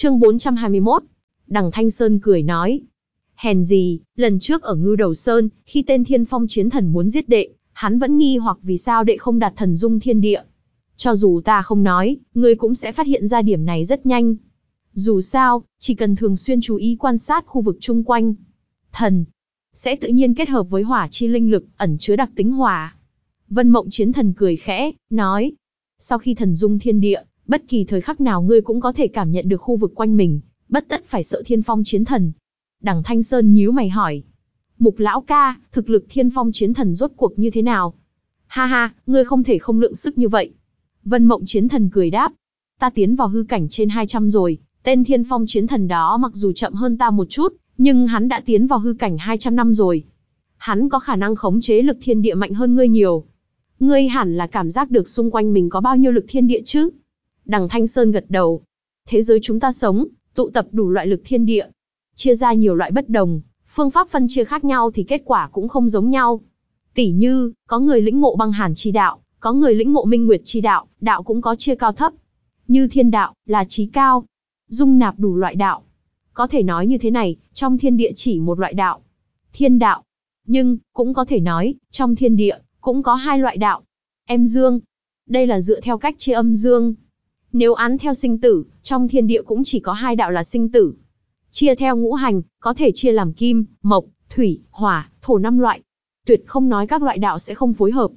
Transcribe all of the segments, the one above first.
Chương 421. Đằng Thanh Sơn cười nói. Hèn gì, lần trước ở Ngư Đầu Sơn, khi tên Thiên Phong chiến thần muốn giết đệ, hắn vẫn nghi hoặc vì sao đệ không đặt thần dung thiên địa. Cho dù ta không nói, ngươi cũng sẽ phát hiện ra điểm này rất nhanh. Dù sao, chỉ cần thường xuyên chú ý quan sát khu vực chung quanh. Thần sẽ tự nhiên kết hợp với hỏa chi linh lực ẩn chứa đặc tính hỏa. Vân Mộng Chiến Thần cười khẽ, nói: "Sau khi thần dung thiên địa, bất kỳ thời khắc nào ngươi cũng có thể cảm nhận được khu vực quanh mình, bất tất phải sợ Thiên Phong Chiến Thần." Đằng Thanh Sơn nhíu mày hỏi: "Mục lão ca, thực lực Thiên Phong Chiến Thần rốt cuộc như thế nào?" "Ha ha, ngươi không thể không lượng sức như vậy." Vân Mộng Chiến Thần cười đáp: "Ta tiến vào hư cảnh trên 200 rồi, tên Thiên Phong Chiến Thần đó mặc dù chậm hơn ta một chút, nhưng hắn đã tiến vào hư cảnh 200 năm rồi. Hắn có khả năng khống chế lực thiên địa mạnh hơn ngươi nhiều. Ngươi hẳn là cảm giác được xung quanh mình có bao nhiêu lực thiên địa chứ? Đằng Thanh Sơn gật đầu. Thế giới chúng ta sống, tụ tập đủ loại lực thiên địa. Chia ra nhiều loại bất đồng, phương pháp phân chia khác nhau thì kết quả cũng không giống nhau. Tỷ như, có người lĩnh ngộ băng hàn chi đạo, có người lĩnh ngộ minh nguyệt chi đạo, đạo cũng có chia cao thấp. Như thiên đạo, là trí cao. Dung nạp đủ loại đạo. Có thể nói như thế này, trong thiên địa chỉ một loại đạo. Thiên đạo. Nhưng, cũng có thể nói, trong thiên địa, cũng có hai loại đạo. Em dương. Đây là dựa theo cách chia âm dương. Nếu án theo sinh tử, trong thiên địa cũng chỉ có hai đạo là sinh tử. Chia theo ngũ hành, có thể chia làm kim, mộc, thủy, hỏa, thổ năm loại. Tuyệt không nói các loại đạo sẽ không phối hợp.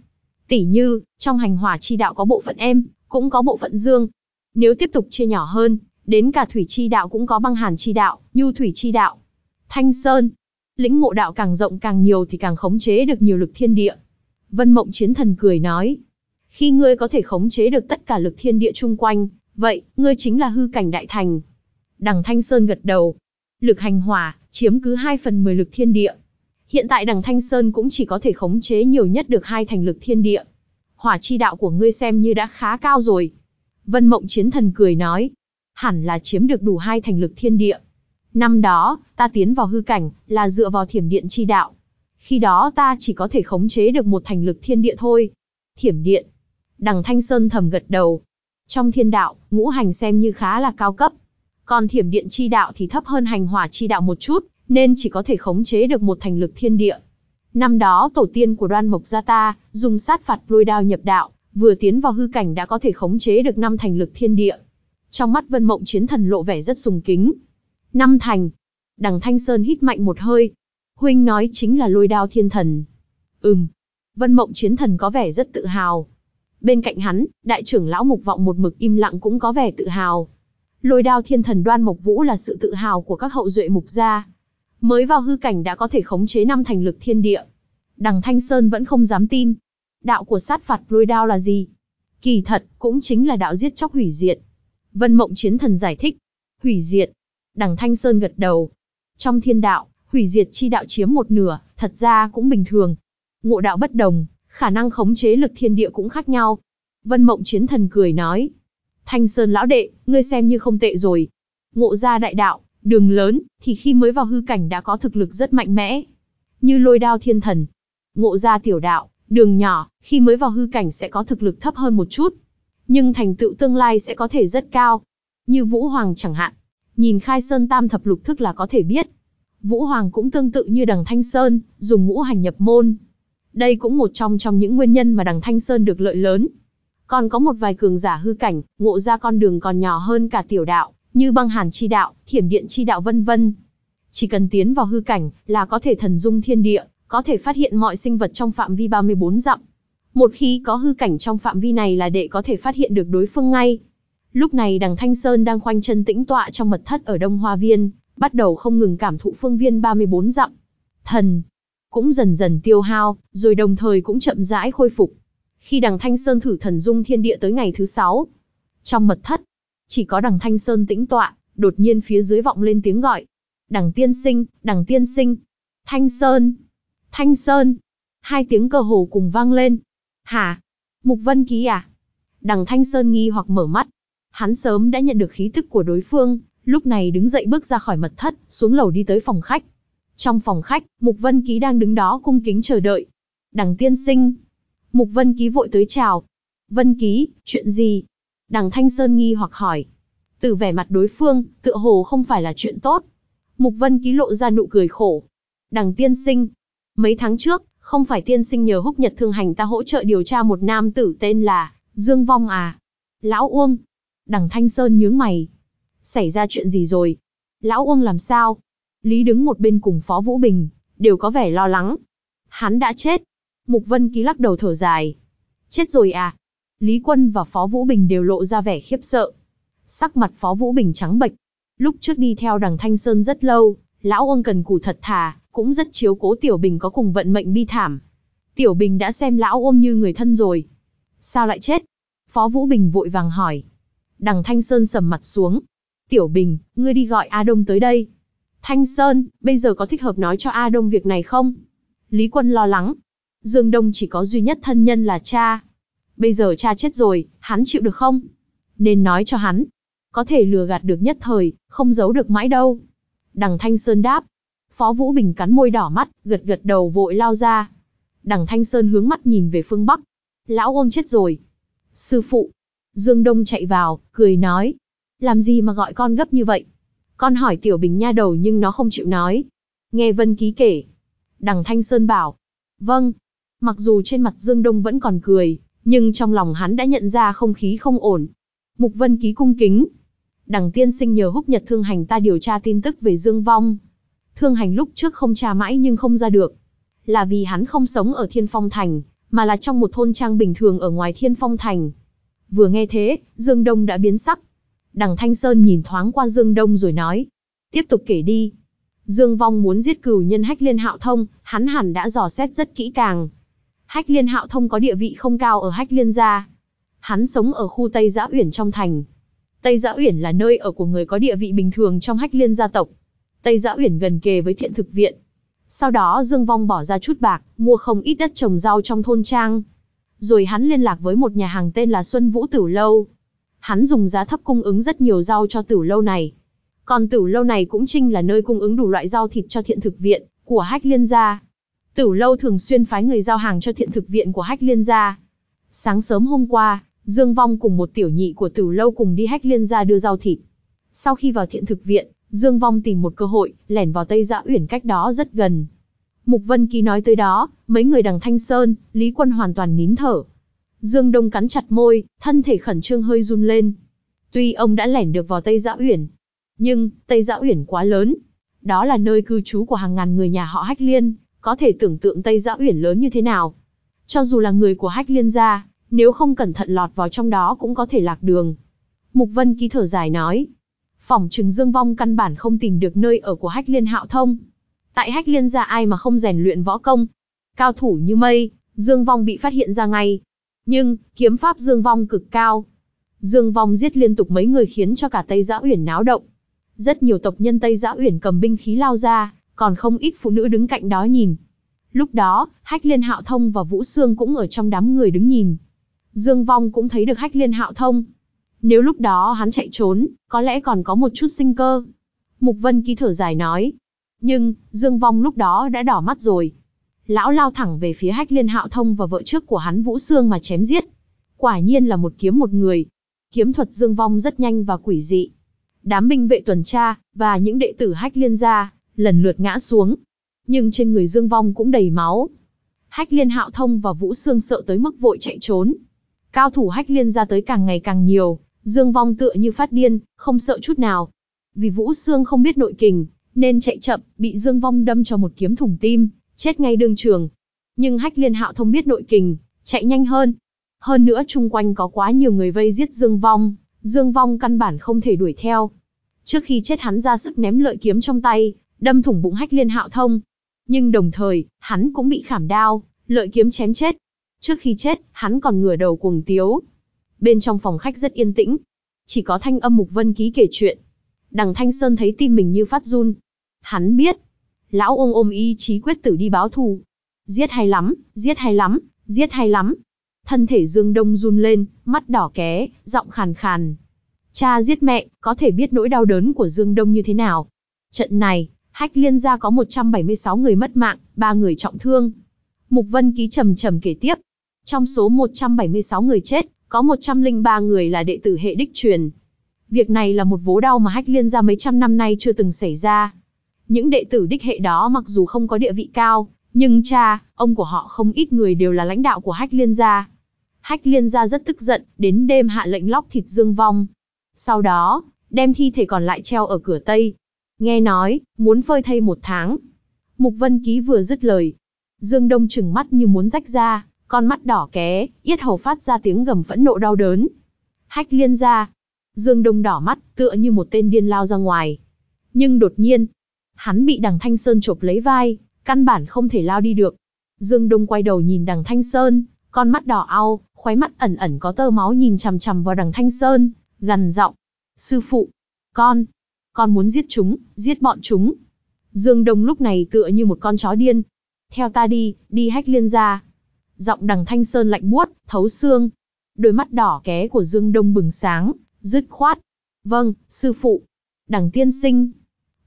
Tỷ như, trong hành hỏa chi đạo có bộ phận em, cũng có bộ phận dương. Nếu tiếp tục chia nhỏ hơn, đến cả thủy chi đạo cũng có băng hàn chi đạo, nhu thủy chi đạo. Thanh Sơn, lĩnh ngộ đạo càng rộng càng nhiều thì càng khống chế được nhiều lực thiên địa. Vân Mộng Chiến Thần cười nói, khi ngươi có thể khống chế được tất cả lực thiên địa chung quanh, vậy, ngươi chính là hư cảnh đại thành. Đằng Thanh Sơn gật đầu, lực hành hỏa, chiếm cứ 2 phần 10 lực thiên địa. Hiện tại đằng Thanh Sơn cũng chỉ có thể khống chế nhiều nhất được hai thành lực thiên địa. Hỏa chi đạo của ngươi xem như đã khá cao rồi. Vân Mộng Chiến Thần cười nói, hẳn là chiếm được đủ hai thành lực thiên địa. Năm đó, ta tiến vào hư cảnh, là dựa vào thiểm điện chi đạo. Khi đó ta chỉ có thể khống chế được một thành lực thiên địa thôi. Thiểm điện. Đằng Thanh Sơn thầm gật đầu. Trong thiên đạo, ngũ hành xem như khá là cao cấp. Còn thiểm điện chi đạo thì thấp hơn hành hỏa chi đạo một chút, nên chỉ có thể khống chế được một thành lực thiên địa. Năm đó tổ tiên của đoan mộc gia ta, dùng sát phạt lôi đao nhập đạo, vừa tiến vào hư cảnh đã có thể khống chế được năm thành lực thiên địa. Trong mắt Vân Mộng Chiến Thần lộ vẻ rất sùng kính. Năm thành. Đằng Thanh Sơn hít mạnh một hơi. Huynh nói chính là lôi đao thiên thần. Ừm. Vân Mộng Chiến Thần có vẻ rất tự hào. Bên cạnh hắn, đại trưởng lão Mục Vọng một mực im lặng cũng có vẻ tự hào. Lôi đao thiên thần đoan Mộc Vũ là sự tự hào của các hậu duệ Mục gia. Mới vào hư cảnh đã có thể khống chế năm thành lực thiên địa. Đằng Thanh Sơn vẫn không dám tin. Đạo của sát phạt lôi đao là gì? Kỳ thật, cũng chính là đạo giết chóc hủy diệt. Vân Mộng Chiến Thần giải thích. Hủy diệt. Đằng Thanh Sơn gật đầu. Trong thiên đạo, hủy diệt chi đạo chiếm một nửa, thật ra cũng bình thường. Ngộ đạo bất đồng, khả năng khống chế lực thiên địa cũng khác nhau. Vân Mộng Chiến Thần cười nói. Thanh Sơn lão đệ, ngươi xem như không tệ rồi. Ngộ ra đại đạo, đường lớn, thì khi mới vào hư cảnh đã có thực lực rất mạnh mẽ. Như lôi đao thiên thần. Ngộ ra tiểu đạo, đường nhỏ, khi mới vào hư cảnh sẽ có thực lực thấp hơn một chút nhưng thành tựu tương lai sẽ có thể rất cao. Như Vũ Hoàng chẳng hạn, nhìn khai sơn tam thập lục thức là có thể biết. Vũ Hoàng cũng tương tự như đằng Thanh Sơn, dùng ngũ hành nhập môn. Đây cũng một trong trong những nguyên nhân mà đằng Thanh Sơn được lợi lớn. Còn có một vài cường giả hư cảnh, ngộ ra con đường còn nhỏ hơn cả tiểu đạo, như băng hàn chi đạo, thiểm điện chi đạo vân vân. Chỉ cần tiến vào hư cảnh là có thể thần dung thiên địa, có thể phát hiện mọi sinh vật trong phạm vi 34 dặm. Một khi có hư cảnh trong phạm vi này là đệ có thể phát hiện được đối phương ngay. Lúc này đằng Thanh Sơn đang khoanh chân tĩnh tọa trong mật thất ở Đông Hoa Viên, bắt đầu không ngừng cảm thụ phương viên 34 dặm. Thần cũng dần dần tiêu hao, rồi đồng thời cũng chậm rãi khôi phục. Khi đằng Thanh Sơn thử thần dung thiên địa tới ngày thứ sáu, trong mật thất, chỉ có đằng Thanh Sơn tĩnh tọa, đột nhiên phía dưới vọng lên tiếng gọi. Đằng tiên sinh, đằng tiên sinh, Thanh Sơn, Thanh Sơn. Hai tiếng cơ hồ cùng vang lên, Hả? Mục Vân Ký à? Đằng Thanh Sơn nghi hoặc mở mắt. Hắn sớm đã nhận được khí tức của đối phương, lúc này đứng dậy bước ra khỏi mật thất, xuống lầu đi tới phòng khách. Trong phòng khách, Mục Vân Ký đang đứng đó cung kính chờ đợi. Đằng tiên sinh. Mục Vân Ký vội tới chào. Vân Ký, chuyện gì? Đằng Thanh Sơn nghi hoặc hỏi. Từ vẻ mặt đối phương, tựa hồ không phải là chuyện tốt. Mục Vân Ký lộ ra nụ cười khổ. Đằng tiên sinh. Mấy tháng trước, không phải tiên sinh nhờ húc nhật thương hành ta hỗ trợ điều tra một nam tử tên là Dương Vong à. Lão Uông. Đằng Thanh Sơn nhướng mày. Xảy ra chuyện gì rồi? Lão Uông làm sao? Lý đứng một bên cùng Phó Vũ Bình, đều có vẻ lo lắng. Hắn đã chết. Mục Vân Ký lắc đầu thở dài. Chết rồi à? Lý Quân và Phó Vũ Bình đều lộ ra vẻ khiếp sợ. Sắc mặt Phó Vũ Bình trắng bệch. Lúc trước đi theo đằng Thanh Sơn rất lâu, lão ông cần cù thật thà, cũng rất chiếu cố Tiểu Bình có cùng vận mệnh bi thảm. Tiểu Bình đã xem lão ôm như người thân rồi. Sao lại chết? Phó Vũ Bình vội vàng hỏi. Đằng Thanh Sơn sầm mặt xuống. Tiểu Bình, ngươi đi gọi A Đông tới đây. Thanh Sơn, bây giờ có thích hợp nói cho A Đông việc này không? Lý Quân lo lắng. Dương Đông chỉ có duy nhất thân nhân là cha. Bây giờ cha chết rồi, hắn chịu được không? Nên nói cho hắn. Có thể lừa gạt được nhất thời, không giấu được mãi đâu. Đằng Thanh Sơn đáp. Phó Vũ Bình cắn môi đỏ mắt, gật gật đầu vội lao ra. Đằng Thanh Sơn hướng mắt nhìn về phương Bắc. Lão ông chết rồi. Sư phụ. Dương Đông chạy vào, cười nói. Làm gì mà gọi con gấp như vậy? Con hỏi Tiểu Bình nha đầu nhưng nó không chịu nói. Nghe Vân Ký kể. Đằng Thanh Sơn bảo. Vâng. Mặc dù trên mặt Dương Đông vẫn còn cười, nhưng trong lòng hắn đã nhận ra không khí không ổn. Mục Vân Ký cung kính. Đằng tiên sinh nhờ húc nhật thương hành ta điều tra tin tức về Dương Vong. Thương hành lúc trước không tra mãi nhưng không ra được. Là vì hắn không sống ở Thiên Phong Thành, mà là trong một thôn trang bình thường ở ngoài Thiên Phong Thành. Vừa nghe thế, Dương Đông đã biến sắc. Đằng Thanh Sơn nhìn thoáng qua Dương Đông rồi nói. Tiếp tục kể đi. Dương Vong muốn giết cửu nhân hách liên hạo thông, hắn hẳn đã dò xét rất kỹ càng. Hách liên hạo thông có địa vị không cao ở hách liên gia. Hắn sống ở khu Tây Giã Uyển trong thành. Tây Giã Uyển là nơi ở của người có địa vị bình thường trong hách liên gia tộc. Tây Giã Uyển gần kề với thiện thực viện. Sau đó Dương Vong bỏ ra chút bạc, mua không ít đất trồng rau trong thôn trang. Rồi hắn liên lạc với một nhà hàng tên là Xuân Vũ Tử Lâu. Hắn dùng giá thấp cung ứng rất nhiều rau cho tử lâu này. Còn tử lâu này cũng trinh là nơi cung ứng đủ loại rau thịt cho thiện thực viện của Hách Liên gia. Tử lâu thường xuyên phái người giao hàng cho thiện thực viện của Hách Liên gia. Sáng sớm hôm qua, Dương Vong cùng một tiểu nhị của tử lâu cùng đi Hách Liên gia đưa rau thịt. Sau khi vào thiện thực viện, Dương Vong tìm một cơ hội, lẻn vào Tây Dã Uyển cách đó rất gần. Mục Vân Ký nói tới đó, mấy người đằng Thanh Sơn, Lý Quân hoàn toàn nín thở. Dương Đông cắn chặt môi, thân thể khẩn trương hơi run lên. Tuy ông đã lẻn được vào Tây Dã Uyển, nhưng Tây Dã Uyển quá lớn. Đó là nơi cư trú của hàng ngàn người nhà họ Hách Liên, có thể tưởng tượng Tây Dã Uyển lớn như thế nào. Cho dù là người của Hách Liên gia, nếu không cẩn thận lọt vào trong đó cũng có thể lạc đường. Mục Vân ký thở dài nói, phỏng trừng Dương Vong căn bản không tìm được nơi ở của Hách Liên Hạo Thông. Tại Hách Liên gia ai mà không rèn luyện võ công? Cao thủ như mây, Dương Vong bị phát hiện ra ngay. Nhưng, kiếm pháp Dương Vong cực cao. Dương Vong giết liên tục mấy người khiến cho cả Tây Giã Uyển náo động. Rất nhiều tộc nhân Tây Giã Uyển cầm binh khí lao ra, còn không ít phụ nữ đứng cạnh đó nhìn. Lúc đó, Hách Liên Hạo Thông và Vũ Sương cũng ở trong đám người đứng nhìn. Dương Vong cũng thấy được Hách Liên Hạo Thông. Nếu lúc đó hắn chạy trốn, có lẽ còn có một chút sinh cơ. Mục Vân ký thở dài nói. Nhưng, Dương Vong lúc đó đã đỏ mắt rồi. Lão lao thẳng về phía Hách Liên Hạo Thông và vợ trước của hắn Vũ Sương mà chém giết. Quả nhiên là một kiếm một người. Kiếm thuật Dương Vong rất nhanh và quỷ dị. Đám binh vệ tuần tra, và những đệ tử Hách Liên gia, lần lượt ngã xuống. Nhưng trên người Dương Vong cũng đầy máu. Hách Liên Hạo Thông và Vũ Sương sợ tới mức vội chạy trốn. Cao thủ Hách Liên ra tới càng ngày càng nhiều, Dương Vong tựa như phát điên, không sợ chút nào. Vì Vũ Sương không biết nội kình, nên chạy chậm, bị Dương Vong đâm cho một kiếm thủng tim, chết ngay đường trường. Nhưng Hách Liên Hạo Thông biết nội kình, chạy nhanh hơn. Hơn nữa chung quanh có quá nhiều người vây giết Dương Vong, Dương Vong căn bản không thể đuổi theo. Trước khi chết hắn ra sức ném lợi kiếm trong tay, đâm thủng bụng Hách Liên Hạo Thông. Nhưng đồng thời, hắn cũng bị khảm đao, lợi kiếm chém chết. Trước khi chết, hắn còn ngửa đầu cuồng tiếu. Bên trong phòng khách rất yên tĩnh. Chỉ có thanh âm Mục Vân Ký kể chuyện. Đằng Thanh Sơn thấy tim mình như phát run. Hắn biết. Lão ông ôm ý chí quyết tử đi báo thù. Giết hay lắm, giết hay lắm, giết hay lắm. Thân thể Dương Đông run lên, mắt đỏ ké, giọng khàn khàn. Cha giết mẹ, có thể biết nỗi đau đớn của Dương Đông như thế nào. Trận này, Hách Liên gia có 176 người mất mạng, 3 người trọng thương. Mục Vân Ký trầm trầm kể tiếp. Trong số 176 người chết, có 103 người là đệ tử hệ đích truyền. Việc này là một vố đau mà Hách Liên gia mấy trăm năm nay chưa từng xảy ra. Những đệ tử đích hệ đó mặc dù không có địa vị cao, nhưng cha, ông của họ không ít người đều là lãnh đạo của Hách Liên gia. Hách Liên gia rất tức giận, đến đêm hạ lệnh lóc thịt Dương Vong. Sau đó, đem thi thể còn lại treo ở cửa Tây. Nghe nói, muốn phơi thây một tháng. Mục Vân Ký vừa dứt lời. Dương Đông trừng mắt như muốn rách ra, con mắt đỏ ké, yết hầu phát ra tiếng gầm phẫn nộ đau đớn. Hách liên ra. Dương Đông đỏ mắt, tựa như một tên điên lao ra ngoài. Nhưng đột nhiên, hắn bị đằng Thanh Sơn chộp lấy vai, căn bản không thể lao đi được. Dương Đông quay đầu nhìn đằng Thanh Sơn, con mắt đỏ au, khóe mắt ẩn ẩn có tơ máu nhìn chằm chằm vào đằng Thanh Sơn, gằn giọng. Sư phụ, con, con muốn giết chúng, giết bọn chúng. Dương Đông lúc này tựa như một con chó điên. Theo ta đi, đi hách liên ra. Giọng đằng Thanh Sơn lạnh buốt, thấu xương. Đôi mắt đỏ ké của Dương Đông bừng sáng, dứt khoát. Vâng, sư phụ. Đằng tiên sinh.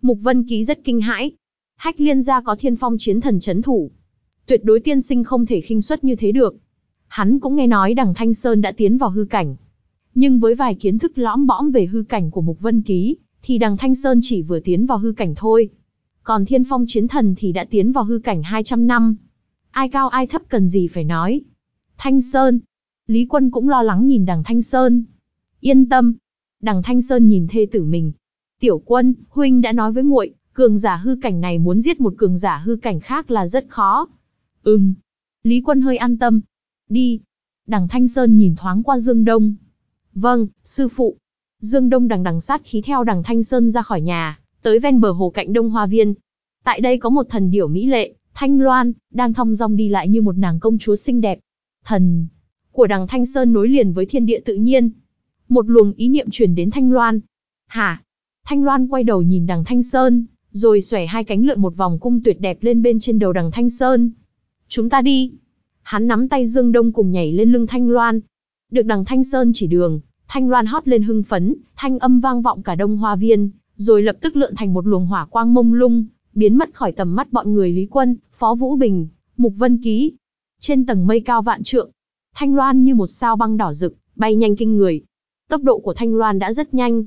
Mục Vân Ký rất kinh hãi. Hách liên gia có thiên phong chiến thần chấn thủ. Tuyệt đối tiên sinh không thể khinh suất như thế được. Hắn cũng nghe nói đằng Thanh Sơn đã tiến vào hư cảnh. Nhưng với vài kiến thức lõm bõm về hư cảnh của Mục Vân Ký, thì đằng Thanh Sơn chỉ vừa tiến vào hư cảnh thôi. Còn thiên phong chiến thần thì đã tiến vào hư cảnh 200 năm. Ai cao ai thấp cần gì phải nói. Thanh Sơn. Lý Quân cũng lo lắng nhìn đằng Thanh Sơn. Yên tâm. Đằng Thanh Sơn nhìn thê tử mình. Tiểu quân, huynh đã nói với muội, cường giả hư cảnh này muốn giết một cường giả hư cảnh khác là rất khó. Ừm. Lý Quân hơi an tâm. Đi. Đằng Thanh Sơn nhìn thoáng qua Dương Đông. Vâng, sư phụ. Dương Đông đằng đằng sát khí theo đằng Thanh Sơn ra khỏi nhà, tới ven bờ hồ cạnh Đông Hoa Viên. Tại đây có một thần điểu mỹ lệ, Thanh Loan, đang thong dong đi lại như một nàng công chúa xinh đẹp. Thần của đằng Thanh Sơn nối liền với thiên địa tự nhiên. Một luồng ý niệm truyền đến Thanh Loan. Hả? Thanh Loan quay đầu nhìn đằng Thanh Sơn, rồi xòe hai cánh lượn một vòng cung tuyệt đẹp lên bên trên đầu đằng Thanh Sơn. Chúng ta đi. Hắn nắm tay Dương Đông cùng nhảy lên lưng Thanh Loan. Được đằng Thanh Sơn chỉ đường, Thanh Loan hót lên hưng phấn, thanh âm vang vọng cả đông hoa viên, rồi lập tức lượn thành một luồng hỏa quang mông lung, biến mất khỏi tầm mắt bọn người Lý Quân, Phó Vũ Bình, Mục Vân Ký. Trên tầng mây cao vạn trượng, Thanh Loan như một sao băng đỏ rực, bay nhanh kinh người. Tốc độ của Thanh Loan đã rất nhanh.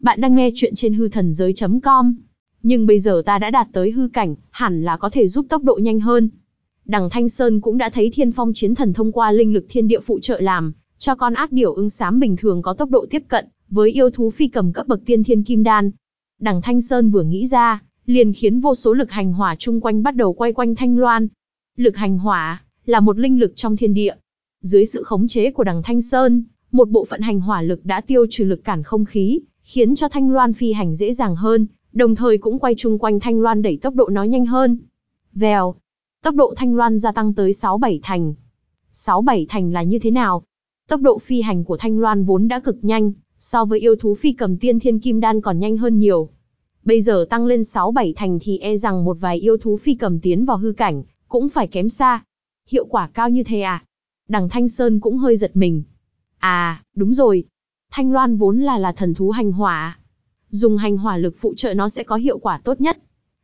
Bạn đang nghe chuyện trên hư thần giới.com. Nhưng bây giờ ta đã đạt tới hư cảnh, hẳn là có thể giúp tốc độ nhanh hơn. Đằng Thanh Sơn cũng đã thấy thiên phong chiến thần thông qua linh lực thiên địa phụ trợ làm, cho con ác điểu ưng xám bình thường có tốc độ tiếp cận, với yêu thú phi cầm cấp bậc tiên thiên kim đan. Đằng Thanh Sơn vừa nghĩ ra, liền khiến vô số lực hành hỏa chung quanh bắt đầu quay quanh Thanh Loan. Lực hành hỏa là một linh lực trong thiên địa. Dưới sự khống chế của đằng Thanh Sơn, một bộ phận hành hỏa lực đã tiêu trừ lực cản không khí, khiến cho Thanh Loan phi hành dễ dàng hơn, đồng thời cũng quay chung quanh Thanh Loan đẩy tốc độ nó nhanh hơn. Vèo, tốc độ Thanh Loan gia tăng tới 6-7 thành. 6-7 thành là như thế nào? Tốc độ phi hành của Thanh Loan vốn đã cực nhanh, so với yêu thú phi cầm tiên thiên kim đan còn nhanh hơn nhiều. Bây giờ tăng lên 6-7 thành thì e rằng một vài yêu thú phi cầm tiến vào hư cảnh, cũng phải kém xa. Hiệu quả cao như thế à? Đằng Thanh Sơn cũng hơi giật mình. À, đúng rồi. Thanh Loan vốn là là thần thú hành hỏa. Dùng hành hỏa lực phụ trợ nó sẽ có hiệu quả tốt nhất.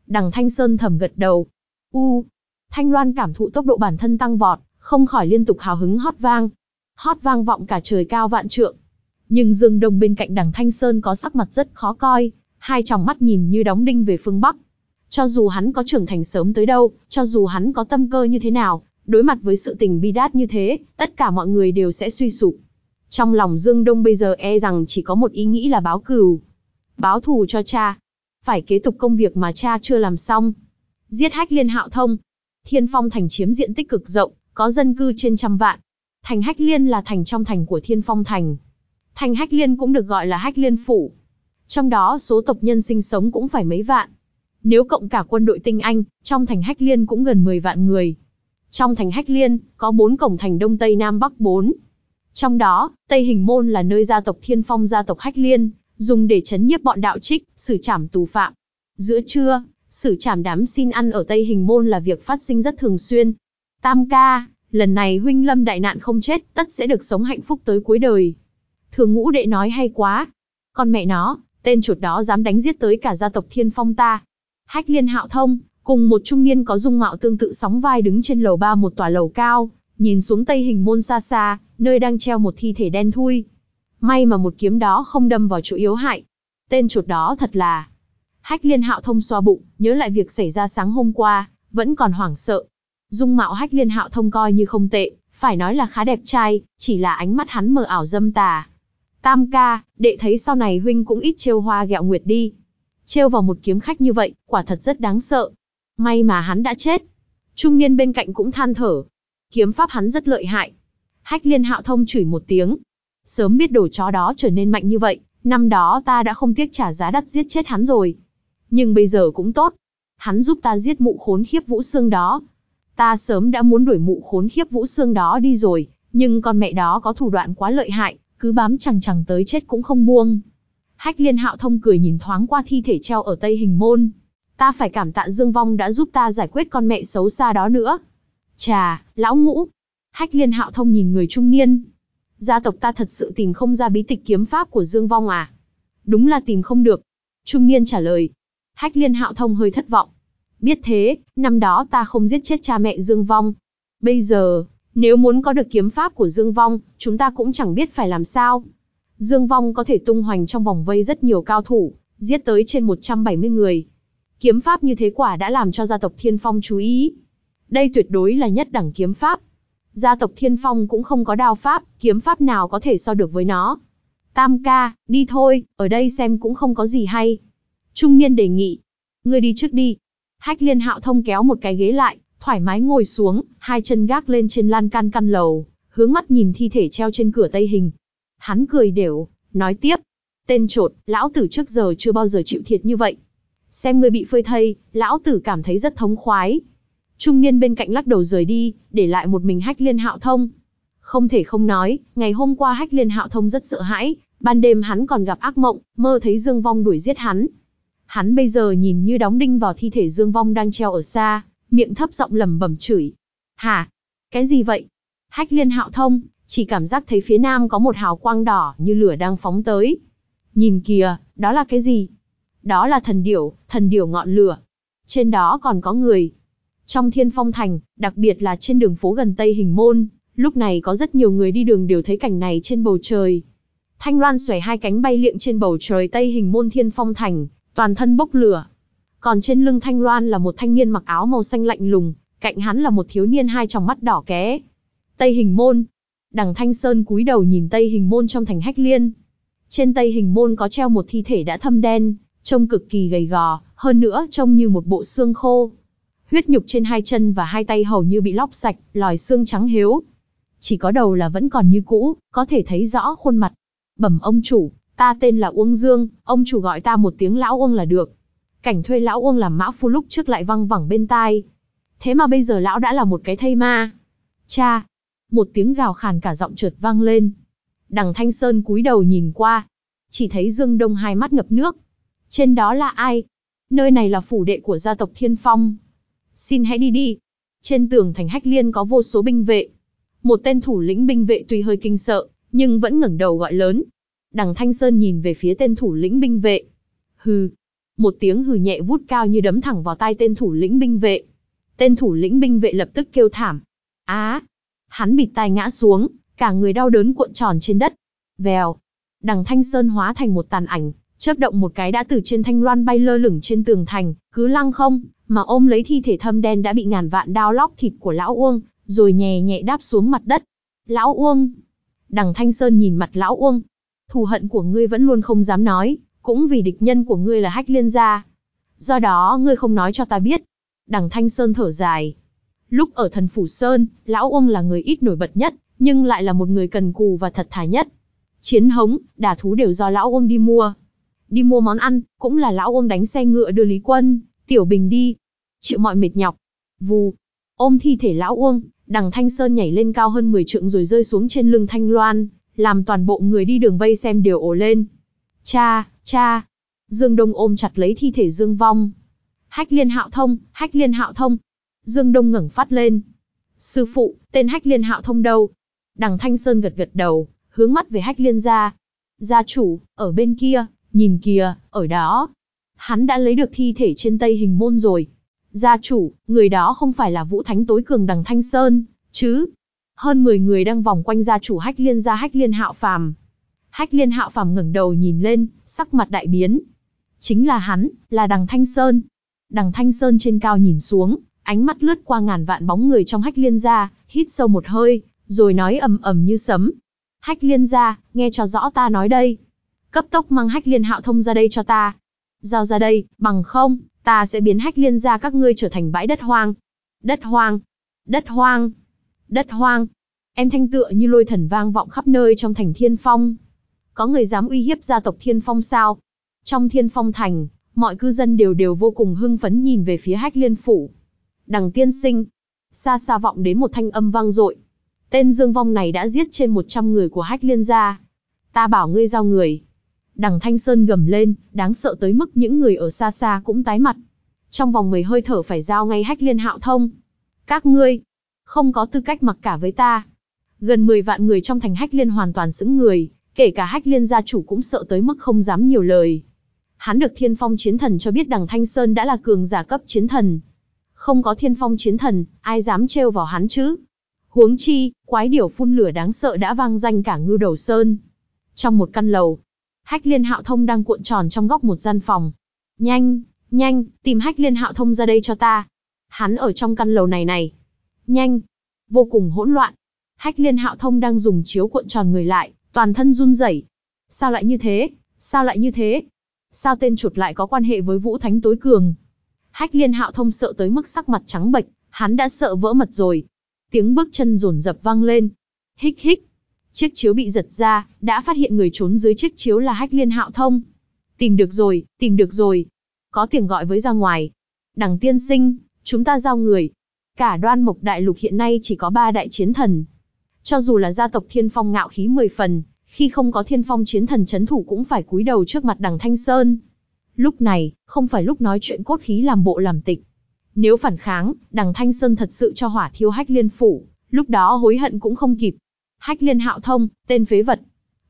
Đằng Thanh Sơn thầm gật đầu. U. Thanh Loan cảm thụ tốc độ bản thân tăng vọt, không khỏi liên tục hào hứng hót vang. Hót vang vọng cả trời cao vạn trượng. Nhưng Dương Đông bên cạnh đằng Thanh Sơn có sắc mặt rất khó coi, hai tròng mắt nhìn như đóng đinh về phương Bắc. Cho dù hắn có trưởng thành sớm tới đâu, cho dù hắn có tâm cơ như thế nào, đối mặt với sự tình bi đát như thế, tất cả mọi người đều sẽ suy sụp. Trong lòng Dương Đông bây giờ e rằng chỉ có một ý nghĩ là báo cừu. Báo thù cho cha. Phải kế tục công việc mà cha chưa làm xong. Giết hách liên hạo thông. Thiên Phong thành chiếm diện tích cực rộng, có dân cư trên trăm vạn. Thành Hách Liên là thành trong thành của Thiên Phong thành. Thành Hách Liên cũng được gọi là Hách Liên phủ. Trong đó số tộc nhân sinh sống cũng phải mấy vạn. Nếu cộng cả quân đội tinh Anh, trong thành Hách Liên cũng gần 10 vạn người. Trong thành Hách Liên, có 4 cổng thành Đông Tây Nam Bắc 4. Trong đó, Tây Hình Môn là nơi gia tộc Thiên Phong gia tộc Hách Liên, dùng để chấn nhiếp bọn đạo trích, xử trảm tù phạm. Giữa trưa, xử trảm đám xin ăn ở Tây Hình Môn là việc phát sinh rất thường xuyên. Tam ca, lần này huynh lâm đại nạn không chết, tất sẽ được sống hạnh phúc tới cuối đời. Thường ngũ đệ nói hay quá. Con mẹ nó, tên chuột đó dám đánh giết tới cả gia tộc thiên phong ta. Hách liên hạo thông, cùng một trung niên có dung mạo tương tự sóng vai đứng trên lầu ba một tòa lầu cao, nhìn xuống tây hình môn xa xa, nơi đang treo một thi thể đen thui. May mà một kiếm đó không đâm vào chỗ yếu hại. Tên chuột đó thật là... Hách liên hạo thông xoa bụng, nhớ lại việc xảy ra sáng hôm qua, vẫn còn hoảng sợ. Dung mạo hách liên hạo thông coi như không tệ, phải nói là khá đẹp trai, chỉ là ánh mắt hắn mờ ảo dâm tà. Tam ca, đệ thấy sau này huynh cũng ít trêu hoa gẹo nguyệt đi. Trêu vào một kiếm khách như vậy, quả thật rất đáng sợ. May mà hắn đã chết. Trung niên bên cạnh cũng than thở. Kiếm pháp hắn rất lợi hại. Hách liên hạo thông chửi một tiếng. Sớm biết đồ chó đó trở nên mạnh như vậy, năm đó ta đã không tiếc trả giá đắt giết chết hắn rồi. Nhưng bây giờ cũng tốt. Hắn giúp ta giết mụ khốn khiếp vũ xương đó. Ta sớm đã muốn đuổi mụ khốn khiếp vũ xương đó đi rồi, nhưng con mẹ đó có thủ đoạn quá lợi hại, cứ bám chẳng chẳng tới chết cũng không buông. Hách liên hạo thông cười nhìn thoáng qua thi thể treo ở Tây Hình Môn. Ta phải cảm tạ Dương Vong đã giúp ta giải quyết con mẹ xấu xa đó nữa. Chà, lão ngũ. Hách liên hạo thông nhìn người trung niên. Gia tộc ta thật sự tìm không ra bí tịch kiếm pháp của Dương Vong à? Đúng là tìm không được. Trung niên trả lời. Hách liên hạo thông hơi thất vọng. Biết thế, năm đó ta không giết chết cha mẹ Dương Vong. Bây giờ, nếu muốn có được kiếm pháp của Dương Vong, chúng ta cũng chẳng biết phải làm sao. Dương Vong có thể tung hoành trong vòng vây rất nhiều cao thủ, giết tới trên 170 người. Kiếm pháp như thế quả đã làm cho gia tộc Thiên Phong chú ý. Đây tuyệt đối là nhất đẳng kiếm pháp. Gia tộc Thiên Phong cũng không có đao pháp, kiếm pháp nào có thể so được với nó. Tam ca, đi thôi, ở đây xem cũng không có gì hay. Trung niên đề nghị. Ngươi đi trước đi. Hách liên hạo thông kéo một cái ghế lại, thoải mái ngồi xuống, hai chân gác lên trên lan can căn lầu, hướng mắt nhìn thi thể treo trên cửa tây hình. Hắn cười đều, nói tiếp. Tên trột, lão tử trước giờ chưa bao giờ chịu thiệt như vậy. Xem người bị phơi thây, lão tử cảm thấy rất thống khoái. Trung niên bên cạnh lắc đầu rời đi, để lại một mình hách liên hạo thông. Không thể không nói, ngày hôm qua hách liên hạo thông rất sợ hãi, ban đêm hắn còn gặp ác mộng, mơ thấy Dương Vong đuổi giết hắn. Hắn bây giờ nhìn như đóng đinh vào thi thể Dương Vong đang treo ở xa, miệng thấp giọng lẩm bẩm chửi. Hả? Cái gì vậy? Hách liên hạo thông, chỉ cảm giác thấy phía nam có một hào quang đỏ như lửa đang phóng tới. Nhìn kìa, đó là cái gì? Đó là thần điểu, thần điểu ngọn lửa. Trên đó còn có người. Trong thiên phong thành, đặc biệt là trên đường phố gần Tây Hình Môn, lúc này có rất nhiều người đi đường đều thấy cảnh này trên bầu trời. Thanh loan xòe hai cánh bay liệng trên bầu trời Tây Hình Môn thiên phong thành, toàn thân bốc lửa. Còn trên lưng Thanh Loan là một thanh niên mặc áo màu xanh lạnh lùng, cạnh hắn là một thiếu niên hai tròng mắt đỏ ké. Tây Hình Môn. Đằng Thanh Sơn cúi đầu nhìn Tây Hình Môn trong thành Hách Liên. Trên Tây Hình Môn có treo một thi thể đã thâm đen, trông cực kỳ gầy gò, hơn nữa trông như một bộ xương khô. Huyết nhục trên hai chân và hai tay hầu như bị lóc sạch, lòi xương trắng hiếu. Chỉ có đầu là vẫn còn như cũ, có thể thấy rõ khuôn mặt. Bẩm ông chủ, ta tên là Uông Dương, ông chủ gọi ta một tiếng lão Uông là được. Cảnh thuê lão Uông làm mã phu lúc trước lại văng vẳng bên tai. Thế mà bây giờ lão đã là một cái thây ma. Cha! Một tiếng gào khàn cả giọng trượt vang lên. Đằng Thanh Sơn cúi đầu nhìn qua. Chỉ thấy Dương Đông hai mắt ngập nước. Trên đó là ai? Nơi này là phủ đệ của gia tộc Thiên Phong. Xin hãy đi đi. Trên tường thành Hách Liên có vô số binh vệ. Một tên thủ lĩnh binh vệ tuy hơi kinh sợ, nhưng vẫn ngẩng đầu gọi lớn. Đằng Thanh Sơn nhìn về phía tên thủ lĩnh binh vệ. Hừ. Một tiếng hừ nhẹ vút cao như đấm thẳng vào tai tên thủ lĩnh binh vệ. Tên thủ lĩnh binh vệ lập tức kêu thảm. Á! hắn bịt tai ngã xuống, cả người đau đớn cuộn tròn trên đất. Vèo! Đằng Thanh Sơn hóa thành một tàn ảnh, chớp động một cái đã từ trên thanh loan bay lơ lửng trên tường thành, cứ lăng không, mà ôm lấy thi thể thâm đen đã bị ngàn vạn đao lóc thịt của lão Uông, rồi nhẹ nhẹ đáp xuống mặt đất. Lão Uông! Đằng Thanh Sơn nhìn mặt lão Uông. Thù hận của ngươi vẫn luôn không dám nói, cũng vì địch nhân của ngươi là hách liên gia. Do đó ngươi không nói cho ta biết. Đằng Thanh Sơn thở dài. Lúc ở thần Phủ Sơn, lão Uông là người ít nổi bật nhất, nhưng lại là một người cần cù và thật thà nhất. Chiến hống, đà thú đều do lão Uông đi mua. Đi mua món ăn, cũng là lão Uông đánh xe ngựa đưa Lý Quân, Tiểu Bình đi. Chịu mọi mệt nhọc. Vù. Ôm thi thể lão Uông, đằng Thanh Sơn nhảy lên cao hơn 10 trượng rồi rơi xuống trên lưng Thanh Loan, làm toàn bộ người đi đường vây xem đều ồ lên. Cha, cha. Dương Đông ôm chặt lấy thi thể Dương Vong. Hách liên hạo thông, hách liên hạo thông. Dương Đông ngẩng phát lên. Sư phụ, tên hách liên hạo thông đâu? Đằng Thanh Sơn gật gật đầu, hướng mắt về hách liên gia. Gia chủ, ở bên kia, nhìn kìa, ở đó. Hắn đã lấy được thi thể trên tây hình môn rồi. Gia chủ, người đó không phải là vũ thánh tối cường đằng Thanh Sơn, chứ? Hơn 10 người đang vòng quanh gia chủ hách liên gia hách liên hạo phàm. Hách liên hạo phàm ngẩng đầu nhìn lên, sắc mặt đại biến. Chính là hắn, là đằng Thanh Sơn. Đằng Thanh Sơn trên cao nhìn xuống, ánh mắt lướt qua ngàn vạn bóng người trong hách liên gia, hít sâu một hơi, rồi nói ầm ầm như sấm. Hách liên gia, nghe cho rõ ta nói đây. Cấp tốc mang hách liên hạo thông ra đây cho ta. Giao ra đây, bằng không, ta sẽ biến hách liên gia các ngươi trở thành bãi đất hoang. Đất hoang, đất hoang, đất hoang. Em thanh tựa như lôi thần vang vọng khắp nơi trong thành thiên phong. Có người dám uy hiếp gia tộc thiên phong sao? Trong thiên phong thành, mọi cư dân đều đều vô cùng hưng phấn nhìn về phía hách liên phủ. Đằng tiên sinh, xa xa vọng đến một thanh âm vang dội. Tên Dương Vong này đã giết trên 100 người của Hách Liên gia. Ta bảo ngươi giao người. Đằng Thanh Sơn gầm lên, đáng sợ tới mức những người ở xa xa cũng tái mặt. Trong vòng 10 hơi thở phải giao ngay Hách Liên Hạo Thông. Các ngươi, không có tư cách mặc cả với ta. Gần 10 vạn người trong thành Hách Liên hoàn toàn xứng người, kể cả Hách Liên gia chủ cũng sợ tới mức không dám nhiều lời. Hắn được Thiên Phong Chiến Thần cho biết đằng Thanh Sơn đã là cường giả cấp chiến thần. Không có Thiên Phong Chiến Thần, ai dám trêu vào hắn chứ? Huống chi, quái điểu phun lửa đáng sợ đã vang danh cả ngư đầu sơn. Trong một căn lầu, Hách Liên Hạo Thông đang cuộn tròn trong góc một gian phòng. Nhanh, nhanh, tìm Hách Liên Hạo Thông ra đây cho ta. Hắn ở trong căn lầu này này. Nhanh, vô cùng hỗn loạn. Hách Liên Hạo Thông đang dùng chiếu cuộn tròn người lại, toàn thân run rẩy. Sao lại như thế? Sao lại như thế? Sao tên chuột lại có quan hệ với Vũ Thánh tối cường? Hách Liên Hạo Thông sợ tới mức sắc mặt trắng bệch, hắn đã sợ vỡ mật rồi. Tiếng bước chân rồn rập vang lên. Hích hích. Chiếc chiếu bị giật ra, đã phát hiện người trốn dưới chiếc chiếu là Hách Liên Hạo Thông. Tìm được rồi, tìm được rồi. Có tiếng gọi với ra ngoài. Đằng tiên sinh, chúng ta giao người. Cả đoan mộc đại lục hiện nay chỉ có ba đại chiến thần. Cho dù là gia tộc thiên phong ngạo khí mười phần, khi không có thiên phong chiến thần chấn thủ cũng phải cúi đầu trước mặt đằng Thanh Sơn. Lúc này, không phải lúc nói chuyện cốt khí làm bộ làm tịch. Nếu phản kháng, đằng Thanh Sơn thật sự cho hỏa thiêu hách liên phủ, lúc đó hối hận cũng không kịp. Hách liên hạo thông, tên phế vật.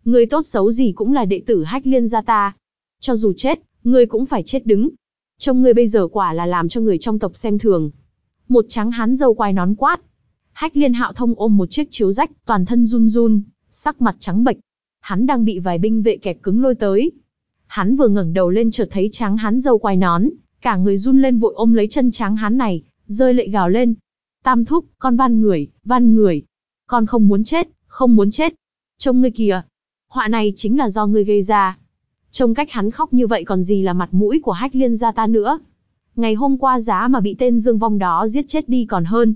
Người tốt xấu gì cũng là đệ tử hách liên gia ta. Cho dù chết, người cũng phải chết đứng. Trông người bây giờ quả là làm cho người trong tộc xem thường. Một trắng hán dâu quai nón quát. Hách liên hạo thông ôm một chiếc chiếu rách, toàn thân run run, sắc mặt trắng bệch. Hắn đang bị vài binh vệ kẹp cứng lôi tới. Hắn vừa ngẩng đầu lên chợt thấy trắng hắn dâu quai nón, cả người run lên vội ôm lấy chân trắng hắn này, rơi lệ gào lên. Tam thúc, con van người, van người. Con không muốn chết, không muốn chết. Trông ngươi kìa. Họa này chính là do ngươi gây ra. Trông cách hắn khóc như vậy còn gì là mặt mũi của hách liên gia ta nữa. Ngày hôm qua giá mà bị tên dương vong đó giết chết đi còn hơn.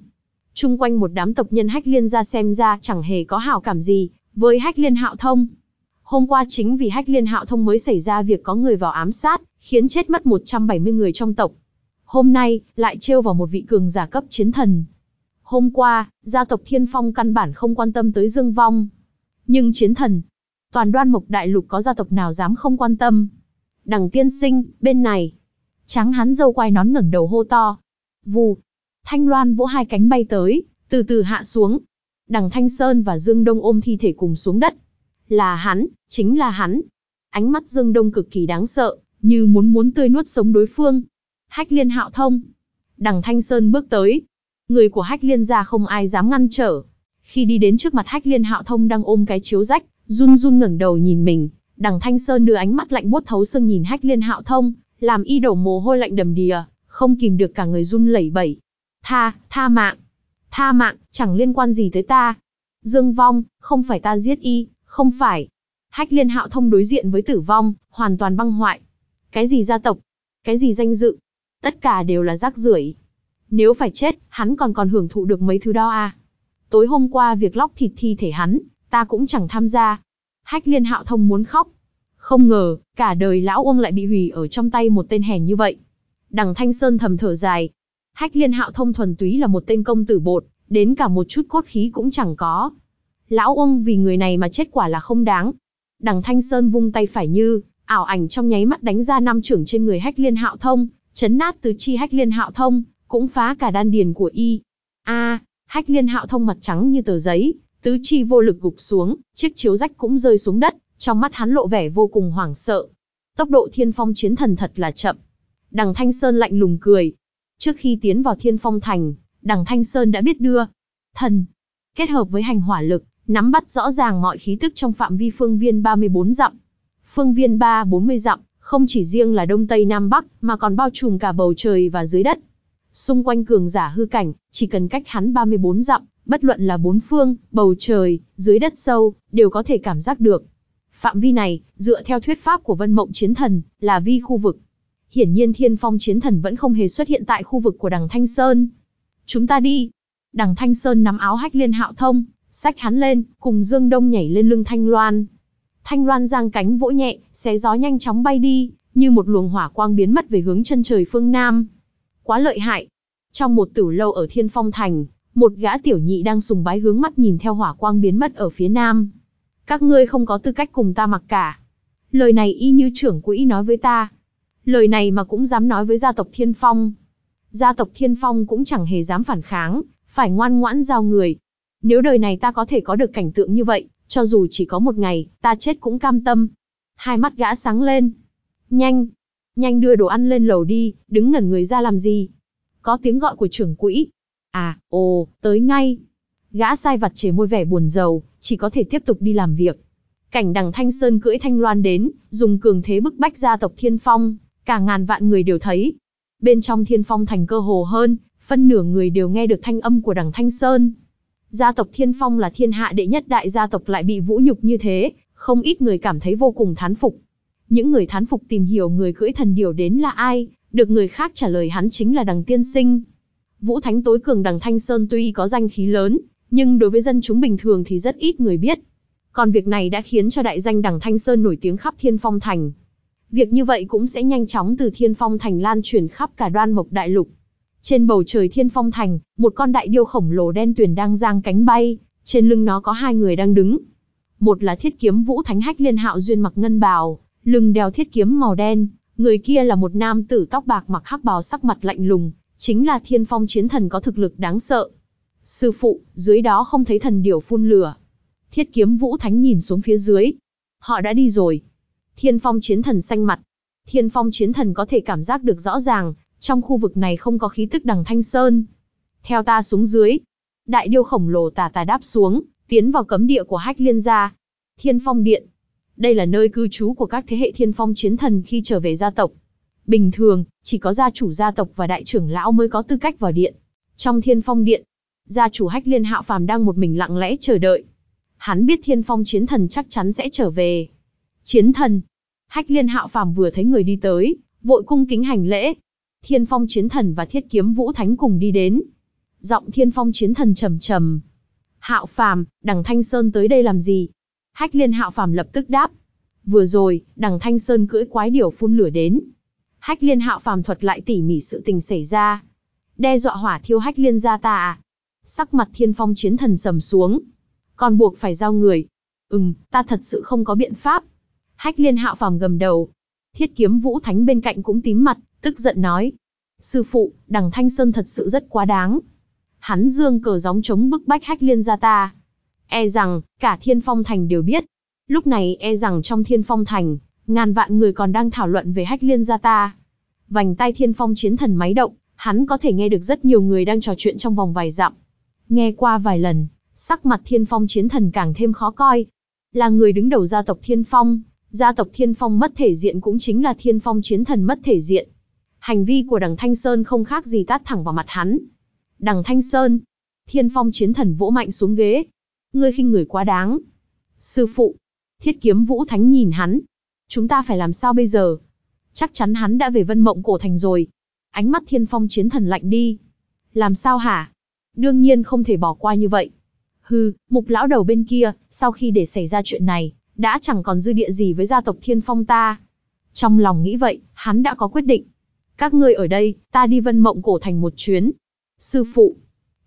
Trung quanh một đám tộc nhân hách liên gia xem ra chẳng hề có hảo cảm gì, với hách liên hạo thông. Hôm qua chính vì hách liên hạo thông mới xảy ra việc có người vào ám sát, khiến chết mất 170 người trong tộc. Hôm nay, lại trêu vào một vị cường giả cấp chiến thần. Hôm qua, gia tộc Thiên Phong căn bản không quan tâm tới Dương Vong. Nhưng chiến thần, toàn đoan mộc đại lục có gia tộc nào dám không quan tâm. Đằng tiên sinh, bên này. Trắng hắn dâu quay nón ngẩng đầu hô to. Vù. Thanh loan vỗ hai cánh bay tới, từ từ hạ xuống. Đằng Thanh Sơn và Dương Đông ôm thi thể cùng xuống đất. Là hắn, chính là hắn. Ánh mắt Dương Đông cực kỳ đáng sợ, như muốn muốn tươi nuốt sống đối phương. Hách liên hạo thông. Đằng Thanh Sơn bước tới. Người của Hách liên ra không ai dám ngăn trở. Khi đi đến trước mặt Hách liên hạo thông đang ôm cái chiếu rách, run run ngẩng đầu nhìn mình. Đằng Thanh Sơn đưa ánh mắt lạnh buốt thấu xương nhìn Hách liên hạo thông, làm y đổ mồ hôi lạnh đầm đìa, không kìm được cả người run lẩy bẩy. Tha, tha mạng. Tha mạng, chẳng liên quan gì tới ta. Dương vong, không phải ta giết y, không phải. Hách liên hạo thông đối diện với tử vong, hoàn toàn băng hoại. Cái gì gia tộc? Cái gì danh dự? Tất cả đều là rác rưởi. Nếu phải chết, hắn còn còn hưởng thụ được mấy thứ đó à? Tối hôm qua việc lóc thịt thi thể hắn, ta cũng chẳng tham gia. Hách liên hạo thông muốn khóc. Không ngờ, cả đời lão ông lại bị hủy ở trong tay một tên hèn như vậy. Đằng Thanh Sơn thầm thở dài. Hách liên hạo thông thuần túy là một tên công tử bột, đến cả một chút cốt khí cũng chẳng có. Lão ông vì người này mà chết quả là không đáng. Đằng Thanh Sơn vung tay phải như, ảo ảnh trong nháy mắt đánh ra năm trưởng trên người hách liên hạo thông, chấn nát tứ chi hách liên hạo thông, cũng phá cả đan điền của y. A, hách liên hạo thông mặt trắng như tờ giấy, tứ chi vô lực gục xuống, chiếc chiếu rách cũng rơi xuống đất, trong mắt hắn lộ vẻ vô cùng hoảng sợ. Tốc độ thiên phong chiến thần thật là chậm. Đằng Thanh Sơn lạnh lùng cười. Trước khi tiến vào thiên phong thành, đằng Thanh Sơn đã biết đưa thần kết hợp với hành hỏa lực, nắm bắt rõ ràng mọi khí tức trong phạm vi phương viên 34 dặm. Phương viên 3-40 dặm, không chỉ riêng là đông tây nam bắc, mà còn bao trùm cả bầu trời và dưới đất. Xung quanh cường giả hư cảnh, chỉ cần cách hắn 34 dặm, bất luận là bốn phương, bầu trời, dưới đất sâu, đều có thể cảm giác được. Phạm vi này, dựa theo thuyết pháp của Vân Mộng Chiến Thần, là vi khu vực. Hiển nhiên Thiên Phong Chiến Thần vẫn không hề xuất hiện tại khu vực của đằng Thanh Sơn. Chúng ta đi. Đằng Thanh Sơn nắm áo hách liên hạo thông, sách hắn lên, cùng Dương Đông nhảy lên lưng Thanh Loan. Thanh Loan giang cánh vỗ nhẹ, xé gió nhanh chóng bay đi, như một luồng hỏa quang biến mất về hướng chân trời phương Nam. Quá lợi hại. Trong một tử lâu ở Thiên Phong Thành, một gã tiểu nhị đang sùng bái hướng mắt nhìn theo hỏa quang biến mất ở phía Nam. Các ngươi không có tư cách cùng ta mặc cả. Lời này y như trưởng quỹ nói với ta. Lời này mà cũng dám nói với gia tộc Thiên Phong. Gia tộc Thiên Phong cũng chẳng hề dám phản kháng, phải ngoan ngoãn giao người. Nếu đời này ta có thể có được cảnh tượng như vậy, cho dù chỉ có một ngày, ta chết cũng cam tâm. Hai mắt gã sáng lên. Nhanh, nhanh đưa đồ ăn lên lầu đi, đứng ngẩn người ra làm gì? Có tiếng gọi của trưởng quỹ. À, ồ, tới ngay. Gã sai vặt chế môi vẻ buồn rầu, chỉ có thể tiếp tục đi làm việc. Cảnh đằng Thanh Sơn cưỡi Thanh Loan đến, dùng cường thế bức bách gia tộc Thiên Phong, cả ngàn vạn người đều thấy. Bên trong Thiên Phong thành cơ hồ hơn, phân nửa người đều nghe được thanh âm của đằng Thanh Sơn. Gia tộc Thiên Phong là thiên hạ đệ nhất đại gia tộc lại bị vũ nhục như thế, không ít người cảm thấy vô cùng thán phục. Những người thán phục tìm hiểu người cưỡi thần điều đến là ai, được người khác trả lời hắn chính là đằng tiên sinh. Vũ Thánh tối cường đằng Thanh Sơn tuy có danh khí lớn, nhưng đối với dân chúng bình thường thì rất ít người biết. Còn việc này đã khiến cho đại danh đằng Thanh Sơn nổi tiếng khắp Thiên Phong Thành. Việc như vậy cũng sẽ nhanh chóng từ Thiên Phong Thành lan truyền khắp cả đoan mộc đại lục. Trên bầu trời Thiên Phong Thành, một con đại điêu khổng lồ đen tuyền đang giang cánh bay, trên lưng nó có hai người đang đứng. Một là thiết kiếm vũ thánh hách liên hạo duyên mặc ngân bào, lưng đeo thiết kiếm màu đen, người kia là một nam tử tóc bạc mặc hắc bào sắc mặt lạnh lùng, chính là thiên phong chiến thần có thực lực đáng sợ. Sư phụ, dưới đó không thấy thần điểu phun lửa. Thiết kiếm vũ thánh nhìn xuống phía dưới. Họ đã đi rồi. Thiên phong chiến thần xanh mặt. Thiên phong chiến thần có thể cảm giác được rõ ràng, trong khu vực này không có khí tức đằng thanh sơn. Theo ta xuống dưới. Đại điêu khổng lồ tà tà đáp xuống, tiến vào cấm địa của hách liên gia. Thiên phong điện. Đây là nơi cư trú của các thế hệ thiên phong chiến thần khi trở về gia tộc. Bình thường, chỉ có gia chủ gia tộc và đại trưởng lão mới có tư cách vào điện. Trong thiên phong điện, gia chủ hách liên hạo phàm đang một mình lặng lẽ chờ đợi. Hắn biết thiên phong chiến thần chắc chắn sẽ trở về. Chiến thần. Hách liên hạo phàm vừa thấy người đi tới, vội cung kính hành lễ. Thiên phong chiến thần và thiết kiếm vũ thánh cùng đi đến. Giọng thiên phong chiến thần trầm trầm. Hạo phàm, đằng Thanh Sơn tới đây làm gì? Hách liên hạo phàm lập tức đáp. Vừa rồi, đằng Thanh Sơn cưỡi quái điểu phun lửa đến. Hách liên hạo phàm thuật lại tỉ mỉ sự tình xảy ra. Đe dọa hỏa thiêu hách liên gia ta à? Sắc mặt thiên phong chiến thần sầm xuống. Còn buộc phải giao người. Ừm, ta thật sự không có biện pháp. Hách liên hạo phàm gầm đầu. Thiết kiếm vũ thánh bên cạnh cũng tím mặt, tức giận nói. Sư phụ, đằng Thanh Sơn thật sự rất quá đáng. Hắn dương cờ gióng chống bức bách hách liên gia ta. E rằng, cả thiên phong thành đều biết. Lúc này e rằng trong thiên phong thành, ngàn vạn người còn đang thảo luận về hách liên gia ta. Vành tay thiên phong chiến thần máy động, hắn có thể nghe được rất nhiều người đang trò chuyện trong vòng vài dặm. Nghe qua vài lần, sắc mặt thiên phong chiến thần càng thêm khó coi. Là người đứng đầu gia tộc thiên phong, gia tộc thiên phong mất thể diện cũng chính là thiên phong chiến thần mất thể diện. Hành vi của đằng Thanh Sơn không khác gì tát thẳng vào mặt hắn. Đằng Thanh Sơn, thiên phong chiến thần vỗ mạnh xuống ghế. Ngươi khinh người quá đáng. Sư phụ, thiết kiếm vũ thánh nhìn hắn. Chúng ta phải làm sao bây giờ? Chắc chắn hắn đã về vân mộng cổ thành rồi. Ánh mắt thiên phong chiến thần lạnh đi. Làm sao hả? Đương nhiên không thể bỏ qua như vậy. Hừ, mục lão đầu bên kia, sau khi để xảy ra chuyện này, đã chẳng còn dư địa gì với gia tộc thiên phong ta. Trong lòng nghĩ vậy, hắn đã có quyết định. Các ngươi ở đây, ta đi vân mộng cổ thành một chuyến. Sư phụ,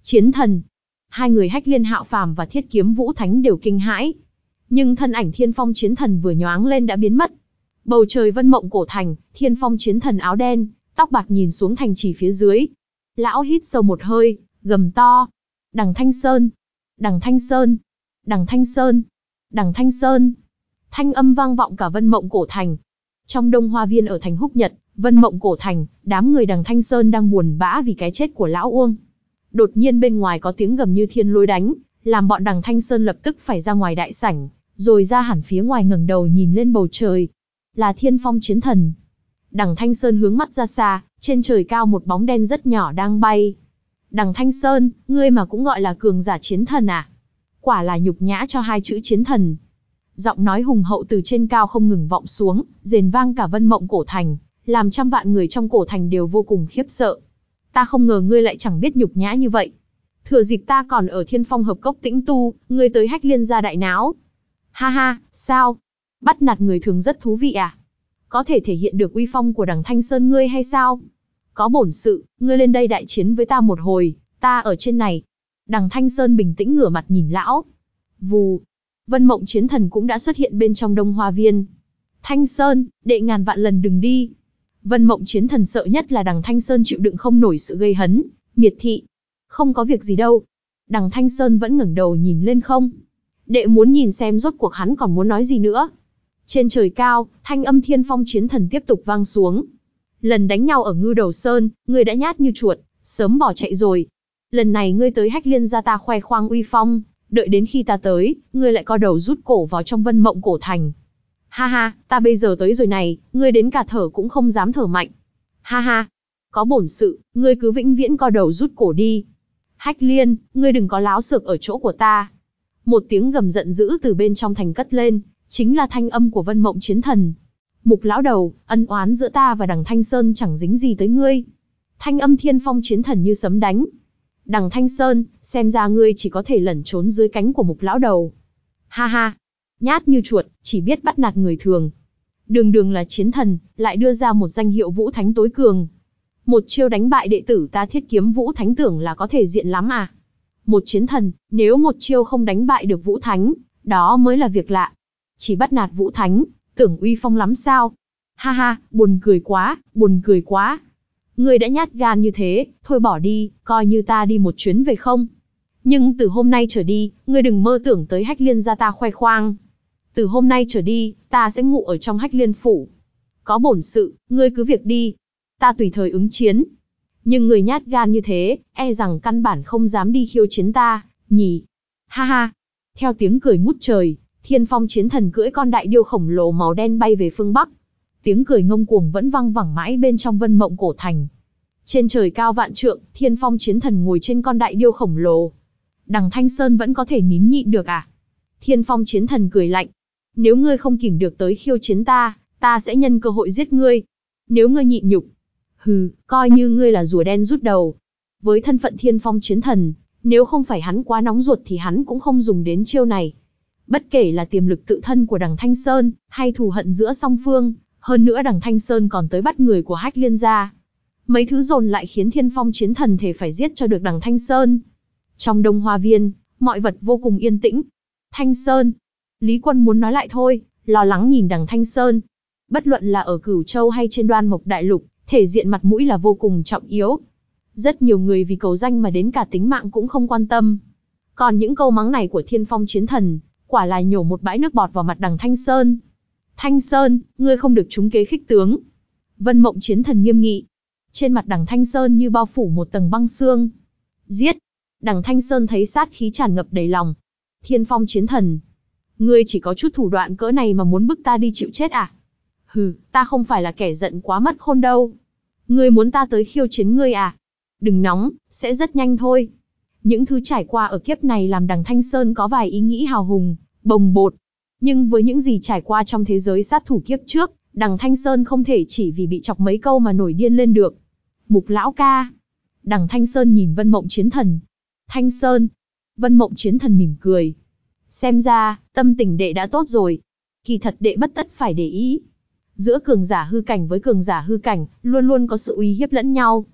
chiến thần, hai người hách liên hạo phàm và thiết kiếm vũ thánh đều kinh hãi. Nhưng thân ảnh thiên phong chiến thần vừa nhoáng lên đã biến mất. Bầu trời vân mộng cổ thành, thiên phong chiến thần áo đen, tóc bạc nhìn xuống thành trì phía dưới. Lão hít sâu một hơi, gầm to. Đằng Thanh Sơn, đằng Thanh Sơn, đằng Thanh Sơn, đằng Thanh Sơn. Thanh âm vang vọng cả vân mộng cổ thành. Trong đông hoa viên ở thành Húc Nhật, vân mộng cổ thành, đám người đằng Thanh Sơn đang buồn bã vì cái chết của lão Uông. Đột nhiên bên ngoài có tiếng gầm như thiên lôi đánh, làm bọn đằng Thanh Sơn lập tức phải ra ngoài đại sảnh, rồi ra hẳn phía ngoài ngẩng đầu nhìn lên bầu trời. Là thiên phong chiến thần. Đằng Thanh Sơn hướng mắt ra xa, trên trời cao một bóng đen rất nhỏ đang bay. Đằng Thanh Sơn, ngươi mà cũng gọi là cường giả chiến thần à? Quả là nhục nhã cho hai chữ chiến thần. Giọng nói hùng hậu từ trên cao không ngừng vọng xuống, rền vang cả vân mộng cổ thành, làm trăm vạn người trong cổ thành đều vô cùng khiếp sợ. Ta không ngờ ngươi lại chẳng biết nhục nhã như vậy. Thừa dịp ta còn ở thiên phong hợp cốc tĩnh tu, ngươi tới hách liên gia đại náo. Ha ha, sao? Bắt nạt người thường rất thú vị à? Có thể thể hiện được uy phong của đằng Thanh Sơn ngươi hay sao? Có bổn sự, ngươi lên đây đại chiến với ta một hồi, ta ở trên này. Đằng Thanh Sơn bình tĩnh ngửa mặt nhìn lão. Vù. Vân mộng chiến thần cũng đã xuất hiện bên trong đông hoa viên. Thanh Sơn, đệ ngàn vạn lần đừng đi. Vân mộng chiến thần sợ nhất là đằng Thanh Sơn chịu đựng không nổi sự gây hấn, miệt thị. Không có việc gì đâu. Đằng Thanh Sơn vẫn ngẩng đầu nhìn lên không. Đệ muốn nhìn xem rốt cuộc hắn còn muốn nói gì nữa. Trên trời cao, thanh âm thiên phong chiến thần tiếp tục vang xuống. Lần đánh nhau ở ngư đầu sơn, ngươi đã nhát như chuột, sớm bỏ chạy rồi. Lần này ngươi tới hách liên gia ta khoe khoang uy phong, đợi đến khi ta tới, ngươi lại co đầu rút cổ vào trong vân mộng cổ thành. Ha ha, ta bây giờ tới rồi này, ngươi đến cả thở cũng không dám thở mạnh. Ha ha, có bổn sự, ngươi cứ vĩnh viễn co đầu rút cổ đi. Hách liên, ngươi đừng có láo sược ở chỗ của ta. Một tiếng gầm giận dữ từ bên trong thành cất lên, chính là thanh âm của vân mộng chiến thần. Mục lão đầu, ân oán giữa ta và đằng Thanh Sơn chẳng dính gì tới ngươi. Thanh âm thiên phong chiến thần như sấm đánh. Đằng Thanh Sơn, xem ra ngươi chỉ có thể lẩn trốn dưới cánh của mục lão đầu. Ha ha, nhát như chuột, chỉ biết bắt nạt người thường. Đường đường là chiến thần, lại đưa ra một danh hiệu vũ thánh tối cường. Một chiêu đánh bại đệ tử ta thiết kiếm vũ thánh tưởng là có thể diện lắm à. Một chiến thần, nếu một chiêu không đánh bại được vũ thánh, đó mới là việc lạ. Chỉ bắt nạt vũ thánh, tưởng uy phong lắm sao? Ha ha, buồn cười quá, buồn cười quá. Ngươi đã nhát gan như thế, thôi bỏ đi, coi như ta đi một chuyến về không. Nhưng từ hôm nay trở đi, ngươi đừng mơ tưởng tới hách liên gia ta khoe khoang. Từ hôm nay trở đi, ta sẽ ngủ ở trong hách liên phủ. Có bổn sự, ngươi cứ việc đi. Ta tùy thời ứng chiến. Nhưng người nhát gan như thế, e rằng căn bản không dám đi khiêu chiến ta, nhỉ. Ha ha. Theo tiếng cười ngút trời, Thiên Phong chiến thần cưỡi con đại điêu khổng lồ màu đen bay về phương Bắc. Tiếng cười ngông cuồng vẫn vang vẳng mãi bên trong vân mộng cổ thành. Trên trời cao vạn trượng, Thiên Phong chiến thần ngồi trên con đại điêu khổng lồ. Đằng Thanh Sơn vẫn có thể nín nhịn được à? Thiên Phong chiến thần cười lạnh. Nếu ngươi không kìm được tới khiêu chiến ta, ta sẽ nhân cơ hội giết ngươi. Nếu ngươi nhịn nhục, hừ, coi như ngươi là rùa đen rút đầu. Với thân phận Thiên Phong chiến thần, nếu không phải hắn quá nóng ruột thì hắn cũng không dùng đến chiêu này. Bất kể là tiềm lực tự thân của đằng Thanh Sơn, hay thù hận giữa song phương, hơn nữa đằng Thanh Sơn còn tới bắt người của hách liên gia. Mấy thứ dồn lại khiến thiên phong chiến thần thể phải giết cho được đằng Thanh Sơn. Trong đông hoa viên, mọi vật vô cùng yên tĩnh. Thanh Sơn. Lý quân muốn nói lại thôi, lo lắng nhìn đằng Thanh Sơn. Bất luận là ở Cửu Châu hay trên đoan mộc đại lục, thể diện mặt mũi là vô cùng trọng yếu. Rất nhiều người vì cầu danh mà đến cả tính mạng cũng không quan tâm. Còn những câu mắng này của thiên phong chiến thần, quả là nhổ một bãi nước bọt vào mặt đằng Thanh Sơn. Thanh Sơn, ngươi không được trúng kế khích tướng. Vân mộng chiến thần nghiêm nghị. Trên mặt đằng Thanh Sơn như bao phủ một tầng băng xương. Giết! Đằng Thanh Sơn thấy sát khí tràn ngập đầy lòng. Thiên phong chiến thần. Ngươi chỉ có chút thủ đoạn cỡ này mà muốn bức ta đi chịu chết à? Hừ, ta không phải là kẻ giận quá mất khôn đâu. Ngươi muốn ta tới khiêu chiến ngươi à? Đừng nóng, sẽ rất nhanh thôi. Những thứ trải qua ở kiếp này làm đằng Thanh Sơn có vài ý nghĩ hào hùng, bồng bột. Nhưng với những gì trải qua trong thế giới sát thủ kiếp trước, đằng Thanh Sơn không thể chỉ vì bị chọc mấy câu mà nổi điên lên được. Mục lão ca. Đằng Thanh Sơn nhìn Vân Mộng Chiến Thần. Thanh Sơn. Vân Mộng Chiến Thần mỉm cười. Xem ra, tâm tình đệ đã tốt rồi. Kỳ thật đệ bất tất phải để ý. Giữa cường giả hư cảnh với cường giả hư cảnh, luôn luôn có sự uy hiếp lẫn nhau.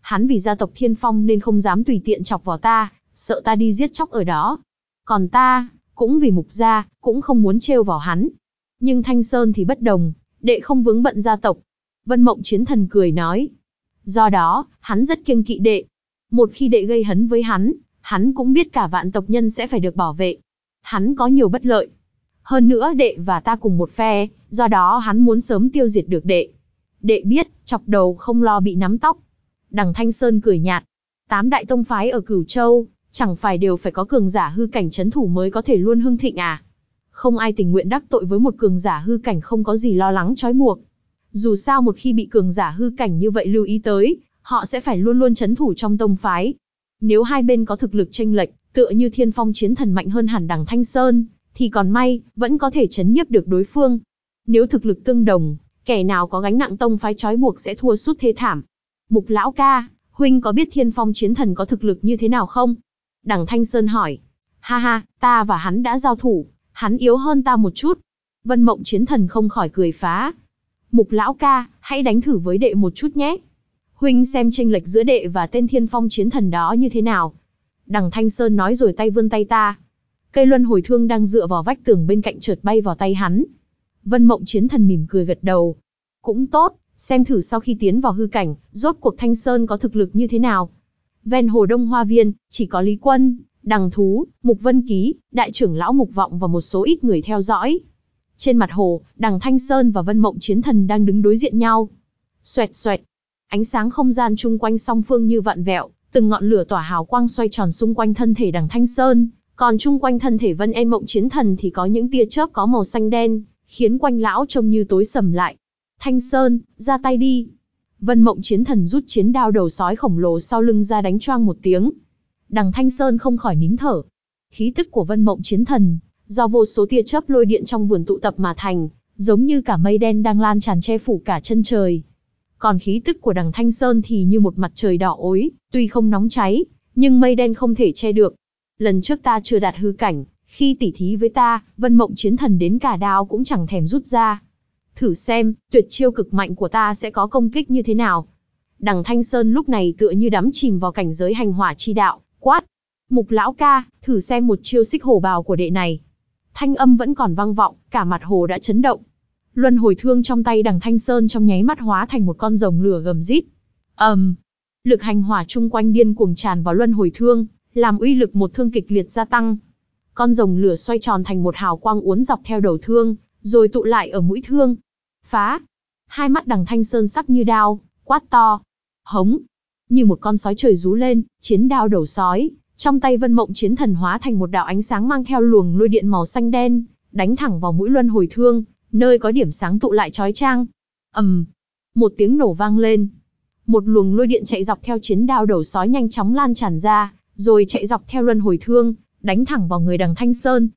Hắn vì gia tộc Thiên Phong nên không dám tùy tiện chọc vào ta, sợ ta đi giết chóc ở đó. Còn ta, cũng vì mục gia, cũng không muốn trêu vào hắn. Nhưng Thanh Sơn thì bất đồng, đệ không vướng bận gia tộc. Vân Mộng Chiến Thần cười nói. Do đó, hắn rất kiêng kỵ đệ. Một khi đệ gây hấn với hắn, hắn cũng biết cả vạn tộc nhân sẽ phải được bảo vệ. Hắn có nhiều bất lợi. Hơn nữa đệ và ta cùng một phe, do đó hắn muốn sớm tiêu diệt được đệ. Đệ biết, chọc đầu không lo bị nắm tóc. Đằng Thanh Sơn cười nhạt. Tám đại tông phái ở Cửu Châu, Chẳng phải đều phải có cường giả hư cảnh chấn thủ mới có thể luôn hưng thịnh à? Không ai tình nguyện đắc tội với một cường giả hư cảnh không có gì lo lắng trói buộc. Dù sao một khi bị cường giả hư cảnh như vậy lưu ý tới, họ sẽ phải luôn luôn chấn thủ trong tông phái. Nếu hai bên có thực lực tranh lệch, tựa như thiên phong chiến thần mạnh hơn hẳn đằng Thanh Sơn, thì còn may, vẫn có thể chấn nhiếp được đối phương. Nếu thực lực tương đồng, kẻ nào có gánh nặng tông phái trói buộc sẽ thua sút thê thảm. Mục lão ca, huynh có biết thiên phong chiến thần có thực lực như thế nào không? Đằng Thanh Sơn hỏi. Ha ha, ta và hắn đã giao thủ, hắn yếu hơn ta một chút. Vân mộng chiến thần không khỏi cười phá. Mục lão ca, hãy đánh thử với đệ một chút nhé. Huynh xem tranh lệch giữa đệ và tên thiên phong chiến thần đó như thế nào. Đằng Thanh Sơn nói rồi tay vươn tay ta. Cây luân hồi thương đang dựa vào vách tường bên cạnh chợt bay vào tay hắn. Vân mộng chiến thần mỉm cười gật đầu. Cũng tốt, xem thử sau khi tiến vào hư cảnh, rốt cuộc Thanh Sơn có thực lực như thế nào. Ven hồ Đông Hoa Viên, chỉ có Lý Quân, Đằng Thú, Mục Vân Ký, Đại trưởng lão Mục Vọng và một số ít người theo dõi. Trên mặt hồ, Đằng Thanh Sơn và Vân Mộng Chiến Thần đang đứng đối diện nhau. Xoẹt xoẹt, ánh sáng không gian chung quanh song phương như vạn vẹo, từng ngọn lửa tỏa hào quang xoay tròn xung quanh thân thể Đằng Thanh Sơn, còn chung quanh thân thể Vân En Mộng Chiến Thần thì có những tia chớp có màu xanh đen, khiến quanh lão trông như tối sầm lại. Thanh Sơn, ra tay đi. Vân Mộng Chiến Thần rút chiến đao đầu sói khổng lồ sau lưng ra đánh choang một tiếng. Đằng Thanh Sơn không khỏi nín thở. Khí tức của Vân Mộng Chiến Thần, do vô số tia chớp lôi điện trong vườn tụ tập mà thành, giống như cả mây đen đang lan tràn che phủ cả chân trời. Còn khí tức của đằng Thanh Sơn thì như một mặt trời đỏ ối, tuy không nóng cháy, nhưng mây đen không thể che được. Lần trước ta chưa đạt hư cảnh, khi tỉ thí với ta, Vân Mộng Chiến Thần đến cả đao cũng chẳng thèm rút ra. Thử xem, tuyệt chiêu cực mạnh của ta sẽ có công kích như thế nào. Đằng Thanh Sơn lúc này tựa như đắm chìm vào cảnh giới hành hỏa chi đạo, quát. Mục lão ca, thử xem một chiêu xích hổ bào của đệ này. Thanh âm vẫn còn vang vọng, cả mặt hồ đã chấn động. Luân hồi thương trong tay đằng Thanh Sơn trong nháy mắt hóa thành một con rồng lửa gầm rít. ầm, um, lực hành hỏa chung quanh điên cuồng tràn vào luân hồi thương, làm uy lực một thương kịch liệt gia tăng. Con rồng lửa xoay tròn thành một hào quang uốn dọc theo đầu thương, rồi tụ lại ở mũi thương. Phá! Hai mắt đằng thanh sơn sắc như đao, quát to. Hống! Như một con sói trời rú lên, chiến đao đầu sói, trong tay vân mộng chiến thần hóa thành một đạo ánh sáng mang theo luồng lôi điện màu xanh đen, đánh thẳng vào mũi luân hồi thương, nơi có điểm sáng tụ lại chói chang. ầm, một tiếng nổ vang lên. Một luồng lôi điện chạy dọc theo chiến đao đầu sói nhanh chóng lan tràn ra, rồi chạy dọc theo luân hồi thương, đánh thẳng vào người đằng Thanh Sơn.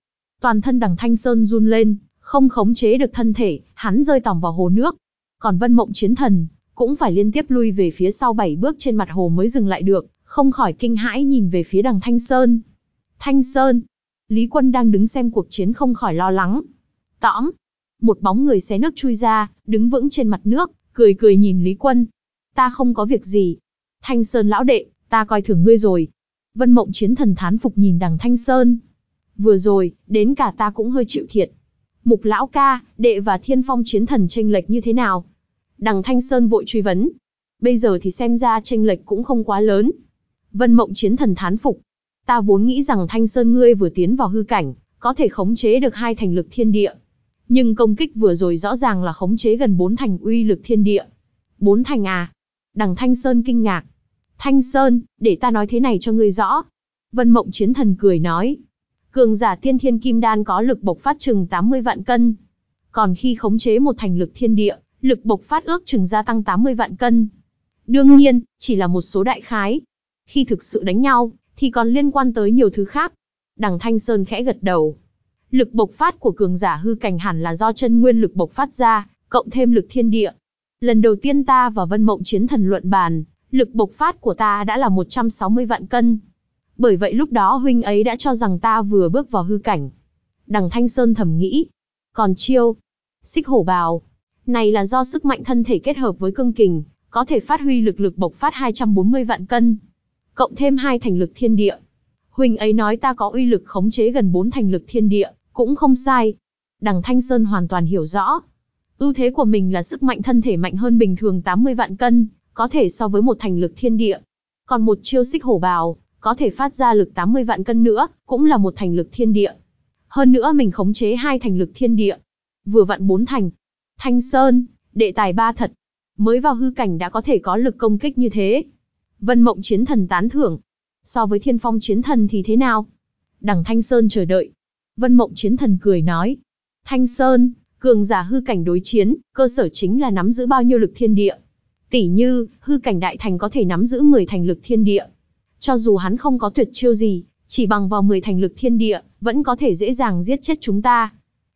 Toàn thân đằng Thanh Sơn run lên, không khống chế được thân thể, hắn rơi tòng vào hồ nước. Còn Vân Mộng Chiến Thần, cũng phải liên tiếp lui về phía sau bảy bước trên mặt hồ mới dừng lại được, không khỏi kinh hãi nhìn về phía đằng Thanh Sơn. Thanh Sơn! Lý Quân đang đứng xem cuộc chiến không khỏi lo lắng. Tõm! Một bóng người xé nước chui ra, đứng vững trên mặt nước, cười cười nhìn Lý Quân. Ta không có việc gì. Thanh Sơn lão đệ, ta coi thường ngươi rồi. Vân Mộng Chiến Thần thán phục nhìn đằng Thanh Sơn. Vừa rồi, đến cả ta cũng hơi chịu thiệt. Mục lão ca, đệ và Thiên Phong Chiến Thần tranh lệch như thế nào? Đằng Thanh Sơn vội truy vấn. Bây giờ thì xem ra tranh lệch cũng không quá lớn. Vân Mộng Chiến Thần thán phục. Ta vốn nghĩ rằng Thanh Sơn ngươi vừa tiến vào hư cảnh, có thể khống chế được hai thành lực thiên địa. Nhưng công kích vừa rồi rõ ràng là khống chế gần bốn thành uy lực thiên địa. Bốn thành à? Đằng Thanh Sơn kinh ngạc. Thanh Sơn, để ta nói thế này cho ngươi rõ. Vân Mộng Chiến Thần cười nói. Cường giả tiên thiên kim đan có lực bộc phát chừng 80 vạn cân. Còn khi khống chế một thành lực thiên địa, lực bộc phát ước chừng gia tăng 80 vạn cân. Đương nhiên, chỉ là một số đại khái. Khi thực sự đánh nhau, thì còn liên quan tới nhiều thứ khác. Đằng Thanh Sơn khẽ gật đầu. Lực bộc phát của cường giả hư cảnh hẳn là do chân nguyên lực bộc phát ra, cộng thêm lực thiên địa. Lần đầu tiên ta và Vân Mộng Chiến Thần luận bàn, lực bộc phát của ta đã là 160 vạn cân. Bởi vậy lúc đó huynh ấy đã cho rằng ta vừa bước vào hư cảnh. Đằng Thanh Sơn thầm nghĩ. Còn chiêu, xích hổ bào, này là do sức mạnh thân thể kết hợp với cương kình, có thể phát huy lực lực bộc phát 240 vạn cân. Cộng thêm hai thành lực thiên địa. Huynh ấy nói ta có uy lực khống chế gần 4 thành lực thiên địa, cũng không sai. Đằng Thanh Sơn hoàn toàn hiểu rõ. Ưu thế của mình là sức mạnh thân thể mạnh hơn bình thường 80 vạn cân, có thể so với một thành lực thiên địa. Còn một chiêu xích hổ bào, có thể phát ra lực 80 vạn cân nữa, cũng là một thành lực thiên địa. Hơn nữa mình khống chế hai thành lực thiên địa. Vừa vặn bốn thành. Thanh Sơn, đệ tài ba thật. Mới vào hư cảnh đã có thể có lực công kích như thế. Vân Mộng Chiến Thần tán thưởng. So với thiên phong chiến thần thì thế nào? Đằng Thanh Sơn chờ đợi. Vân Mộng chiến thần cười nói. Thanh Sơn, cường giả hư cảnh đối chiến, cơ sở chính là nắm giữ bao nhiêu lực thiên địa. Tỷ như, hư cảnh đại thành có thể nắm giữ 10 thành lực thiên địa. Cho dù hắn không có tuyệt chiêu gì, chỉ bằng vào 10 thành lực thiên địa, vẫn có thể dễ dàng giết chết chúng ta.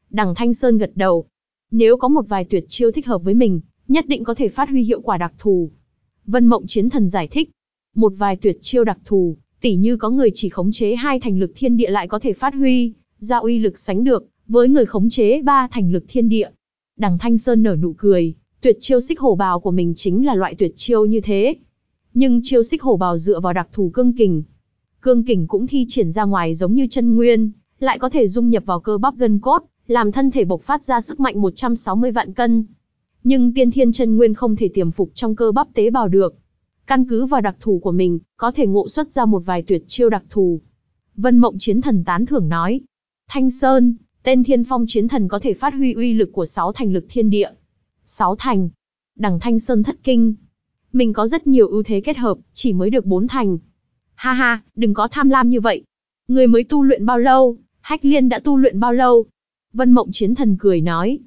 Đằng Thanh Sơn gật đầu. Nếu có một vài tuyệt chiêu thích hợp với mình, nhất định có thể phát huy hiệu quả đặc thù. Vân Mộng Chiến Thần giải thích. Một vài tuyệt chiêu đặc thù, tỉ như có người chỉ khống chế hai thành lực thiên địa lại có thể phát huy, ra uy lực sánh được, với người khống chế ba thành lực thiên địa. Đằng Thanh Sơn nở nụ cười, tuyệt chiêu xích hổ bào của mình chính là loại tuyệt chiêu như thế. Nhưng chiêu xích hổ bào dựa vào đặc thù cương kình. Cương kình cũng thi triển ra ngoài giống như chân nguyên, lại có thể dung nhập vào cơ bắp gân cốt, làm thân thể bộc phát ra sức mạnh 160 vạn cân. Nhưng tiên thiên chân nguyên không thể tiềm phục trong cơ bắp tế bào được. Căn cứ vào đặc thù của mình, có thể ngộ xuất ra một vài tuyệt chiêu đặc thù. Vân Mộng Chiến Thần tán thưởng nói. Thanh Sơn, tên thiên phong chiến thần có thể phát huy uy lực của sáu thành lực thiên địa. Sáu thành. Đằng Thanh Sơn thất kinh. Mình có rất nhiều ưu thế kết hợp, chỉ mới được bốn thành. Ha ha, đừng có tham lam như vậy. Người mới tu luyện bao lâu, Hách Liên đã tu luyện bao lâu? Vân Mộng Chiến Thần cười nói.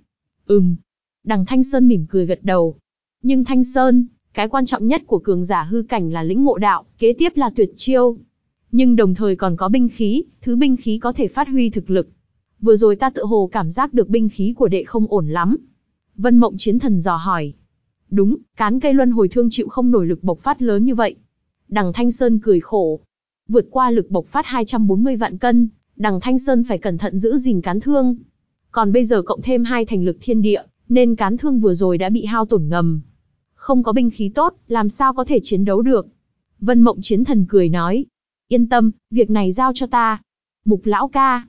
Ừm. Đằng Thanh Sơn mỉm cười gật đầu. Nhưng Thanh Sơn, cái quan trọng nhất của cường giả hư cảnh là lĩnh ngộ đạo, kế tiếp là tuyệt chiêu. Nhưng đồng thời còn có binh khí, thứ binh khí có thể phát huy thực lực. Vừa rồi ta tự hồ cảm giác được binh khí của đệ không ổn lắm. Vân Mộng Chiến Thần dò hỏi. Đúng, cán cây luân hồi thương chịu không nổi lực bộc phát lớn như vậy. Đằng Thanh Sơn cười khổ. Vượt qua lực bộc phát 240 vạn cân, đằng Thanh Sơn phải cẩn thận giữ gìn cán thương. Còn bây giờ cộng thêm hai thành lực thiên địa, nên cán thương vừa rồi đã bị hao tổn ngầm. Không có binh khí tốt, làm sao có thể chiến đấu được. Vân Mộng Chiến Thần cười nói. Yên tâm, việc này giao cho ta. Mục lão ca.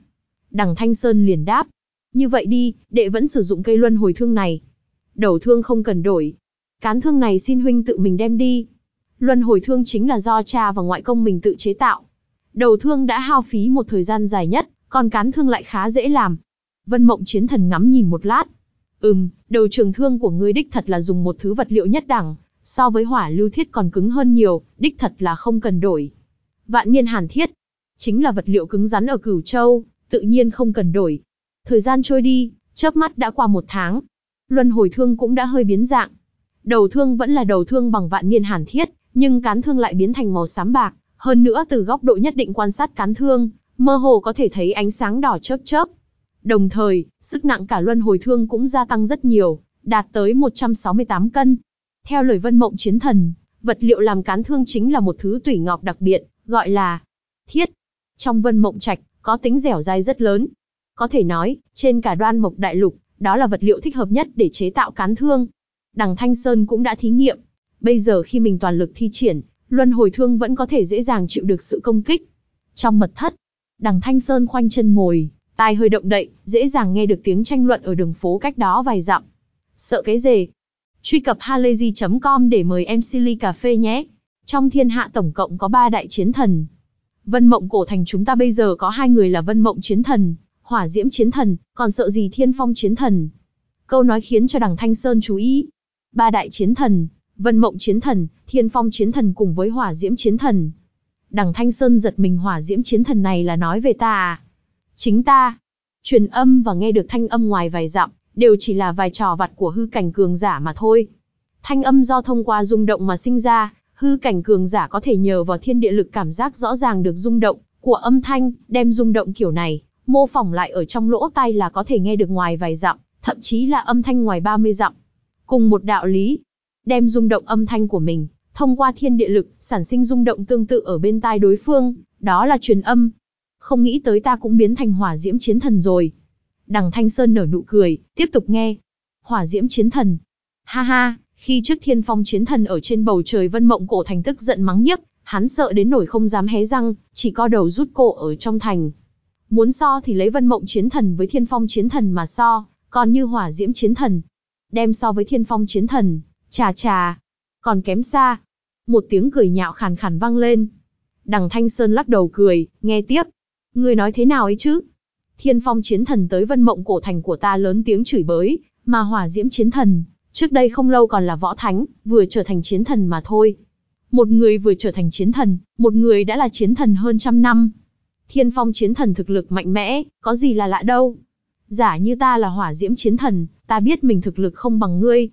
Đằng Thanh Sơn liền đáp. Như vậy đi, đệ vẫn sử dụng cây luân hồi thương này. Đầu thương không cần đổi. Cán thương này xin huynh tự mình đem đi. Luân hồi thương chính là do cha và ngoại công mình tự chế tạo. Đầu thương đã hao phí một thời gian dài nhất, còn cán thương lại khá dễ làm. Vân Mộng Chiến Thần ngắm nhìn một lát. Ừm, đầu trường thương của ngươi đích thật là dùng một thứ vật liệu nhất đẳng, so với hỏa lưu thiết còn cứng hơn nhiều, đích thật là không cần đổi. Vạn niên hàn thiết, chính là vật liệu cứng rắn ở Cửu Châu, tự nhiên không cần đổi. Thời gian trôi đi, chớp mắt đã qua một tháng. Luân hồi thương cũng đã hơi biến dạng. Đầu thương vẫn là đầu thương bằng vạn niên hàn thiết, nhưng cán thương lại biến thành màu xám bạc. Hơn nữa từ góc độ nhất định quan sát cán thương, mơ hồ có thể thấy ánh sáng đỏ chớp chớp. Đồng thời, sức nặng cả luân hồi thương cũng gia tăng rất nhiều, đạt tới 168 cân. Theo lời Vân Mộng Chiến Thần, vật liệu làm cán thương chính là một thứ tủy ngọc đặc biệt, gọi là thiết. Trong Vân Mộng Trạch, có tính dẻo dai rất lớn. Có thể nói, trên cả đoan mộc đại lục, đó là vật liệu thích hợp nhất để chế tạo cán thương. Đằng Thanh Sơn cũng đã thí nghiệm. Bây giờ khi mình toàn lực thi triển, luân hồi thương vẫn có thể dễ dàng chịu được sự công kích. Trong mật thất, đằng Thanh Sơn khoanh chân ngồi, tai hơi động đậy, dễ dàng nghe được tiếng tranh luận ở đường phố cách đó vài dặm. Sợ cái gì? Truy cập halayzi.com để mời em Silly Cà Phê nhé. Trong thiên hạ tổng cộng có ba đại chiến thần. Vân mộng cổ thành chúng ta bây giờ có hai người là vân mộng chiến thần, hỏa diễm chiến thần, còn sợ gì thiên phong chiến thần. Câu nói khiến cho đằng Thanh Sơn chú ý. Ba đại chiến thần, vân mộng chiến thần, thiên phong chiến thần cùng với hỏa diễm chiến thần. Đằng Thanh Sơn giật mình hỏa diễm chiến thần này là nói về ta à? Chính ta. Truyền âm và nghe được thanh âm ngoài vài dặm, đều chỉ là vài trò vặt của hư cảnh cường giả mà thôi. Thanh âm do thông qua rung động mà sinh ra, hư cảnh cường giả có thể nhờ vào thiên địa lực cảm giác rõ ràng được rung động của âm thanh, đem rung động kiểu này, mô phỏng lại ở trong lỗ tai là có thể nghe được ngoài vài dặm, thậm chí là âm thanh ngoài 30 dặm. Cùng một đạo lý, đem rung động âm thanh của mình, thông qua thiên địa lực, sản sinh rung động tương tự ở bên tai đối phương, đó là truyền âm. Không nghĩ tới ta cũng biến thành hỏa diễm chiến thần rồi. Đằng Thanh Sơn nở nụ cười, tiếp tục nghe. Hỏa diễm chiến thần. Ha ha, khi trước thiên phong chiến thần ở trên bầu trời vân mộng cổ thành tức giận mắng nhiếc, hắn sợ đến nổi không dám hé răng, chỉ co đầu rút cổ ở trong thành. Muốn so thì lấy vân mộng chiến thần với thiên phong chiến thần mà so, còn như hỏa diễm chiến thần. Đem so với thiên phong chiến thần, chà chà, còn kém xa. Một tiếng cười nhạo khàn khàn vang lên. Đằng Thanh Sơn lắc đầu cười, nghe tiếp. Người nói thế nào ấy chứ? Thiên phong chiến thần tới vân mộng cổ thành của ta lớn tiếng chửi bới, mà hỏa diễm chiến thần, trước đây không lâu còn là võ thánh, vừa trở thành chiến thần mà thôi. Một người vừa trở thành chiến thần, một người đã là chiến thần hơn trăm năm. Thiên phong chiến thần thực lực mạnh mẽ, có gì là lạ đâu. Giả như ta là hỏa diễm chiến thần, ta biết mình thực lực không bằng ngươi.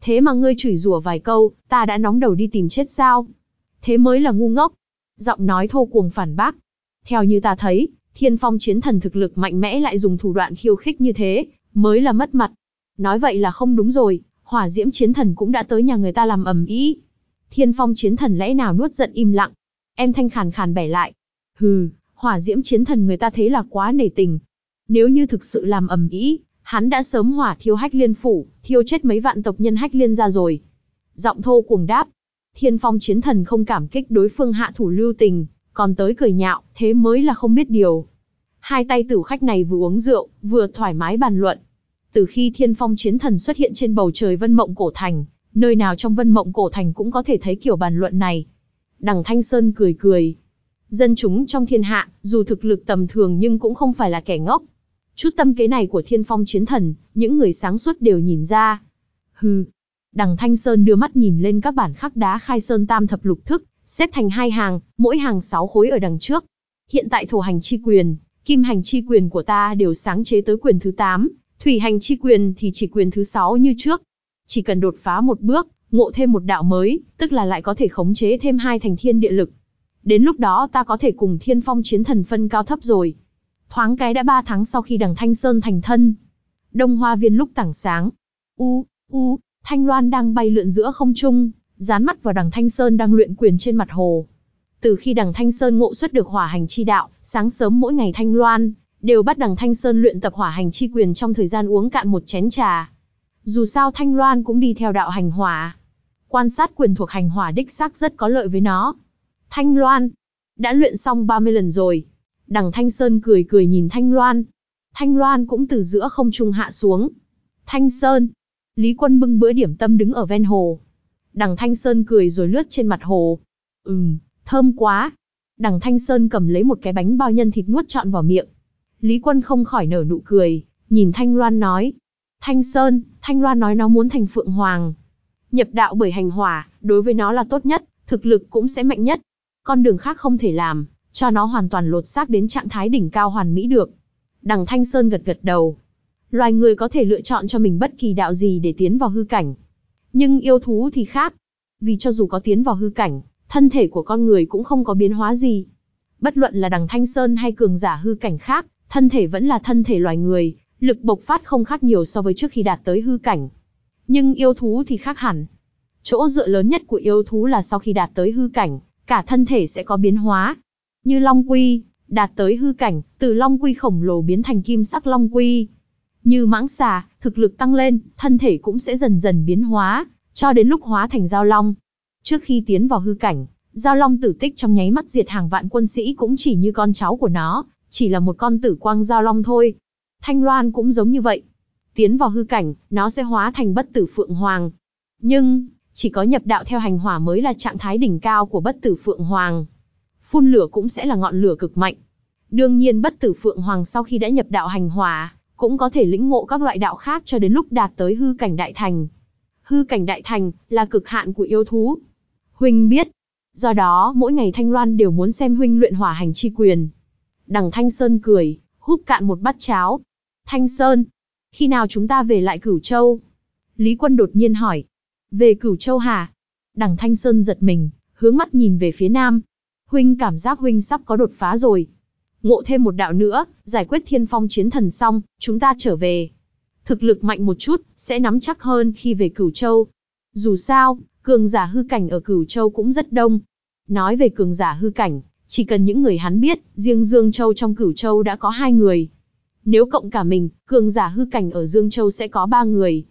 Thế mà ngươi chửi rủa vài câu, ta đã nóng đầu đi tìm chết sao? Thế mới là ngu ngốc. Giọng nói thô cuồng phản bác. Theo như ta thấy, thiên phong chiến thần thực lực mạnh mẽ lại dùng thủ đoạn khiêu khích như thế, mới là mất mặt. Nói vậy là không đúng rồi, hỏa diễm chiến thần cũng đã tới nhà người ta làm ầm ĩ. Thiên phong chiến thần lẽ nào nuốt giận im lặng. Em thanh khàn khàn bẻ lại. Hừ, hỏa diễm chiến thần người ta thế là quá nể tình. Nếu như thực sự làm ầm ĩ, hắn đã sớm hỏa thiêu hách liên phủ, thiêu chết mấy vạn tộc nhân hách liên ra rồi. Giọng thô cuồng đáp. Thiên phong chiến thần không cảm kích đối phương hạ thủ lưu tình, còn tới cười nhạo, thế mới là không biết điều. Hai tay tử khách này vừa uống rượu, vừa thoải mái bàn luận. Từ khi thiên phong chiến thần xuất hiện trên bầu trời vân mộng cổ thành, nơi nào trong vân mộng cổ thành cũng có thể thấy kiểu bàn luận này. Đằng Thanh Sơn cười cười. Dân chúng trong thiên hạ, dù thực lực tầm thường nhưng cũng không phải là kẻ ngốc. Chút tâm kế này của thiên phong chiến thần, những người sáng suốt đều nhìn ra. Hừ. Đằng Thanh Sơn đưa mắt nhìn lên các bản khắc đá khai sơn tam thập lục thức, xếp thành hai hàng, mỗi hàng sáu khối ở đằng trước. Hiện tại thổ hành chi quyền, kim hành chi quyền của ta đều sáng chế tới quyền thứ 8, thủy hành chi quyền thì chỉ quyền thứ sáu như trước. Chỉ cần đột phá một bước, ngộ thêm một đạo mới, tức là lại có thể khống chế thêm hai thành thiên địa lực. Đến lúc đó ta có thể cùng thiên phong chiến thần phân cao thấp rồi. Thoáng cái đã ba tháng sau khi đằng Thanh Sơn thành thân. Đông Hoa Viên lúc tảng sáng. U, u, Thanh Loan đang bay lượn giữa không trung, dán mắt vào đằng Thanh Sơn đang luyện quyền trên mặt hồ. Từ khi đằng Thanh Sơn ngộ xuất được hỏa hành chi đạo, sáng sớm mỗi ngày Thanh Loan, đều bắt đằng Thanh Sơn luyện tập hỏa hành chi quyền trong thời gian uống cạn một chén trà. Dù sao Thanh Loan cũng đi theo đạo hành hỏa. Quan sát quyền thuộc hành hỏa đích xác rất có lợi với nó. Thanh Loan, đã luyện xong 30 lần rồi. Đằng Thanh Sơn cười cười nhìn Thanh Loan. Thanh Loan cũng từ giữa không trung hạ xuống. Thanh Sơn. Lý Quân bưng bữa điểm tâm đứng ở ven hồ. Đằng Thanh Sơn cười rồi lướt trên mặt hồ. Ừm, thơm quá. Đằng Thanh Sơn cầm lấy một cái bánh bao nhân thịt nuốt trọn vào miệng. Lý Quân không khỏi nở nụ cười, nhìn Thanh Loan nói. Thanh Sơn, Thanh Loan nói nó muốn thành Phượng Hoàng. Nhập đạo bởi hành hỏa, đối với nó là tốt nhất, thực lực cũng sẽ mạnh nhất. Con đường khác không thể làm, cho nó hoàn toàn lột xác đến trạng thái đỉnh cao hoàn mỹ được. Đằng Thanh Sơn gật gật đầu. Loài người có thể lựa chọn cho mình bất kỳ đạo gì để tiến vào hư cảnh. Nhưng yêu thú thì khác. Vì cho dù có tiến vào hư cảnh, thân thể của con người cũng không có biến hóa gì. Bất luận là đằng Thanh Sơn hay cường giả hư cảnh khác, thân thể vẫn là thân thể loài người, lực bộc phát không khác nhiều so với trước khi đạt tới hư cảnh. Nhưng yêu thú thì khác hẳn. Chỗ dựa lớn nhất của yêu thú là sau khi đạt tới hư cảnh, cả thân thể sẽ có biến hóa. Như Long Quy, đạt tới hư cảnh, từ Long Quy khổng lồ biến thành kim sắc Long Quy. Như mãng xà, thực lực tăng lên, thân thể cũng sẽ dần dần biến hóa, cho đến lúc hóa thành giao long. Trước khi tiến vào hư cảnh, giao long tử tích trong nháy mắt diệt hàng vạn quân sĩ cũng chỉ như con cháu của nó, chỉ là một con tử quang giao long thôi. Thanh Loan cũng giống như vậy. Tiến vào hư cảnh, nó sẽ hóa thành bất tử phượng hoàng. Nhưng, chỉ có nhập đạo theo hành hỏa mới là trạng thái đỉnh cao của bất tử phượng hoàng. Phun lửa cũng sẽ là ngọn lửa cực mạnh. Đương nhiên bất tử phượng hoàng sau khi đã nhập đạo hành hỏa, cũng có thể lĩnh ngộ các loại đạo khác cho đến lúc đạt tới hư cảnh đại thành. Hư cảnh đại thành là cực hạn của yêu thú. Huynh biết. Do đó, mỗi ngày Thanh Loan đều muốn xem huynh luyện hỏa hành chi quyền. Đằng Thanh Sơn cười, húp cạn một bát cháo. Thanh Sơn, khi nào chúng ta về lại Cửu Châu? Lý Quân đột nhiên hỏi. Về Cửu Châu hả? Đằng Thanh Sơn giật mình, hướng mắt nhìn về phía nam. Huynh cảm giác huynh sắp có đột phá rồi. Ngộ thêm một đạo nữa, giải quyết thiên phong chiến thần xong, chúng ta trở về. Thực lực mạnh một chút, sẽ nắm chắc hơn khi về Cửu Châu. Dù sao, cường giả hư cảnh ở Cửu Châu cũng rất đông. Nói về cường giả hư cảnh, chỉ cần những người hắn biết, riêng Dương Châu trong Cửu Châu đã có hai người. Nếu cộng cả mình, cường giả hư cảnh ở Dương Châu sẽ có ba người.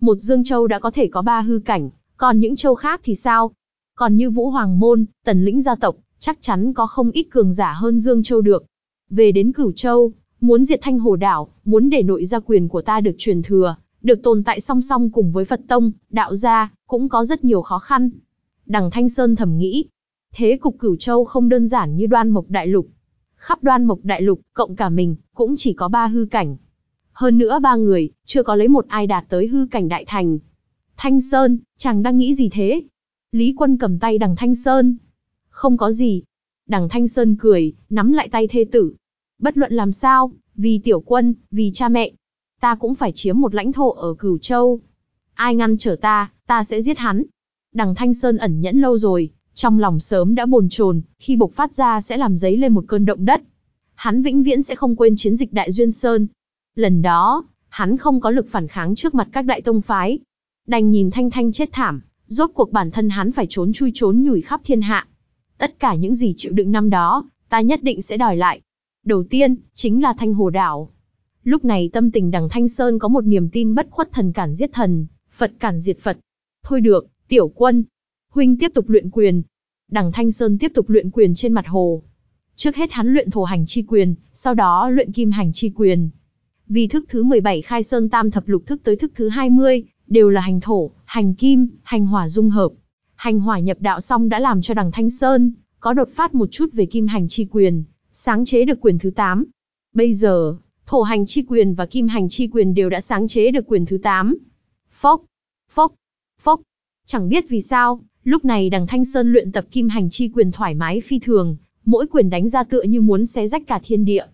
Một Dương Châu đã có thể có ba hư cảnh, còn những châu khác thì sao? Còn như Vũ Hoàng Môn, Tần Lĩnh gia tộc, chắc chắn có không ít cường giả hơn Dương Châu được. Về đến Cửu Châu, muốn diệt Thanh Hồ Đảo, muốn để nội gia quyền của ta được truyền thừa, được tồn tại song song cùng với Phật Tông, đạo gia, cũng có rất nhiều khó khăn. Đằng Thanh Sơn thầm nghĩ, thế cục Cửu Châu không đơn giản như đoan mộc đại lục. Khắp đoan mộc đại lục, cộng cả mình, cũng chỉ có ba hư cảnh. Hơn nữa ba người, chưa có lấy một ai đạt tới hư cảnh đại thành. Thanh Sơn, chàng đang nghĩ gì thế? Lý Quân cầm tay đằng Thanh Sơn. Không có gì. Đằng Thanh Sơn cười, nắm lại tay thê tử. Bất luận làm sao, vì tiểu quân, vì cha mẹ, ta cũng phải chiếm một lãnh thổ ở Cửu Châu. Ai ngăn trở ta, ta sẽ giết hắn. Đằng Thanh Sơn ẩn nhẫn lâu rồi, trong lòng sớm đã bồn chồn, khi bộc phát ra sẽ làm giấy lên một cơn động đất. Hắn vĩnh viễn sẽ không quên chiến dịch Đại Duyên Sơn. Lần đó, hắn không có lực phản kháng trước mặt các đại tông phái. Đành nhìn Thanh Thanh chết thảm, rốt cuộc bản thân hắn phải trốn chui trốn nhủi khắp thiên hạ. Tất cả những gì chịu đựng năm đó, ta nhất định sẽ đòi lại. Đầu tiên, chính là Thanh Hồ Đảo. Lúc này tâm tình đằng Thanh Sơn có một niềm tin bất khuất thần cản giết thần, Phật cản diệt Phật. Thôi được, tiểu quân. Huynh tiếp tục luyện quyền. Đằng Thanh Sơn tiếp tục luyện quyền trên mặt hồ. Trước hết hắn luyện thổ hành chi quyền, sau đó luyện kim hành chi quyền. Vì thức thứ 17 khai sơn tam thập lục thức tới thức thứ 20, đều là hành thổ, hành kim, hành hỏa dung hợp. Hành hỏa nhập đạo xong đã làm cho đằng Thanh Sơn, có đột phát một chút về kim hành chi quyền, sáng chế được quyền thứ 8. Bây giờ, thổ hành chi quyền và kim hành chi quyền đều đã sáng chế được quyền thứ 8. Phốc, phốc, phốc. Chẳng biết vì sao, lúc này đằng Thanh Sơn luyện tập kim hành chi quyền thoải mái phi thường, mỗi quyền đánh ra tựa như muốn xé rách cả thiên địa.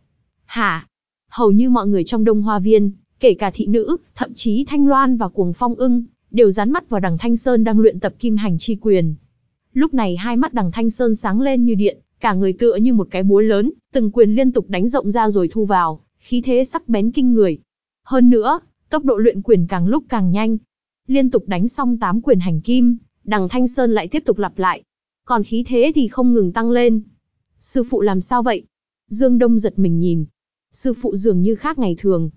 Hả? Hầu như mọi người trong Đông Hoa Viên, kể cả thị nữ, thậm chí Thanh Loan và Cuồng Phong ưng, đều dán mắt vào đằng Thanh Sơn đang luyện tập kim hành chi quyền. Lúc này hai mắt đằng Thanh Sơn sáng lên như điện, cả người tựa như một cái búa lớn, từng quyền liên tục đánh rộng ra rồi thu vào, khí thế sắc bén kinh người. Hơn nữa, tốc độ luyện quyền càng lúc càng nhanh. Liên tục đánh xong 8 quyền hành kim, đằng Thanh Sơn lại tiếp tục lặp lại. Còn khí thế thì không ngừng tăng lên. Sư phụ làm sao vậy? Dương Đông giật mình nhìn. Sư phụ dường như khác ngày thường.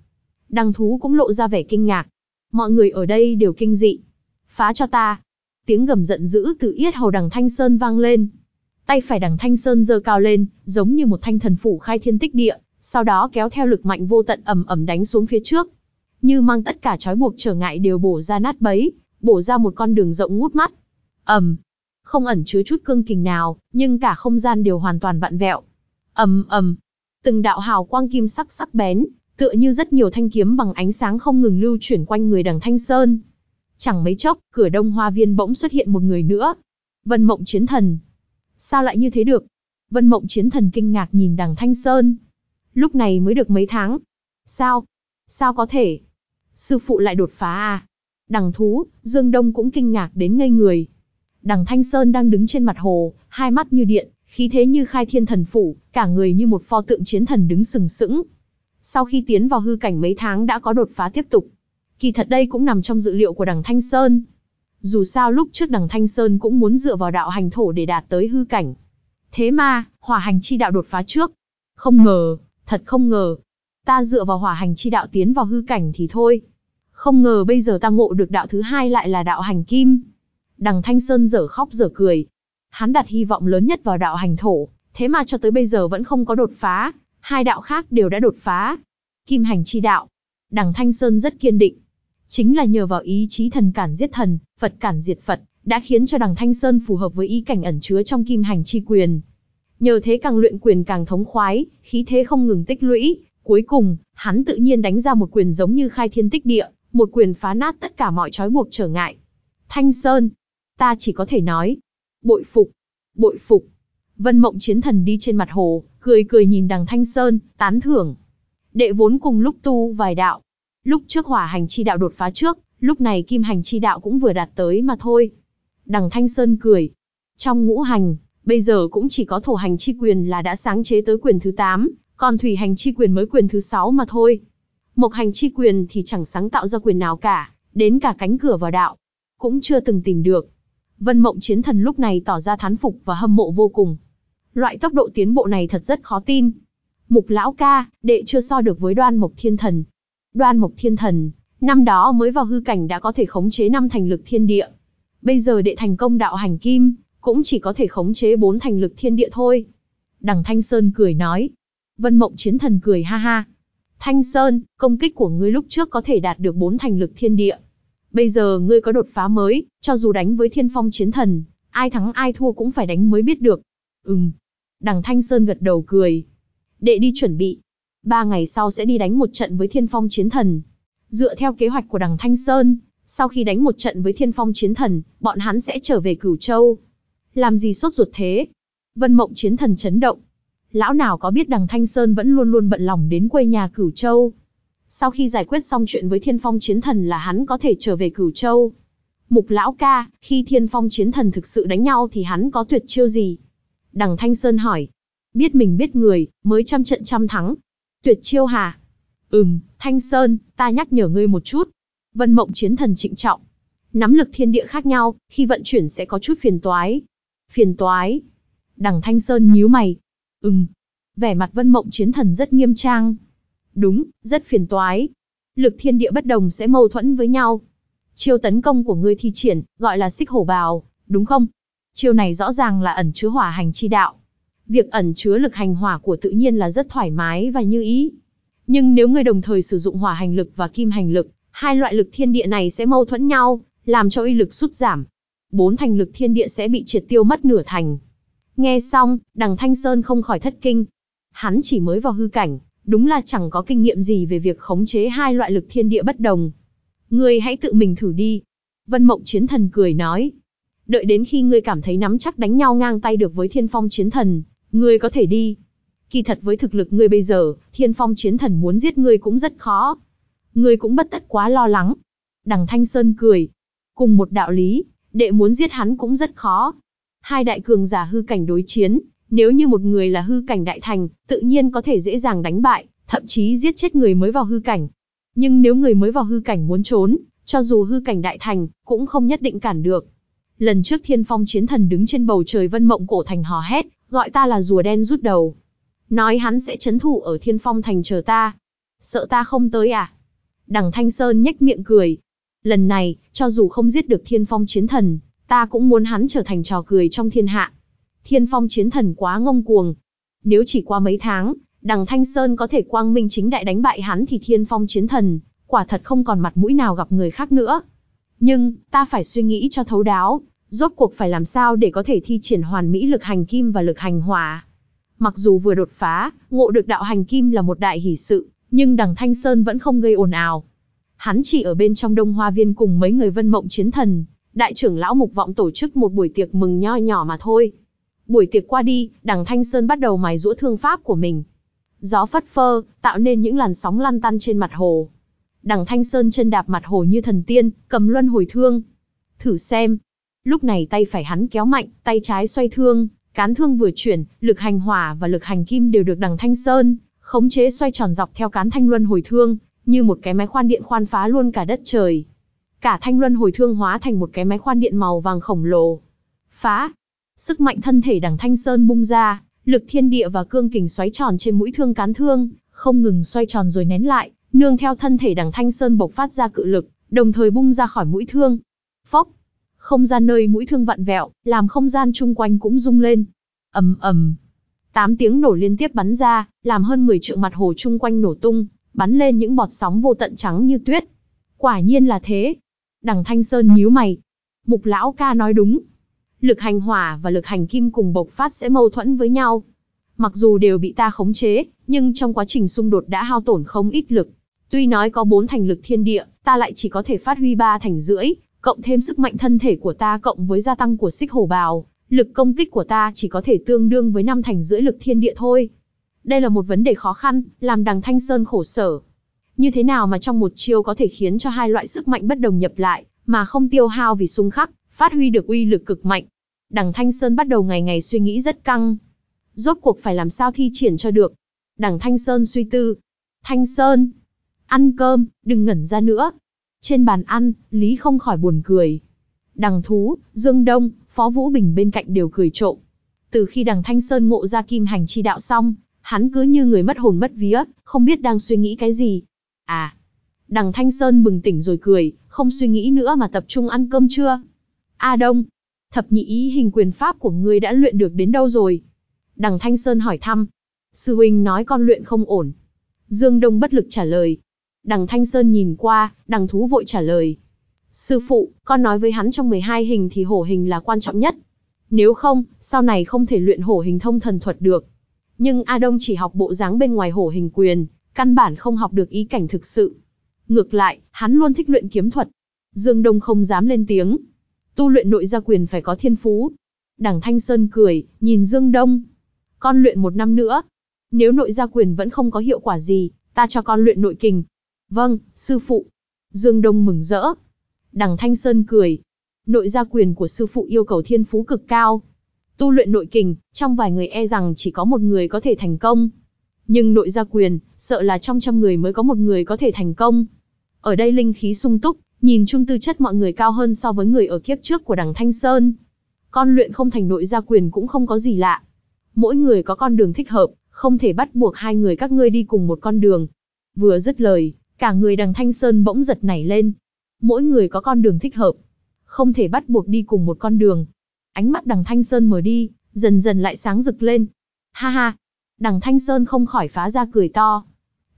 Đằng thú cũng lộ ra vẻ kinh ngạc. Mọi người ở đây đều kinh dị. Phá cho ta. Tiếng gầm giận dữ từ yết hầu đằng Thanh Sơn vang lên. Tay phải đằng Thanh Sơn giơ cao lên, giống như một thanh thần phủ khai thiên tích địa, sau đó kéo theo lực mạnh vô tận ầm ầm đánh xuống phía trước. Như mang tất cả trói buộc trở ngại đều bổ ra nát bấy, bổ ra một con đường rộng ngút mắt. ầm, không ẩn chứa chút cương kình nào, nhưng cả không gian đều hoàn toàn vặn vẹo. ầm ầm, từng đạo hào quang kim sắc sắc bén, tựa như rất nhiều thanh kiếm bằng ánh sáng không ngừng lưu chuyển quanh người đằng Thanh Sơn. Chẳng mấy chốc, cửa đông hoa viên bỗng xuất hiện một người nữa. Vân Mộng Chiến Thần. Sao lại như thế được? Vân Mộng Chiến Thần kinh ngạc nhìn đằng Thanh Sơn. Lúc này mới được mấy tháng. Sao? Sao có thể? Sư phụ lại đột phá à? Đằng thú, Dương Đông cũng kinh ngạc đến ngây người. Đằng Thanh Sơn đang đứng trên mặt hồ, hai mắt như điện, khí thế như khai thiên thần phủ, cả người như một pho tượng chiến thần đứng sừng sững. Sau khi tiến vào hư cảnh mấy tháng đã có đột phá tiếp tục. Kỳ thật đây cũng nằm trong dự liệu của đằng Thanh Sơn. Dù sao lúc trước đằng Thanh Sơn cũng muốn dựa vào đạo hành thổ để đạt tới hư cảnh. Thế mà, hỏa hành chi đạo đột phá trước. Không ngờ, thật không ngờ. Ta dựa vào hỏa hành chi đạo tiến vào hư cảnh thì thôi. Không ngờ bây giờ ta ngộ được đạo thứ hai lại là đạo hành kim. Đằng Thanh Sơn dở khóc dở cười. Hắn đặt hy vọng lớn nhất vào đạo hành thổ, thế mà cho tới bây giờ vẫn không có đột phá, hai đạo khác đều đã đột phá. Kim hành chi đạo. Đằng Thanh Sơn rất kiên định. Chính là nhờ vào ý chí thần cản giết thần, Phật cản diệt Phật, đã khiến cho đằng Thanh Sơn phù hợp với ý cảnh ẩn chứa trong kim hành chi quyền. Nhờ thế càng luyện quyền càng thống khoái, khí thế không ngừng tích lũy, cuối cùng, hắn tự nhiên đánh ra một quyền giống như khai thiên tích địa, một quyền phá nát tất cả mọi trói buộc trở ngại. Thanh Sơn, ta chỉ có thể nói, bội phục, bội phục. Vân Mộng Chiến Thần đi trên mặt hồ, cười cười nhìn đằng Thanh Sơn, tán thưởng. Đệ vốn cùng lúc tu vài đạo. Lúc trước hỏa hành chi đạo đột phá trước, lúc này kim hành chi đạo cũng vừa đạt tới mà thôi. Đằng Thanh Sơn cười. Trong ngũ hành, bây giờ cũng chỉ có thổ hành chi quyền là đã sáng chế tới quyền thứ 8, còn thủy hành chi quyền mới quyền thứ 6 mà thôi. Mộc hành chi quyền thì chẳng sáng tạo ra quyền nào cả, đến cả cánh cửa vào đạo. Cũng chưa từng tìm được. Vân Mộng Chiến Thần lúc này tỏ ra thán phục và hâm mộ vô cùng. Loại tốc độ tiến bộ này thật rất khó tin. Mục lão ca, đệ chưa so được với đoan mộc thiên thần. Đoan mộc thiên thần, năm đó mới vào hư cảnh đã có thể khống chế năm thành lực thiên địa. Bây giờ đệ thành công đạo hành kim, cũng chỉ có thể khống chế bốn thành lực thiên địa thôi. Đằng Thanh Sơn cười nói. Vân mộng chiến thần cười ha ha. Thanh Sơn, công kích của ngươi lúc trước có thể đạt được bốn thành lực thiên địa. Bây giờ ngươi có đột phá mới, cho dù đánh với thiên phong chiến thần, ai thắng ai thua cũng phải đánh mới biết được. Ừm. Đằng Thanh Sơn gật đầu cười. Đệ đi chuẩn bị. Ba ngày sau sẽ đi đánh một trận với thiên phong chiến thần. Dựa theo kế hoạch của đằng Thanh Sơn, Sau khi đánh một trận với thiên phong chiến thần, bọn hắn sẽ trở về cửu châu. Làm gì sốt ruột thế? Vân mộng chiến thần chấn động. Lão nào có biết đằng Thanh Sơn vẫn luôn luôn bận lòng đến quê nhà cửu châu. Sau khi giải quyết xong chuyện với thiên phong chiến thần là hắn có thể trở về cửu châu. Mục lão ca, khi thiên phong chiến thần thực sự đánh nhau thì hắn có tuyệt chiêu gì? Đằng Thanh Sơn hỏi. Biết mình biết người, mới trăm trận trăm thắng. Tuyệt chiêu hả? Ừm, Thanh Sơn, ta nhắc nhở ngươi một chút. Vân mộng chiến thần trịnh trọng. Nắm lực thiên địa khác nhau, khi vận chuyển sẽ có chút phiền toái. Phiền toái. Đằng Thanh Sơn nhíu mày. Ừm. Vẻ mặt vân mộng chiến thần rất nghiêm trang. Đúng, rất phiền toái. Lực thiên địa bất đồng sẽ mâu thuẫn với nhau. Chiêu tấn công của ngươi thi triển, gọi là xích hổ bào, đúng không? Chiêu này rõ ràng là ẩn chứa hỏa hành chi đạo. Việc ẩn chứa lực hành hỏa của tự nhiên là rất thoải mái và như ý. Nhưng nếu ngươi đồng thời sử dụng hỏa hành lực và kim hành lực, hai loại lực thiên địa này sẽ mâu thuẫn nhau, làm cho uy lực sút giảm. Bốn thành lực thiên địa sẽ bị triệt tiêu mất nửa thành. Nghe xong, đằng Thanh Sơn không khỏi thất kinh. Hắn chỉ mới vào hư cảnh, đúng là chẳng có kinh nghiệm gì về việc khống chế hai loại lực thiên địa bất đồng. Ngươi hãy tự mình thử đi. Vân Mộng Chiến Thần cười nói. Đợi đến khi ngươi cảm thấy nắm chắc đánh nhau ngang tay được với Thiên Phong Chiến Thần, ngươi có thể đi. Kỳ thật với thực lực ngươi bây giờ, Thiên Phong Chiến Thần muốn giết ngươi cũng rất khó. Ngươi cũng bất tất quá lo lắng. Đằng Thanh Sơn cười. Cùng một đạo lý, đệ muốn giết hắn cũng rất khó. Hai đại cường giả hư cảnh đối chiến, nếu như một người là hư cảnh đại thành, tự nhiên có thể dễ dàng đánh bại, thậm chí giết chết người mới vào hư cảnh. Nhưng nếu người mới vào hư cảnh muốn trốn, cho dù hư cảnh đại thành, cũng không nhất định cản được. Lần trước thiên phong chiến thần đứng trên bầu trời vân mộng cổ thành hò hét, gọi ta là rùa đen rút đầu. Nói hắn sẽ chấn thủ ở thiên phong thành chờ ta. Sợ ta không tới à? Đằng Thanh Sơn nhếch miệng cười. Lần này, cho dù không giết được thiên phong chiến thần, ta cũng muốn hắn trở thành trò cười trong thiên hạ. Thiên phong chiến thần quá ngông cuồng. Nếu chỉ qua mấy tháng, đằng Thanh Sơn có thể quang minh chính đại đánh bại hắn thì thiên phong chiến thần, quả thật không còn mặt mũi nào gặp người khác nữa. Nhưng, ta phải suy nghĩ cho thấu đáo, rốt cuộc phải làm sao để có thể thi triển hoàn mỹ lực hành kim và lực hành hỏa. Mặc dù vừa đột phá, ngộ được đạo hành kim là một đại hỷ sự, nhưng đằng Thanh Sơn vẫn không gây ồn ào. Hắn chỉ ở bên trong Đông Hoa Viên cùng mấy người vân mộng chiến thần, đại trưởng lão mục vọng tổ chức một buổi tiệc mừng nho nhỏ mà thôi. Buổi tiệc qua đi, đằng Thanh Sơn bắt đầu mài rũa thương pháp của mình. Gió phất phơ, tạo nên những làn sóng lăn tăn trên mặt hồ. Đằng Thanh Sơn chân đạp mặt hồ như thần tiên, cầm luân hồi thương. Thử xem. Lúc này tay phải hắn kéo mạnh, tay trái xoay thương, cán thương vừa chuyển, lực hành hỏa và lực hành kim đều được đằng Thanh Sơn, khống chế xoay tròn dọc theo cán thanh luân hồi thương, như một cái máy khoan điện khoan phá luôn cả đất trời. Cả thanh luân hồi thương hóa thành một cái máy khoan điện màu vàng khổng lồ. Phá! Sức mạnh thân thể đằng Thanh Sơn bung ra, lực thiên địa và cương kình xoáy tròn trên mũi thương cán thương, không ngừng xoay tròn rồi nén lại, nương theo thân thể đằng Thanh Sơn bộc phát ra cự lực, đồng thời bung ra khỏi mũi thương. Phốc! Không gian nơi mũi thương vặn vẹo, làm không gian chung quanh cũng rung lên. ầm ầm, tám tiếng nổ liên tiếp bắn ra, làm hơn 10 trượng mặt hồ chung quanh nổ tung, bắn lên những bọt sóng vô tận trắng như tuyết. Quả nhiên là thế. Đằng Thanh Sơn nhíu mày. Mục lão ca nói đúng. Lực hành hỏa và lực hành kim cùng bộc phát sẽ mâu thuẫn với nhau. Mặc dù đều bị ta khống chế, nhưng trong quá trình xung đột đã hao tổn không ít lực. Tuy nói có bốn thành lực thiên địa, ta lại chỉ có thể phát huy ba thành rưỡi, cộng thêm sức mạnh thân thể của ta cộng với gia tăng của xích hổ bào, lực công kích của ta chỉ có thể tương đương với năm thành rưỡi lực thiên địa thôi. Đây là một vấn đề khó khăn, làm đằng Thanh Sơn khổ sở. Như thế nào mà trong một chiêu có thể khiến cho hai loại sức mạnh bất đồng nhập lại, mà không tiêu hao vì xung khắc, phát huy được uy lực cực mạnh. Đằng Thanh Sơn bắt đầu ngày ngày suy nghĩ rất căng. Rốt cuộc phải làm sao thi triển cho được. Đằng Thanh Sơn suy tư. Thanh Sơn, ăn cơm, đừng ngẩn ra nữa. Trên bàn ăn, Lý không khỏi buồn cười. Đằng Thú, Dương Đông, Phó Vũ Bình bên cạnh đều cười trộm. Từ khi đằng Thanh Sơn ngộ ra kim hành chi đạo xong, hắn cứ như người mất hồn mất vía, không biết đang suy nghĩ cái gì. À, đằng Thanh Sơn bừng tỉnh rồi cười, không suy nghĩ nữa mà tập trung ăn cơm trưa. A Đông, thập nhị ý hình quyền pháp của ngươi đã luyện được đến đâu rồi? Đằng Thanh Sơn hỏi thăm. Sư huynh nói con luyện không ổn. Dương Đông bất lực trả lời. Đằng Thanh Sơn nhìn qua, đằng thú vội trả lời. Sư phụ, con nói với hắn trong 12 hình thì hổ hình là quan trọng nhất. Nếu không, sau này không thể luyện hổ hình thông thần thuật được. Nhưng A Đông chỉ học bộ dáng bên ngoài hổ hình quyền, căn bản không học được ý cảnh thực sự. Ngược lại, hắn luôn thích luyện kiếm thuật. Dương Đông không dám lên tiếng. Tu luyện nội gia quyền phải có thiên phú. Đằng Thanh Sơn cười, nhìn Dương Đông. Con luyện một năm nữa. Nếu nội gia quyền vẫn không có hiệu quả gì, ta cho con luyện nội kình. Vâng, sư phụ. Dương Đông mừng rỡ. Đằng Thanh Sơn cười. Nội gia quyền của sư phụ yêu cầu thiên phú cực cao. Tu luyện nội kình, trong vài người e rằng chỉ có một người có thể thành công. Nhưng nội gia quyền, sợ là trong trăm người mới có một người có thể thành công. Ở đây linh khí sung túc, nhìn chung tư chất mọi người cao hơn so với người ở kiếp trước của đằng Thanh Sơn. Con luyện không thành nội gia quyền cũng không có gì lạ. Mỗi người có con đường thích hợp, không thể bắt buộc hai người các ngươi đi cùng một con đường. Vừa dứt lời, cả người đằng Thanh Sơn bỗng giật nảy lên. Mỗi người có con đường thích hợp, không thể bắt buộc đi cùng một con đường. Ánh mắt đằng Thanh Sơn mở đi, dần dần lại sáng rực lên. Ha ha, đằng Thanh Sơn không khỏi phá ra cười to.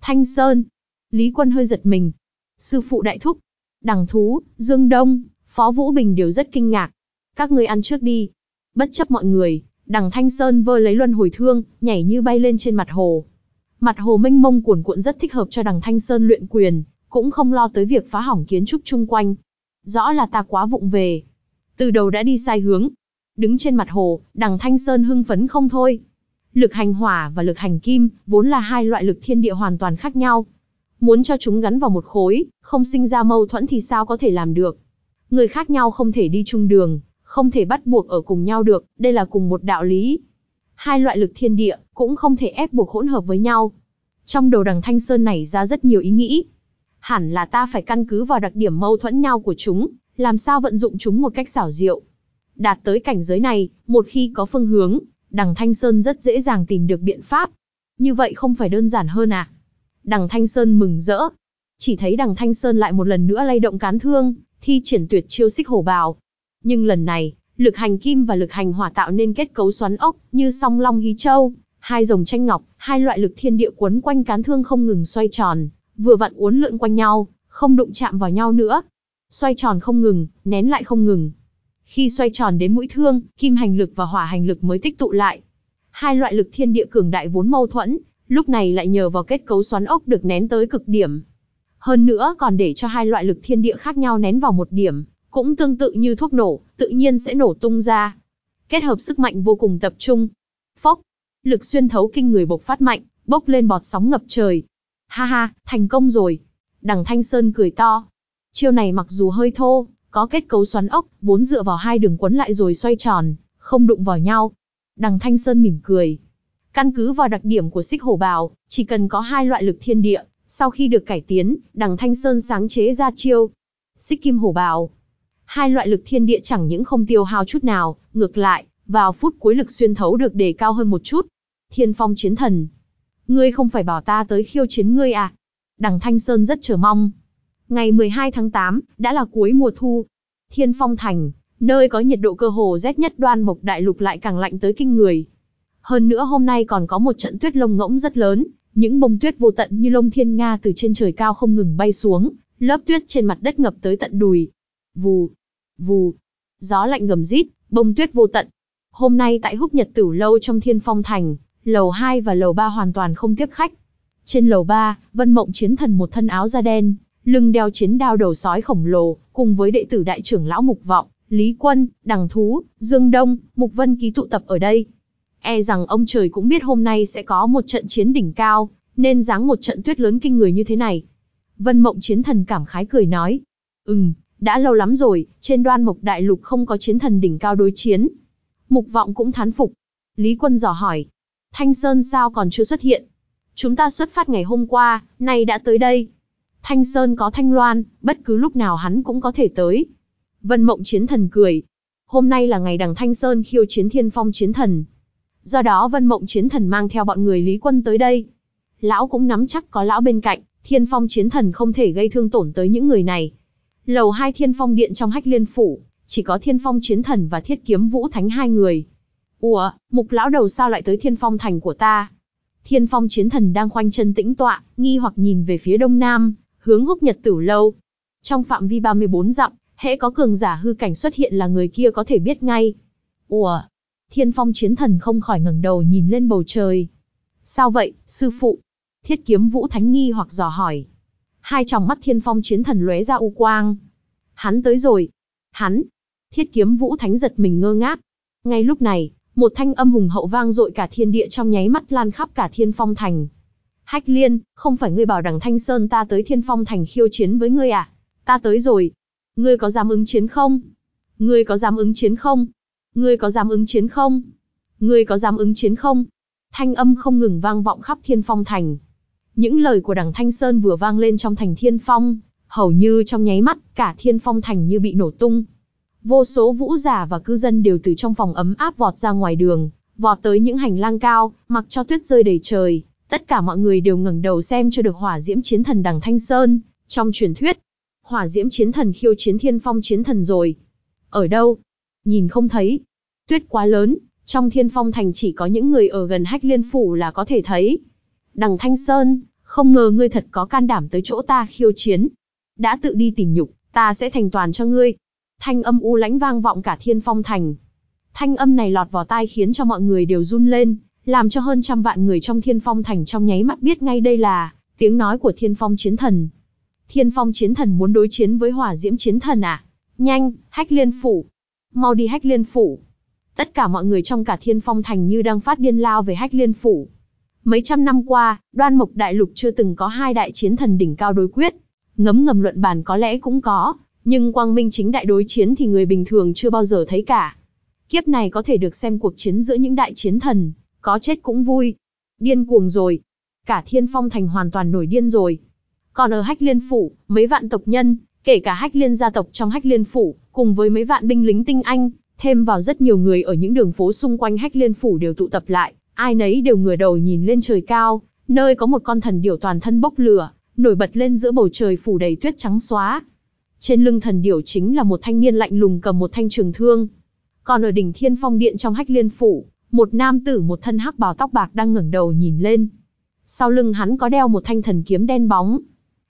Thanh Sơn, Lý Quân hơi giật mình. Sư phụ đại thúc, đằng Thú, Dương Đông, Phó Vũ Bình đều rất kinh ngạc. Các ngươi ăn trước đi. Bất chấp mọi người, đằng Thanh Sơn vơ lấy luân hồi thương, nhảy như bay lên trên mặt hồ. Mặt hồ mênh mông cuồn cuộn rất thích hợp cho đằng Thanh Sơn luyện quyền, cũng không lo tới việc phá hỏng kiến trúc chung quanh. Rõ là ta quá vụng về. Từ đầu đã đi sai hướng. Đứng trên mặt hồ, đằng Thanh Sơn hưng phấn không thôi. Lực hành hỏa và lực hành kim, vốn là hai loại lực thiên địa hoàn toàn khác nhau. Muốn cho chúng gắn vào một khối, không sinh ra mâu thuẫn thì sao có thể làm được. Người khác nhau không thể đi chung đường, không thể bắt buộc ở cùng nhau được, đây là cùng một đạo lý. Hai loại lực thiên địa, cũng không thể ép buộc hỗn hợp với nhau. Trong đầu đằng Thanh Sơn này ra rất nhiều ý nghĩ. Hẳn là ta phải căn cứ vào đặc điểm mâu thuẫn nhau của chúng, làm sao vận dụng chúng một cách xảo diệu. Đạt tới cảnh giới này, một khi có phương hướng, đằng Thanh Sơn rất dễ dàng tìm được biện pháp. Như vậy không phải đơn giản hơn à? Đằng Thanh Sơn mừng rỡ. Chỉ thấy đằng Thanh Sơn lại một lần nữa lay động cán thương, thi triển tuyệt chiêu xích hổ bào. Nhưng lần này, lực hành kim và lực hành hỏa tạo nên kết cấu xoắn ốc, như song long hí châu, hai rồng tranh ngọc, hai loại lực thiên địa quấn quanh cán thương không ngừng xoay tròn, vừa vặn uốn lượn quanh nhau, không đụng chạm vào nhau nữa. Xoay tròn không ngừng, nén lại không ngừng. Khi xoay tròn đến mũi thương, kim hành lực và hỏa hành lực mới tích tụ lại. Hai loại lực thiên địa cường đại vốn mâu thuẫn, lúc này lại nhờ vào kết cấu xoắn ốc được nén tới cực điểm. Hơn nữa còn để cho hai loại lực thiên địa khác nhau nén vào một điểm, cũng tương tự như thuốc nổ, tự nhiên sẽ nổ tung ra. Kết hợp sức mạnh vô cùng tập trung. Phốc, lực xuyên thấu kinh người bộc phát mạnh, bốc lên bọt sóng ngập trời. Ha ha, thành công rồi. Đằng Thanh Sơn cười to. Chiêu này mặc dù hơi thô, có kết cấu xoắn ốc, vốn dựa vào hai đường quấn lại rồi xoay tròn, không đụng vào nhau. Đằng Thanh Sơn mỉm cười. Căn cứ vào đặc điểm của xích hổ bào, chỉ cần có hai loại lực thiên địa, sau khi được cải tiến, đằng Thanh Sơn sáng chế ra chiêu. Xích kim hổ bào. Hai loại lực thiên địa chẳng những không tiêu hao chút nào, ngược lại, vào phút cuối lực xuyên thấu được đề cao hơn một chút. Thiên phong chiến thần. Ngươi không phải bảo ta tới khiêu chiến ngươi à? Đằng Thanh Sơn rất chờ mong. Ngày 12 tháng 8, đã là cuối mùa thu. Thiên phong thành, nơi có nhiệt độ cơ hồ rét nhất đoan mộc đại lục lại càng lạnh tới kinh người. Hơn nữa hôm nay còn có một trận tuyết lông ngỗng rất lớn, những bông tuyết vô tận như lông thiên nga từ trên trời cao không ngừng bay xuống, lớp tuyết trên mặt đất ngập tới tận đùi. Vù, vù, gió lạnh gầm rít, bông tuyết vô tận. Hôm nay tại húc nhật tử lâu trong thiên phong thành, lầu 2 và lầu 3 hoàn toàn không tiếp khách. Trên lầu 3, Vân Mộng chiến thần một thân áo da đen, lưng đeo chiến đao đầu sói khổng lồ, cùng với đệ tử đại trưởng lão Mục Vọng, Lý Quân, Đằng Thú, Dương Đông, Mục Vân ký tụ tập ở đây. E rằng ông trời cũng biết hôm nay sẽ có một trận chiến đỉnh cao, nên dáng một trận tuyết lớn kinh người như thế này. Vân Mộng chiến thần cảm khái cười nói. Ừm, đã lâu lắm rồi, trên đoan mộc đại lục không có chiến thần đỉnh cao đối chiến. Mục vọng cũng thán phục. Lý quân dò hỏi. Thanh Sơn sao còn chưa xuất hiện? Chúng ta xuất phát ngày hôm qua, nay đã tới đây. Thanh Sơn có Thanh Loan, bất cứ lúc nào hắn cũng có thể tới. Vân Mộng Chiến Thần cười. Hôm nay là ngày đằng Thanh Sơn khiêu chiến thiên phong chiến thần. Do đó Vân Mộng Chiến Thần mang theo bọn người Lý Quân tới đây. Lão cũng nắm chắc có lão bên cạnh, thiên phong chiến thần không thể gây thương tổn tới những người này. Lầu hai thiên phong điện trong hách liên phủ, chỉ có thiên phong chiến thần và thiết kiếm vũ thánh hai người. Ủa, mục lão đầu sao lại tới thiên phong thành của ta? Thiên phong chiến thần đang khoanh chân tĩnh tọa, nghi hoặc nhìn về phía đông nam, hướng húc nhật tử lâu. Trong phạm vi 34 dặm, hễ có cường giả hư cảnh xuất hiện là người kia có thể biết ngay. Ủa, thiên phong chiến thần không khỏi ngẩng đầu nhìn lên bầu trời. Sao vậy, sư phụ? Thiết kiếm vũ thánh nghi hoặc dò hỏi. Hai tròng mắt thiên phong chiến thần lóe ra u quang. Hắn tới rồi. Hắn. Thiết kiếm vũ thánh giật mình ngơ ngác. Ngay lúc này, một thanh âm hùng hậu vang dội cả thiên địa trong nháy mắt lan khắp cả thiên phong thành. Hách liên, không phải ngươi bảo rằng Thanh Sơn ta tới thiên phong thành khiêu chiến với ngươi à? Ta tới rồi. Ngươi có dám ứng chiến không? Ngươi có dám ứng chiến không? Ngươi có dám ứng chiến không? Ngươi có dám ứng chiến không? Thanh âm không ngừng vang vọng khắp thiên phong thành. Những lời của đằng Thanh Sơn vừa vang lên trong thành thiên phong, hầu như trong nháy mắt, cả thiên phong thành như bị nổ tung. Vô số vũ giả và cư dân đều từ trong phòng ấm áp vọt ra ngoài đường, vọt tới những hành lang cao, mặc cho tuyết rơi đầy trời. Tất cả mọi người đều ngẩng đầu xem cho được hỏa diễm chiến thần đằng Thanh Sơn. Trong truyền thuyết, hỏa diễm chiến thần khiêu chiến thiên phong chiến thần rồi. Ở đâu? Nhìn không thấy. Tuyết quá lớn, trong thiên phong thành chỉ có những người ở gần hách liên phủ là có thể thấy. Đằng Thanh Sơn, không ngờ ngươi thật có can đảm tới chỗ ta khiêu chiến. Đã tự đi tìm nhục, ta sẽ thành toàn cho ngươi. Thanh âm u lãnh vang vọng cả thiên phong thành. Thanh âm này lọt vào tai khiến cho mọi người đều run lên, làm cho hơn trăm vạn người trong thiên phong thành trong nháy mắt biết ngay đây là tiếng nói của thiên phong chiến thần. Thiên phong chiến thần muốn đối chiến với hỏa diễm chiến thần à? Nhanh, hách liên phủ. Mau đi hách liên phủ. Tất cả mọi người trong cả thiên phong thành như đang phát điên lao về hách liên phủ. Mấy trăm năm qua, đoan mộc đại lục chưa từng có hai đại chiến thần đỉnh cao đối quyết. Ngấm ngầm luận bàn có lẽ cũng có, nhưng quang minh chính đại đối chiến thì người bình thường chưa bao giờ thấy cả. Kiếp này có thể được xem cuộc chiến giữa những đại chiến thần, có chết cũng vui. Điên cuồng rồi. Cả thiên phong thành hoàn toàn nổi điên rồi. Còn ở Hách Liên Phủ, mấy vạn tộc nhân, kể cả Hách Liên gia tộc trong Hách Liên Phủ, cùng với mấy vạn binh lính tinh anh, thêm vào rất nhiều người ở những đường phố xung quanh Hách Liên Phủ đều tụ tập lại, ai nấy đều ngửa đầu nhìn lên trời cao, nơi có một con thần điểu toàn thân bốc lửa, nổi bật lên giữa bầu trời phủ đầy tuyết trắng xóa. Trên lưng thần điểu chính là một thanh niên lạnh lùng cầm một thanh trường thương. Còn ở đỉnh Thiên Phong Điện trong Hách Liên Phủ, một nam tử một thân hắc bào tóc bạc đang ngẩng đầu nhìn lên. Sau lưng hắn có đeo một thanh thần kiếm đen bóng.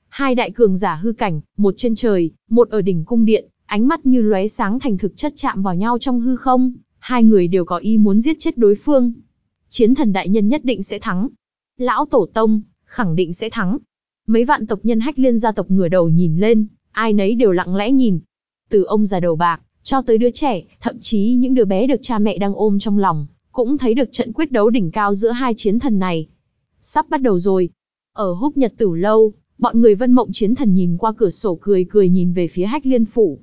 Hai đại cường giả hư cảnh, một trên trời, một ở đỉnh cung điện, ánh mắt như lóe sáng thành thực chất chạm vào nhau trong hư không, hai người đều có ý muốn giết chết đối phương. Chiến thần đại nhân nhất định sẽ thắng. Lão tổ tông, khẳng định sẽ thắng. Mấy vạn tộc nhân hách liên gia tộc ngửa đầu nhìn lên, ai nấy đều lặng lẽ nhìn. Từ ông già đầu bạc, cho tới đứa trẻ, thậm chí những đứa bé được cha mẹ đang ôm trong lòng, cũng thấy được trận quyết đấu đỉnh cao giữa hai chiến thần này. Sắp bắt đầu rồi. Ở húc nhật tử lâu, bọn người vân mộng chiến thần nhìn qua cửa sổ cười cười nhìn về phía hách liên phủ.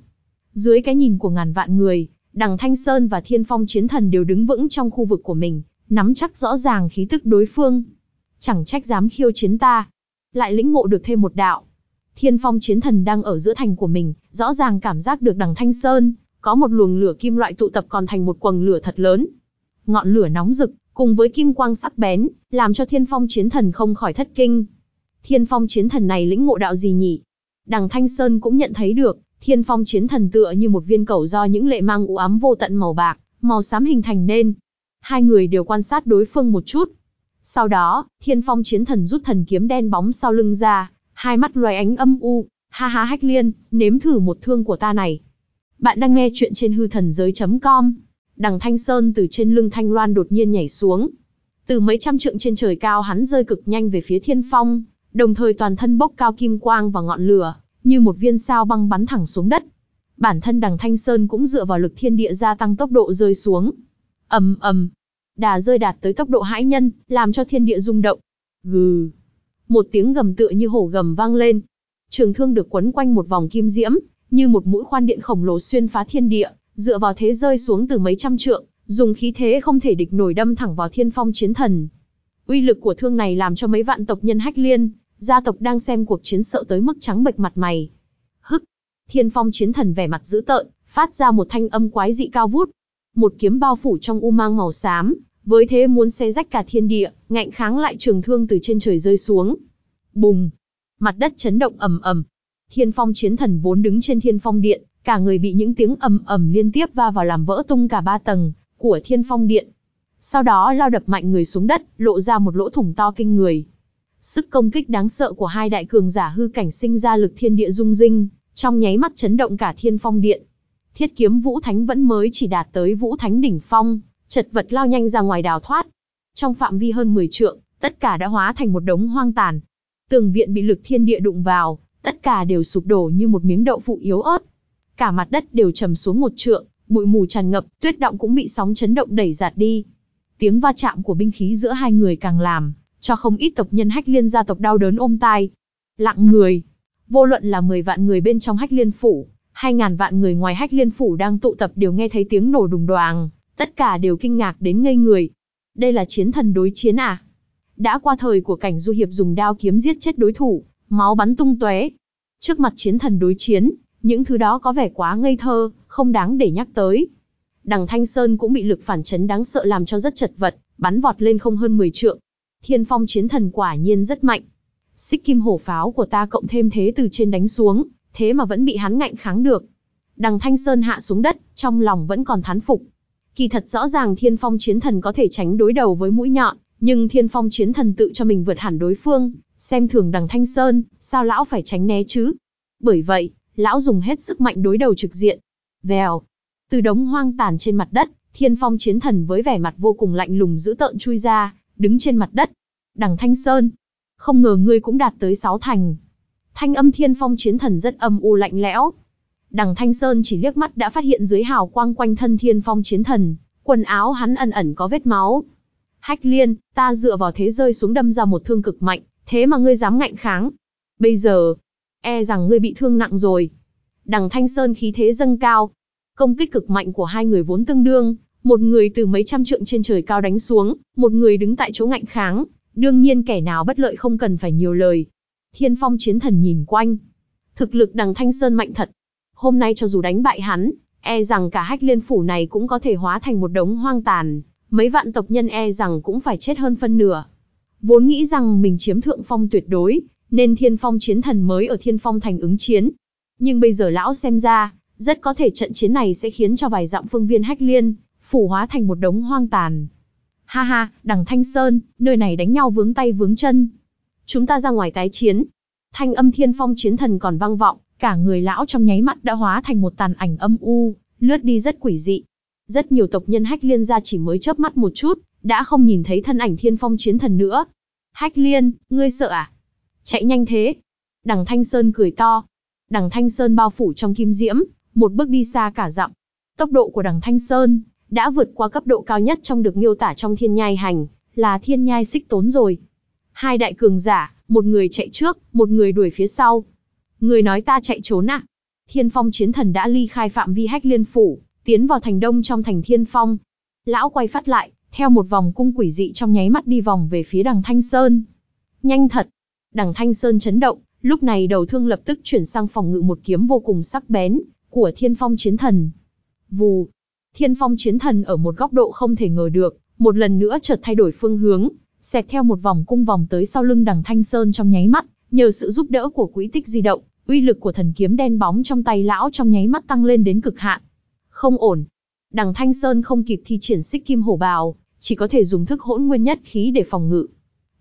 Dưới cái nhìn của ngàn vạn người, đằng Thanh Sơn và Thiên Phong chiến thần đều đứng vững trong khu vực của mình, nắm chắc rõ ràng khí tức đối phương. Chẳng trách dám khiêu chiến ta. Lại lĩnh ngộ được thêm một đạo. Thiên Phong chiến thần đang ở giữa thành của mình, rõ ràng cảm giác được đằng Thanh Sơn, có một luồng lửa kim loại tụ tập còn thành một quầng lửa thật lớn, ngọn lửa nóng rực, cùng với kim quang sắc bén, làm cho thiên phong chiến thần không khỏi thất kinh. Thiên phong chiến thần này lĩnh ngộ đạo gì nhỉ? Đằng Thanh Sơn cũng nhận thấy được, thiên phong chiến thần tựa như một viên cầu do những lệ mang u ám vô tận màu bạc, màu xám hình thành nên. Hai người đều quan sát đối phương một chút. Sau đó, thiên phong chiến thần rút thần kiếm đen bóng sau lưng ra, hai mắt loài ánh âm u, ha ha hách liên, nếm thử một thương của ta này. Bạn đang nghe chuyện trên hư thần giới.com Đằng Thanh Sơn từ trên lưng Thanh Loan đột nhiên nhảy xuống. Từ mấy trăm trượng trên trời cao hắn rơi cực nhanh về phía thiên phong, đồng thời toàn thân bốc cao kim quang và ngọn lửa, như một viên sao băng bắn thẳng xuống đất. Bản thân đằng Thanh Sơn cũng dựa vào lực thiên địa gia tăng tốc độ rơi xuống. ầm ầm, đà rơi đạt tới tốc độ hãi nhân, làm cho thiên địa rung động. Gừ, một tiếng gầm tựa như hổ gầm vang lên. Trường thương được quấn quanh một vòng kim diễm, như một mũi khoan điện khổng lồ xuyên phá thiên địa, dựa vào thế rơi xuống từ mấy trăm trượng, dùng khí thế không thể địch nổi đâm thẳng vào thiên phong chiến thần. Uy lực của thương này làm cho mấy vạn tộc nhân hách liên, gia tộc đang xem cuộc chiến sợ tới mức trắng bệch mặt mày. Hức! Thiên phong chiến thần vẻ mặt dữ tợn, phát ra một thanh âm quái dị cao vút. Một kiếm bao phủ trong u mang màu xám, với thế muốn xé rách cả thiên địa, ngạnh kháng lại trường thương từ trên trời rơi xuống. Bùng! Mặt đất chấn động ầm ầm. Thiên phong chiến thần vốn đứng trên thiên phong điện, cả người bị những tiếng ầm ầm liên tiếp va vào làm vỡ tung cả ba tầng của Thiên Phong Điện. Sau đó lao đập mạnh người xuống đất, lộ ra một lỗ thủng to kinh người. Sức công kích đáng sợ của hai đại cường giả hư cảnh sinh ra lực thiên địa rung rinh, trong nháy mắt chấn động cả Thiên Phong Điện. Thiết kiếm Vũ Thánh vẫn mới chỉ đạt tới Vũ Thánh đỉnh phong, chật vật lao nhanh ra ngoài đào thoát. Trong phạm vi hơn 10 trượng, tất cả đã hóa thành một đống hoang tàn. Tường viện bị lực thiên địa đụng vào, tất cả đều sụp đổ như một miếng đậu phụ yếu ớt cả mặt đất đều trầm xuống một trượng, bụi mù tràn ngập, tuyết động cũng bị sóng chấn động đẩy giạt đi. Tiếng va chạm của binh khí giữa hai người càng làm cho không ít tộc nhân Hách Liên gia tộc đau đớn ôm tai. Lặng người, vô luận là 10 vạn người bên trong Hách Liên phủ, hay ngàn vạn người ngoài Hách Liên phủ đang tụ tập đều nghe thấy tiếng nổ đùng đoàng, tất cả đều kinh ngạc đến ngây người. Đây là chiến thần đối chiến à? Đã qua thời của cảnh du hiệp dùng đao kiếm giết chết đối thủ, máu bắn tung tóe. Trước mặt chiến thần đối chiến, những thứ đó có vẻ quá ngây thơ, không đáng để nhắc tới. Đằng Thanh Sơn cũng bị lực phản chấn đáng sợ làm cho rất chật vật, bắn vọt lên không hơn 10 trượng. Thiên phong chiến thần quả nhiên rất mạnh. Xích kim hổ pháo của ta cộng thêm thế từ trên đánh xuống, thế mà vẫn bị hắn ngạnh kháng được. Đằng Thanh Sơn hạ xuống đất, trong lòng vẫn còn thán phục. Kỳ thật rõ ràng thiên phong chiến thần có thể tránh đối đầu với mũi nhọn, nhưng thiên phong chiến thần tự cho mình vượt hẳn đối phương, xem thường đằng Thanh Sơn, sao lão phải tránh né chứ? Bởi vậy, lão dùng hết sức mạnh đối đầu trực diện. Vèo. Từ đống hoang tàn trên mặt đất, thiên phong chiến thần với vẻ mặt vô cùng lạnh lùng dữ tợn chui ra, đứng trên mặt đất. Đằng Thanh Sơn. Không ngờ ngươi cũng đạt tới sáu thành. Thanh âm thiên phong chiến thần rất âm u lạnh lẽo. Đằng Thanh Sơn chỉ liếc mắt đã phát hiện dưới hào quang quanh thân thiên phong chiến thần, quần áo hắn ẩn ẩn có vết máu. Hách liên, ta dựa vào thế rơi xuống đâm ra một thương cực mạnh, thế mà ngươi dám ngạnh kháng. Bây giờ, e rằng ngươi bị thương nặng rồi. Đằng Thanh Sơn khí thế dâng cao. Công kích cực mạnh của hai người vốn tương đương, một người từ mấy trăm trượng trên trời cao đánh xuống, một người đứng tại chỗ ngạnh kháng, đương nhiên kẻ nào bất lợi không cần phải nhiều lời. Thiên phong chiến thần nhìn quanh. Thực lực đằng Thanh Sơn mạnh thật. Hôm nay cho dù đánh bại hắn, e rằng cả hách liên phủ này cũng có thể hóa thành một đống hoang tàn, mấy vạn tộc nhân e rằng cũng phải chết hơn phân nửa. Vốn nghĩ rằng mình chiếm thượng phong tuyệt đối, nên thiên phong chiến thần mới ở thiên phong thành ứng chiến. Nhưng bây giờ lão xem ra, rất có thể trận chiến này sẽ khiến cho vài dặm phương viên hách liên, phủ hóa thành một đống hoang tàn. Ha ha, đằng Thanh Sơn, nơi này đánh nhau vướng tay vướng chân. Chúng ta ra ngoài tái chiến. Thanh âm thiên phong chiến thần còn vang vọng, cả người lão trong nháy mắt đã hóa thành một tàn ảnh âm u, lướt đi rất quỷ dị. Rất nhiều tộc nhân hách liên ra chỉ mới chớp mắt một chút, đã không nhìn thấy thân ảnh thiên phong chiến thần nữa. Hách liên, ngươi sợ à? Chạy nhanh thế. Đằng Thanh Sơn cười to. Đằng Thanh Sơn bao phủ trong kim diễm, một bước đi xa cả dặm. Tốc độ của đằng Thanh Sơn, đã vượt qua cấp độ cao nhất trong được miêu tả trong thiên nhai hành, là thiên nhai xích tốn rồi. Hai đại cường giả, một người chạy trước, một người đuổi phía sau. Người nói ta chạy trốn à? Thiên phong chiến thần đã ly khai phạm vi hách liên phủ, tiến vào thành đông trong thành thiên phong. Lão quay phát lại, theo một vòng cung quỷ dị trong nháy mắt đi vòng về phía đằng Thanh Sơn. Nhanh thật! Đằng Thanh Sơn chấn động, lúc này đầu thương lập tức chuyển sang phòng ngự một kiếm vô cùng sắc bén, của thiên phong chiến thần. Vù, Thiên phong chiến thần ở một góc độ không thể ngờ được, một lần nữa chợt thay đổi phương hướng, xẹt theo một vòng cung vòng tới sau lưng đằng Thanh Sơn trong nháy mắt, nhờ sự giúp đỡ của quỹ tích di động, uy lực của thần kiếm đen bóng trong tay lão trong nháy mắt tăng lên đến cực hạn. Không ổn. Đằng Thanh Sơn không kịp thi triển xích kim hổ bào, chỉ có thể dùng thức hỗn nguyên nhất khí để phòng ngự.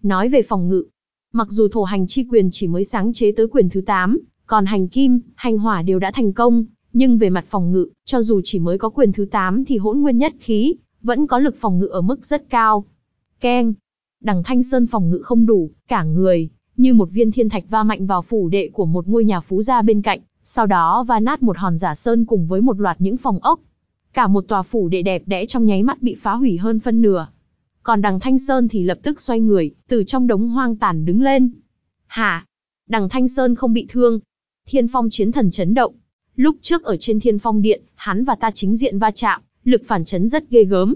Nói về phòng ngự, mặc dù thổ hành chi quyền chỉ mới sáng chế tới quyền thứ 8, còn hành kim, hành hỏa đều đã thành công, nhưng về mặt phòng ngự, cho dù chỉ mới có quyền thứ 8 thì hỗn nguyên nhất khí, vẫn có lực phòng ngự ở mức rất cao. Keng. Đằng Thanh Sơn phòng ngự không đủ, cả người, như một viên thiên thạch va mạnh vào phủ đệ của một ngôi nhà phú gia bên cạnh, sau đó va nát một hòn giả sơn cùng với một loạt những phòng ốc. Cả một tòa phủ đệ đẹp đẽ trong nháy mắt bị phá hủy hơn phân nửa. Còn đằng Thanh Sơn thì lập tức xoay người, từ trong đống hoang tàn đứng lên. Hả? Đằng Thanh Sơn không bị thương. Thiên phong chiến thần chấn động, Lúc trước ở trên thiên phong điện, hắn và ta chính diện va chạm, lực phản chấn rất ghê gớm.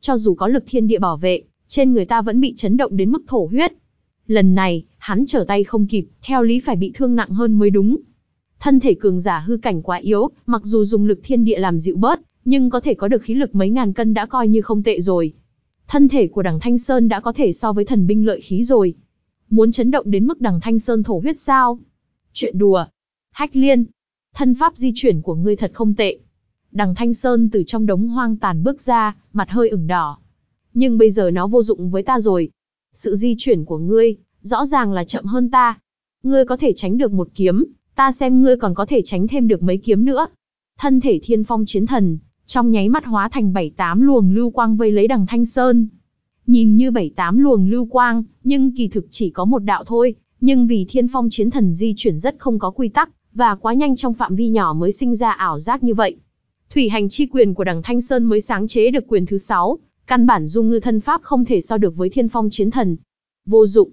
Cho dù có lực thiên địa bảo vệ, trên người ta vẫn bị chấn động đến mức thổ huyết. Lần này, hắn trở tay không kịp, theo lý phải bị thương nặng hơn mới đúng. Thân thể cường giả hư cảnh quá yếu, mặc dù dùng lực thiên địa làm dịu bớt, nhưng có thể có được khí lực mấy ngàn cân đã coi như không tệ rồi. Thân thể của đằng Thanh Sơn đã có thể so với thần binh lợi khí rồi. Muốn chấn động đến mức đằng Thanh Sơn thổ huyết sao? Chuyện đùa. Hách liên, thân pháp di chuyển của ngươi thật không tệ. Đằng Thanh Sơn từ trong đống hoang tàn bước ra, mặt hơi ửng đỏ. Nhưng bây giờ nó vô dụng với ta rồi. Sự di chuyển của ngươi, rõ ràng là chậm hơn ta. Ngươi có thể tránh được một kiếm, ta xem ngươi còn có thể tránh thêm được mấy kiếm nữa. Thân thể thiên phong chiến thần, trong nháy mắt hóa thành bảy tám luồng lưu quang vây lấy đằng Thanh Sơn. Nhìn như bảy tám luồng lưu quang, nhưng kỳ thực chỉ có một đạo thôi, nhưng vì thiên phong chiến thần di chuyển rất không có quy tắc, và quá nhanh trong phạm vi nhỏ mới sinh ra ảo giác như vậy. Thủy hành chi quyền của đằng Thanh Sơn mới sáng chế được quyền thứ sáu, căn bản dung ngư thân pháp không thể so được với thiên phong chiến thần. Vô dụng.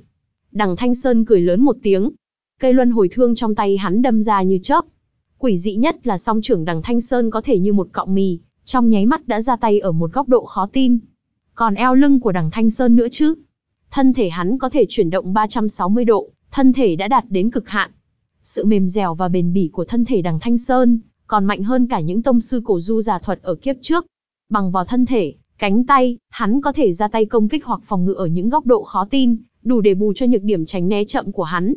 Đằng Thanh Sơn cười lớn một tiếng. Cây luân hồi thương trong tay hắn đâm ra như chớp. Quỷ dị nhất là song trưởng đằng Thanh Sơn có thể như một cọng mì, trong nháy mắt đã ra tay ở một góc độ khó tin. Còn eo lưng của đằng Thanh Sơn nữa chứ. Thân thể hắn có thể chuyển động 360 độ, thân thể đã đạt đến cực hạn. Sự mềm dẻo và bền bỉ của thân thể đằng Thanh Sơn, còn mạnh hơn cả những tông sư cổ du giả thuật ở kiếp trước. Bằng vào thân thể, cánh tay, hắn có thể ra tay công kích hoặc phòng ngự ở những góc độ khó tin, đủ để bù cho nhược điểm tránh né chậm của hắn.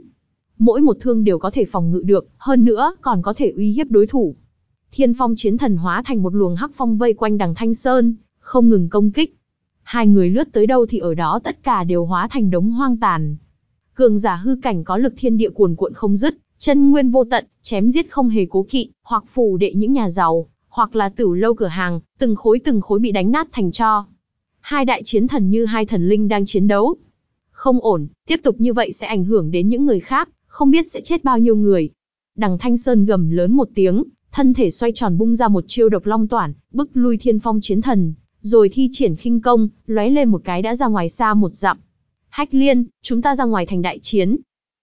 Mỗi một thương đều có thể phòng ngự được, hơn nữa còn có thể uy hiếp đối thủ. Thiên phong chiến thần hóa thành một luồng hắc phong vây quanh đằng Thanh Sơn, không ngừng công kích. Hai người lướt tới đâu thì ở đó tất cả đều hóa thành đống hoang tàn. Cường giả hư cảnh có lực thiên địa cuồn cuộn không dứt, chân nguyên vô tận, chém giết không hề cố kỵ, hoặc phủ đệ những nhà giàu, hoặc là tử lâu cửa hàng, từng khối từng khối bị đánh nát thành cho. Hai đại chiến thần như hai thần linh đang chiến đấu. Không ổn, tiếp tục như vậy sẽ ảnh hưởng đến những người khác, không biết sẽ chết bao nhiêu người. Đằng Thanh Sơn gầm lớn một tiếng, thân thể xoay tròn bung ra một chiêu độc long toản, bức lui thiên phong chiến thần, rồi thi triển khinh công, lóe lên một cái đã ra ngoài xa một dặm. Hách liên, chúng ta ra ngoài thành đại chiến.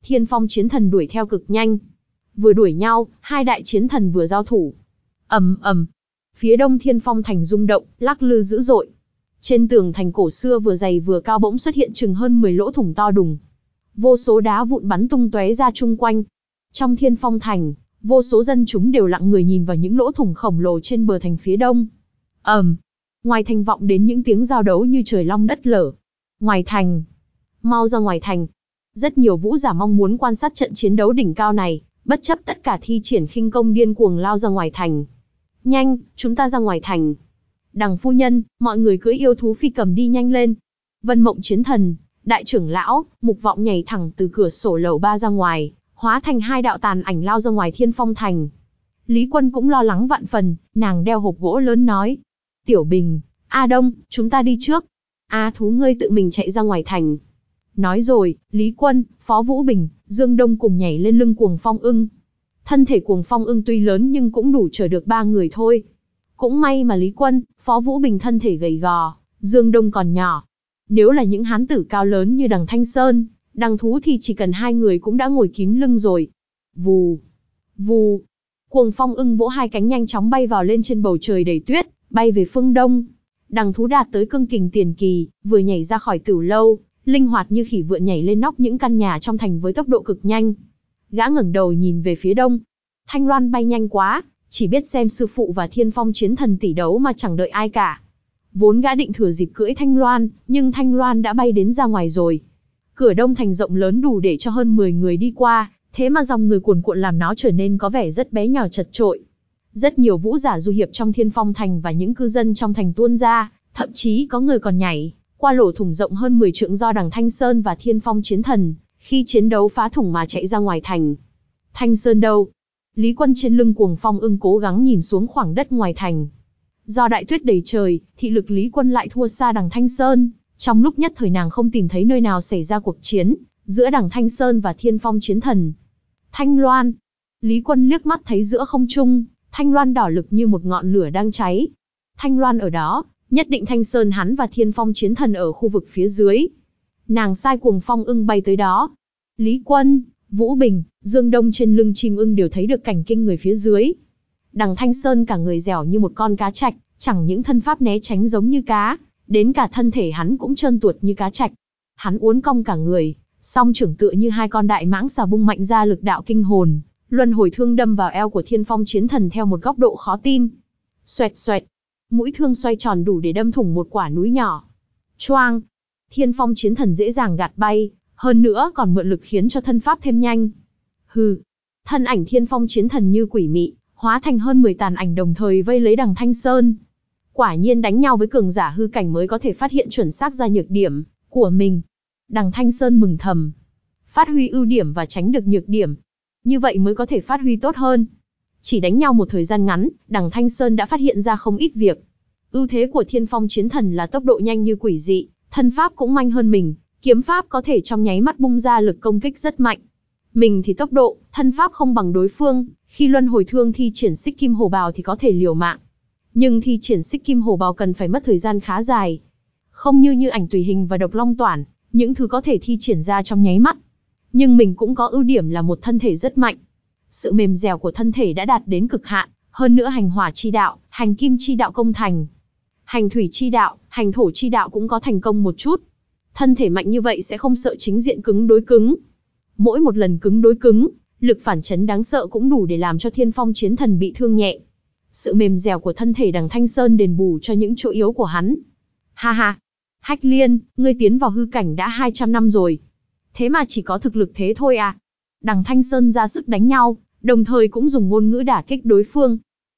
Thiên phong chiến thần đuổi theo cực nhanh. Vừa đuổi nhau, hai đại chiến thần vừa giao thủ. ầm ầm, phía đông thiên phong thành rung động, lắc lư dữ dội. Trên tường thành cổ xưa vừa dày vừa cao bỗng xuất hiện chừng hơn 10 lỗ thủng to đùng. Vô số đá vụn bắn tung tóe ra chung quanh. Trong thiên phong thành, vô số dân chúng đều lặng người nhìn vào những lỗ thủng khổng lồ trên bờ thành phía đông. ầm, ngoài thành vọng đến những tiếng giao đấu như trời long đất lở. Ngoài thành, mau ra ngoài thành. Rất nhiều vũ giả mong muốn quan sát trận chiến đấu đỉnh cao này, bất chấp tất cả thi triển khinh công điên cuồng lao ra ngoài thành. Nhanh, chúng ta ra ngoài thành. Đằng phu nhân, mọi người cưỡi yêu thú phi cầm đi nhanh lên. Vân mộng chiến thần, đại trưởng lão, mục vọng nhảy thẳng từ cửa sổ lầu ba ra ngoài, hóa thành hai đạo tàn ảnh lao ra ngoài thiên phong thành. Lý quân cũng lo lắng vạn phần, nàng đeo hộp gỗ lớn nói. Tiểu Bình, A Đông, chúng ta đi trước. A thú ngươi tự mình chạy ra ngoài thành. Nói rồi, Lý Quân, Phó Vũ Bình, Dương Đông cùng nhảy lên lưng cuồng phong ưng. Thân thể cuồng phong ưng tuy lớn nhưng cũng đủ chở được ba người thôi. Cũng may mà Lý Quân, Phó Vũ Bình thân thể gầy gò, Dương Đông còn nhỏ. Nếu là những hán tử cao lớn như đằng Thanh Sơn, đằng thú thì chỉ cần hai người cũng đã ngồi kín lưng rồi. Vù, vù. Cuồng phong ưng vỗ hai cánh nhanh chóng bay vào lên trên bầu trời đầy tuyết, bay về phương đông. Đằng thú đạt tới cương kình tiền kỳ, vừa nhảy ra khỏi tử lâu, linh hoạt như khỉ vượn nhảy lên nóc những căn nhà trong thành với tốc độ cực nhanh. Gã ngẩng đầu nhìn về phía đông. Thanh Loan bay nhanh quá, chỉ biết xem sư phụ và thiên phong chiến thần tỷ đấu mà chẳng đợi ai cả. Vốn gã định thừa dịp cưỡi Thanh Loan, nhưng Thanh Loan đã bay đến ra ngoài rồi. Cửa đông thành rộng lớn đủ để cho hơn 10 người đi qua, thế mà dòng người cuồn cuộn làm nó trở nên có vẻ rất bé nhỏ chật trội. Rất nhiều vũ giả du hiệp trong thiên phong thành và những cư dân trong thành tuôn ra, thậm chí có người còn nhảy, qua lỗ thủng rộng hơn 10 trượng do đằng Thanh Sơn và Thiên Phong chiến thần, khi chiến đấu phá thủng mà chạy ra ngoài thành. Thanh Sơn đâu? Lý quân trên lưng cuồng phong ưng cố gắng nhìn xuống khoảng đất ngoài thành. Do đại tuyết đầy trời, thị lực Lý quân lại thua xa đằng Thanh Sơn, trong lúc nhất thời nàng không tìm thấy nơi nào xảy ra cuộc chiến, giữa đằng Thanh Sơn và Thiên Phong chiến thần. Thanh Loan. Lý quân liếc mắt thấy giữa không trung, Thanh Loan đỏ lực như một ngọn lửa đang cháy. Thanh Loan ở đó, Nhất định Thanh Sơn hắn và Thiên Phong chiến thần ở khu vực phía dưới. Nàng sai cuồng phong ưng bay tới đó. Lý Quân, Vũ Bình, Dương Đông trên lưng chim ưng đều thấy được cảnh kinh người phía dưới. Đằng Thanh Sơn cả người dẻo như một con cá trạch, chẳng những thân pháp né tránh giống như cá, đến cả thân thể hắn cũng trơn tuột như cá trạch. Hắn uốn cong cả người, song trưởng tựa như hai con đại mãng xà bung mạnh ra lực đạo kinh hồn, luân hồi thương đâm vào eo của Thiên Phong chiến thần theo một góc độ khó tin. Xoẹt xoẹt, mũi thương xoay tròn đủ để đâm thủng một quả núi nhỏ. Choang! Thiên phong chiến thần dễ dàng gạt bay, hơn nữa còn mượn lực khiến cho thân pháp thêm nhanh. Hừ! Thân ảnh thiên phong chiến thần như quỷ mị, hóa thành hơn 10 tàn ảnh đồng thời vây lấy đằng Thanh Sơn. Quả nhiên đánh nhau với cường giả hư cảnh mới có thể phát hiện chuẩn xác ra nhược điểm của mình. Đằng Thanh Sơn mừng thầm. Phát huy ưu điểm và tránh được nhược điểm. Như vậy mới có thể phát huy tốt hơn. Chỉ đánh nhau một thời gian ngắn, đằng Thanh Sơn đã phát hiện ra không ít việc. Ưu thế của thiên phong chiến thần là tốc độ nhanh như quỷ dị, thân pháp cũng manh hơn mình, kiếm pháp có thể trong nháy mắt bung ra lực công kích rất mạnh. Mình thì tốc độ, thân pháp không bằng đối phương, khi luân hồi thương thi triển xích kim hồ bào thì có thể liều mạng. Nhưng thi triển xích kim hồ bào cần phải mất thời gian khá dài. Không như như ảnh tùy hình và độc long toản, những thứ có thể thi triển ra trong nháy mắt. Nhưng mình cũng có ưu điểm là một thân thể rất mạnh. Sự mềm dẻo của thân thể đã đạt đến cực hạn, hơn nữa hành hỏa chi đạo, hành kim chi đạo công thành. Hành thủy chi đạo, hành thổ chi đạo cũng có thành công một chút. Thân thể mạnh như vậy sẽ không sợ chính diện cứng đối cứng. Mỗi một lần cứng đối cứng, lực phản chấn đáng sợ cũng đủ để làm cho thiên phong chiến thần bị thương nhẹ. Sự mềm dẻo của thân thể đằng Thanh Sơn đền bù cho những chỗ yếu của hắn. Ha ha! Hách liên, ngươi tiến vào hư cảnh đã 200 năm rồi. Thế mà chỉ có thực lực thế thôi à? Đằng Thanh Sơn ra sức đánh nhau, đồng thời cũng dùng ngôn ngữ đả kích đối phương.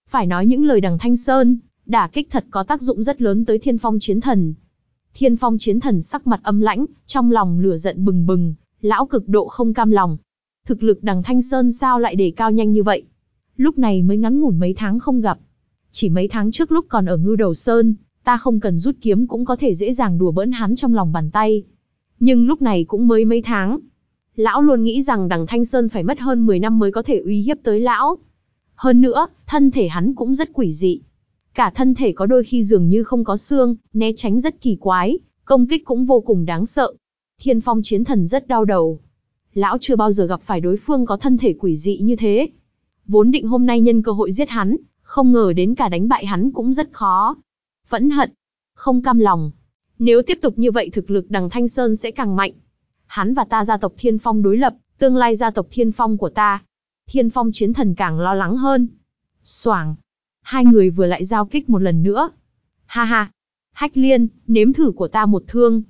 Phải nói những lời đằng Thanh Sơn, đả kích thật có tác dụng rất lớn tới thiên phong chiến thần. Thiên phong chiến thần sắc mặt âm lãnh, trong lòng lửa giận bừng bừng, lão cực độ không cam lòng. Thực lực đằng Thanh Sơn sao lại đề cao nhanh như vậy? Lúc này mới ngắn ngủn mấy tháng không gặp. Chỉ mấy tháng trước lúc còn ở ngư đầu sơn, ta không cần rút kiếm cũng có thể dễ dàng đùa bỡn hắn trong lòng bàn tay. Nhưng lúc này cũng mới mấy tháng. Lão luôn nghĩ rằng đằng Thanh Sơn phải mất hơn 10 năm mới có thể uy hiếp tới lão. Hơn nữa, thân thể hắn cũng rất quỷ dị. Cả thân thể có đôi khi dường như không có xương, né tránh rất kỳ quái, công kích cũng vô cùng đáng sợ. Thiên phong chiến thần rất đau đầu. Lão chưa bao giờ gặp phải đối phương có thân thể quỷ dị như thế. Vốn định hôm nay nhân cơ hội giết hắn, không ngờ đến cả đánh bại hắn cũng rất khó. Phẫn hận, không cam lòng. Nếu tiếp tục như vậy thực lực đằng Thanh Sơn sẽ càng mạnh. Hắn và ta gia tộc Thiên Phong đối lập, tương lai gia tộc Thiên Phong của ta. Thiên Phong chiến thần càng lo lắng hơn. Soảng. Hai người vừa lại giao kích một lần nữa. Ha ha. Hách liên, nếm thử của ta một thương.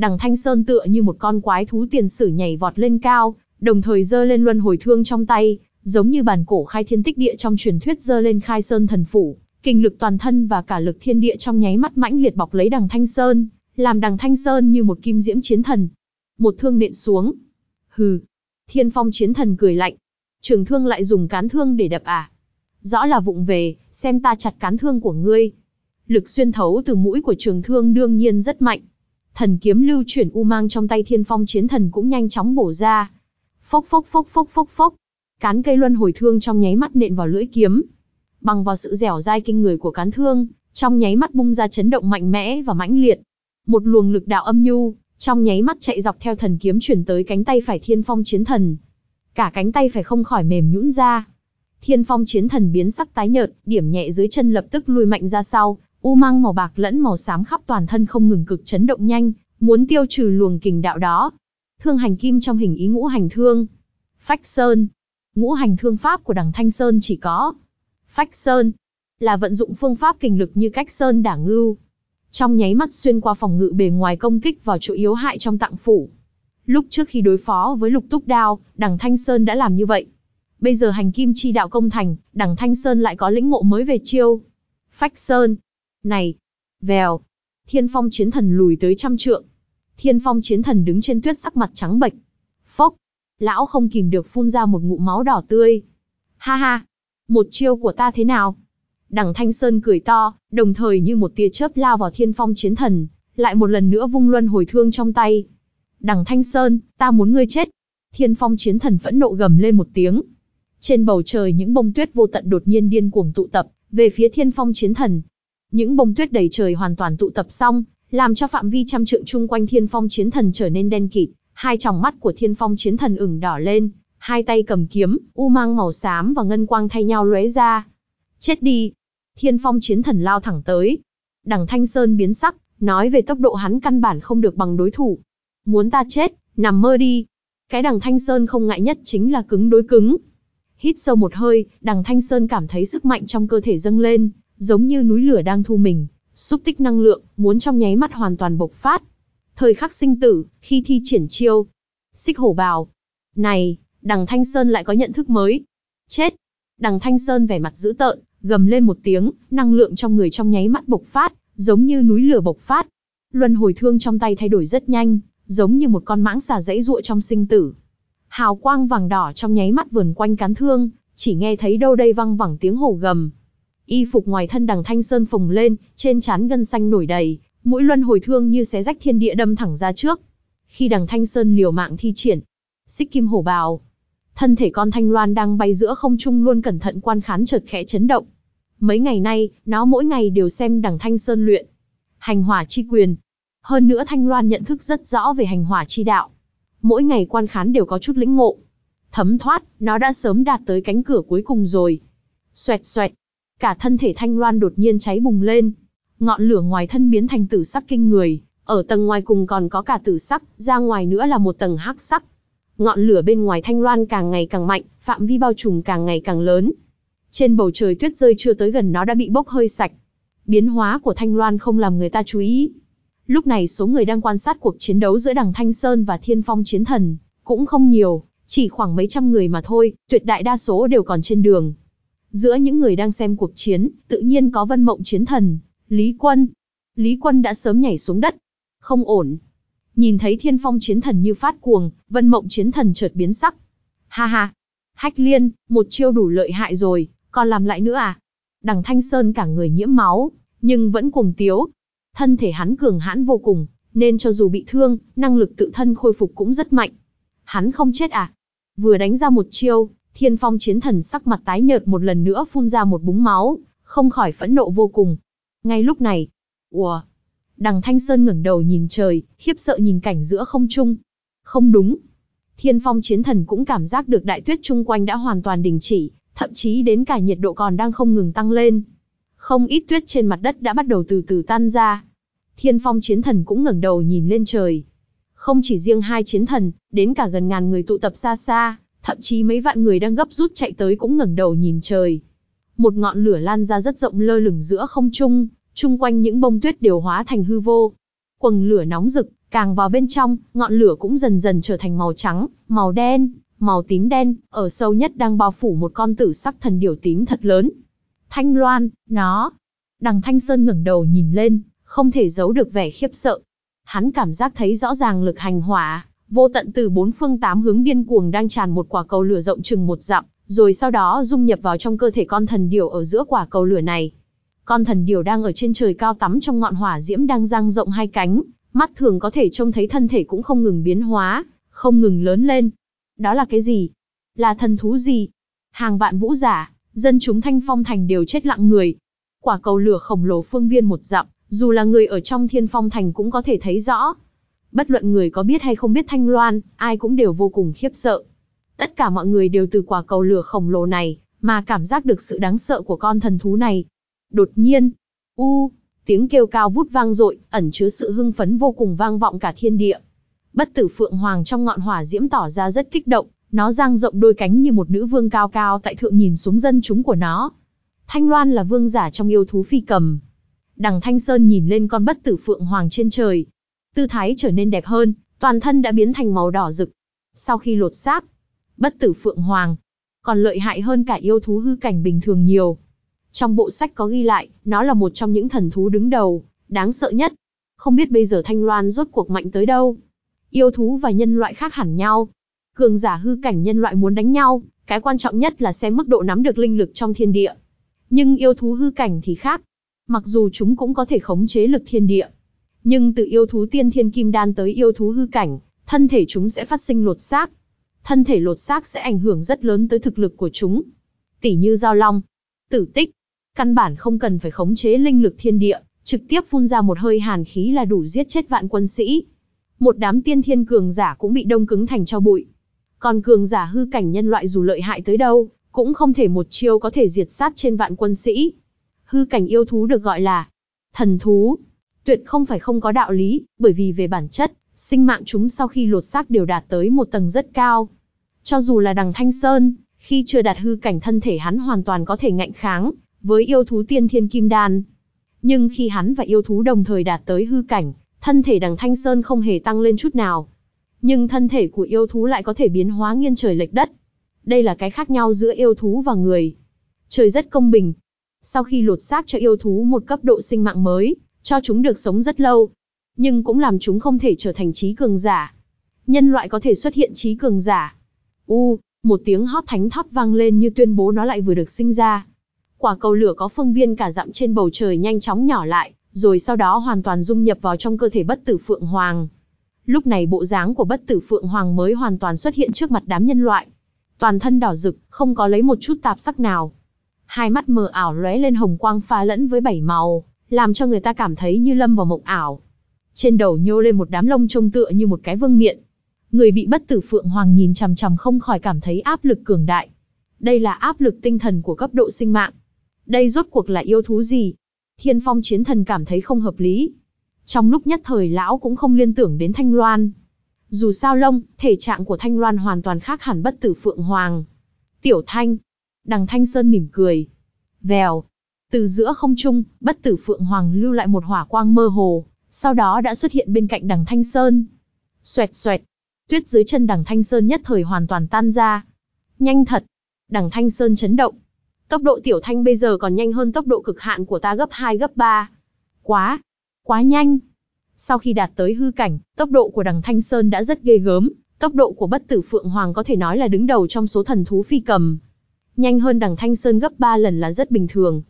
Đằng Thanh Sơn tựa như một con quái thú tiền sử nhảy vọt lên cao, đồng thời giơ lên luân hồi thương trong tay, giống như bản cổ khai thiên tích địa trong truyền thuyết giơ lên khai sơn thần phủ, kinh lực toàn thân và cả lực thiên địa trong nháy mắt mãnh liệt bọc lấy đằng Thanh Sơn, làm đằng Thanh Sơn như một kim diễm chiến thần. Một thương nện xuống. Hừ. Thiên phong chiến thần cười lạnh. Trường thương lại dùng cán thương để đập à. Rõ là vụng về, xem ta chặt cán thương của ngươi. Lực xuyên thấu từ mũi của trường thương đương nhiên rất mạnh. Thần kiếm lưu chuyển u mang trong tay thiên phong chiến thần cũng nhanh chóng bổ ra. Phốc phốc phốc phốc phốc phốc. Cán cây luân hồi thương trong nháy mắt nện vào lưỡi kiếm. Bằng vào sự dẻo dai kinh người của cán thương, trong nháy mắt bung ra chấn động mạnh mẽ và mãnh liệt. Một luồng lực đạo âm nhu, trong nháy mắt chạy dọc theo thần kiếm chuyển tới cánh tay phải thiên phong chiến thần. Cả cánh tay phải không khỏi mềm nhũn ra. Thiên phong chiến thần biến sắc tái nhợt, điểm nhẹ dưới chân lập tức lùi mạnh ra sau, u mang màu bạc lẫn màu xám khắp toàn thân không ngừng cực chấn động nhanh, muốn tiêu trừ luồng kình đạo đó. Thương hành kim trong hình ý ngũ hành thương. Phách sơn. Ngũ hành thương pháp của đằng Thanh Sơn chỉ có. Phách sơn. Là vận dụng phương pháp kình lực như cách sơn đả ngưu. Trong nháy mắt xuyên qua phòng ngự bề ngoài công kích vào chỗ yếu hại trong tạng phủ. Lúc trước khi đối phó với lục túc đao, đằng Thanh Sơn đã làm như vậy. Bây giờ hành kim chi đạo công thành, đằng Thanh Sơn lại có lĩnh ngộ mới về chiêu. Phách Sơn. Này. Vèo. Thiên phong chiến thần lùi tới trăm trượng. Thiên phong chiến thần đứng trên tuyết sắc mặt trắng bệch. Phốc. Lão không kìm được phun ra một ngụm máu đỏ tươi. Ha ha. Một chiêu của ta thế nào? Đằng Thanh Sơn cười to, đồng thời như một tia chớp lao vào thiên phong chiến thần, lại một lần nữa vung luân hồi thương trong tay. Đằng Thanh Sơn, ta muốn ngươi chết. Thiên phong chiến thần phẫn nộ gầm lên một tiếng. Trên bầu trời những bông tuyết vô tận đột nhiên điên cuồng tụ tập, về phía thiên phong chiến thần. Những bông tuyết đầy trời hoàn toàn tụ tập xong, làm cho phạm vi trăm trượng chung quanh thiên phong chiến thần trở nên đen kịt, hai tròng mắt của thiên phong chiến thần ửng đỏ lên, hai tay cầm kiếm, u mang màu xám và ngân quang thay nhau lóe ra. Chết đi! Thiên phong chiến thần lao thẳng tới. Đằng Thanh Sơn biến sắc, nói về tốc độ hắn căn bản không được bằng đối thủ. Muốn ta chết, nằm mơ đi. Cái đằng Thanh Sơn không ngại nhất chính là cứng đối cứng. Hít sâu một hơi, đằng Thanh Sơn cảm thấy sức mạnh trong cơ thể dâng lên, giống như núi lửa đang thu mình, xúc tích năng lượng, muốn trong nháy mắt hoàn toàn bộc phát. Thời khắc sinh tử, khi thi triển chiêu. Xích hổ bào. Này, đằng Thanh Sơn lại có nhận thức mới. Chết. Đằng Thanh Sơn vẻ mặt dữ tợn, gầm lên một tiếng, năng lượng trong người trong nháy mắt bộc phát, giống như núi lửa bộc phát. Luân hồi thương trong tay thay đổi rất nhanh, giống như một con mãng xà dãy ruộ trong sinh tử. Hào quang vàng đỏ trong nháy mắt vườn quanh cán thương, chỉ nghe thấy đâu đây văng vẳng tiếng hổ gầm. Y phục ngoài thân đằng thanh sơn phồng lên, trên trán gân xanh nổi đầy, mũi luân hồi thương như xé rách thiên địa đâm thẳng ra trước. Khi đằng thanh sơn liều mạng thi triển, xích kim hổ bào, Thân thể con thanh loan đang bay giữa không trung luôn cẩn thận quan khán chợt khẽ chấn động. Mấy ngày nay, nó mỗi ngày đều xem đằng Thanh Sơn luyện. Hành hỏa chi quyền. Hơn nữa Thanh Loan nhận thức rất rõ về hành hỏa chi đạo. Mỗi ngày quan khán đều có chút lĩnh ngộ. Thấm thoát, nó đã sớm đạt tới cánh cửa cuối cùng rồi. Xoẹt xoẹt. Cả thân thể Thanh Loan đột nhiên cháy bùng lên. Ngọn lửa ngoài thân biến thành tử sắc kinh người. Ở tầng ngoài cùng còn có cả tử sắc, ra ngoài nữa là một tầng hắc sắc. Ngọn lửa bên ngoài Thanh Loan càng ngày càng mạnh, phạm vi bao trùm càng ngày càng lớn. Trên bầu trời tuyết rơi chưa tới gần nó đã bị bốc hơi sạch. Biến hóa của Thanh Loan không làm người ta chú ý. Lúc này số người đang quan sát cuộc chiến đấu giữa đằng Thanh Sơn và Thiên Phong Chiến Thần, cũng không nhiều, chỉ khoảng mấy trăm người mà thôi, tuyệt đại đa số đều còn trên đường. Giữa những người đang xem cuộc chiến, tự nhiên có Vân Mộng Chiến Thần, Lý Quân. Lý Quân đã sớm nhảy xuống đất. Không ổn. Nhìn thấy Thiên Phong Chiến Thần như phát cuồng, Vân Mộng Chiến Thần chợt biến sắc. Ha ha. Hách liên, một chiêu đủ lợi hại rồi, còn làm lại nữa à? Đằng Thanh Sơn cả người nhiễm máu, nhưng vẫn cuồng tiếu. Thân thể hắn cường hãn vô cùng, nên cho dù bị thương, năng lực tự thân khôi phục cũng rất mạnh. Hắn không chết à? Vừa đánh ra một chiêu, thiên phong chiến thần sắc mặt tái nhợt một lần nữa phun ra một búng máu, không khỏi phẫn nộ vô cùng. Ngay lúc này, ùa, đằng Thanh Sơn ngẩng đầu nhìn trời, khiếp sợ nhìn cảnh giữa không trung. Không đúng. Thiên phong chiến thần cũng cảm giác được đại tuyết chung quanh đã hoàn toàn đình chỉ, thậm chí đến cả nhiệt độ còn đang không ngừng tăng lên. Không ít tuyết trên mặt đất đã bắt đầu từ từ tan ra. Thiên phong chiến thần cũng ngẩng đầu nhìn lên trời. Không chỉ riêng hai chiến thần, đến cả gần ngàn người tụ tập xa xa, thậm chí mấy vạn người đang gấp rút chạy tới cũng ngẩng đầu nhìn trời. Một ngọn lửa lan ra rất rộng lơ lửng giữa không trung, chung quanh những bông tuyết đều hóa thành hư vô. Quầng lửa nóng rực, càng vào bên trong, ngọn lửa cũng dần dần trở thành màu trắng, màu đen, màu tím đen, ở sâu nhất đang bao phủ một con tử sắc thần điểu tím thật lớn. Thanh Loan, nó. Đằng Thanh Sơn ngẩng đầu nhìn lên, không thể giấu được vẻ khiếp sợ. Hắn cảm giác thấy rõ ràng lực hành hỏa, vô tận từ bốn phương tám hướng điên cuồng đang tràn một quả cầu lửa rộng chừng một dặm, rồi sau đó dung nhập vào trong cơ thể con thần điểu ở giữa quả cầu lửa này. Con thần điểu đang ở trên trời cao tắm trong ngọn hỏa diễm đang dang rộng hai cánh, mắt thường có thể trông thấy thân thể cũng không ngừng biến hóa, không ngừng lớn lên. Đó là cái gì? Là thần thú gì? Hàng vạn vũ giả, dân chúng Thanh Phong Thành đều chết lặng người. Quả cầu lửa khổng lồ phương viên một dặm, dù là người ở trong Thiên Phong Thành cũng có thể thấy rõ. Bất luận người có biết hay không biết Thanh Loan, ai cũng đều vô cùng khiếp sợ. Tất cả mọi người đều từ quả cầu lửa khổng lồ này, mà cảm giác được sự đáng sợ của con thần thú này. Đột nhiên, u, tiếng kêu cao vút vang dội, ẩn chứa sự hưng phấn vô cùng vang vọng cả thiên địa. Bất tử Phượng Hoàng trong ngọn hỏa diễm tỏ ra rất kích động, nó giang rộng đôi cánh như một nữ vương cao cao tại thượng nhìn xuống dân chúng của nó. Thanh Loan là vương giả trong yêu thú phi cầm. Đằng Thanh Sơn nhìn lên con bất tử Phượng Hoàng trên trời. Tư thái trở nên đẹp hơn, toàn thân đã biến thành màu đỏ rực. Sau khi lột xác, bất tử Phượng Hoàng còn lợi hại hơn cả yêu thú hư cảnh bình thường nhiều. Trong bộ sách có ghi lại, nó là một trong những thần thú đứng đầu, đáng sợ nhất. Không biết bây giờ Thanh Loan rốt cuộc mạnh tới đâu. Yêu thú và nhân loại khác hẳn nhau. Cường giả hư cảnh nhân loại muốn đánh nhau, cái quan trọng nhất là xem mức độ nắm được linh lực trong thiên địa. Nhưng yêu thú hư cảnh thì khác. Mặc dù chúng cũng có thể khống chế lực thiên địa. Nhưng từ yêu thú tiên thiên kim đan tới yêu thú hư cảnh, thân thể chúng sẽ phát sinh lột xác. Thân thể lột xác sẽ ảnh hưởng rất lớn tới thực lực của chúng. Tỷ như giao long, tử tích, căn bản không cần phải khống chế linh lực thiên địa, trực tiếp phun ra một hơi hàn khí là đủ giết chết vạn quân sĩ một đám tiên thiên cường giả cũng bị đông cứng thành cho bụi. Còn cường giả hư cảnh nhân loại dù lợi hại tới đâu, cũng không thể một chiêu có thể diệt sát trên vạn quân sĩ. Hư cảnh yêu thú được gọi là thần thú. Tuyệt không phải không có đạo lý, bởi vì về bản chất, sinh mạng chúng sau khi lột xác đều đạt tới một tầng rất cao. Cho dù là đằng Thanh Sơn, khi chưa đạt hư cảnh thân thể hắn hoàn toàn có thể ngạnh kháng, với yêu thú tiên thiên kim đan. Nhưng khi hắn và yêu thú đồng thời đạt tới hư cảnh, thân thể đằng Thanh Sơn không hề tăng lên chút nào. Nhưng thân thể của yêu thú lại có thể biến hóa nghiêng trời lệch đất. Đây là cái khác nhau giữa yêu thú và người. Trời rất công bình. Sau khi lột xác cho yêu thú một cấp độ sinh mạng mới, cho chúng được sống rất lâu. Nhưng cũng làm chúng không thể trở thành trí cường giả. Nhân loại có thể xuất hiện trí cường giả. U, một tiếng hót thánh thót vang lên như tuyên bố nó lại vừa được sinh ra. Quả cầu lửa có phương viên cả dặm trên bầu trời nhanh chóng nhỏ lại, rồi sau đó hoàn toàn dung nhập vào trong cơ thể bất tử Phượng Hoàng. Lúc này bộ dáng của bất tử Phượng Hoàng mới hoàn toàn xuất hiện trước mặt đám nhân loại. toàn thân đỏ rực, không có lấy một chút tạp sắc nào. Hai mắt mờ ảo lóe lên hồng quang pha lẫn với bảy màu, làm cho người ta cảm thấy như lâm vào mộng ảo. Trên đầu nhô lên một đám lông trông tựa như một cái vương miện. Người bị bất tử Phượng Hoàng nhìn chằm chằm không khỏi cảm thấy áp lực cường đại. Đây là áp lực tinh thần của cấp độ sinh mạng. Đây rốt cuộc là yêu thú gì? Thiên phong chiến thần cảm thấy không hợp lý. Trong lúc nhất thời lão cũng không liên tưởng đến Thanh Loan. Dù sao lông, thể trạng của Thanh Loan hoàn toàn khác hẳn bất tử Phượng Hoàng. Tiểu Thanh. Đằng Thanh Sơn mỉm cười. Vèo. Từ giữa không trung, bất tử Phượng Hoàng lưu lại một hỏa quang mơ hồ, sau đó đã xuất hiện bên cạnh đằng Thanh Sơn. Xoẹt xoẹt. Tuyết dưới chân đằng Thanh Sơn nhất thời hoàn toàn tan ra. Nhanh thật. Đằng Thanh Sơn chấn động. Tốc độ tiểu thanh bây giờ còn nhanh hơn tốc độ cực hạn của ta gấp 2 gấp 3. Quá, quá nhanh. Sau khi đạt tới hư cảnh, tốc độ của đằng Thanh Sơn đã rất ghê gớm, tốc độ của bất tử Phượng Hoàng có thể nói là đứng đầu trong số thần thú phi cầm. Nhanh hơn đằng Thanh Sơn gấp 3 lần là rất bình thường.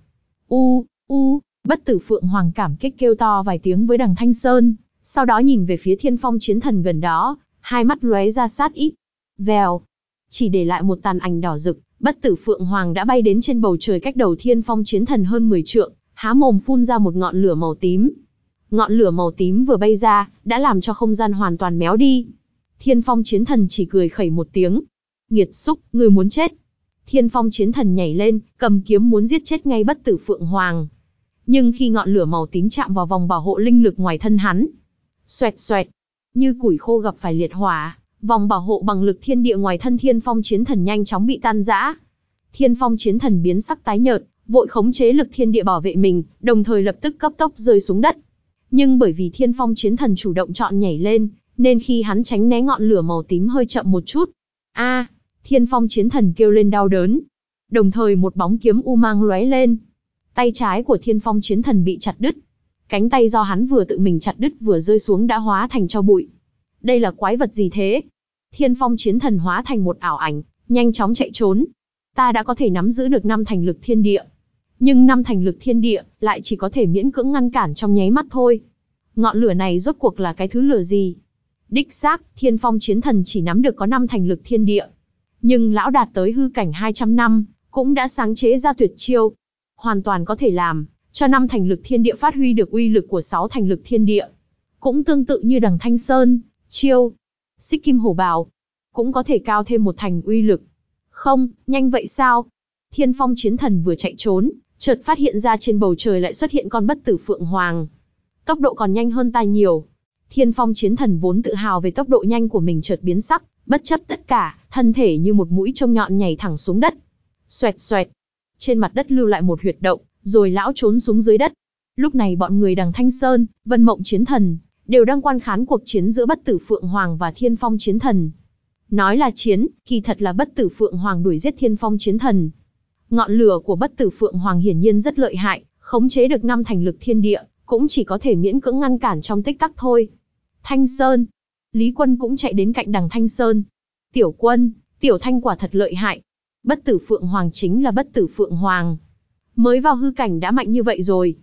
U, u, bất tử Phượng Hoàng cảm kích kêu to vài tiếng với đằng Thanh Sơn, sau đó nhìn về phía thiên phong chiến thần gần đó, hai mắt lóe ra sát ít, Vèo, chỉ để lại một tàn ảnh đỏ rực, bất tử Phượng Hoàng đã bay đến trên bầu trời cách đầu thiên phong chiến thần hơn 10 trượng, há mồm phun ra một ngọn lửa màu tím. Ngọn lửa màu tím vừa bay ra, đã làm cho không gian hoàn toàn méo đi. Thiên phong chiến thần chỉ cười khẩy một tiếng. Nghiệt xúc, người muốn chết. Thiên phong chiến thần nhảy lên, cầm kiếm muốn giết chết ngay bất tử Phượng Hoàng. Nhưng khi ngọn lửa màu tím chạm vào vòng bảo hộ linh lực ngoài thân hắn, xoẹt xoẹt, như củi khô gặp phải liệt hỏa, vòng bảo hộ bằng lực thiên địa ngoài thân thiên phong chiến thần nhanh chóng bị tan rã. Thiên phong chiến thần biến sắc tái nhợt, vội khống chế lực thiên địa bảo vệ mình, đồng thời lập tức cấp tốc rơi xuống đất. Nhưng bởi vì thiên phong chiến thần chủ động chọn nhảy lên, nên khi hắn tránh né ngọn lửa màu tím hơi chậm một chút. a thiên phong chiến thần kêu lên đau đớn. Đồng thời một bóng kiếm u mang lóe lên. Tay trái của thiên phong chiến thần bị chặt đứt. Cánh tay do hắn vừa tự mình chặt đứt vừa rơi xuống đã hóa thành cho bụi. Đây là quái vật gì thế? Thiên phong chiến thần hóa thành một ảo ảnh, nhanh chóng chạy trốn. Ta đã có thể nắm giữ được năm thành lực thiên địa. Nhưng năm thành lực thiên địa, lại chỉ có thể miễn cưỡng ngăn cản trong nháy mắt thôi. Ngọn lửa này rốt cuộc là cái thứ lửa gì? Đích xác, thiên phong chiến thần chỉ nắm được có năm thành lực thiên địa. Nhưng lão đạt tới hư cảnh 200 năm, cũng đã sáng chế ra tuyệt chiêu. Hoàn toàn có thể làm, cho năm thành lực thiên địa phát huy được uy lực của sáu thành lực thiên địa. Cũng tương tự như đằng Thanh Sơn, chiêu, xích kim hổ bào, cũng có thể cao thêm một thành uy lực. Không, nhanh vậy sao? Thiên phong chiến thần vừa chạy trốn, chợt phát hiện ra trên bầu trời lại xuất hiện con bất tử phượng hoàng. Tốc độ còn nhanh hơn tai nhiều. Thiên phong chiến thần vốn tự hào về tốc độ nhanh của mình chợt biến sắc, bất chấp tất cả, thân thể như một mũi trông nhọn nhảy thẳng xuống đất. Xoẹt xoẹt. Trên mặt đất lưu lại một huyệt động, rồi lão trốn xuống dưới đất. Lúc này bọn người đằng Thanh Sơn, Vân Mộng Chiến Thần, đều đang quan khán cuộc chiến giữa bất tử Phượng Hoàng và Thiên Phong Chiến Thần. Nói là chiến, kỳ thật là bất tử Phượng Hoàng đuổi giết Thiên Phong Chiến Thần. Ngọn lửa của bất tử Phượng Hoàng hiển nhiên rất lợi hại, khống chế được năm thành lực thiên địa, cũng chỉ có thể miễn cưỡng ngăn cản trong tích tắc thôi. Thanh Sơn. Lý Quân cũng chạy đến cạnh đằng Thanh Sơn. Tiểu Quân, Tiểu Thanh quả thật lợi hại. Bất tử Phượng Hoàng chính là bất tử Phượng Hoàng. Mới vào hư cảnh đã mạnh như vậy rồi.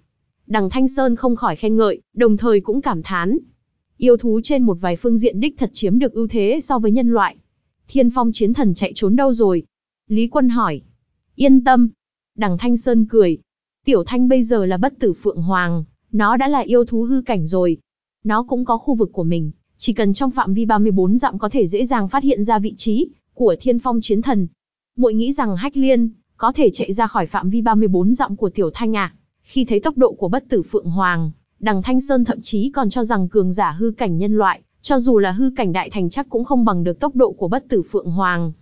Đằng Thanh Sơn không khỏi khen ngợi, đồng thời cũng cảm thán. Yêu thú trên một vài phương diện đích thật chiếm được ưu thế so với nhân loại. Thiên phong chiến thần chạy trốn đâu rồi? Lý Quân hỏi. Yên tâm. Đằng Thanh Sơn cười. Tiểu Thanh bây giờ là bất tử Phượng Hoàng, nó đã là yêu thú hư cảnh rồi. Nó cũng có khu vực của mình, chỉ cần trong phạm vi 34 dặm có thể dễ dàng phát hiện ra vị trí của thiên phong chiến thần. Muội nghĩ rằng Hách Liên có thể chạy ra khỏi phạm vi 34 dặm của Tiểu Thanh à? Khi thấy tốc độ của bất tử Phượng Hoàng, đằng Thanh Sơn thậm chí còn cho rằng cường giả hư cảnh nhân loại, cho dù là hư cảnh đại thành chắc cũng không bằng được tốc độ của bất tử Phượng Hoàng.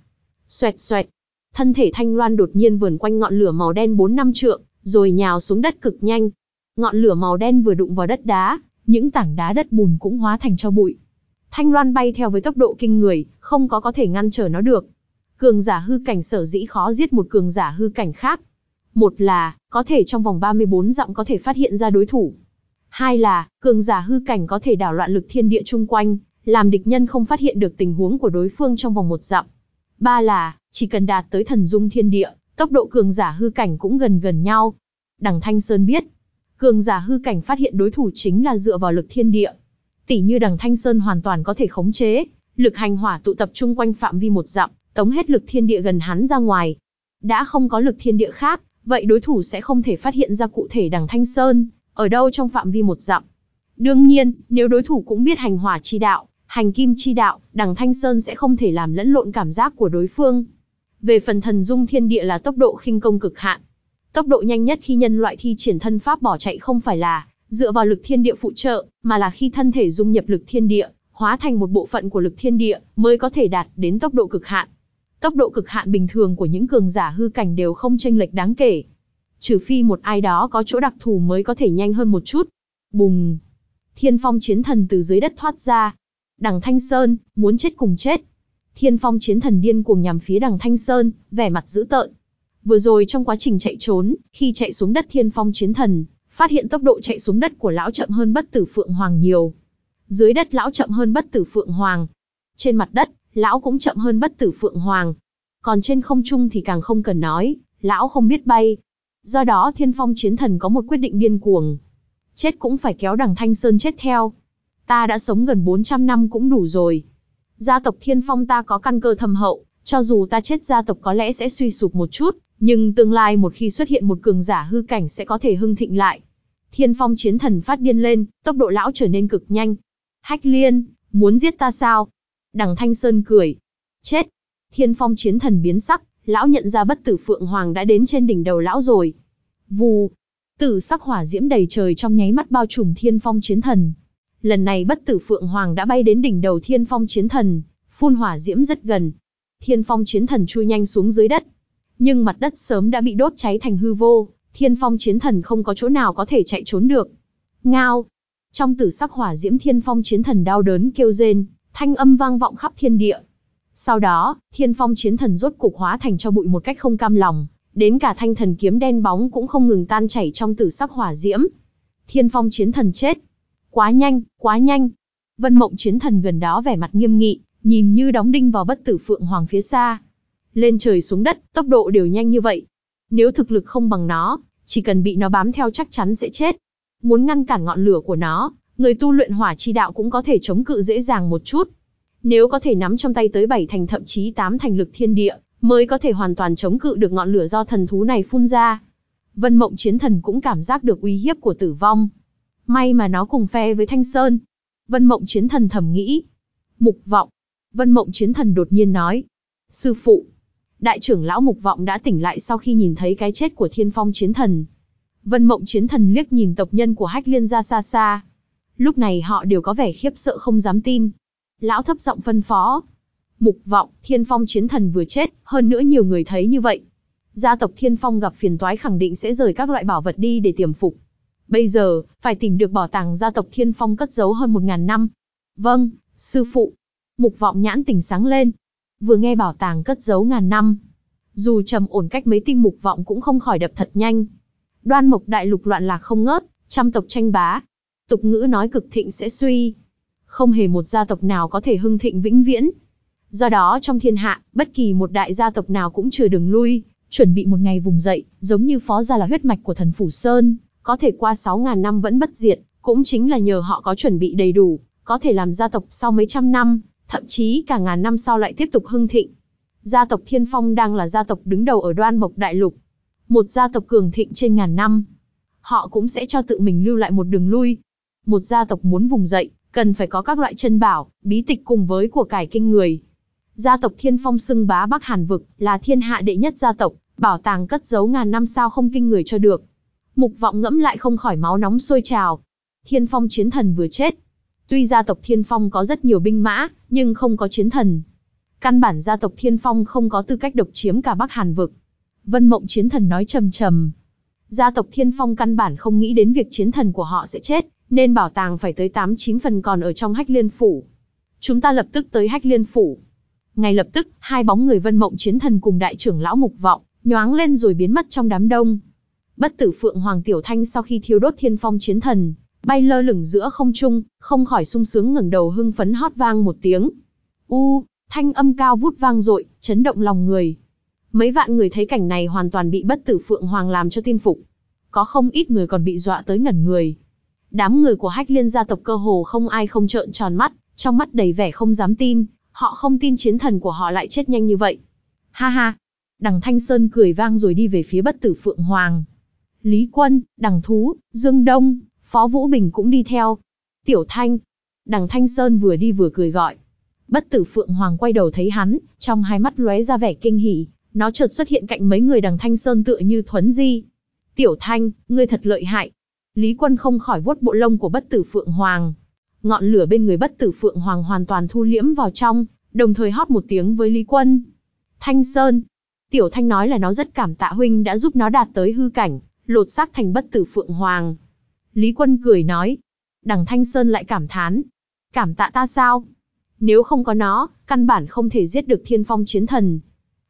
Xoẹt xoẹt, thân thể Thanh Loan đột nhiên vườn quanh ngọn lửa màu đen 4 năm trượng, rồi nhào xuống đất cực nhanh. Ngọn lửa màu đen vừa đụng vào đất đá, những tảng đá đất bùn cũng hóa thành cho bụi. Thanh Loan bay theo với tốc độ kinh người, không có có thể ngăn trở nó được. Cường giả hư cảnh sở dĩ khó giết một cường giả hư cảnh khác, một là, có thể trong vòng 34 dặm có thể phát hiện ra đối thủ. Hai là, cường giả hư cảnh có thể đảo loạn lực thiên địa chung quanh, làm địch nhân không phát hiện được tình huống của đối phương trong vòng một dặm. Ba là, chỉ cần đạt tới thần dung thiên địa, tốc độ cường giả hư cảnh cũng gần gần nhau. Đằng Thanh Sơn biết, cường giả hư cảnh phát hiện đối thủ chính là dựa vào lực thiên địa. Tỷ như đằng Thanh Sơn hoàn toàn có thể khống chế, lực hành hỏa tụ tập chung quanh phạm vi một dặm, tống hết lực thiên địa gần hắn ra ngoài. Đã không có lực thiên địa khác, vậy đối thủ sẽ không thể phát hiện ra cụ thể đằng Thanh Sơn, ở đâu trong phạm vi một dặm. Đương nhiên, nếu đối thủ cũng biết hành hỏa chi đạo, hành kim chi đạo, đằng Thanh Sơn sẽ không thể làm lẫn lộn cảm giác của đối phương. Về phần thần dung thiên địa là tốc độ khinh công cực hạn. Tốc độ nhanh nhất khi nhân loại thi triển thân pháp bỏ chạy không phải là dựa vào lực thiên địa phụ trợ, mà là khi thân thể dung nhập lực thiên địa, hóa thành một bộ phận của lực thiên địa, mới có thể đạt đến tốc độ cực hạn. Tốc độ cực hạn bình thường của những cường giả hư cảnh đều không chênh lệch đáng kể. Trừ phi một ai đó có chỗ đặc thù mới có thể nhanh hơn một chút. Bùng! Thiên phong chiến thần từ dưới đất thoát ra. Đằng Thanh Sơn, muốn chết cùng chết. Thiên phong chiến thần điên cuồng nhằm phía đằng Thanh Sơn, vẻ mặt dữ tợn. Vừa rồi trong quá trình chạy trốn, khi chạy xuống đất thiên phong chiến thần, phát hiện tốc độ chạy xuống đất của lão chậm hơn bất tử Phượng Hoàng nhiều. Dưới đất lão chậm hơn bất tử Phượng Hoàng. Trên mặt đất, lão cũng chậm hơn bất tử Phượng Hoàng. Còn trên không trung thì càng không cần nói, lão không biết bay. Do đó thiên phong chiến thần có một quyết định điên cuồng. Chết cũng phải kéo đằng Thanh Sơn chết theo. Ta đã sống gần 400 năm cũng đủ rồi. Gia tộc thiên phong ta có căn cơ thâm hậu, cho dù ta chết gia tộc có lẽ sẽ suy sụp một chút, nhưng tương lai một khi xuất hiện một cường giả hư cảnh sẽ có thể hưng thịnh lại. Thiên phong chiến thần phát điên lên, tốc độ lão trở nên cực nhanh. Hách liên, muốn giết ta sao? Đằng Thanh Sơn cười. Chết. Thiên phong chiến thần biến sắc, lão nhận ra bất tử Phượng Hoàng đã đến trên đỉnh đầu lão rồi. Vù. Tử sắc hỏa diễm đầy trời trong nháy mắt bao trùm thiên phong chiến thần. Lần này bất tử Phượng Hoàng đã bay đến đỉnh đầu thiên phong chiến thần, phun hỏa diễm rất gần. Thiên phong chiến thần chui nhanh xuống dưới đất. Nhưng mặt đất sớm đã bị đốt cháy thành hư vô, thiên phong chiến thần không có chỗ nào có thể chạy trốn được. Ngao! Trong tử sắc hỏa diễm thiên phong chiến thần đau đớn kêu rên, thanh âm vang vọng khắp thiên địa. Sau đó, thiên phong chiến thần rốt cục hóa thành cho bụi một cách không cam lòng, đến cả thanh thần kiếm đen bóng cũng không ngừng tan chảy trong tử sắc hỏa diễm. Thiên phong chiến thần chết. Quá nhanh, quá nhanh. Vân mộng chiến thần gần đó vẻ mặt nghiêm nghị, nhìn như đóng đinh vào bất tử phượng hoàng phía xa. Lên trời xuống đất, tốc độ đều nhanh như vậy. Nếu thực lực không bằng nó, chỉ cần bị nó bám theo chắc chắn sẽ chết. Muốn ngăn cản ngọn lửa của nó, người tu luyện hỏa chi đạo cũng có thể chống cự dễ dàng một chút. Nếu có thể nắm trong tay tới 7 thành thậm chí 8 thành lực thiên địa, mới có thể hoàn toàn chống cự được ngọn lửa do thần thú này phun ra. Vân Mộng Chiến Thần cũng cảm giác được uy hiếp của tử vong. May mà nó cùng phe với Thanh Sơn. Vân Mộng Chiến Thần thầm nghĩ. Mục vọng. Vân Mộng Chiến Thần đột nhiên nói. Sư phụ. Đại trưởng lão Mục vọng đã tỉnh lại sau khi nhìn thấy cái chết của Thiên Phong Chiến Thần. Vân Mộng Chiến Thần liếc nhìn tộc nhân của Hách Liên ra xa xa. Lúc này họ đều có vẻ khiếp sợ không dám tin. Lão thấp giọng phân phó. Mục vọng, Thiên Phong Chiến Thần vừa chết, hơn nữa nhiều người thấy như vậy. Gia tộc Thiên Phong gặp phiền toái khẳng định sẽ rời các loại bảo vật đi để tiềm phục. Bây giờ, phải tìm được bảo tàng gia tộc Thiên Phong cất giấu hơn một ngàn năm. Vâng, sư phụ. Mục vọng nhãn tỉnh sáng lên. Vừa nghe bảo tàng cất giấu ngàn năm. Dù trầm ổn cách mấy tim mục vọng cũng không khỏi đập thật nhanh. Đoan mộc đại lục loạn lạc không ngớt, trăm tộc tranh bá. Tục ngữ nói cực thịnh sẽ suy. Không hề một gia tộc nào có thể hưng thịnh vĩnh viễn. Do đó trong thiên hạ, bất kỳ một đại gia tộc nào cũng chưa đường lui, chuẩn bị một ngày vùng dậy, giống như phó gia là huyết mạch của thần Phủ Sơn, có thể qua 6.000 năm vẫn bất diệt, cũng chính là nhờ họ có chuẩn bị đầy đủ, có thể làm gia tộc sau mấy trăm năm, thậm chí cả ngàn năm sau lại tiếp tục hưng thịnh. Gia tộc Thiên Phong đang là gia tộc đứng đầu ở đoan mộc đại lục. Một gia tộc cường thịnh trên ngàn năm. Họ cũng sẽ cho tự mình lưu lại một đường lui. Một gia tộc muốn vùng dậy, cần phải có các loại chân bảo, bí tịch cùng với của cải kinh người. Gia tộc Thiên Phong xưng bá Bắc Hàn Vực, là thiên hạ đệ nhất gia tộc, bảo tàng cất giấu ngàn năm sao không kinh người cho được. Mục vọng ngẫm lại không khỏi máu nóng sôi trào. Thiên Phong chiến thần vừa chết. Tuy gia tộc Thiên Phong có rất nhiều binh mã, nhưng không có chiến thần. Căn bản gia tộc Thiên Phong không có tư cách độc chiếm cả Bắc Hàn Vực. Vân Mộng chiến thần nói trầm trầm. Gia tộc Thiên Phong căn bản không nghĩ đến việc chiến thần của họ sẽ chết, nên bảo tàng phải tới 8-9 phần còn ở trong hách liên phủ. Chúng ta lập tức tới hách liên phủ. Ngay lập tức, hai bóng người vân mộng chiến thần cùng đại trưởng lão mục vọng, nhoáng lên rồi biến mất trong đám đông. Bất tử Phượng Hoàng Tiểu Thanh sau khi thiêu đốt thiên phong chiến thần, bay lơ lửng giữa không trung, không khỏi sung sướng ngẩng đầu hưng phấn hót vang một tiếng. U, thanh âm cao vút vang dội, chấn động lòng người. Mấy vạn người thấy cảnh này hoàn toàn bị bất tử Phượng Hoàng làm cho tin phục. Có không ít người còn bị dọa tới ngẩn người. Đám người của hách liên gia tộc cơ hồ không ai không trợn tròn mắt, trong mắt đầy vẻ không dám tin, Họ không tin chiến thần của họ lại chết nhanh như vậy. Ha ha. Đằng Thanh Sơn cười vang rồi đi về phía bất tử Phượng Hoàng. Lý Quân, Đằng Thú, Dương Đông, Phó Vũ Bình cũng đi theo. Tiểu Thanh. Đằng Thanh Sơn vừa đi vừa cười gọi. Bất tử Phượng Hoàng quay đầu thấy hắn, trong hai mắt lóe ra vẻ kinh hỉ, nó chợt xuất hiện cạnh mấy người đằng Thanh Sơn tựa như thuấn di. Tiểu Thanh, ngươi thật lợi hại. Lý Quân không khỏi vuốt bộ lông của bất tử Phượng Hoàng. Ngọn lửa bên người bất tử Phượng Hoàng hoàn toàn thu liễm vào trong, đồng thời hót một tiếng với Lý Quân. Thanh Sơn. Tiểu Thanh nói là nó rất cảm tạ huynh đã giúp nó đạt tới hư cảnh, lột xác thành bất tử Phượng Hoàng. Lý Quân cười nói. Đằng Thanh Sơn lại cảm thán. Cảm tạ ta sao? Nếu không có nó, căn bản không thể giết được thiên phong chiến thần.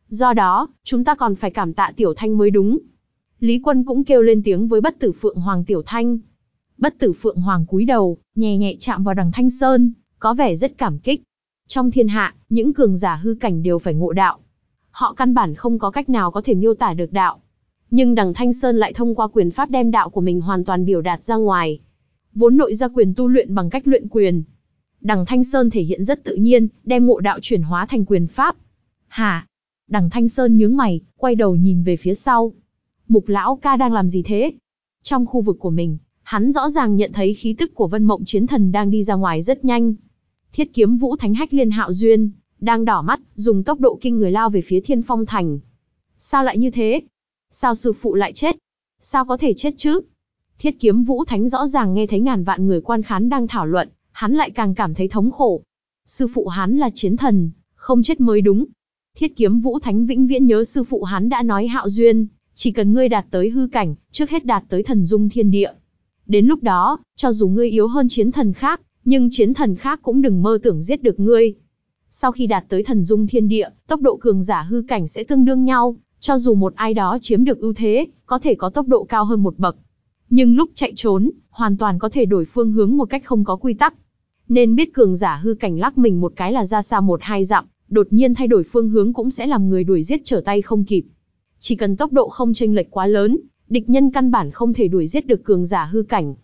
Do đó, chúng ta còn phải cảm tạ Tiểu Thanh mới đúng. Lý Quân cũng kêu lên tiếng với bất tử Phượng Hoàng Tiểu Thanh. Bất tử Phượng Hoàng cúi đầu, nhẹ nhẹ chạm vào đằng Thanh Sơn, có vẻ rất cảm kích. Trong thiên hạ, những cường giả hư cảnh đều phải ngộ đạo. Họ căn bản không có cách nào có thể miêu tả được đạo. Nhưng đằng Thanh Sơn lại thông qua quyền pháp đem đạo của mình hoàn toàn biểu đạt ra ngoài. Vốn nội ra quyền tu luyện bằng cách luyện quyền. Đằng Thanh Sơn thể hiện rất tự nhiên, đem ngộ đạo chuyển hóa thành quyền pháp. Hả? Đằng Thanh Sơn nhướng mày, quay đầu nhìn về phía sau. Mục lão ca đang làm gì thế? Trong khu vực của mình, hắn rõ ràng nhận thấy khí tức của Vân Mộng Chiến Thần đang đi ra ngoài rất nhanh. Thiết kiếm Vũ Thánh Hách Liên Hạo Duyên, đang đỏ mắt, dùng tốc độ kinh người lao về phía Thiên Phong Thành. Sao lại như thế? Sao sư phụ lại chết? Sao có thể chết chứ? Thiết kiếm Vũ Thánh rõ ràng nghe thấy ngàn vạn người quan khán đang thảo luận, hắn lại càng cảm thấy thống khổ. Sư phụ hắn là chiến thần, không chết mới đúng. Thiết kiếm Vũ Thánh vĩnh viễn nhớ sư phụ hắn đã nói hạo duyên, chỉ cần ngươi đạt tới hư cảnh, trước hết đạt tới thần dung thiên địa. Đến lúc đó, cho dù ngươi yếu hơn chiến thần khác, nhưng chiến thần khác cũng đừng mơ tưởng giết được ngươi. Sau khi đạt tới thần dung thiên địa, tốc độ cường giả hư cảnh sẽ tương đương nhau, cho dù một ai đó chiếm được ưu thế, có thể có tốc độ cao hơn một bậc. Nhưng lúc chạy trốn, hoàn toàn có thể đổi phương hướng một cách không có quy tắc. Nên biết cường giả hư cảnh lắc mình một cái là ra xa một hai dặm, đột nhiên thay đổi phương hướng cũng sẽ làm người đuổi giết trở tay không kịp. Chỉ cần tốc độ không chênh lệch quá lớn, địch nhân căn bản không thể đuổi giết được cường giả hư cảnh.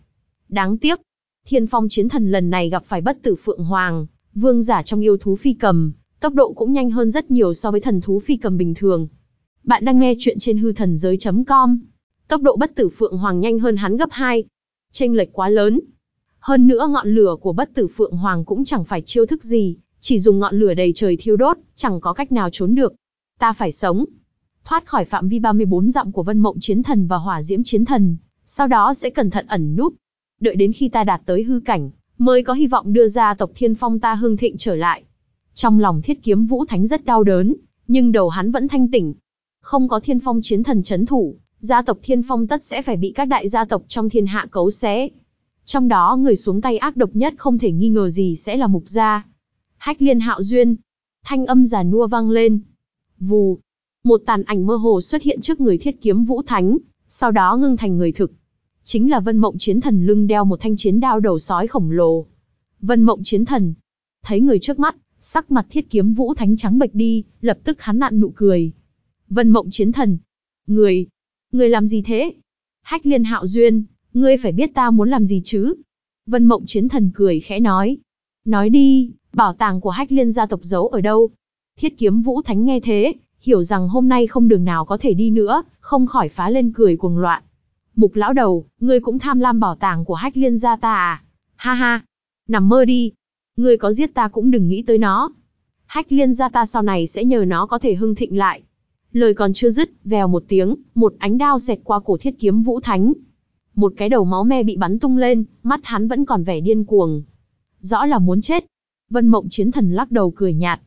Đáng tiếc, Thiên Phong chiến thần lần này gặp phải bất tử Phượng Hoàng, vương giả trong yêu thú phi cầm, tốc độ cũng nhanh hơn rất nhiều so với thần thú phi cầm bình thường. Bạn đang nghe chuyện trên hư thần giới.com. Tốc độ bất tử Phượng Hoàng nhanh hơn hắn gấp 2. Chênh lệch quá lớn. Hơn nữa ngọn lửa của bất tử Phượng Hoàng cũng chẳng phải chiêu thức gì, chỉ dùng ngọn lửa đầy trời thiêu đốt, chẳng có cách nào trốn được. Ta phải sống. Thoát khỏi phạm vi 34 dặm của Vân Mộng Chiến Thần và Hỏa Diễm Chiến Thần, sau đó sẽ cẩn thận ẩn núp. Đợi đến khi ta đạt tới hư cảnh, mới có hy vọng đưa ra tộc Thiên Phong ta hương thịnh trở lại. Trong lòng Thiết Kiếm Vũ Thánh rất đau đớn, nhưng đầu hắn vẫn thanh tỉnh. Không có Thiên Phong Chiến Thần chấn thủ, gia tộc Thiên Phong tất sẽ phải bị các đại gia tộc trong thiên hạ cấu xé. Trong đó người xuống tay ác độc nhất không thể nghi ngờ gì sẽ là Mục Gia. Hách liên hạo duyên. Thanh âm già nua vang lên. Vù. Một tàn ảnh mơ hồ xuất hiện trước người thiết kiếm vũ thánh, sau đó ngưng thành người thực. Chính là vân mộng chiến thần lưng đeo một thanh chiến đao đầu sói khổng lồ. Vân mộng chiến thần. Thấy người trước mắt, sắc mặt thiết kiếm vũ thánh trắng bệch đi, lập tức hắn nặn nụ cười. Vân mộng chiến thần. Người. Người làm gì thế? Hách liên hạo duyên, ngươi phải biết ta muốn làm gì chứ? Vân mộng chiến thần cười khẽ nói. Nói đi, Bảo tàng của hách liên gia tộc giấu ở đâu? Thiết kiếm vũ thánh nghe thế, hiểu rằng hôm nay không đường nào có thể đi nữa, không khỏi phá lên cười cuồng loạn. Mục lão đầu, ngươi cũng tham lam bảo tàng của hách liên gia ta à? Ha ha, nằm mơ đi. Ngươi có giết ta cũng đừng nghĩ tới nó. Hách liên gia ta sau này sẽ nhờ nó có thể hưng thịnh lại. Lời còn chưa dứt, vèo một tiếng, một ánh đao xẹt qua cổ thiết kiếm vũ thánh. Một cái đầu máu me bị bắn tung lên, mắt hắn vẫn còn vẻ điên cuồng. Rõ là muốn chết, Vân Mộng Chiến Thần lắc đầu cười nhạt.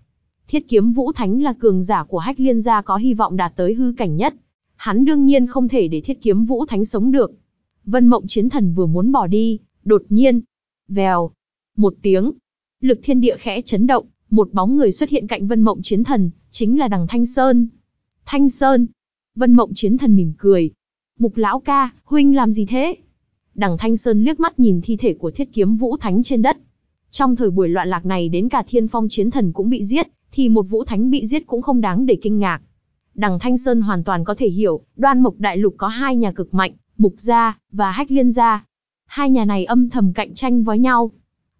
Thiết kiếm Vũ Thánh là cường giả của Hách Liên gia có hy vọng đạt tới hư cảnh nhất. Hắn đương nhiên không thể để Thiết kiếm Vũ Thánh sống được. Vân Mộng Chiến Thần vừa muốn bỏ đi, đột nhiên, vèo, một tiếng, lực thiên địa khẽ chấn động, một bóng người xuất hiện cạnh Vân Mộng Chiến Thần, chính là Đằng Thanh Sơn. Thanh Sơn. Vân Mộng Chiến Thần mỉm cười. Mục lão ca, huynh làm gì thế? Đằng Thanh Sơn liếc mắt nhìn thi thể của Thiết Kiếm Vũ Thánh trên đất, trong thời buổi loạn lạc này đến cả thiên phong chiến thần cũng bị giết, thì một vũ thánh bị giết cũng không đáng để kinh ngạc. Đằng Thanh Sơn hoàn toàn có thể hiểu, đoan mộc đại lục có hai nhà cực mạnh, mục gia, và hách liên gia. Hai nhà này âm thầm cạnh tranh với nhau.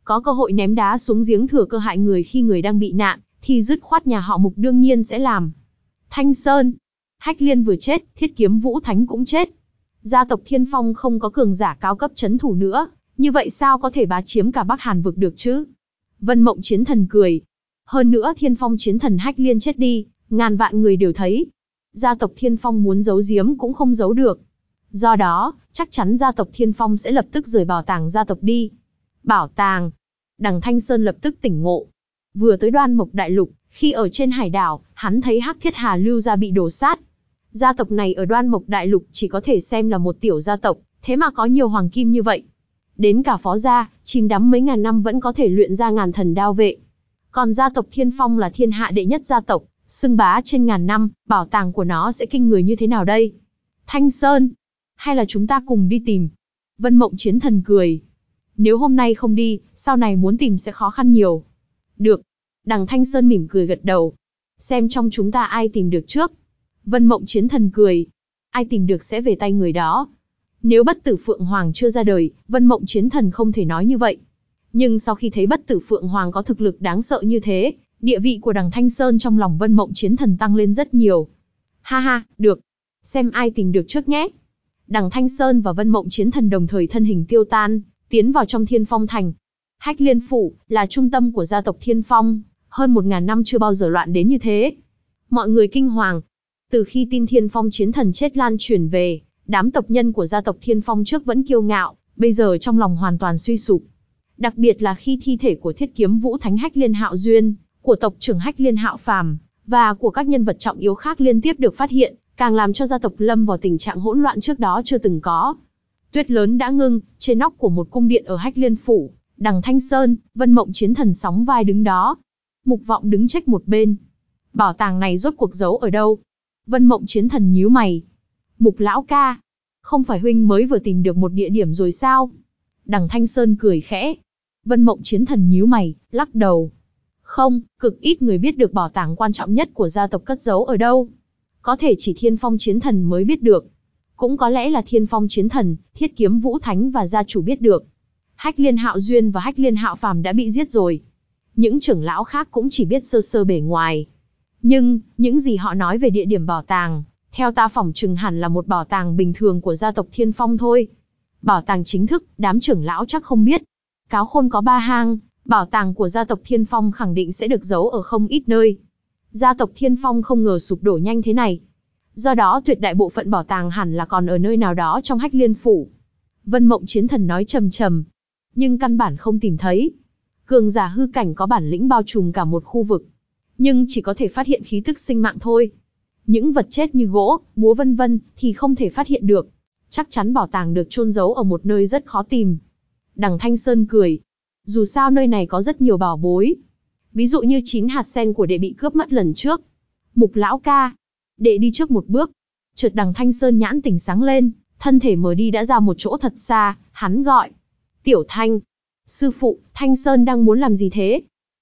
có cơ hội ném đá xuống giếng thừa cơ hại người khi người đang bị nạn, thì dứt khoát nhà họ Mục đương nhiên sẽ làm. Thanh Sơn, Hách Liên vừa chết, Thiết Kiếm Vũ Thánh cũng chết. Gia tộc Thiên Phong không có cường giả cao cấp chấn thủ nữa, như vậy sao có thể bá chiếm cả Bắc Hàn vực được chứ? Vân Mộng Chiến Thần cười. Hơn nữa Thiên Phong Chiến Thần Hách Liên chết đi, ngàn vạn người đều thấy. Gia tộc Thiên Phong muốn giấu giếm cũng không giấu được. Do đó, chắc chắn gia tộc Thiên Phong sẽ lập tức rời bảo tàng gia tộc đi. Bảo tàng. Đằng Thanh Sơn lập tức tỉnh ngộ. Vừa tới đoan mộc đại lục, khi ở trên hải đảo, hắn thấy Hắc Thiết Hà lưu gia bị đổ sát. Gia tộc này ở đoan mộc đại lục chỉ có thể xem là một tiểu gia tộc, thế mà có nhiều hoàng kim như vậy. Đến cả phó gia, chìm đắm mấy ngàn năm vẫn có thể luyện ra ngàn thần đao vệ. Còn gia tộc Thiên Phong là thiên hạ đệ nhất gia tộc, xưng bá trên ngàn năm, bảo tàng của nó sẽ kinh người như thế nào đây? Thanh Sơn, hay là chúng ta cùng đi tìm? Vân Mộng Chiến Thần cười. Nếu hôm nay không đi, sau này muốn tìm sẽ khó khăn nhiều. Được. Đằng Thanh Sơn mỉm cười gật đầu. Xem trong chúng ta ai tìm được trước. Vân Mộng Chiến Thần cười. Ai tìm được sẽ về tay người đó. Nếu bất tử Phượng Hoàng chưa ra đời, Vân Mộng Chiến Thần không thể nói như vậy. Nhưng sau khi thấy bất tử Phượng Hoàng có thực lực đáng sợ như thế, địa vị của đằng Thanh Sơn trong lòng Vân Mộng Chiến Thần tăng lên rất nhiều. Ha ha, được. Xem ai tìm được trước nhé. Đằng Thanh Sơn và Vân Mộng Chiến Thần đồng thời thân hình tiêu tan, tiến vào trong Thiên Phong Thành. Hách Liên Phủ là trung tâm của gia tộc Thiên Phong, hơn một ngàn năm chưa bao giờ loạn đến như thế. Mọi người kinh hoàng. Từ khi tin Thiên Phong Chiến Thần chết lan truyền về, đám tộc nhân của gia tộc Thiên Phong trước vẫn kiêu ngạo, bây giờ trong lòng hoàn toàn suy sụp. Đặc biệt là khi thi thể của Thiết Kiếm Vũ Thánh Hách Liên Hạo Duyên, của tộc trưởng Hách Liên Hạo Phàm và của các nhân vật trọng yếu khác liên tiếp được phát hiện, càng làm cho gia tộc lâm vào tình trạng hỗn loạn trước đó chưa từng có. Tuyết lớn đã ngưng, trên nóc của một cung điện ở Hách Liên phủ, đằng Thanh Sơn, Vân Mộng chiến thần sóng vai đứng đó. Mục Vọng đứng trách một bên. Bảo tàng này rốt cuộc giấu ở đâu? Vân Mộng chiến thần nhíu mày. Mục lão ca, không phải huynh mới vừa tìm được một địa điểm rồi sao? Đằng Thanh Sơn cười khẽ. Vân Mộng chiến thần nhíu mày, lắc đầu. Không, cực ít người biết được bảo tàng quan trọng nhất của gia tộc cất giấu ở đâu. Có thể chỉ thiên phong chiến thần mới biết được. Cũng có lẽ là thiên phong chiến thần, thiết kiếm vũ thánh và gia chủ biết được. Hách liên hạo duyên và hách liên hạo phàm đã bị giết rồi. Những trưởng lão khác cũng chỉ biết sơ sơ bề ngoài. Nhưng, những gì họ nói về địa điểm bảo tàng, theo ta phỏng chừng hẳn là một bảo tàng bình thường của gia tộc thiên phong thôi. Bảo tàng chính thức, đám trưởng lão chắc không biết. Cáo khôn có ba hang, bảo tàng của gia tộc thiên phong khẳng định sẽ được giấu ở không ít nơi gia tộc Thiên Phong không ngờ sụp đổ nhanh thế này. Do đó tuyệt đại bộ phận bảo tàng hẳn là còn ở nơi nào đó trong hách liên phủ. Vân Mộng Chiến Thần nói trầm trầm, nhưng căn bản không tìm thấy. Cường giả hư cảnh có bản lĩnh bao trùm cả một khu vực, nhưng chỉ có thể phát hiện khí tức sinh mạng thôi. Những vật chết như gỗ, búa vân vân thì không thể phát hiện được. Chắc chắn bảo tàng được chôn giấu ở một nơi rất khó tìm. Đằng Thanh Sơn cười. Dù sao nơi này có rất nhiều bảo bối, Ví dụ như chín hạt sen của đệ bị cướp mất lần trước. Mục lão ca. Đệ đi trước một bước. Chợt đằng Thanh Sơn nhãn tỉnh sáng lên, thân thể mở đi đã ra một chỗ thật xa, hắn gọi. Tiểu Thanh. Sư phụ, Thanh Sơn đang muốn làm gì thế?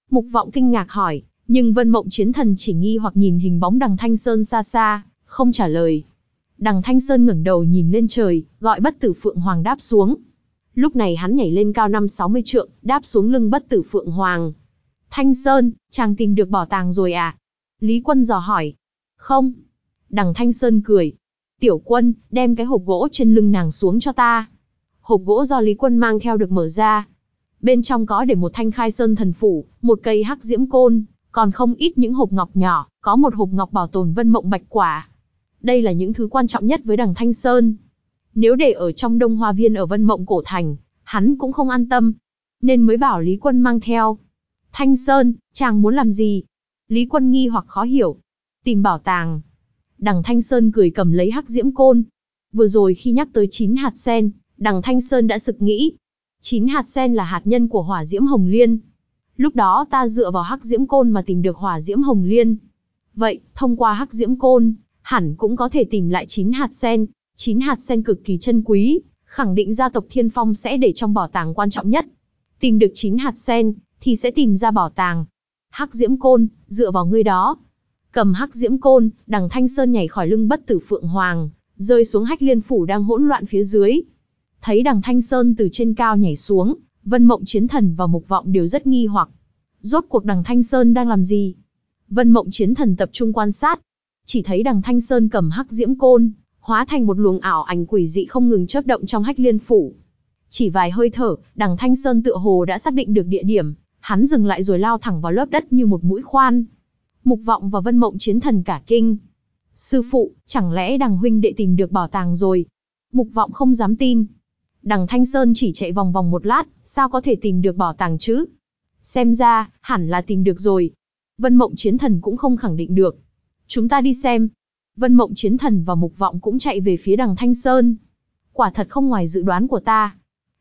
Mục vọng kinh ngạc hỏi, nhưng Vân Mộng Chiến Thần chỉ nghi hoặc nhìn hình bóng đằng Thanh Sơn xa xa, không trả lời. Đằng Thanh Sơn ngẩng đầu nhìn lên trời, gọi bất tử Phượng Hoàng đáp xuống. Lúc này hắn nhảy lên cao năm 60 trượng, đáp xuống lưng bất tử Phượng Hoàng, Thanh Sơn, chàng tìm được bảo tàng rồi à? Lý Quân dò hỏi. Không. Đằng Thanh Sơn cười. Tiểu quân, đem cái hộp gỗ trên lưng nàng xuống cho ta. Hộp gỗ do Lý Quân mang theo được mở ra. Bên trong có để một thanh khai sơn thần phủ, một cây hắc diễm côn, còn không ít những hộp ngọc nhỏ, có một hộp ngọc bảo tồn vân mộng bạch quả. Đây là những thứ quan trọng nhất với đằng Thanh Sơn. Nếu để ở trong đông hoa viên ở vân mộng cổ thành, hắn cũng không an tâm. Nên mới bảo Lý Quân mang theo. Thanh Sơn, chàng muốn làm gì? Lý Quân nghi hoặc khó hiểu. Tìm bảo tàng. Đằng Thanh Sơn cười cầm lấy hắc diễm côn. Vừa rồi khi nhắc tới chín hạt sen, đằng Thanh Sơn đã sực nghĩ. Chín hạt sen là hạt nhân của hỏa diễm hồng liên. Lúc đó ta dựa vào hắc diễm côn mà tìm được hỏa diễm hồng liên. Vậy, thông qua hắc diễm côn, hẳn cũng có thể tìm lại chín hạt sen. Chín hạt sen cực kỳ chân quý, khẳng định gia tộc Thiên Phong sẽ để trong bảo tàng quan trọng nhất. Tìm được chín hạt sen, thì sẽ tìm ra bảo tàng. Hắc Diễm Côn, dựa vào ngươi đó. Cầm Hắc Diễm Côn, đằng Thanh Sơn nhảy khỏi lưng bất tử Phượng Hoàng, rơi xuống hách liên phủ đang hỗn loạn phía dưới. Thấy đằng Thanh Sơn từ trên cao nhảy xuống, Vân Mộng Chiến Thần và Mục Vọng đều rất nghi hoặc. Rốt cuộc đằng Thanh Sơn đang làm gì? Vân Mộng Chiến Thần tập trung quan sát. Chỉ thấy đằng Thanh Sơn cầm hắc diễm côn, hóa thành một luồng ảo ảnh quỷ dị không ngừng chớp động trong hách liên phủ. Chỉ vài hơi thở, đằng Thanh Sơn tựa hồ đã xác định được địa điểm, hắn dừng lại rồi lao thẳng vào lớp đất như một mũi khoan. Mục Vọng và Vân Mộng Chiến Thần cả kinh. Sư phụ, chẳng lẽ đằng huynh đệ tìm được bảo tàng rồi? Mục Vọng không dám tin. Đằng Thanh Sơn chỉ chạy vòng vòng một lát, sao có thể tìm được bảo tàng chứ? Xem ra, hẳn là tìm được rồi. Vân Mộng Chiến Thần cũng không khẳng định được. Chúng ta đi xem. Vân Mộng Chiến Thần và Mục Vọng cũng chạy về phía đằng Thanh Sơn. Quả thật không ngoài dự đoán của ta.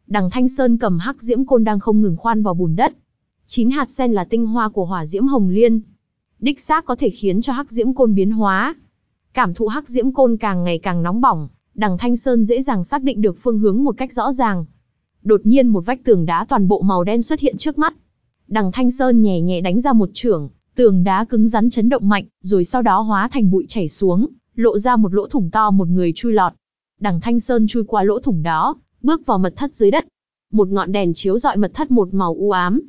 Đằng Thanh Sơn cầm hắc diễm côn đang không ngừng khoan vào bùn đất. Chín hạt sen là tinh hoa của hỏa diễm hồng liên. Đích xác có thể khiến cho hắc diễm côn biến hóa. Cảm thụ hắc diễm côn càng ngày càng nóng bỏng, đằng Thanh Sơn dễ dàng xác định được phương hướng một cách rõ ràng. Đột nhiên một vách tường đá toàn bộ màu đen xuất hiện trước mắt. Đằng Thanh Sơn nhẹ nhẹ đánh ra một chưởng, tường đá cứng rắn chấn động mạnh, rồi sau đó hóa thành bụi chảy xuống, lộ ra một lỗ thủng to một người chui lọt. Đằng Thanh Sơn chui qua lỗ thủng đó, bước vào mật thất dưới đất. Một ngọn đèn chiếu rọi mật thất một màu u ám.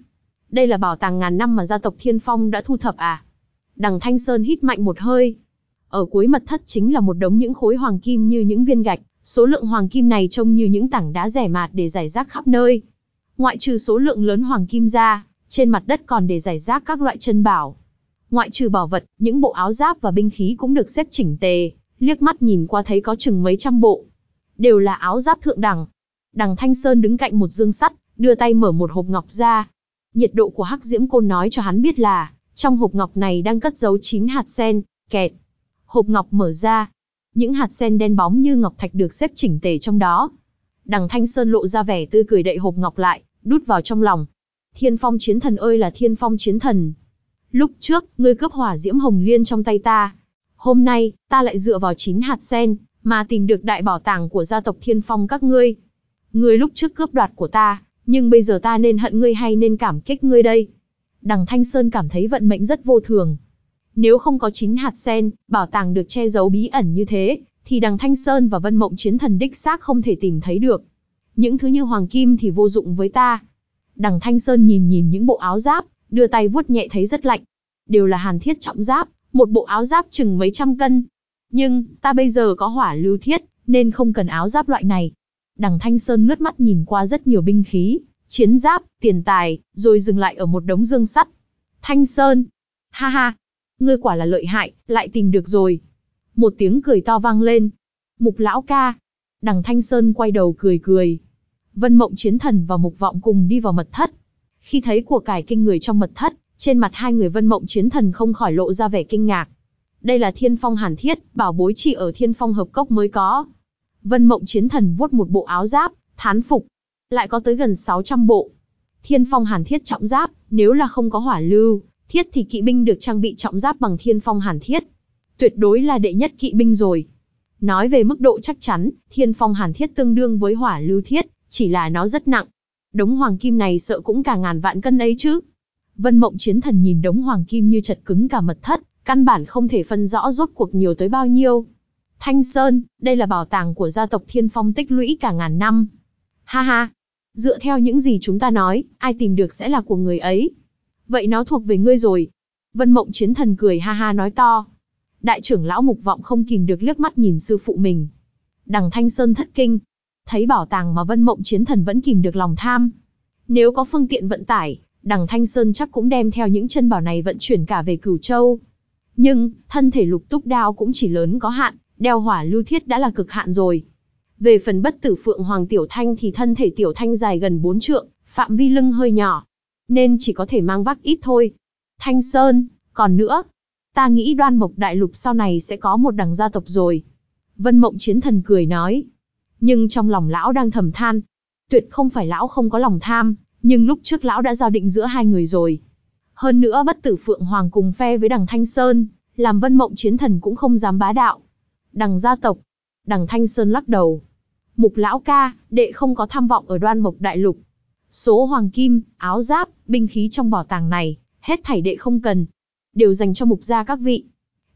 Đây là bảo tàng ngàn năm mà gia tộc Thiên Phong đã thu thập à? Đằng Thanh Sơn hít mạnh một hơi. Ở cuối mật thất chính là một đống những khối hoàng kim như những viên gạch, số lượng hoàng kim này trông như những tảng đá rẻ mạt để giải rác khắp nơi. Ngoại trừ số lượng lớn hoàng kim ra, trên mặt đất còn để giải rác các loại chân bảo. Ngoại trừ bảo vật, những bộ áo giáp và binh khí cũng được xếp chỉnh tề, liếc mắt nhìn qua thấy có chừng mấy trăm bộ. Đều là áo giáp thượng đẳng. Đằng Thanh Sơn đứng cạnh một dương sắt, đưa tay mở một hộp ngọc ra. Nhiệt độ của Hắc Diễm Côn nói cho hắn biết là, trong hộp ngọc này đang cất giấu 9 hạt sen, kẹt. Hộp ngọc mở ra. Những hạt sen đen bóng như ngọc thạch được xếp chỉnh tề trong đó. Đằng Thanh Sơn lộ ra vẻ tươi cười đậy hộp ngọc lại, đút vào trong lòng. Thiên phong chiến thần ơi là thiên phong chiến thần. Lúc trước, ngươi cướp hỏa diễm hồng liên trong tay ta. Hôm nay, ta lại dựa vào chín hạt sen, mà tìm được đại bảo tàng của gia tộc thiên phong các ngươi. Ngươi lúc trước cướp đoạt của ta, nhưng bây giờ ta nên hận ngươi hay nên cảm kích ngươi đây? Đằng Thanh Sơn cảm thấy vận mệnh rất vô thường. Nếu không có chín hạt sen, bảo tàng được che giấu bí ẩn như thế, thì đằng Thanh Sơn và Vân Mộng Chiến Thần đích xác không thể tìm thấy được. Những thứ như hoàng kim thì vô dụng với ta. Đằng Thanh Sơn nhìn nhìn những bộ áo giáp, đưa tay vuốt nhẹ thấy rất lạnh. Đều là hàn thiết trọng giáp, một bộ áo giáp chừng mấy trăm cân. Nhưng, ta bây giờ có hỏa lưu thiết, nên không cần áo giáp loại này. Đằng Thanh Sơn lướt mắt nhìn qua rất nhiều binh khí, chiến giáp, tiền tài, rồi dừng lại ở một đống dương sắt. Thanh Sơn! Ha ha! Ngươi quả là lợi hại, lại tìm được rồi. Một tiếng cười to vang lên. Mục lão ca! Đằng Thanh Sơn quay đầu cười cười. Vân Mộng Chiến Thần và Mục Vọng cùng đi vào mật thất. Khi thấy của cải kinh người trong mật thất, trên mặt hai người Vân Mộng Chiến Thần không khỏi lộ ra vẻ kinh ngạc. Đây là Thiên Phong Hàn Thiết, bảo bối chỉ ở Thiên Phong Hợp Cốc mới có. Vân Mộng Chiến Thần vuốt một bộ áo giáp, thán phục. Lại có tới gần 600 bộ. Thiên Phong Hàn Thiết trọng giáp, nếu là không có hỏa lưu, thiết thì kỵ binh được trang bị trọng giáp bằng Thiên Phong Hàn Thiết. Tuyệt đối là đệ nhất kỵ binh rồi. Nói về mức độ chắc chắn, Thiên Phong Hàn Thiết tương đương với hỏa lưu thiết, chỉ là nó rất nặng. Đống hoàng kim này sợ cũng cả ngàn vạn cân ấy chứ. Vân Mộng Chiến Thần nhìn đống hoàng kim như chật cứng cả mật thất, căn bản không thể phân rõ rốt cuộc nhiều tới bao nhiêu. Thanh Sơn, đây là bảo tàng của gia tộc Thiên Phong tích lũy cả ngàn năm. Ha ha, dựa theo những gì chúng ta nói, ai tìm được sẽ là của người ấy. Vậy nó thuộc về ngươi rồi. Vân Mộng Chiến Thần cười ha ha nói to. Đại trưởng lão Mục Vọng không kìm được liếc mắt nhìn sư phụ mình. Đằng Thanh Sơn thất kinh, Thấy bảo tàng mà Vân Mộng Chiến Thần vẫn kìm được lòng tham. Nếu có phương tiện vận tải, đằng Thanh Sơn chắc cũng đem theo những chân bảo này vận chuyển cả về Cửu Châu. Nhưng, thân thể lục túc đao cũng chỉ lớn có hạn, đeo hỏa lưu thiết đã là cực hạn rồi. Về phần bất tử phượng hoàng tiểu thanh thì thân thể tiểu thanh dài gần 4 trượng, phạm vi lưng hơi nhỏ. Nên chỉ có thể mang vác ít thôi. Thanh Sơn, còn nữa. Ta nghĩ đoan mộc đại lục sau này sẽ có một đằng gia tộc rồi. Vân mộng chiến thần cười nói. Nhưng trong lòng lão đang thầm than. Tuyệt không phải lão không có lòng tham, nhưng lúc trước lão đã giao định giữa hai người rồi. Hơn nữa bất tử Phượng Hoàng cùng phe với đằng Thanh Sơn, làm vân mộng chiến thần cũng không dám bá đạo. Đằng gia tộc, đằng Thanh Sơn lắc đầu. Mục lão ca, đệ không có tham vọng ở đoan mộc đại lục. Số hoàng kim, áo giáp, binh khí trong bảo tàng này, hết thảy đệ không cần. Đều dành cho mục gia các vị.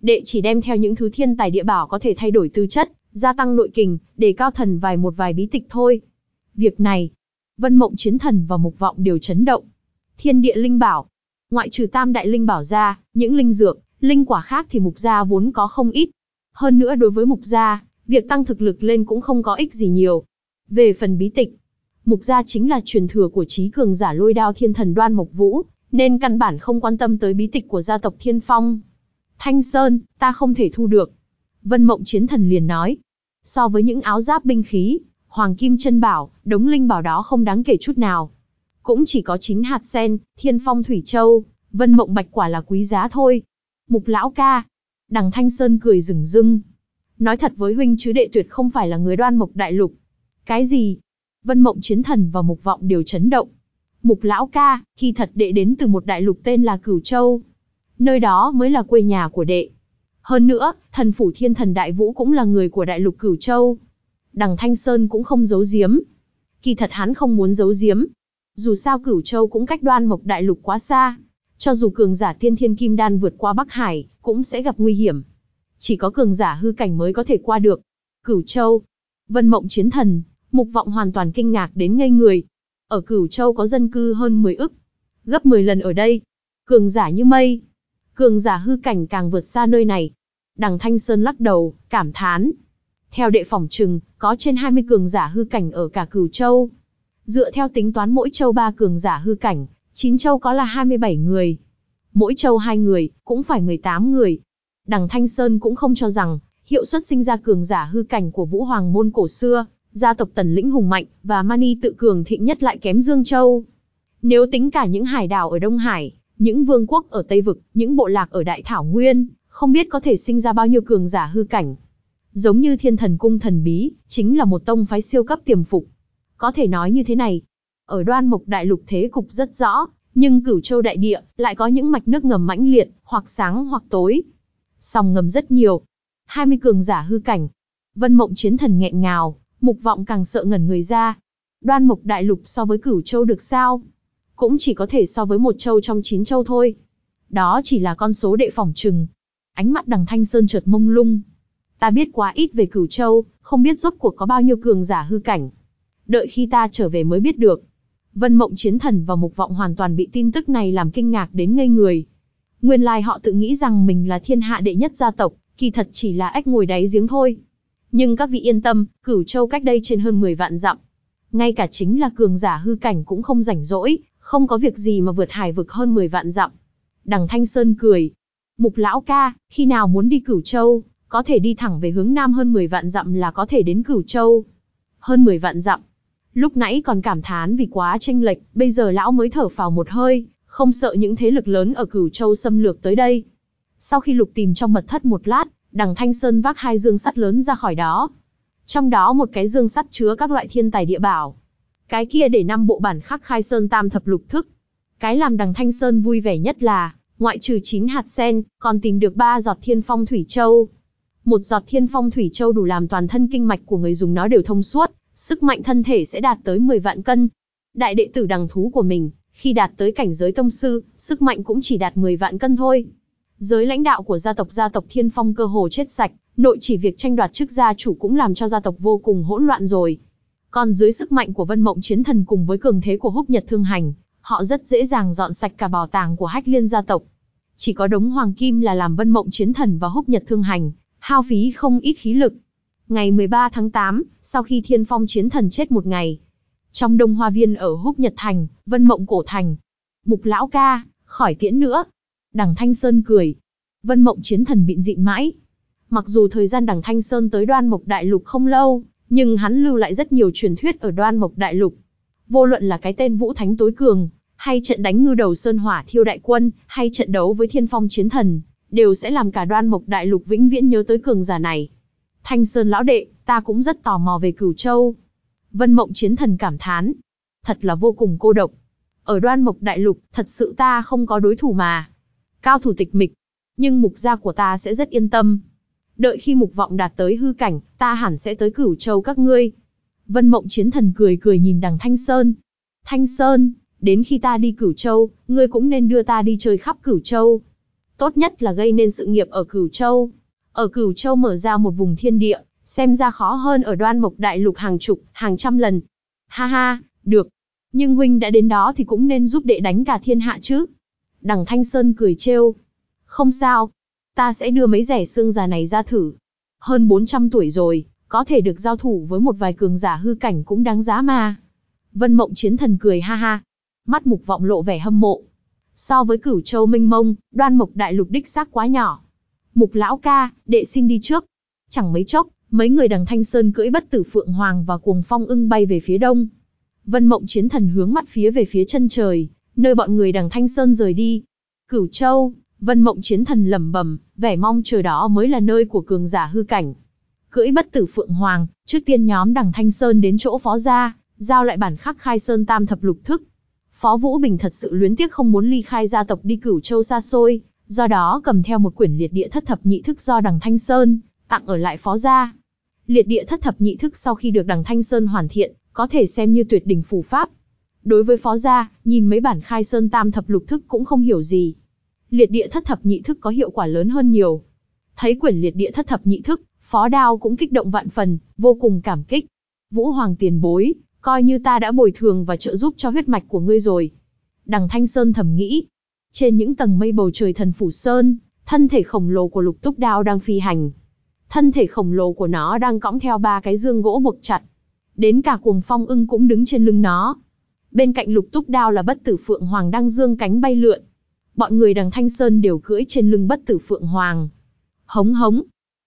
Đệ chỉ đem theo những thứ thiên tài địa bảo có thể thay đổi tư chất, gia tăng nội kình, để cao thần vài một vài bí tịch thôi. Việc này, Vân Mộng Chiến Thần và Mục Vọng đều chấn động. Thiên địa linh bảo. Ngoại trừ tam đại linh bảo ra, những linh dược, linh quả khác thì mục gia vốn có không ít. Hơn nữa đối với mục gia, việc tăng thực lực lên cũng không có ích gì nhiều. Về phần bí tịch, mục gia chính là truyền thừa của trí cường giả lôi đao thiên thần đoan mộc vũ, nên căn bản không quan tâm tới bí tịch của gia tộc thiên phong. Thanh Sơn, ta không thể thu được. Vân Mộng Chiến Thần liền nói. So với những áo giáp binh khí, Hoàng Kim chân Bảo, đống linh bảo đó không đáng kể chút nào. Cũng chỉ có chín hạt sen, thiên phong thủy châu, Vân Mộng Bạch quả là quý giá thôi. Mục lão ca. Đằng Thanh Sơn cười rừng rưng. Nói thật với huynh chứ đệ tuyệt không phải là người đoan mộc đại lục. Cái gì? Vân Mộng Chiến Thần và Mục Vọng đều chấn động. Mục lão ca, khi thật đệ đến từ một đại lục tên là Cửu Châu. Nơi đó mới là quê nhà của đệ. Hơn nữa, thần phủ thiên thần đại vũ cũng là người của đại lục Cửu Châu. Đằng Thanh Sơn cũng không giấu giếm. Kỳ thật hắn không muốn giấu giếm. Dù sao Cửu Châu cũng cách đoan mộc đại lục quá xa. Cho dù cường giả tiên thiên kim đan vượt qua Bắc Hải, cũng sẽ gặp nguy hiểm. Chỉ có cường giả hư cảnh mới có thể qua được. Cửu Châu, Vân Mộng Chiến Thần, Mục Vọng hoàn toàn kinh ngạc đến ngây người. Ở Cửu Châu có dân cư hơn 10 ức, gấp 10 lần ở đây. Cường giả như mây. Cường giả hư cảnh càng vượt xa nơi này. Đằng Thanh Sơn lắc đầu, cảm thán. Theo đệ phỏng trừng, có trên 20 cường giả hư cảnh ở cả Cửu Châu. Dựa theo tính toán mỗi châu ba cường giả hư cảnh, chín châu có là 27 người. Mỗi châu hai người, cũng phải 18 người. Đằng Thanh Sơn cũng không cho rằng, hiệu suất sinh ra cường giả hư cảnh của Vũ Hoàng môn cổ xưa, gia tộc Tần Lĩnh hùng mạnh và Mani tự cường thịnh nhất lại kém Dương Châu. Nếu tính cả những hải đảo ở Đông Hải, những vương quốc ở Tây Vực, những bộ lạc ở Đại Thảo Nguyên, không biết có thể sinh ra bao nhiêu cường giả hư cảnh. Giống như thiên thần cung thần bí, chính là một tông phái siêu cấp tiềm phục. Có thể nói như thế này, ở đoan mộc đại lục thế cục rất rõ, nhưng cửu châu đại địa lại có những mạch nước ngầm mãnh liệt, hoặc sáng hoặc tối. Sòng ngầm rất nhiều. 20 cường giả hư cảnh. Vân mộng chiến thần nghẹn ngào, mục vọng càng sợ ngẩn người ra. Đoan Mục đại lục so với cửu châu được sao? Cũng chỉ có thể so với một châu trong chín châu thôi. Đó chỉ là con số đệ phỏng trừng. Ánh mắt đằng thanh sơn chợt mông lung. Ta biết quá ít về cửu châu, không biết rốt cuộc có bao nhiêu cường giả hư cảnh. Đợi khi ta trở về mới biết được. Vân Mộng Chiến Thần và Mục Vọng hoàn toàn bị tin tức này làm kinh ngạc đến ngây người. Nguyên lai họ tự nghĩ rằng mình là thiên hạ đệ nhất gia tộc, kỳ thật chỉ là ếch ngồi đáy giếng thôi. Nhưng các vị yên tâm, Cửu Châu cách đây trên hơn 10 vạn dặm. Ngay cả chính là cường giả hư cảnh cũng không rảnh rỗi, không có việc gì mà vượt hải vực hơn 10 vạn dặm. Đằng Thanh Sơn cười. Mục lão ca, khi nào muốn đi Cửu Châu, có thể đi thẳng về hướng nam hơn 10 vạn dặm là có thể đến Cửu Châu. Hơn 10 vạn dặm, Lúc nãy còn cảm thán vì quá tranh lệch, bây giờ lão mới thở phào một hơi, không sợ những thế lực lớn ở Cửu Châu xâm lược tới đây. Sau khi lục tìm trong mật thất một lát, đằng Thanh Sơn vác hai dương sắt lớn ra khỏi đó. Trong đó một cái dương sắt chứa các loại thiên tài địa bảo. Cái kia để năm bộ bản khắc khai sơn tam thập lục thức. Cái làm đằng Thanh Sơn vui vẻ nhất là, ngoại trừ 9 hạt sen, còn tìm được ba giọt thiên phong thủy châu. Một giọt thiên phong thủy châu đủ làm toàn thân kinh mạch của người dùng nó đều thông suốt, sức mạnh thân thể sẽ đạt tới 10 vạn cân. Đại đệ tử đằng thú của mình, khi đạt tới cảnh giới tông sư, sức mạnh cũng chỉ đạt 10 vạn cân thôi. Giới lãnh đạo của gia tộc gia tộc Thiên Phong cơ hồ chết sạch, nội chỉ việc tranh đoạt chức gia chủ cũng làm cho gia tộc vô cùng hỗn loạn rồi. Còn dưới sức mạnh của Vân Mộng Chiến Thần cùng với cường thế của Húc Nhật Thương Hành, họ rất dễ dàng dọn sạch cả bảo tàng của Hách Liên gia tộc. Chỉ có đống hoàng kim là làm Vân Mộng Chiến Thần và Húc Nhật Thương Hành, hao phí không ít khí lực. Ngày 13 tháng 8, sau khi Thiên Phong chiến thần chết một ngày, trong Đông Hoa Viên ở Húc Nhật Thành, Vân Mộng Cổ Thành, Mục Lão Ca, khỏi tiễn nữa. Đằng Thanh Sơn cười. Vân Mộng chiến thần bịn dịn mãi. Mặc dù thời gian đằng Thanh Sơn tới đoan mộc đại lục không lâu, nhưng hắn lưu lại rất nhiều truyền thuyết ở đoan mộc đại lục. Vô luận là cái tên Vũ Thánh tối cường, hay trận đánh ngư đầu Sơn Hỏa thiêu đại quân, hay trận đấu với Thiên Phong chiến thần, đều sẽ làm cả đoan mộc đại lục vĩnh viễn nhớ tới cường giả này. Thanh Sơn lão đệ, ta cũng rất tò mò về Cửu Châu. Vân Mộng Chiến Thần cảm thán. Thật là vô cùng cô độc. Ở đoan mộc đại lục, thật sự ta không có đối thủ mà. Cao thủ tịch mịch. Nhưng mục gia của ta sẽ rất yên tâm. Đợi khi mục vọng đạt tới hư cảnh, ta hẳn sẽ tới Cửu Châu các ngươi. Vân Mộng Chiến Thần cười cười nhìn đằng Thanh Sơn. Thanh Sơn, đến khi ta đi Cửu Châu, ngươi cũng nên đưa ta đi chơi khắp Cửu Châu. Tốt nhất là gây nên sự nghiệp ở Cửu Châu. Ở Cửu Châu mở ra một vùng thiên địa, xem ra khó hơn ở đoan mộc đại lục hàng chục, hàng trăm lần. Ha ha, được. Nhưng huynh đã đến đó thì cũng nên giúp đệ đánh cả thiên hạ chứ. Đằng Thanh Sơn cười trêu. Không sao. Ta sẽ đưa mấy rẻ xương già này ra thử. Hơn 400 tuổi rồi, có thể được giao thủ với một vài cường giả hư cảnh cũng đáng giá mà. Vân Mộng Chiến Thần cười ha ha. Mắt mục vọng lộ vẻ hâm mộ. So với cửu châu minh mông, đoan mộc đại lục đích xác quá nhỏ. Mục lão ca, đệ xin đi trước. Chẳng mấy chốc, mấy người đằng Thanh Sơn cưỡi bất tử Phượng Hoàng và cuồng phong ưng bay về phía đông. Vân Mộng Chiến Thần hướng mắt phía về phía chân trời, nơi bọn người đằng Thanh Sơn rời đi. Cửu Châu, Vân Mộng Chiến Thần lẩm bẩm, vẻ mong chờ đó mới là nơi của cường giả hư cảnh. Cưỡi bất tử Phượng Hoàng, trước tiên nhóm đằng Thanh Sơn đến chỗ phó gia, giao lại bản khắc khai sơn tam thập lục thức. Phó Vũ Bình thật sự luyến tiếc không muốn ly khai gia tộc đi cửu châu xa xôi, do đó cầm theo một quyển liệt địa thất thập nhị thức do đằng Thanh Sơn, tặng ở lại phó gia. Liệt địa thất thập nhị thức sau khi được đằng Thanh Sơn hoàn thiện, có thể xem như tuyệt đỉnh phù pháp. Đối với phó gia, nhìn mấy bản khai sơn tam thập lục thức cũng không hiểu gì. Liệt địa thất thập nhị thức có hiệu quả lớn hơn nhiều. Thấy quyển liệt địa thất thập nhị thức, phó đao cũng kích động vạn phần, vô cùng cảm kích. Vũ Hoàng tiền bối, coi như ta đã bồi thường và trợ giúp cho huyết mạch của ngươi rồi. Đằng Thanh Sơn thầm nghĩ. Trên những tầng mây bầu trời thần phủ sơn, thân thể khổng lồ của lục túc đao đang phi hành. Thân thể khổng lồ của nó đang cõng theo ba cái dương gỗ buộc chặt. Đến cả cuồng phong ưng cũng đứng trên lưng nó. Bên cạnh lục túc đao là bất tử phượng hoàng đang dương cánh bay lượn. Bọn người đằng Thanh Sơn đều cưỡi trên lưng bất tử phượng hoàng. Hống hống.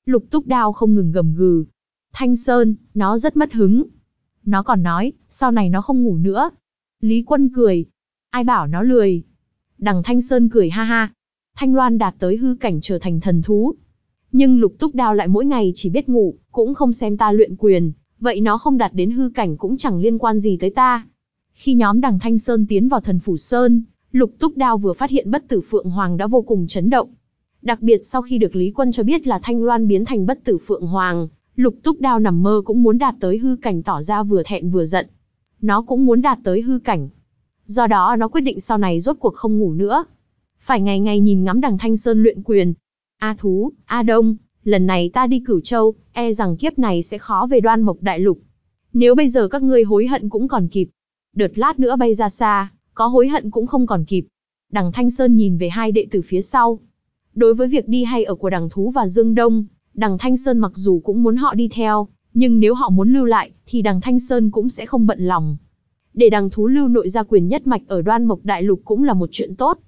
Lục túc đao không ngừng gầm gừ. Thanh Sơn, nó rất mất hứng. Nó còn nói, sau này nó không ngủ nữa. Lý Quân cười. Ai bảo nó lười. Đằng Thanh Sơn cười ha ha. Thanh Loan đạt tới hư cảnh trở thành thần thú. Nhưng lục túc đao lại mỗi ngày chỉ biết ngủ, cũng không xem ta luyện quyền. Vậy nó không đạt đến hư cảnh cũng chẳng liên quan gì tới ta. Khi nhóm đằng Thanh Sơn tiến vào thần phủ Sơn, lục túc đao vừa phát hiện bất tử Phượng Hoàng đã vô cùng chấn động. Đặc biệt sau khi được Lý Quân cho biết là Thanh Loan biến thành bất tử Phượng Hoàng, Lục túc đao nằm mơ cũng muốn đạt tới hư cảnh tỏ ra vừa thẹn vừa giận. Nó cũng muốn đạt tới hư cảnh. Do đó nó quyết định sau này rốt cuộc không ngủ nữa. Phải ngày ngày nhìn ngắm đằng Thanh Sơn luyện quyền. A thú, A đông, lần này ta đi cửu châu, e rằng kiếp này sẽ khó về đoan mộc đại lục. Nếu bây giờ các ngươi hối hận cũng còn kịp. Đợt lát nữa bay ra xa, có hối hận cũng không còn kịp. Đằng Thanh Sơn nhìn về hai đệ tử phía sau. Đối với việc đi hay ở của đằng thú và Dương Đông, Đằng Thanh Sơn mặc dù cũng muốn họ đi theo, nhưng nếu họ muốn lưu lại, thì đằng Thanh Sơn cũng sẽ không bận lòng. Để đằng thú lưu nội gia quyền nhất mạch ở đoan mộc đại lục cũng là một chuyện tốt.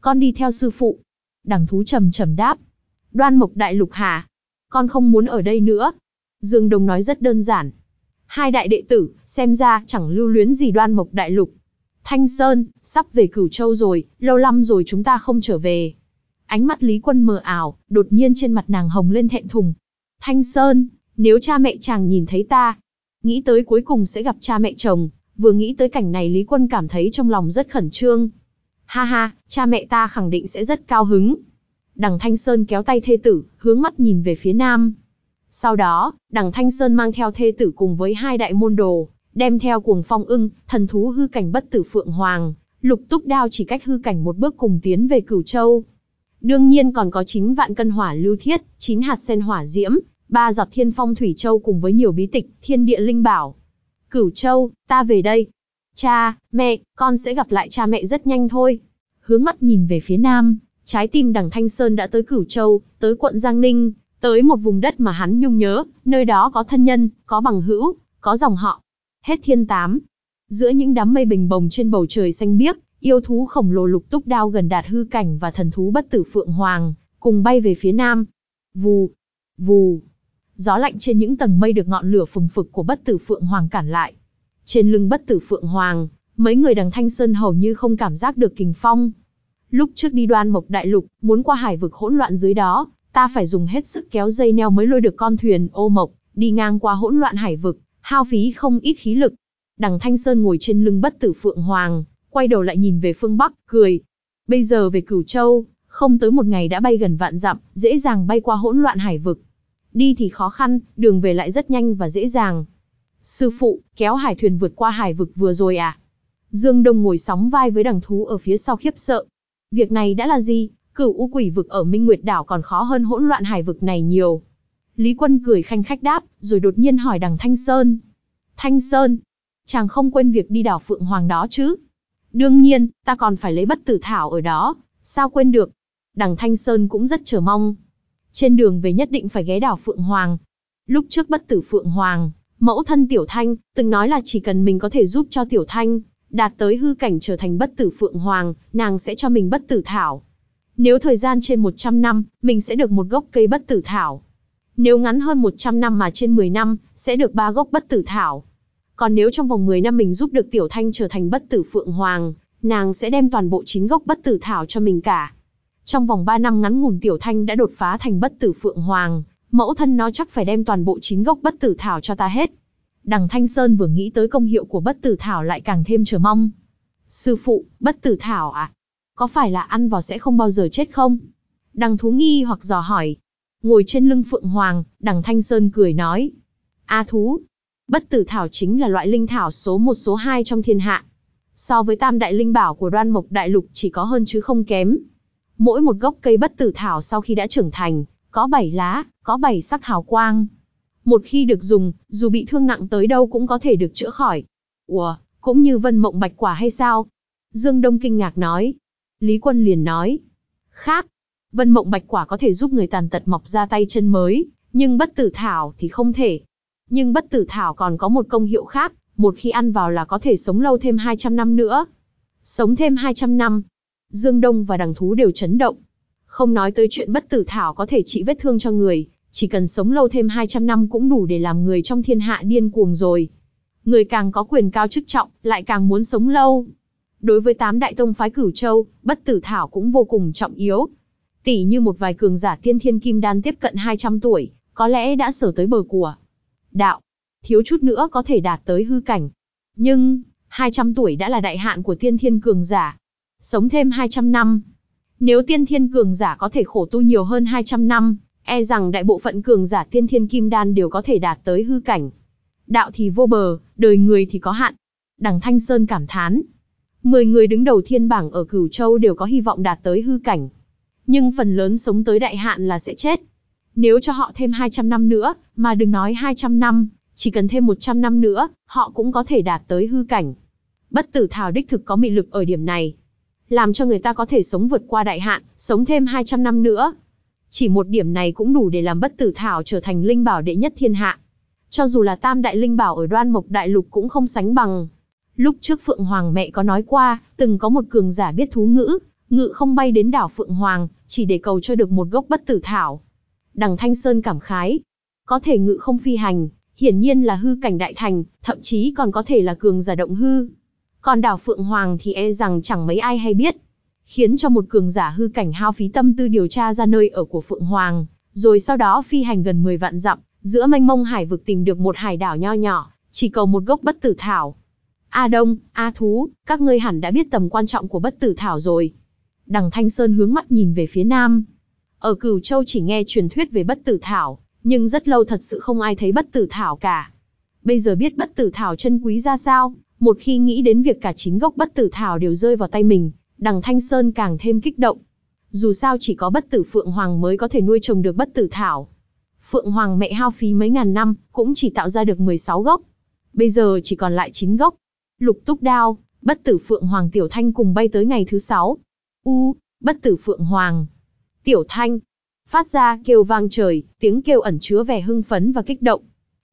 Con đi theo sư phụ. Đằng thú trầm trầm đáp. Đoan mộc đại lục hả? Con không muốn ở đây nữa. Dương Đông nói rất đơn giản. Hai đại đệ tử, xem ra chẳng lưu luyến gì đoan mộc đại lục. Thanh Sơn, sắp về Cửu Châu rồi, lâu lắm rồi chúng ta không trở về. Ánh mắt Lý Quân mờ ảo, đột nhiên trên mặt nàng hồng lên thẹn thùng. Thanh Sơn, nếu cha mẹ chàng nhìn thấy ta, nghĩ tới cuối cùng sẽ gặp cha mẹ chồng, vừa nghĩ tới cảnh này Lý Quân cảm thấy trong lòng rất khẩn trương. Ha ha, cha mẹ ta khẳng định sẽ rất cao hứng. Đằng Thanh Sơn kéo tay thê tử, hướng mắt nhìn về phía nam. Sau đó, đằng Thanh Sơn mang theo thê tử cùng với hai đại môn đồ, đem theo cuồng phong ưng, thần thú hư cảnh bất tử Phượng Hoàng, lục túc đao chỉ cách hư cảnh một bước cùng tiến về Cửu Châu. Đương nhiên còn có 9 vạn cân hỏa lưu thiết, 9 hạt sen hỏa diễm, ba giọt thiên phong thủy châu cùng với nhiều bí tịch, thiên địa linh bảo. Cửu châu, ta về đây. Cha, mẹ, con sẽ gặp lại cha mẹ rất nhanh thôi. Hướng mắt nhìn về phía nam, trái tim đằng Thanh Sơn đã tới Cửu Châu, tới quận Giang Ninh, tới một vùng đất mà hắn nhung nhớ, nơi đó có thân nhân, có bằng hữu, có dòng họ. Hết thiên tám. Giữa những đám mây bình bồng trên bầu trời xanh biếc, Yêu thú khổng lồ lục túc đao gần đạt hư cảnh và thần thú bất tử phượng hoàng, cùng bay về phía nam. Vù, vù. Gió lạnh trên những tầng mây được ngọn lửa phừng phực của bất tử phượng hoàng cản lại. Trên lưng bất tử phượng hoàng, mấy người đằng Thanh Sơn hầu như không cảm giác được kình phong. Lúc trước đi đoan mộc đại lục, muốn qua hải vực hỗn loạn dưới đó, ta phải dùng hết sức kéo dây neo mới lôi được con thuyền ô mộc, đi ngang qua hỗn loạn hải vực, hao phí không ít khí lực. Đằng Thanh Sơn ngồi trên lưng bất tử phượng hoàng, quay đầu lại nhìn về phương Bắc, cười. Bây giờ về Cửu Châu, không tới một ngày đã bay gần vạn dặm, dễ dàng bay qua hỗn loạn hải vực. Đi thì khó khăn, đường về lại rất nhanh và dễ dàng. Sư phụ, kéo hải thuyền vượt qua hải vực vừa rồi à? Dương Đông ngồi sóng vai với đằng thú ở phía sau khiếp sợ. Việc này đã là gì? Cửu u quỷ vực ở Minh Nguyệt đảo còn khó hơn hỗn loạn hải vực này nhiều. Lý Quân cười khanh khách đáp, rồi đột nhiên hỏi đằng Thanh Sơn. Thanh Sơn, chàng không quên việc đi đảo Phượng Hoàng đó chứ. Đương nhiên, ta còn phải lấy bất tử thảo ở đó, sao quên được. Đằng Thanh Sơn cũng rất chờ mong. Trên đường về nhất định phải ghé đảo Phượng Hoàng. Lúc trước bất tử Phượng Hoàng, mẫu thân Tiểu Thanh, từng nói là chỉ cần mình có thể giúp cho Tiểu Thanh, đạt tới hư cảnh trở thành bất tử Phượng Hoàng, nàng sẽ cho mình bất tử thảo. Nếu thời gian trên 100 năm, mình sẽ được một gốc cây bất tử thảo. Nếu ngắn hơn 100 năm mà trên 10 năm, sẽ được ba gốc bất tử thảo. Còn nếu trong vòng 10 năm mình giúp được Tiểu Thanh trở thành bất tử Phượng Hoàng, nàng sẽ đem toàn bộ 9 gốc bất tử thảo cho mình cả. Trong vòng 3 năm ngắn ngủn Tiểu Thanh đã đột phá thành bất tử Phượng Hoàng, mẫu thân nó chắc phải đem toàn bộ 9 gốc bất tử thảo cho ta hết. Đằng Thanh Sơn vừa nghĩ tới công hiệu của bất tử thảo lại càng thêm chờ mong. Sư phụ, bất tử thảo à? Có phải là ăn vào sẽ không bao giờ chết không? Đằng thú nghi hoặc dò hỏi. Ngồi trên lưng Phượng Hoàng, đằng Thanh Sơn cười nói. A thú, bất tử thảo chính là loại linh thảo số 1 số 2 trong thiên hạ. So với tam đại linh bảo của đoan mộc đại lục chỉ có hơn chứ không kém. Mỗi một gốc cây bất tử thảo sau khi đã trưởng thành, có 7 lá, có 7 sắc hào quang. Một khi được dùng, dù bị thương nặng tới đâu cũng có thể được chữa khỏi. Ủa, cũng như vân mộng bạch quả hay sao? Dương Đông kinh ngạc nói. Lý Quân liền nói. Khác, vân mộng bạch quả có thể giúp người tàn tật mọc ra tay chân mới, nhưng bất tử thảo thì không thể. Nhưng bất tử thảo còn có một công hiệu khác, một khi ăn vào là có thể sống lâu thêm 200 năm nữa. Sống thêm 200 năm. Dương Đông và đằng thú đều chấn động. Không nói tới chuyện bất tử thảo có thể trị vết thương cho người, chỉ cần sống lâu thêm 200 năm cũng đủ để làm người trong thiên hạ điên cuồng rồi. Người càng có quyền cao chức trọng, lại càng muốn sống lâu. Đối với tám đại tông phái cửu châu, bất tử thảo cũng vô cùng trọng yếu. Tỷ như một vài cường giả tiên thiên kim đan tiếp cận 200 tuổi, có lẽ đã sở tới bờ của đạo. Thiếu chút nữa có thể đạt tới hư cảnh. Nhưng, 200 tuổi đã là đại hạn của tiên thiên cường giả. Sống thêm 200 năm. Nếu tiên thiên cường giả có thể khổ tu nhiều hơn 200 năm, e rằng đại bộ phận cường giả tiên thiên kim đan đều có thể đạt tới hư cảnh. Đạo thì vô bờ, đời người thì có hạn. Đằng Thanh Sơn cảm thán. Mười người đứng đầu thiên bảng ở Cửu Châu đều có hy vọng đạt tới hư cảnh. Nhưng phần lớn sống tới đại hạn là sẽ chết. Nếu cho họ thêm 200 năm nữa, mà đừng nói 200 năm, chỉ cần thêm 100 năm nữa, họ cũng có thể đạt tới hư cảnh. Bất tử thảo đích thực có mị lực ở điểm này. Làm cho người ta có thể sống vượt qua đại hạn, sống thêm 200 năm nữa. Chỉ một điểm này cũng đủ để làm bất tử thảo trở thành linh bảo đệ nhất thiên hạ. Cho dù là tam đại linh bảo ở đoan mộc đại lục cũng không sánh bằng. Lúc trước Phượng Hoàng mẹ có nói qua, từng có một cường giả biết thú ngữ, ngự không bay đến đảo Phượng Hoàng, chỉ để cầu cho được một gốc bất tử thảo. Đằng Thanh Sơn cảm khái. Có thể ngự không phi hành, hiển nhiên là hư cảnh đại thành, thậm chí còn có thể là cường giả động hư. Còn đảo Phượng Hoàng thì e rằng chẳng mấy ai hay biết khiến cho một cường giả hư cảnh hao phí tâm tư điều tra ra nơi ở của Phượng Hoàng, rồi sau đó phi hành gần 10 vạn dặm, giữa mênh mông hải vực tìm được một hải đảo nho nhỏ, chỉ cầu một gốc bất tử thảo. A Đông, A Thú, các ngươi hẳn đã biết tầm quan trọng của bất tử thảo rồi. Đằng Thanh Sơn hướng mắt nhìn về phía nam. Ở Cửu Châu chỉ nghe truyền thuyết về bất tử thảo, nhưng rất lâu thật sự không ai thấy bất tử thảo cả. Bây giờ biết bất tử thảo chân quý ra sao, một khi nghĩ đến việc cả chín gốc bất tử thảo đều rơi vào tay mình, đằng Thanh Sơn càng thêm kích động. Dù sao chỉ có bất tử Phượng Hoàng mới có thể nuôi trồng được bất tử thảo. Phượng Hoàng mẹ hao phí mấy ngàn năm, cũng chỉ tạo ra được 16 gốc. Bây giờ chỉ còn lại 9 gốc. Lục túc đao, bất tử Phượng Hoàng Tiểu Thanh cùng bay tới ngày thứ sáu. U, bất tử Phượng Hoàng. Tiểu Thanh. Phát ra kêu vang trời, tiếng kêu ẩn chứa vẻ hưng phấn và kích động.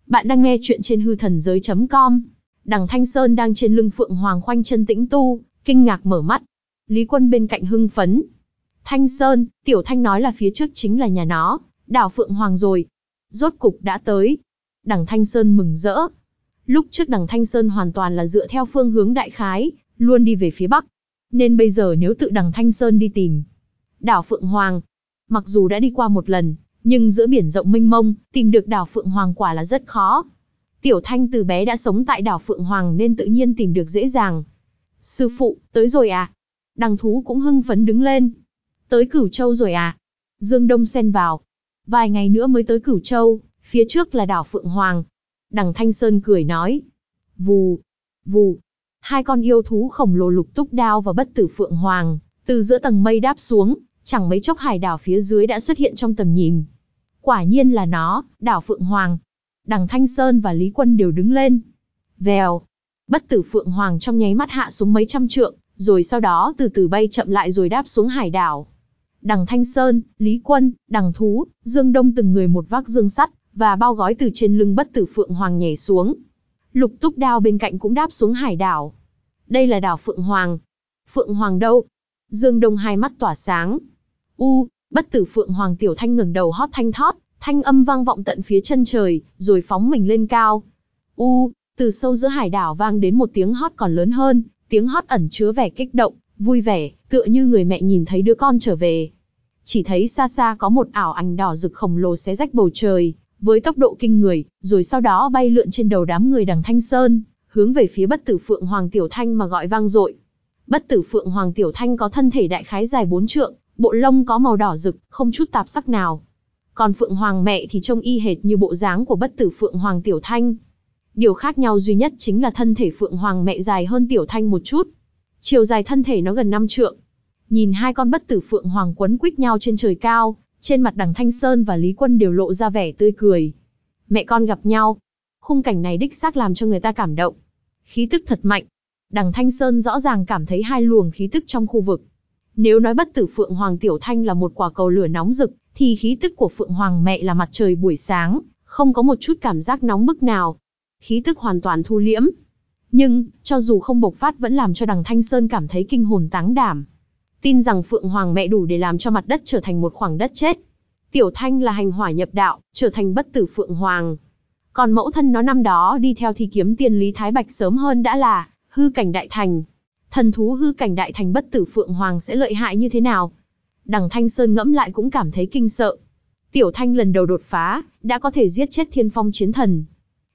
Bạn đang nghe chuyện trên hư thần giới.com. Đằng Thanh Sơn đang trên lưng Phượng Hoàng khoanh chân tĩnh tu, kinh ngạc mở mắt, Lý Quân bên cạnh hưng phấn. Thanh Sơn, Tiểu Thanh nói là phía trước chính là nhà nó, đảo Phượng Hoàng rồi. Rốt cục đã tới. Đằng Thanh Sơn mừng rỡ. Lúc trước đằng Thanh Sơn hoàn toàn là dựa theo phương hướng đại khái, luôn đi về phía Bắc. Nên bây giờ nếu tự đằng Thanh Sơn đi tìm đảo Phượng Hoàng, mặc dù đã đi qua một lần, nhưng giữa biển rộng mênh mông, tìm được đảo Phượng Hoàng quả là rất khó. Tiểu Thanh từ bé đã sống tại đảo Phượng Hoàng nên tự nhiên tìm được dễ dàng. Sư phụ, tới rồi à? Đằng thú cũng hưng phấn đứng lên. Tới Cửu Châu rồi à? Dương Đông xen vào. Vài ngày nữa mới tới Cửu Châu, phía trước là đảo Phượng Hoàng. Đằng Thanh Sơn cười nói. Vù, vù. Hai con yêu thú khổng lồ lục túc đao và bất tử Phượng Hoàng, từ giữa tầng mây đáp xuống, chẳng mấy chốc hải đảo phía dưới đã xuất hiện trong tầm nhìn. Quả nhiên là nó, đảo Phượng Hoàng. Đằng Thanh Sơn và Lý Quân đều đứng lên. Vèo. Bất tử Phượng Hoàng trong nháy mắt hạ xuống mấy trăm trượng, rồi sau đó từ từ bay chậm lại rồi đáp xuống hải đảo. Đằng Thanh Sơn, Lý Quân, Đằng Thú, Dương Đông từng người một vác dương sắt, và bao gói từ trên lưng bất tử Phượng Hoàng nhảy xuống. Lục túc đao bên cạnh cũng đáp xuống hải đảo. Đây là đảo Phượng Hoàng. Phượng Hoàng đâu? Dương Đông hai mắt tỏa sáng. U, bất tử Phượng Hoàng Tiểu Thanh ngẩng đầu hót thanh thót, thanh âm vang vọng tận phía chân trời, rồi phóng mình lên cao. U, từ sâu giữa hải đảo vang đến một tiếng hót còn lớn hơn, tiếng hót ẩn chứa vẻ kích động, vui vẻ, tựa như người mẹ nhìn thấy đứa con trở về. Chỉ thấy xa xa có một ảo ảnh đỏ rực khổng lồ xé rách bầu trời, với tốc độ kinh người, rồi sau đó bay lượn trên đầu đám người đằng Thanh Sơn, hướng về phía bất tử Phượng Hoàng Tiểu Thanh mà gọi vang dội. Bất tử Phượng Hoàng Tiểu Thanh có thân thể đại khái dài bốn trượng, bộ lông có màu đỏ rực, không chút tạp sắc nào. Còn Phượng Hoàng mẹ thì trông y hệt như bộ dáng của bất tử Phượng Hoàng Tiểu Thanh. Điều khác nhau duy nhất chính là thân thể Phượng Hoàng mẹ dài hơn Tiểu Thanh một chút. Chiều dài thân thể nó gần 5 trượng. Nhìn hai con bất tử Phượng Hoàng quấn quýt nhau trên trời cao, trên mặt đằng Thanh Sơn và Lý Quân đều lộ ra vẻ tươi cười. Mẹ con gặp nhau. Khung cảnh này đích xác làm cho người ta cảm động. Khí tức thật mạnh. Đằng Thanh Sơn rõ ràng cảm thấy hai luồng khí tức trong khu vực. Nếu nói bất tử Phượng Hoàng Tiểu Thanh là một quả cầu lửa nóng rực, thì khí tức của Phượng Hoàng mẹ là mặt trời buổi sáng, không có một chút cảm giác nóng bức nào. Khí tức hoàn toàn thu liễm. Nhưng, cho dù không bộc phát vẫn làm cho đằng Thanh Sơn cảm thấy kinh hồn táng đảm. Tin rằng Phượng Hoàng mẹ đủ để làm cho mặt đất trở thành một khoảng đất chết. Tiểu Thanh là hành hỏa nhập đạo, trở thành bất tử Phượng Hoàng. Còn mẫu thân nó năm đó đi theo thi kiếm tiên Lý Thái Bạch sớm hơn đã là, hư cảnh đại thành. Thần thú hư cảnh đại thành bất tử Phượng Hoàng sẽ lợi hại như thế nào? Đằng Thanh Sơn ngẫm lại cũng cảm thấy kinh sợ. Tiểu Thanh lần đầu đột phá, đã có thể giết chết thiên phong chiến thần.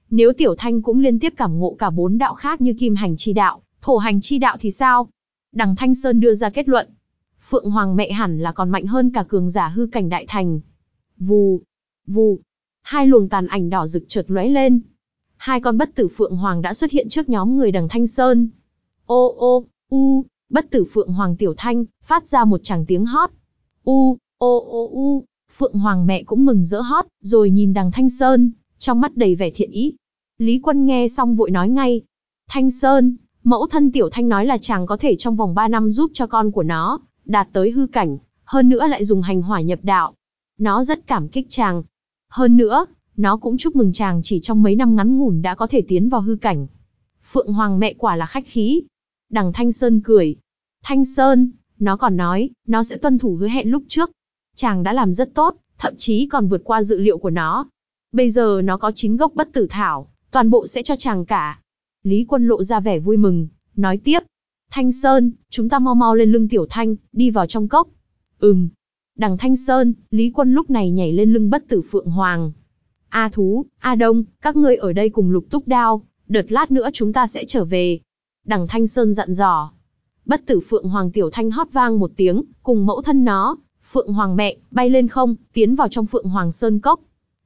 Nếu Tiểu Thanh cũng liên tiếp cảm ngộ cả bốn đạo khác như kim hành chi đạo, thổ hành chi đạo thì sao? Đằng Thanh Sơn đưa ra kết luận. Phượng Hoàng mẹ hẳn là còn mạnh hơn cả cường giả hư cảnh đại thành. Vù, vù, hai luồng tàn ảnh đỏ rực chợt lóe lên. Hai con bất tử Phượng Hoàng đã xuất hiện trước nhóm người đằng Thanh Sơn. Ô ô, u, bất tử Phượng Hoàng Tiểu Thanh, phát ra một tràng tiếng hót. U, ô ô u, Phượng Hoàng mẹ cũng mừng rỡ hót, rồi nhìn đằng Thanh Sơn, trong mắt đầy vẻ thiện ý. Lý Quân nghe xong vội nói ngay. Thanh Sơn, mẫu thân Tiểu Thanh nói là chàng có thể trong vòng 3 năm giúp cho con của nó, đạt tới hư cảnh, hơn nữa lại dùng hành hỏa nhập đạo. Nó rất cảm kích chàng. Hơn nữa, nó cũng chúc mừng chàng chỉ trong mấy năm ngắn ngủn đã có thể tiến vào hư cảnh. Phượng Hoàng mẹ quả là khách khí. Đằng Thanh Sơn cười. Thanh Sơn, nó còn nói, nó sẽ tuân thủ hứa hẹn lúc trước. Chàng đã làm rất tốt, thậm chí còn vượt qua dự liệu của nó. Bây giờ nó có chín gốc bất tử thảo, toàn bộ sẽ cho chàng cả. Lý Quân lộ ra vẻ vui mừng, nói tiếp. Thanh Sơn, chúng ta mau mau lên lưng Tiểu Thanh, đi vào trong cốc. Ừm. Đằng Thanh Sơn, Lý Quân lúc này nhảy lên lưng bất tử Phượng Hoàng. A Thú, A Đông, các ngươi ở đây cùng lục túc đao, đợt lát nữa chúng ta sẽ trở về. Đằng Thanh Sơn dặn dò. Bất tử Phượng Hoàng Tiểu Thanh hót vang một tiếng, cùng mẫu thân nó, Phượng Hoàng mẹ, bay lên không, tiến vào trong Phượng Hoàng Sơn Cốc.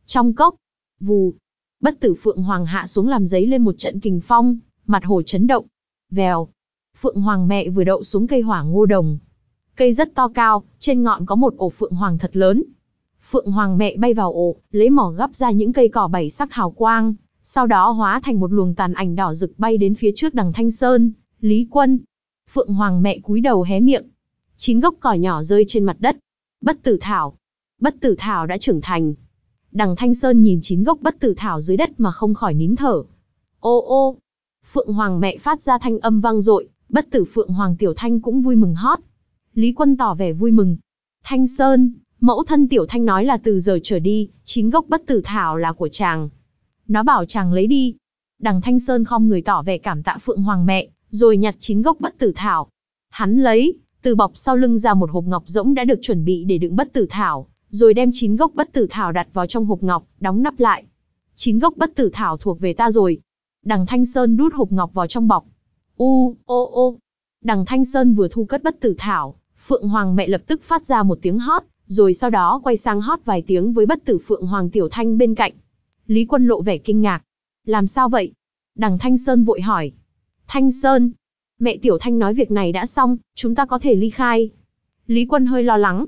Trong cốc, vù, bất tử Phượng Hoàng hạ xuống làm giấy lên một trận kình phong, mặt hồ chấn động. Vèo, Phượng Hoàng mẹ vừa đậu xuống cây hỏa ngô đồng. Cây rất to cao, trên ngọn có một ổ Phượng Hoàng thật lớn. Phượng Hoàng mẹ bay vào ổ, lấy mỏ gắp ra những cây cỏ bảy sắc hào quang, sau đó hóa thành một luồng tàn ảnh đỏ rực bay đến phía trước đằng Thanh Sơn, Lý Quân. Phượng Hoàng mẹ cúi đầu hé miệng. Chín gốc cỏ nhỏ rơi trên mặt đất. Bất tử thảo. Bất tử thảo đã trưởng thành. Đằng Thanh Sơn nhìn chín gốc bất tử thảo dưới đất mà không khỏi nín thở. Ô ô. Phượng Hoàng mẹ phát ra thanh âm vang dội, bất tử Phượng Hoàng Tiểu Thanh cũng vui mừng hót. Lý Quân tỏ vẻ vui mừng. Thanh Sơn, mẫu thân Tiểu Thanh nói là từ giờ trở đi, chín gốc bất tử thảo là của chàng. Nó bảo chàng lấy đi. Đằng Thanh Sơn không người tỏ vẻ cảm tạ Phượng Hoàng mẹ, rồi nhặt chín gốc bất tử thảo. Hắn lấy, từ bọc sau lưng ra một hộp ngọc rỗng đã được chuẩn bị để đựng bất tử thảo, rồi đem chín gốc bất tử thảo đặt vào trong hộp ngọc, đóng nắp lại. Chín gốc bất tử thảo thuộc về ta rồi. Đằng Thanh Sơn đút hộp ngọc vào trong bọc. U, ô ô. Đằng Thanh Sơn vừa thu cất bất tử thảo, Phượng Hoàng mẹ lập tức phát ra một tiếng hót, rồi sau đó quay sang hót vài tiếng với bất tử Phượng Hoàng Tiểu Thanh bên cạnh. Lý Quân lộ vẻ kinh ngạc. Làm sao vậy? Đằng Thanh Sơn vội hỏi. Thanh Sơn. Mẹ Tiểu Thanh nói việc này đã xong, chúng ta có thể ly khai. Lý Quân hơi lo lắng.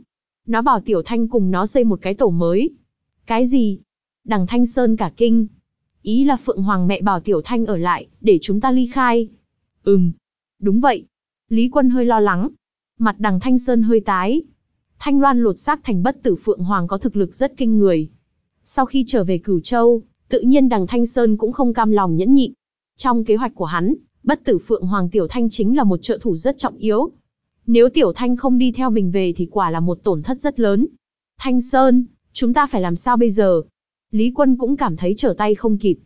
Nó bảo Tiểu Thanh cùng nó xây một cái tổ mới. Cái gì? Đằng Thanh Sơn cả kinh. Ý là Phượng Hoàng mẹ bảo Tiểu Thanh ở lại, để chúng ta ly khai. Ừm, đúng vậy. Lý Quân hơi lo lắng. Mặt đằng Thanh Sơn hơi tái. Thanh Loan lột xác thành bất tử Phượng Hoàng có thực lực rất kinh người. Sau khi trở về Cửu Châu, tự nhiên đằng Thanh Sơn cũng không cam lòng nhẫn nhịn. Trong kế hoạch của hắn, bất tử Phượng Hoàng Tiểu Thanh chính là một trợ thủ rất trọng yếu. Nếu Tiểu Thanh không đi theo mình về thì quả là một tổn thất rất lớn. Thanh Sơn, chúng ta phải làm sao bây giờ? Lý Quân cũng cảm thấy trở tay không kịp.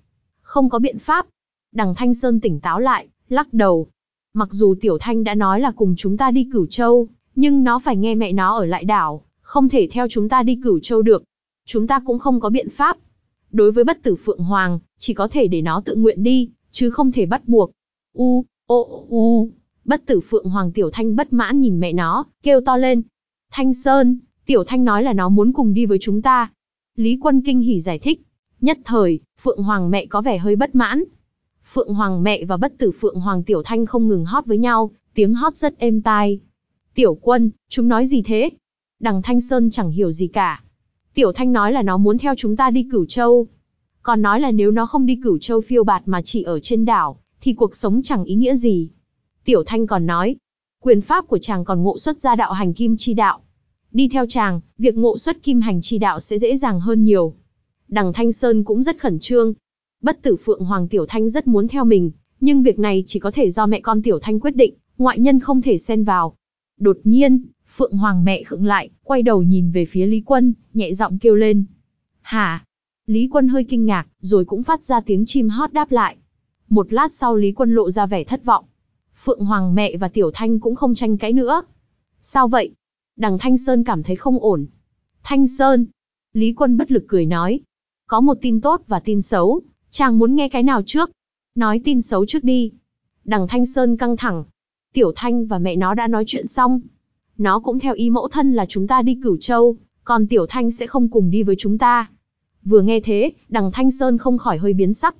Không có biện pháp. Đằng Thanh Sơn tỉnh táo lại, lắc đầu. Mặc dù Tiểu Thanh đã nói là cùng chúng ta đi Cửu Châu, nhưng nó phải nghe mẹ nó ở lại đảo, không thể theo chúng ta đi Cửu Châu được. Chúng ta cũng không có biện pháp. Đối với bất tử Phượng Hoàng, chỉ có thể để nó tự nguyện đi, chứ không thể bắt buộc. U, ô, u. Bất tử Phượng Hoàng Tiểu Thanh bất mãn nhìn mẹ nó, kêu to lên. Thanh Sơn, Tiểu Thanh nói là nó muốn cùng đi với chúng ta. Lý Quân kinh hỉ giải thích. Nhất thời, Phượng Hoàng mẹ có vẻ hơi bất mãn. Phượng Hoàng mẹ và bất tử Phượng Hoàng Tiểu Thanh không ngừng hót với nhau, tiếng hót rất êm tai. Tiểu quân, chúng nói gì thế? Đằng Thanh Sơn chẳng hiểu gì cả. Tiểu Thanh nói là nó muốn theo chúng ta đi Cửu Châu. Còn nói là nếu nó không đi Cửu Châu phiêu bạt mà chỉ ở trên đảo, thì cuộc sống chẳng ý nghĩa gì. Tiểu Thanh còn nói, quyền pháp của chàng còn ngộ xuất ra đạo hành kim chi đạo. Đi theo chàng, việc ngộ xuất kim hành chi đạo sẽ dễ dàng hơn nhiều. Đằng Thanh Sơn cũng rất khẩn trương. Bất tử Phượng Hoàng Tiểu Thanh rất muốn theo mình, nhưng việc này chỉ có thể do mẹ con Tiểu Thanh quyết định, ngoại nhân không thể xen vào. Đột nhiên, Phượng Hoàng mẹ khựng lại, quay đầu nhìn về phía Lý Quân, nhẹ giọng kêu lên. Hả? Lý Quân hơi kinh ngạc, rồi cũng phát ra tiếng chim hót đáp lại. Một lát sau Lý Quân lộ ra vẻ thất vọng. Phượng Hoàng mẹ và Tiểu Thanh cũng không tranh cãi nữa. Sao vậy? Đằng Thanh Sơn cảm thấy không ổn. Thanh Sơn. Lý Quân bất lực cười nói. Có một tin tốt và tin xấu, chàng muốn nghe cái nào trước? Nói tin xấu trước đi. Đằng Thanh Sơn căng thẳng. Tiểu Thanh và mẹ nó đã nói chuyện xong. Nó cũng theo ý mẫu thân là chúng ta đi Cửu Châu, còn Tiểu Thanh sẽ không cùng đi với chúng ta. Vừa nghe thế, đằng Thanh Sơn không khỏi hơi biến sắc.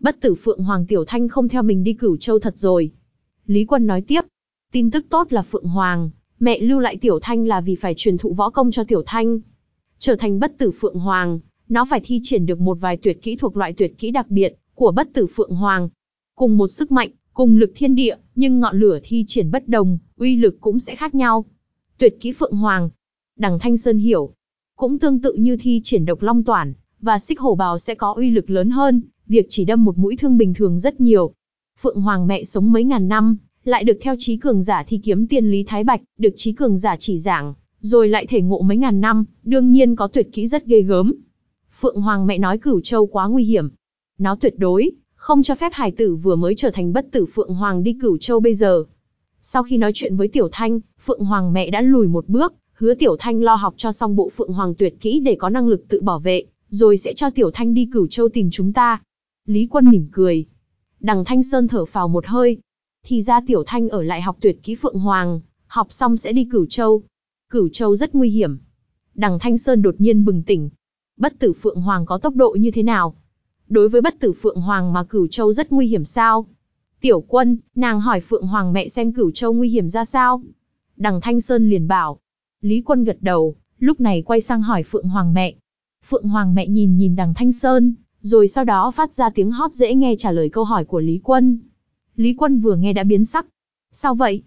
Bất tử Phượng Hoàng Tiểu Thanh không theo mình đi Cửu Châu thật rồi. Lý Quân nói tiếp. Tin tức tốt là Phượng Hoàng, mẹ lưu lại Tiểu Thanh là vì phải truyền thụ võ công cho Tiểu Thanh. Trở thành bất tử Phượng Hoàng, nó phải thi triển được một vài tuyệt kỹ thuộc loại tuyệt kỹ đặc biệt của bất tử Phượng Hoàng. Cùng một sức mạnh, cùng lực thiên địa, nhưng ngọn lửa thi triển bất đồng, uy lực cũng sẽ khác nhau. Tuyệt kỹ Phượng Hoàng. Đằng Thanh Sơn hiểu. Cũng tương tự như thi triển độc long toản, và xích hổ bào sẽ có uy lực lớn hơn, việc chỉ đâm một mũi thương bình thường rất nhiều. Phượng Hoàng mẹ sống mấy ngàn năm, lại được theo trí cường giả thi kiếm tiên Lý Thái Bạch, được trí cường giả chỉ giảng, rồi lại thể ngộ mấy ngàn năm, đương nhiên có tuyệt kỹ rất ghê gớm. Phượng Hoàng mẹ nói cửu châu quá nguy hiểm. Nó tuyệt đối, không cho phép hải tử vừa mới trở thành bất tử Phượng Hoàng đi cửu châu bây giờ. Sau khi nói chuyện với Tiểu Thanh, Phượng Hoàng mẹ đã lùi một bước, hứa Tiểu Thanh lo học cho xong bộ Phượng Hoàng tuyệt kỹ để có năng lực tự bảo vệ, rồi sẽ cho Tiểu Thanh đi cửu châu tìm chúng ta. Lý Quân mỉm cười. Đằng Thanh Sơn thở phào một hơi. Thì ra Tiểu Thanh ở lại học tuyệt kỹ Phượng Hoàng, học xong sẽ đi cửu châu. Cửu châu rất nguy hiểm. Đằng Thanh Sơn đột nhiên bừng tỉnh. Bất tử Phượng Hoàng có tốc độ như thế nào? Đối với bất tử Phượng Hoàng mà cửu châu rất nguy hiểm sao? Tiểu quân, nàng hỏi Phượng Hoàng mẹ xem cửu châu nguy hiểm ra sao? Đằng Thanh Sơn liền bảo. Lý quân gật đầu, lúc này quay sang hỏi Phượng Hoàng mẹ. Phượng Hoàng mẹ nhìn nhìn đằng Thanh Sơn, rồi sau đó phát ra tiếng hót dễ nghe trả lời câu hỏi của Lý quân. Lý quân vừa nghe đã biến sắc. Sao vậy?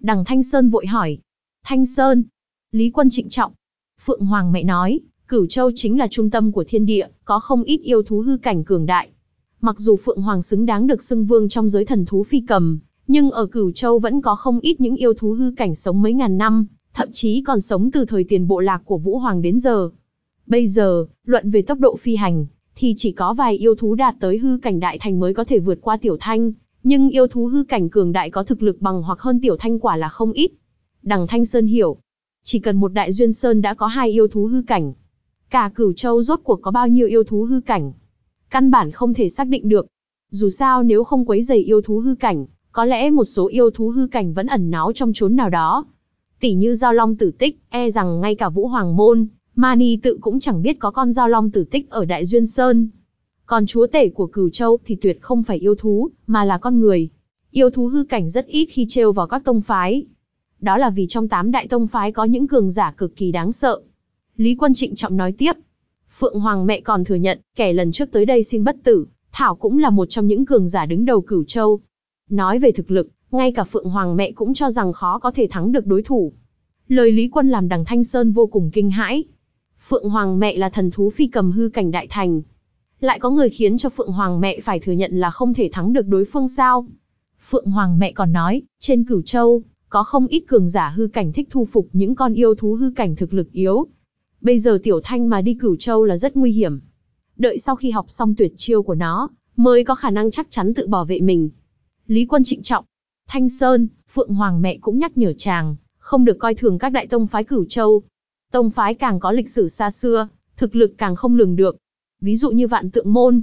Đằng Thanh Sơn vội hỏi. Thanh Sơn. Lý quân trịnh trọng. Phượng Hoàng mẹ nói, Cửu Châu chính là trung tâm của thiên địa, có không ít yêu thú hư cảnh cường đại. Mặc dù Phượng Hoàng xứng đáng được xưng vương trong giới thần thú phi cầm, nhưng ở Cửu Châu vẫn có không ít những yêu thú hư cảnh sống mấy ngàn năm, thậm chí còn sống từ thời tiền bộ lạc của Vũ Hoàng đến giờ. Bây giờ, luận về tốc độ phi hành, thì chỉ có vài yêu thú đạt tới hư cảnh đại thành mới có thể vượt qua Tiểu Thanh, nhưng yêu thú hư cảnh cường đại có thực lực bằng hoặc hơn Tiểu Thanh quả là không ít. Đằng Thanh Sơn hiểu, chỉ cần một đại duyên sơn đã có hai yêu thú hư cảnh. Cả cửu châu rốt cuộc có bao nhiêu yêu thú hư cảnh. Căn bản không thể xác định được. Dù sao nếu không quấy dày yêu thú hư cảnh, có lẽ một số yêu thú hư cảnh vẫn ẩn náu trong chốn nào đó. Tỷ như giao long tử tích, e rằng ngay cả vũ hoàng môn, Mani tự cũng chẳng biết có con giao long tử tích ở Đại Duyên Sơn. Còn chúa tể của cửu châu thì tuyệt không phải yêu thú, mà là con người. Yêu thú hư cảnh rất ít khi trêu vào các tông phái. Đó là vì trong tám đại tông phái có những cường giả cực kỳ đáng sợ. Lý Quân trịnh trọng nói tiếp. Phượng Hoàng mẹ còn thừa nhận, kẻ lần trước tới đây xin bất tử, Thảo cũng là một trong những cường giả đứng đầu cửu châu. Nói về thực lực, ngay cả Phượng Hoàng mẹ cũng cho rằng khó có thể thắng được đối thủ. Lời Lý Quân làm đằng Thanh Sơn vô cùng kinh hãi. Phượng Hoàng mẹ là thần thú phi cầm hư cảnh đại thành. Lại có người khiến cho Phượng Hoàng mẹ phải thừa nhận là không thể thắng được đối phương sao. Phượng Hoàng mẹ còn nói, trên cửu châu, có không ít cường giả hư cảnh thích thu phục những con yêu thú hư cảnh thực lực yếu. Bây giờ Tiểu Thanh mà đi cửu châu là rất nguy hiểm. Đợi sau khi học xong tuyệt chiêu của nó, mới có khả năng chắc chắn tự bảo vệ mình. Lý Quân trịnh trọng. Thanh Sơn, Phượng Hoàng mẹ cũng nhắc nhở chàng, không được coi thường các đại tông phái cửu châu. Tông phái càng có lịch sử xa xưa, thực lực càng không lường được. Ví dụ như vạn tượng môn.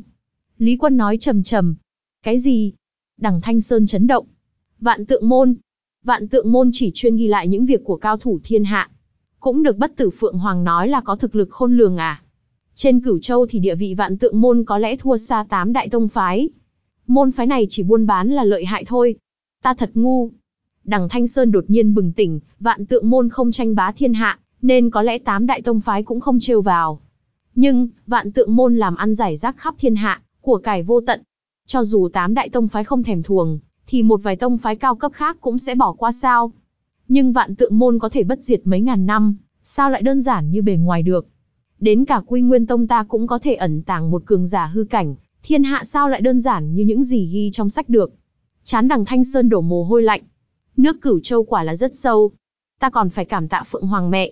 Lý Quân nói trầm trầm. Cái gì? Đằng Thanh Sơn chấn động. Vạn tượng môn. Vạn tượng môn chỉ chuyên ghi lại những việc của cao thủ thiên hạ. Cũng được bất tử Phượng Hoàng nói là có thực lực khôn lường à. Trên cửu châu thì địa vị vạn tượng môn có lẽ thua xa tám đại tông phái. Môn phái này chỉ buôn bán là lợi hại thôi. Ta thật ngu. Đằng Thanh Sơn đột nhiên bừng tỉnh, vạn tượng môn không tranh bá thiên hạ, nên có lẽ tám đại tông phái cũng không trêu vào. Nhưng, vạn tượng môn làm ăn giải rác khắp thiên hạ, của cải vô tận. Cho dù tám đại tông phái không thèm thuồng, thì một vài tông phái cao cấp khác cũng sẽ bỏ qua sao. Nhưng vạn tượng môn có thể bất diệt mấy ngàn năm, sao lại đơn giản như bề ngoài được. Đến cả quy nguyên tông ta cũng có thể ẩn tàng một cường giả hư cảnh, thiên hạ sao lại đơn giản như những gì ghi trong sách được. Chán đằng Thanh Sơn đổ mồ hôi lạnh. Nước cửu châu quả là rất sâu. Ta còn phải cảm tạ Phượng Hoàng mẹ.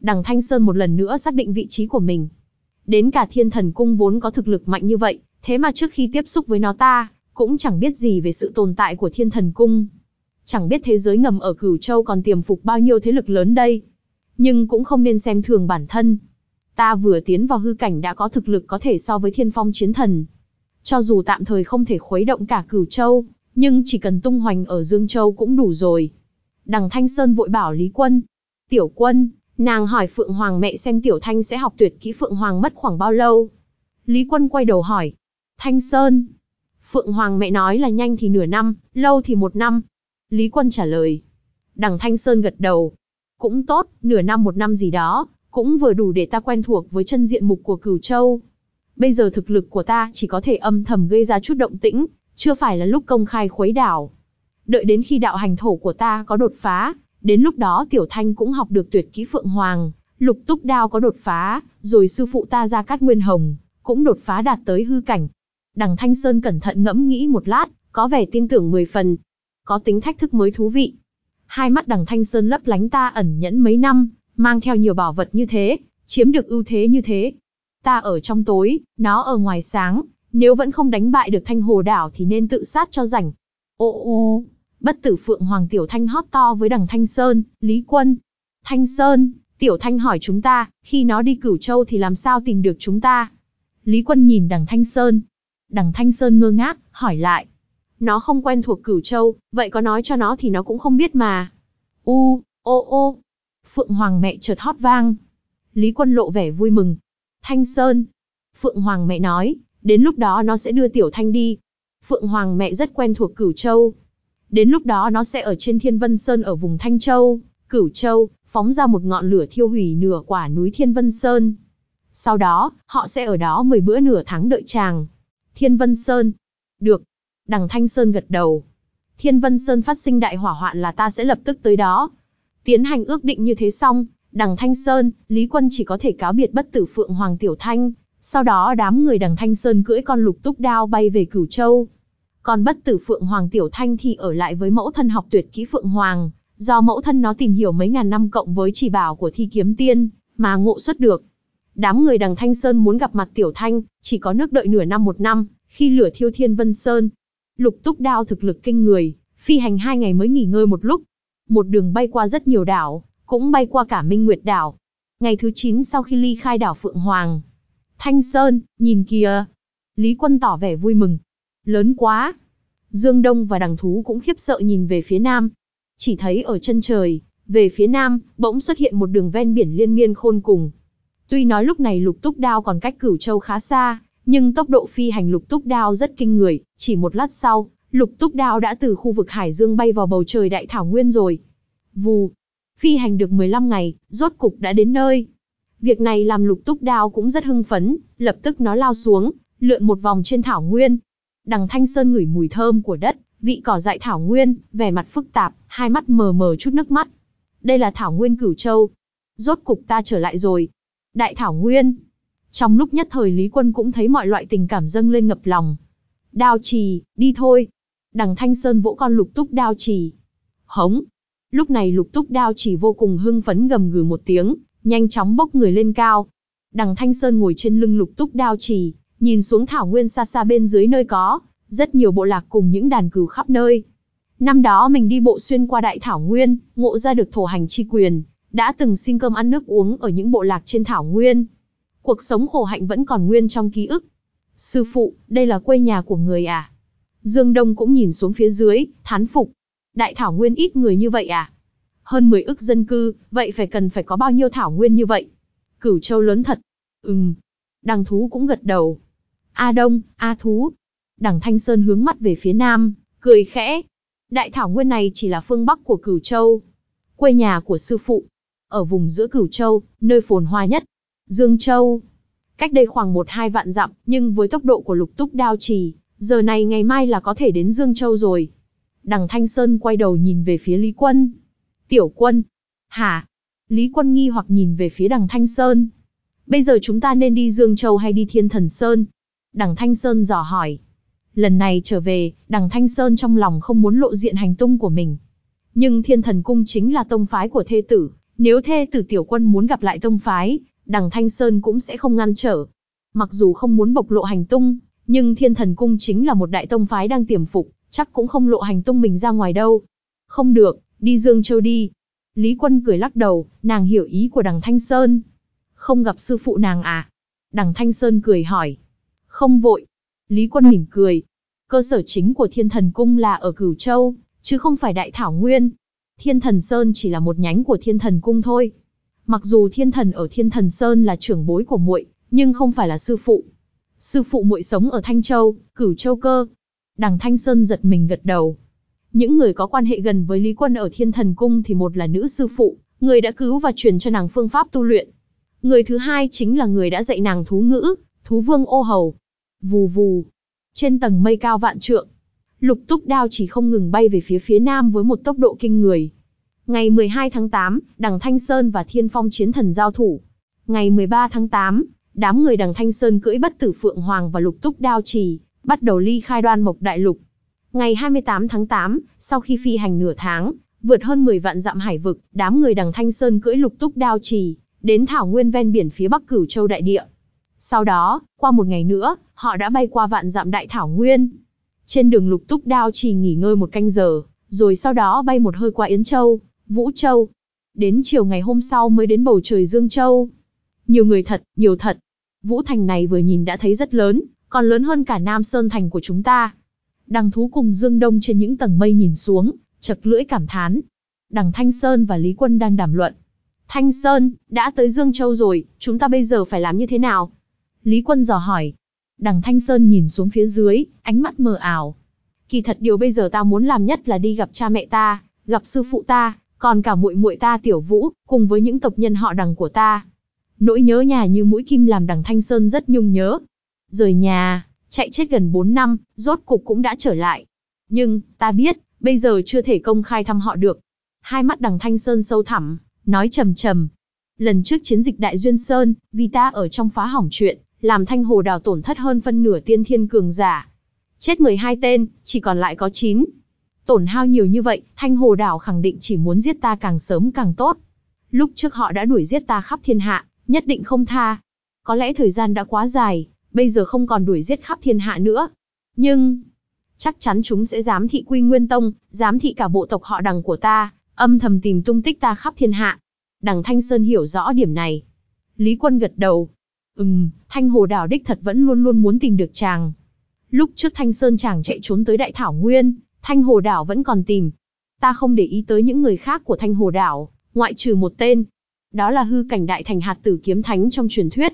Đằng Thanh Sơn một lần nữa xác định vị trí của mình. Đến cả thiên thần cung vốn có thực lực mạnh như vậy, thế mà trước khi tiếp xúc với nó ta, cũng chẳng biết gì về sự tồn tại của thiên thần cung. Chẳng biết thế giới ngầm ở cửu châu còn tiềm phục bao nhiêu thế lực lớn đây. Nhưng cũng không nên xem thường bản thân. Ta vừa tiến vào hư cảnh đã có thực lực có thể so với thiên phong chiến thần. Cho dù tạm thời không thể khuấy động cả cửu châu, nhưng chỉ cần tung hoành ở Dương Châu cũng đủ rồi. Đằng Thanh Sơn vội bảo Lý Quân. Tiểu quân, nàng hỏi Phượng Hoàng mẹ xem Tiểu Thanh sẽ học tuyệt kỹ Phượng Hoàng mất khoảng bao lâu. Lý Quân quay đầu hỏi. Thanh Sơn. Phượng Hoàng mẹ nói là nhanh thì nửa năm, lâu thì một năm. Lý Quân trả lời. Đằng Thanh Sơn gật đầu. Cũng tốt, nửa năm một năm gì đó, cũng vừa đủ để ta quen thuộc với chân diện mục của Cửu Châu. Bây giờ thực lực của ta chỉ có thể âm thầm gây ra chút động tĩnh, chưa phải là lúc công khai khuấy đảo. Đợi đến khi đạo hành thổ của ta có đột phá, đến lúc đó Tiểu Thanh cũng học được tuyệt kỹ Phượng Hoàng, lục túc đao có đột phá, rồi sư phụ ta ra cát nguyên hồng, cũng đột phá đạt tới hư cảnh. Đằng Thanh Sơn cẩn thận ngẫm nghĩ một lát, có vẻ tin tưởng 10 phần. Có tính thách thức mới thú vị. Hai mắt đằng Thanh Sơn lấp lánh ta ẩn nhẫn mấy năm, mang theo nhiều bảo vật như thế, chiếm được ưu thế như thế. Ta ở trong tối, nó ở ngoài sáng, nếu vẫn không đánh bại được thanh hồ đảo thì nên tự sát cho rảnh. Ô ô, bất tử phượng hoàng tiểu thanh hót to với đằng Thanh Sơn, Lý Quân. Thanh Sơn, tiểu thanh hỏi chúng ta, khi nó đi cửu châu thì làm sao tìm được chúng ta? Lý Quân nhìn đằng Thanh Sơn. Đằng Thanh Sơn ngơ ngác, hỏi lại. Nó không quen thuộc cửu châu, vậy có nói cho nó thì nó cũng không biết mà. U, ô ô. Phượng Hoàng mẹ chợt hót vang. Lý Quân lộ vẻ vui mừng. Thanh Sơn. Phượng Hoàng mẹ nói, Đến lúc đó nó sẽ đưa Tiểu Thanh đi. Phượng Hoàng mẹ rất quen thuộc Cửu Châu. Đến lúc đó nó sẽ ở trên Thiên Vân Sơn ở vùng Thanh Châu, Cửu Châu, phóng ra một ngọn lửa thiêu hủy nửa quả núi Thiên Vân Sơn. Sau đó, họ sẽ ở đó 10 bữa nửa tháng đợi chàng. Thiên Vân Sơn. Được. Đằng Thanh Sơn gật đầu. Thiên Vân Sơn phát sinh đại hỏa hoạn là ta sẽ lập tức tới đó. Tiến hành ước định như thế xong, đằng Thanh Sơn, Lý Quân chỉ có thể cáo biệt bất tử Phượng Hoàng Tiểu Thanh, sau đó đám người đằng Thanh Sơn cưỡi con lục túc đao bay về Cửu Châu. Còn bất tử Phượng Hoàng Tiểu Thanh thì ở lại với mẫu thân học tuyệt kỹ Phượng Hoàng, do mẫu thân nó tìm hiểu mấy ngàn năm cộng với chỉ bảo của thi kiếm tiên, mà ngộ xuất được. Đám người đằng Thanh Sơn muốn gặp mặt Tiểu Thanh, chỉ có nước đợi nửa năm một năm, khi lửa thiêu thiên vân sơn. Lục túc đao thực lực kinh người, phi hành hai ngày mới nghỉ ngơi một lúc. Một đường bay qua rất nhiều đảo, cũng bay qua cả Minh Nguyệt đảo. Ngày thứ 9 sau khi ly khai đảo Phượng Hoàng, Thanh Sơn, nhìn kìa. Lý Quân tỏ vẻ vui mừng. Lớn quá. Dương Đông và đằng thú cũng khiếp sợ nhìn về phía nam. Chỉ thấy ở chân trời, về phía nam, bỗng xuất hiện một đường ven biển liên miên khôn cùng. Tuy nói lúc này lục túc đao còn cách cửu châu khá xa, nhưng tốc độ phi hành lục túc đao rất kinh người, chỉ một lát sau, lục túc đao đã từ khu vực Hải Dương bay vào bầu trời đại thảo nguyên rồi. Vù, phi hành được 15 ngày, rốt cục đã đến nơi. Việc này làm lục túc đao cũng rất hưng phấn, lập tức nó lao xuống, lượn một vòng trên thảo nguyên. Đằng Thanh Sơn ngửi mùi thơm của đất, vị cỏ dại thảo nguyên, vẻ mặt phức tạp, hai mắt mờ mờ chút nước mắt. Đây là thảo nguyên Cửu Châu. Rốt cục ta trở lại rồi. Đại thảo nguyên. Trong lúc nhất thời Lý Quân cũng thấy mọi loại tình cảm dâng lên ngập lòng. Đao trì, đi thôi. Đằng Thanh Sơn vỗ con lục túc đao trì. Hống. Lúc này lục túc đao trì vô cùng hưng phấn gầm gừ một tiếng, nhanh chóng bốc người lên cao. Đằng Thanh Sơn ngồi trên lưng lục túc đao trì, nhìn xuống thảo nguyên xa xa bên dưới nơi có, rất nhiều bộ lạc cùng những đàn cừu khắp nơi. Năm đó mình đi bộ xuyên qua đại thảo nguyên, ngộ ra được thổ hành chi quyền, đã từng xin cơm ăn nước uống ở những bộ lạc trên thảo nguyên. Cuộc sống khổ hạnh vẫn còn nguyên trong ký ức. Sư phụ, đây là quê nhà của người à? Dương Đông cũng nhìn xuống phía dưới, thán phục. Đại thảo nguyên ít người như vậy à? Hơn 10 ức dân cư, vậy phải cần phải có bao nhiêu thảo nguyên như vậy? Cửu châu lớn thật. Ừm. Đằng thú cũng gật đầu. A Đông, A Thú. Đằng Thanh Sơn hướng mắt về phía nam, cười khẽ. Đại thảo nguyên này chỉ là phương bắc của Cửu Châu. Quê nhà của sư phụ. Ở vùng giữa Cửu Châu, nơi phồn hoa nhất. Dương Châu. Cách đây khoảng một hai vạn dặm, nhưng với tốc độ của lục túc đao trì, giờ này ngày mai là có thể đến Dương Châu rồi. Đằng Thanh Sơn quay đầu nhìn về phía Lý Quân. Tiểu quân. Hả? Lý Quân nghi hoặc nhìn về phía đằng Thanh Sơn. Bây giờ chúng ta nên đi Dương Châu hay đi Thiên Thần Sơn? Đằng Thanh Sơn dò hỏi. Lần này trở về, đằng Thanh Sơn trong lòng không muốn lộ diện hành tung của mình. Nhưng Thiên Thần Cung chính là tông phái của thê tử. Nếu thê tử tiểu quân muốn gặp lại tông phái, đằng Thanh Sơn cũng sẽ không ngăn trở. Mặc dù không muốn bộc lộ hành tung, nhưng Thiên Thần Cung chính là một đại tông phái đang tiềm phục, chắc cũng không lộ hành tung mình ra ngoài đâu. Không được, đi Dương Châu đi. Lý Quân cười lắc đầu, nàng hiểu ý của đằng Thanh Sơn. Không gặp sư phụ nàng à? Đằng Thanh Sơn cười hỏi. Không vội. Lý Quân mỉm cười. Cơ sở chính của Thiên Thần Cung là ở Cửu Châu, chứ không phải Đại Thảo Nguyên. Thiên Thần Sơn chỉ là một nhánh của Thiên Thần Cung thôi. Mặc dù Thiên Thần ở Thiên Thần Sơn là trưởng bối của muội, nhưng không phải là sư phụ. Sư phụ muội sống ở Thanh Châu, Cửu Châu cơ. Đằng Thanh Sơn giật mình gật đầu. Những người có quan hệ gần với Lý Quân ở Thiên Thần Cung thì một là nữ sư phụ, người đã cứu và truyền cho nàng phương pháp tu luyện. Người thứ hai chính là người đã dạy nàng thú ngữ, thú vương ô hầu. Vù vù. Trên tầng mây cao vạn trượng, lục túc đao chỉ không ngừng bay về phía phía nam với một tốc độ kinh người. Ngày 12 tháng 8, đằng Thanh Sơn và Thiên Phong chiến thần giao thủ. Ngày 13 tháng 8, đám người đằng Thanh Sơn cưỡi bất tử Phượng Hoàng và lục túc đao trì, bắt đầu ly khai đoan mộc đại lục. Ngày 28 tháng 8, sau khi phi hành nửa tháng, vượt hơn 10 vạn dặm hải vực, đám người đằng Thanh Sơn cưỡi lục túc đao trì, đến thảo nguyên ven biển phía bắc cửu châu đại địa. Sau đó, qua một ngày nữa, họ đã bay qua vạn dặm đại thảo nguyên. Trên đường lục túc đao chỉ nghỉ ngơi một canh giờ, rồi sau đó bay một hơi qua Yến Châu, Vũ Châu. Đến chiều ngày hôm sau mới đến bầu trời Dương Châu. Nhiều người thật, nhiều thật. Vũ Thành này vừa nhìn đã thấy rất lớn, còn lớn hơn cả Nam Sơn Thành của chúng ta. Đằng thú cùng Dương Đông trên những tầng mây nhìn xuống, chật lưỡi cảm thán. Đằng Thanh Sơn và Lý Quân đang đàm luận. Thanh Sơn, đã tới Dương Châu rồi, chúng ta bây giờ phải làm như thế nào? Lý Quân dò hỏi. Đằng Thanh Sơn nhìn xuống phía dưới, ánh mắt mờ ảo. Kỳ thật điều bây giờ ta muốn làm nhất là đi gặp cha mẹ ta, gặp sư phụ ta, còn cả muội muội ta Tiểu Vũ, cùng với những tộc nhân họ đằng của ta. Nỗi nhớ nhà như mũi kim làm đằng Thanh Sơn rất nhung nhớ. Rời nhà, chạy chết gần 4 năm, rốt cục cũng đã trở lại. Nhưng, ta biết, bây giờ chưa thể công khai thăm họ được. Hai mắt đằng Thanh Sơn sâu thẳm, nói trầm trầm. Lần trước chiến dịch Đại Duyên Sơn, vì ta ở trong phá hỏng chuyện, làm thanh hồ đào tổn thất hơn phân nửa tiên thiên cường giả. Chết 12 tên, chỉ còn lại có 9. Tổn hao nhiều như vậy, thanh hồ đảo khẳng định chỉ muốn giết ta càng sớm càng tốt. Lúc trước họ đã đuổi giết ta khắp thiên hạ, nhất định không tha. Có lẽ thời gian đã quá dài, bây giờ không còn đuổi giết khắp thiên hạ nữa. Nhưng, chắc chắn chúng sẽ giám thị quy nguyên tông, giám thị cả bộ tộc họ đằng của ta, âm thầm tìm tung tích ta khắp thiên hạ. Đằng Thanh Sơn hiểu rõ điểm này. Lý Quân gật đầu, Ừm, Thanh Hồ Đảo đích thật vẫn luôn luôn muốn tìm được chàng. Lúc trước Thanh Sơn chàng chạy trốn tới Đại Thảo Nguyên, Thanh Hồ Đảo vẫn còn tìm. Ta không để ý tới những người khác của Thanh Hồ Đảo, ngoại trừ một tên. Đó là hư cảnh đại thành hạt tử kiếm thánh trong truyền thuyết.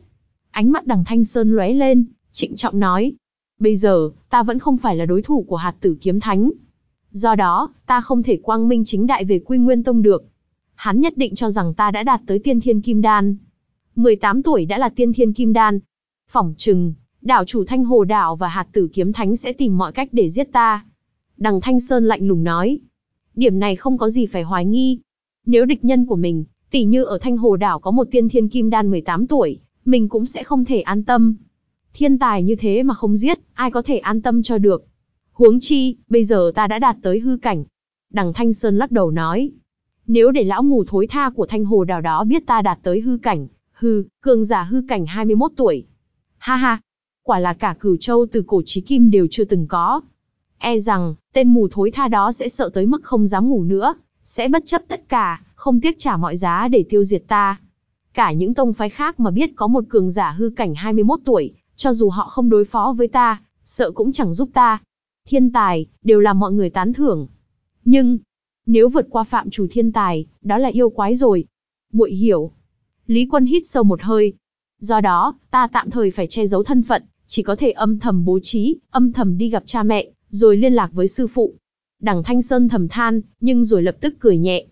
Ánh mắt đằng Thanh Sơn lóe lên, trịnh trọng nói. Bây giờ, ta vẫn không phải là đối thủ của hạt tử kiếm thánh. Do đó, ta không thể quang minh chính đại về quy nguyên tông được. Hắn nhất định cho rằng ta đã đạt tới tiên thiên kim đan. 18 tuổi đã là tiên thiên kim đan. Phỏng chừng, đảo chủ Thanh Hồ đảo và hạt tử kiếm thánh sẽ tìm mọi cách để giết ta. Đằng Thanh Sơn lạnh lùng nói. Điểm này không có gì phải hoài nghi. Nếu địch nhân của mình, tỷ như ở Thanh Hồ đảo có một tiên thiên kim đan 18 tuổi, mình cũng sẽ không thể an tâm. Thiên tài như thế mà không giết, ai có thể an tâm cho được. Huống chi, bây giờ ta đã đạt tới hư cảnh. Đằng Thanh Sơn lắc đầu nói. Nếu để lão mù thối tha của Thanh Hồ đảo đó biết ta đạt tới hư cảnh, hư, cường giả hư cảnh 21 tuổi. Ha ha, quả là cả cửu châu từ cổ chí kim đều chưa từng có. E rằng, tên mù thối tha đó sẽ sợ tới mức không dám ngủ nữa, sẽ bất chấp tất cả, không tiếc trả mọi giá để tiêu diệt ta. Cả những tông phái khác mà biết có một cường giả hư cảnh 21 tuổi, cho dù họ không đối phó với ta, sợ cũng chẳng giúp ta. Thiên tài, đều làm mọi người tán thưởng. Nhưng, nếu vượt qua phạm chủ thiên tài, đó là yêu quái rồi. muội hiểu. Lý Quân hít sâu một hơi. Do đó, ta tạm thời phải che giấu thân phận, chỉ có thể âm thầm bố trí, âm thầm đi gặp cha mẹ, rồi liên lạc với sư phụ. Đằng Thanh Sơn thầm than, nhưng rồi lập tức cười nhẹ.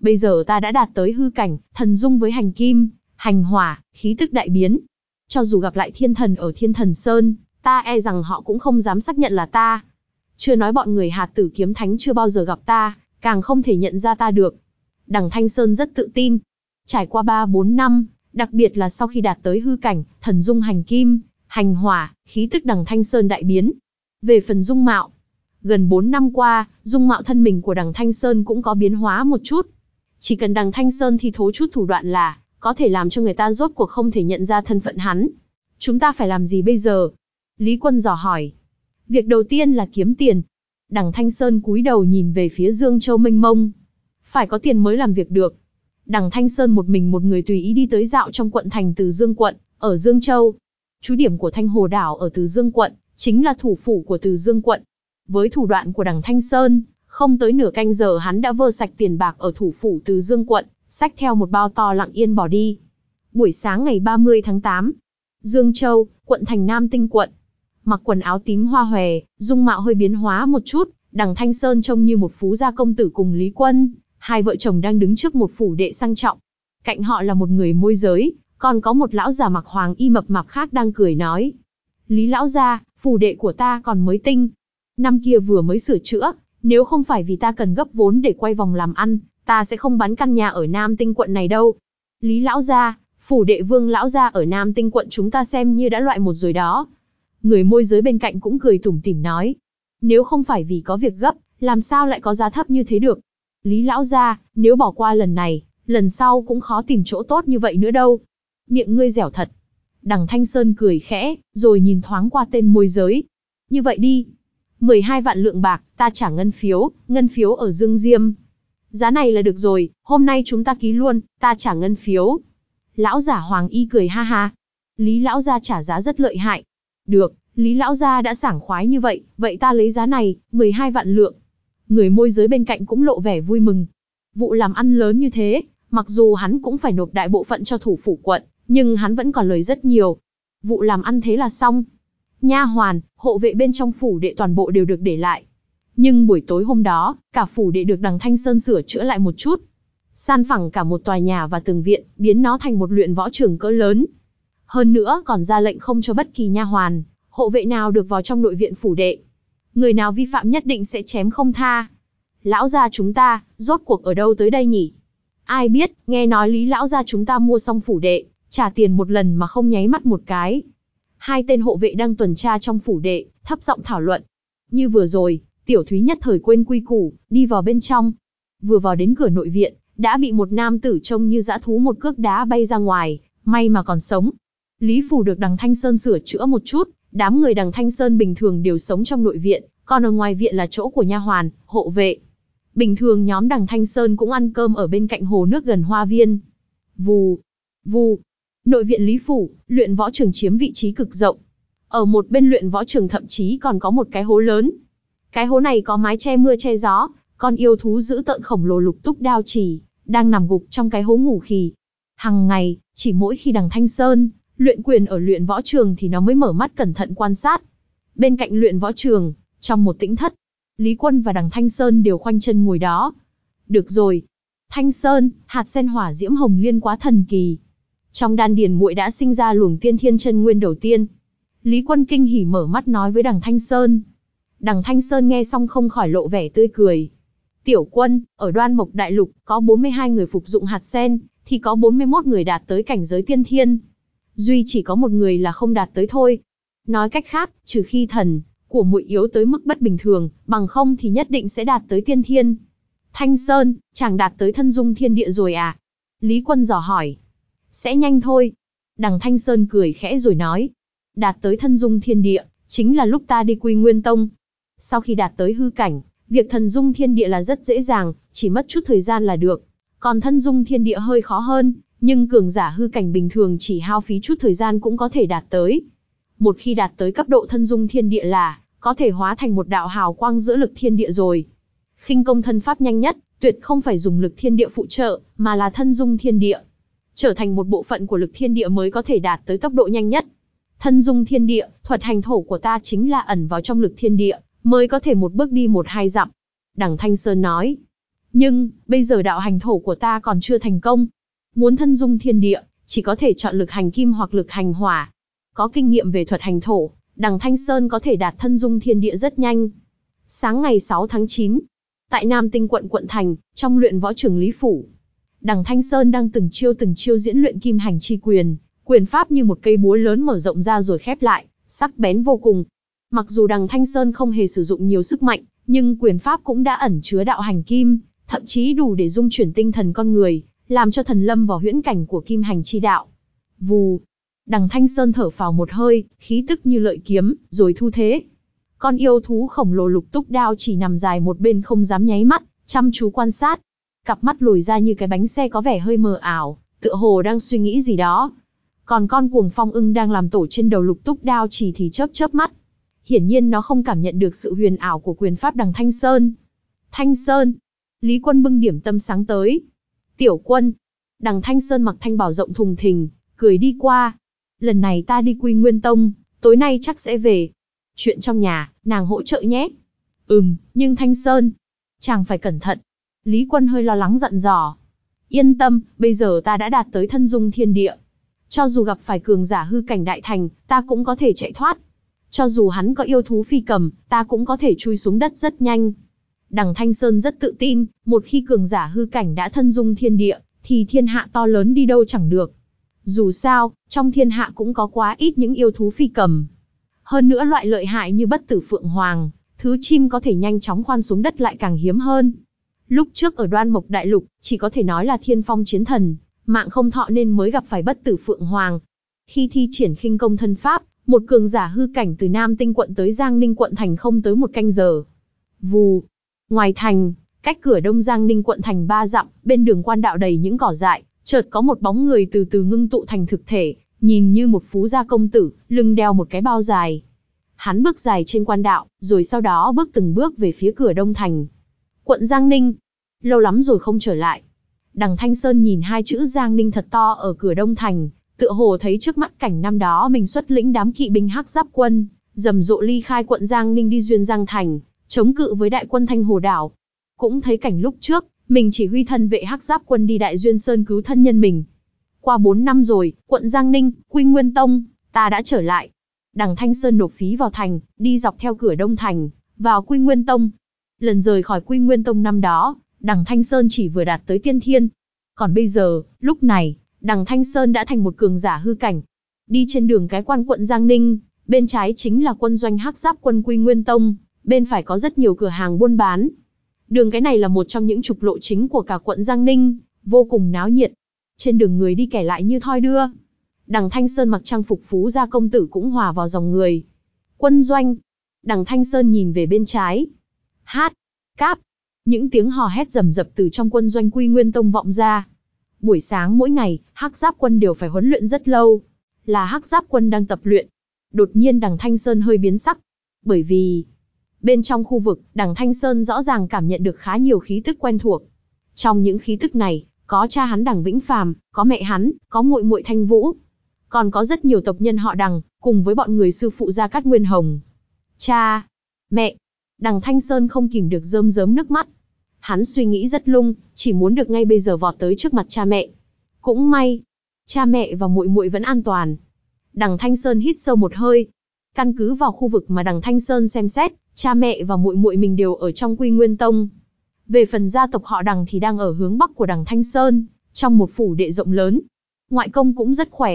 Bây giờ ta đã đạt tới hư cảnh, thần dung với hành kim, hành hỏa, khí tức đại biến. Cho dù gặp lại thiên thần ở thiên thần Sơn, ta e rằng họ cũng không dám xác nhận là ta. Chưa nói bọn người hạt tử kiếm thánh chưa bao giờ gặp ta, càng không thể nhận ra ta được. Đằng Thanh Sơn rất tự tin. Trải qua 3-4 năm, đặc biệt là sau khi đạt tới hư cảnh, thần dung hành kim, hành hỏa, khí tức đằng Thanh Sơn đại biến. Về phần dung mạo, gần 4 năm qua, dung mạo thân mình của đằng Thanh Sơn cũng có biến hóa một chút. Chỉ cần đằng Thanh Sơn thì thố chút thủ đoạn là, có thể làm cho người ta rốt cuộc không thể nhận ra thân phận hắn. Chúng ta phải làm gì bây giờ? Lý Quân dò hỏi. Việc đầu tiên là kiếm tiền. Đằng Thanh Sơn cúi đầu nhìn về phía Dương Châu mênh mông. Phải có tiền mới làm việc được. Đằng Thanh Sơn một mình một người tùy ý đi tới dạo trong quận thành Từ Dương quận, ở Dương Châu. Chú điểm của Thanh Hồ đảo ở Từ Dương quận, chính là thủ phủ của Từ Dương quận. Với thủ đoạn của đằng Thanh Sơn, không tới nửa canh giờ hắn đã vơ sạch tiền bạc ở thủ phủ Từ Dương quận, xách theo một bao to lặng yên bỏ đi. Buổi sáng ngày 30 tháng 8, Dương Châu, quận thành Nam Tinh quận. Mặc quần áo tím hoa hòe, dung mạo hơi biến hóa một chút, đằng Thanh Sơn trông như một phú gia công tử cùng Lý Quân, hai vợ chồng đang đứng trước một phủ đệ sang trọng. Cạnh họ là một người môi giới, còn có một lão già mặc hoàng y mập mạp khác đang cười nói. Lý lão gia, phủ đệ của ta còn mới tinh. Năm kia vừa mới sửa chữa, nếu không phải vì ta cần gấp vốn để quay vòng làm ăn, ta sẽ không bán căn nhà ở Nam Tinh quận này đâu. Lý lão gia, phủ đệ vương lão gia ở Nam Tinh quận chúng ta xem như đã loại một rồi đó. Người môi giới bên cạnh cũng cười tủm tỉm nói. Nếu không phải vì có việc gấp, làm sao lại có giá thấp như thế được? Lý lão gia, nếu bỏ qua lần này, lần sau cũng khó tìm chỗ tốt như vậy nữa đâu. Miệng ngươi dẻo thật. Đằng Thanh Sơn cười khẽ, rồi nhìn thoáng qua tên môi giới. Như vậy đi. 12 vạn lượng bạc, ta trả ngân phiếu, ngân phiếu ở Dương Diêm. Giá này là được rồi, hôm nay chúng ta ký luôn, ta trả ngân phiếu. Lão giả Hoàng Y cười ha ha. Lý lão gia trả giá rất lợi hại. Được, Lý lão gia đã sảng khoái như vậy, vậy ta lấy giá này, 12 vạn lượng. Người môi giới bên cạnh cũng lộ vẻ vui mừng. Vụ làm ăn lớn như thế, mặc dù hắn cũng phải nộp đại bộ phận cho thủ phủ quận, nhưng hắn vẫn còn lời rất nhiều. Vụ làm ăn thế là xong. Nha hoàn, hộ vệ bên trong phủ đệ toàn bộ đều được để lại. Nhưng buổi tối hôm đó, cả phủ đệ được đằng Thanh Sơn sửa chữa lại một chút. San phẳng cả một tòa nhà và tường viện, biến nó thành một luyện võ trường cỡ lớn. Hơn nữa còn ra lệnh không cho bất kỳ nha hoàn, hộ vệ nào được vào trong nội viện phủ đệ. Người nào vi phạm nhất định sẽ chém không tha. Lão gia chúng ta, rốt cuộc ở đâu tới đây nhỉ? Ai biết, nghe nói lý lão gia chúng ta mua xong phủ đệ, trả tiền một lần mà không nháy mắt một cái. Hai tên hộ vệ đang tuần tra trong phủ đệ, thấp giọng thảo luận. Như vừa rồi, tiểu thúy nhất thời quên quy củ, đi vào bên trong. Vừa vào đến cửa nội viện, đã bị một nam tử trông như dã thú một cước đá bay ra ngoài, may mà còn sống. Lý Phủ được đằng Thanh Sơn sửa chữa một chút, đám người đằng Thanh Sơn bình thường đều sống trong nội viện, còn ở ngoài viện là chỗ của nha hoàn, hộ vệ. Bình thường nhóm đằng Thanh Sơn cũng ăn cơm ở bên cạnh hồ nước gần hoa viên. Vù, vù. Nội viện Lý Phủ, luyện võ trường chiếm vị trí cực rộng. Ở một bên luyện võ trường thậm chí còn có một cái hố lớn. Cái hố này có mái che mưa che gió, con yêu thú giữ tợn khổng lồ lục túc đao trì, đang nằm gục trong cái hố ngủ khì. Hằng ngày, chỉ mỗi khi đằng Thanh Sơn, luyện quyền ở luyện võ trường thì nó mới mở mắt cẩn thận quan sát. Bên cạnh luyện võ trường, trong một tĩnh thất, Lý Quân và đằng Thanh Sơn đều khoanh chân ngồi đó. Được rồi. Thanh Sơn, hạt sen hỏa diễm hồng liên quá thần kỳ. Trong đan điền muội đã sinh ra luồng tiên thiên chân nguyên đầu tiên. Lý Quân kinh hỉ mở mắt nói với đằng Thanh Sơn. Đằng Thanh Sơn nghe xong không khỏi lộ vẻ tươi cười. Tiểu quân, ở đoan mộc đại lục, có 42 người phục dụng hạt sen, thì có 41 người đạt tới cảnh giới tiên thiên. Duy chỉ có một người là không đạt tới thôi. Nói cách khác, trừ khi thần của muội yếu tới mức bất bình thường, bằng không thì nhất định sẽ đạt tới tiên thiên. Thanh Sơn, chàng đạt tới thân dung thiên địa rồi à? Lý Quân dò hỏi. Sẽ nhanh thôi. Đằng Thanh Sơn cười khẽ rồi nói. Đạt tới thân dung thiên địa, chính là lúc ta đi quy nguyên tông. Sau khi đạt tới hư cảnh, việc thần dung thiên địa là rất dễ dàng, chỉ mất chút thời gian là được. Còn thân dung thiên địa hơi khó hơn, nhưng cường giả hư cảnh bình thường chỉ hao phí chút thời gian cũng có thể đạt tới. Một khi đạt tới cấp độ thân dung thiên địa là, có thể hóa thành một đạo hào quang giữa lực thiên địa rồi. khinh công thân pháp nhanh nhất, tuyệt không phải dùng lực thiên địa phụ trợ, mà là thân dung thiên địa. Trở thành một bộ phận của lực thiên địa mới có thể đạt tới tốc độ nhanh nhất. Thân dung thiên địa, thuật hành thổ của ta chính là ẩn vào trong lực thiên địa, mới có thể một bước đi một hai dặm. Đằng Thanh Sơn nói. Nhưng, bây giờ đạo hành thổ của ta còn chưa thành công. Muốn thân dung thiên địa, chỉ có thể chọn lực hành kim hoặc lực hành hỏa. Có kinh nghiệm về thuật hành thổ, đằng Thanh Sơn có thể đạt thân dung thiên địa rất nhanh. Sáng ngày 6 tháng 9, tại Nam Tinh quận quận thành, trong luyện võ trường Lý Phủ. Đằng Thanh Sơn đang từng chiêu từng chiêu diễn luyện kim hành chi quyền, quyền pháp như một cây búa lớn mở rộng ra rồi khép lại, sắc bén vô cùng. Mặc dù đằng Thanh Sơn không hề sử dụng nhiều sức mạnh, nhưng quyền pháp cũng đã ẩn chứa đạo hành kim, thậm chí đủ để dung chuyển tinh thần con người, làm cho thần lâm vào huyễn cảnh của kim hành chi đạo. Vù, Đằng Thanh Sơn thở phào một hơi, khí tức như lợi kiếm, rồi thu thế. Con yêu thú khổng lồ lục túc đao chỉ nằm dài một bên không dám nháy mắt, chăm chú quan sát. Cặp mắt lồi ra như cái bánh xe có vẻ hơi mờ ảo, tựa hồ đang suy nghĩ gì đó. Còn con cuồng phong ưng đang làm tổ trên đầu lục túc đao chỉ thì chớp chớp mắt. Hiển nhiên nó không cảm nhận được sự huyền ảo của quyền pháp đằng Thanh Sơn. Thanh Sơn. Lý quân bưng điểm tâm sáng tới. Tiểu quân. Đằng Thanh Sơn mặc thanh bảo rộng thùng thình, cười đi qua, lần này ta đi Quy Nguyên Tông, tối nay chắc sẽ về. Chuyện trong nhà, nàng hỗ trợ nhé. Ừm, nhưng Thanh Sơn, chàng phải cẩn thận. Lý Quân hơi lo lắng dặn dò. Yên tâm, bây giờ ta đã đạt tới thân dung thiên địa. Cho dù gặp phải cường giả hư cảnh đại thành, ta cũng có thể chạy thoát. Cho dù hắn có yêu thú phi cầm, ta cũng có thể chui xuống đất rất nhanh. Đằng Thanh Sơn rất tự tin, một khi cường giả hư cảnh đã thân dung thiên địa, thì thiên hạ to lớn đi đâu chẳng được. Dù sao, trong thiên hạ cũng có quá ít những yêu thú phi cầm. Hơn nữa loại lợi hại như bất tử phượng hoàng, thứ chim có thể nhanh chóng khoan xuống đất lại càng hiếm hơn. Lúc trước ở đoan mộc đại lục, chỉ có thể nói là thiên phong chiến thần, mạng không thọ nên mới gặp phải bất tử phượng hoàng. Khi thi triển khinh công thân pháp, một cường giả hư cảnh từ Nam Tinh quận tới Giang Ninh quận thành không tới một canh giờ. Vù. Ngoài thành, cách cửa đông Giang Ninh quận thành ba dặm, bên đường quan đạo đầy những cỏ dại, chợt có một bóng người từ từ ngưng tụ thành thực thể, nhìn như một phú gia công tử, lưng đeo một cái bao dài. Hắn bước dài trên quan đạo, rồi sau đó bước từng bước về phía cửa Đông Thành. Quận Giang Ninh. Lâu lắm rồi không trở lại. Đằng Thanh Sơn nhìn hai chữ Giang Ninh thật to ở cửa Đông Thành, tựa hồ thấy trước mắt cảnh năm đó mình xuất lĩnh đám kỵ binh hắc giáp quân, rầm rộ ly khai quận Giang Ninh đi duyên Giang Thành, chống cự với đại quân Thanh Hồ Đảo. Cũng thấy cảnh lúc trước, mình chỉ huy thân vệ hắc giáp quân đi Đại Duyên Sơn cứu thân nhân mình. Qua 4 năm rồi, quận Giang Ninh, Quy Nguyên Tông, ta đã trở lại. Đằng Thanh Sơn nộp phí vào thành, đi dọc theo cửa Đông Thành, vào Quy Nguyên Tông. Lần rời khỏi Quy Nguyên Tông năm đó, đằng Thanh Sơn chỉ vừa đạt tới tiên thiên. Còn bây giờ, lúc này, đằng Thanh Sơn đã thành một cường giả hư cảnh. Đi trên đường cái quan quận Giang Ninh, bên trái chính là quân doanh hắc giáp quân Quy Nguyên Tông, bên phải có rất nhiều cửa hàng buôn bán, Đường cái này là một trong những trục lộ chính của cả quận Giang Ninh, vô cùng náo nhiệt. Trên đường người đi kẻ lại như thoi đưa. Đằng Thanh Sơn mặc trang phục phú gia công tử cũng hòa vào dòng người. Quân doanh. Đằng Thanh Sơn nhìn về bên trái. Hát. Cáp. Những tiếng hò hét rầm rập từ trong quân doanh Quy Nguyên Tông vọng ra. Buổi sáng mỗi ngày, Hắc Giáp Quân đều phải huấn luyện rất lâu. Là Hắc Giáp Quân đang tập luyện. Đột nhiên đằng Thanh Sơn hơi biến sắc. Bởi vì, Bên trong khu vực, đằng Thanh Sơn rõ ràng cảm nhận được khá nhiều khí tức quen thuộc. Trong những khí tức này, có cha hắn đằng Vĩnh Phàm, có mẹ hắn, có muội muội Thanh Vũ. Còn có rất nhiều tộc nhân họ đằng, cùng với bọn người sư phụ Gia Cát Nguyên Hồng. Cha, mẹ, đằng Thanh Sơn không kìm được rơm rớm nước mắt. Hắn suy nghĩ rất lung, chỉ muốn được ngay bây giờ vọt tới trước mặt cha mẹ. Cũng may, cha mẹ và muội muội vẫn an toàn. Đằng Thanh Sơn hít sâu một hơi. Căn cứ vào khu vực mà đằng Thanh Sơn xem xét, cha mẹ và muội muội mình đều ở trong Quy Nguyên Tông. Về phần gia tộc họ đằng thì đang ở hướng bắc của đằng Thanh Sơn, trong một phủ đệ rộng lớn. Ngoại công cũng rất khỏe.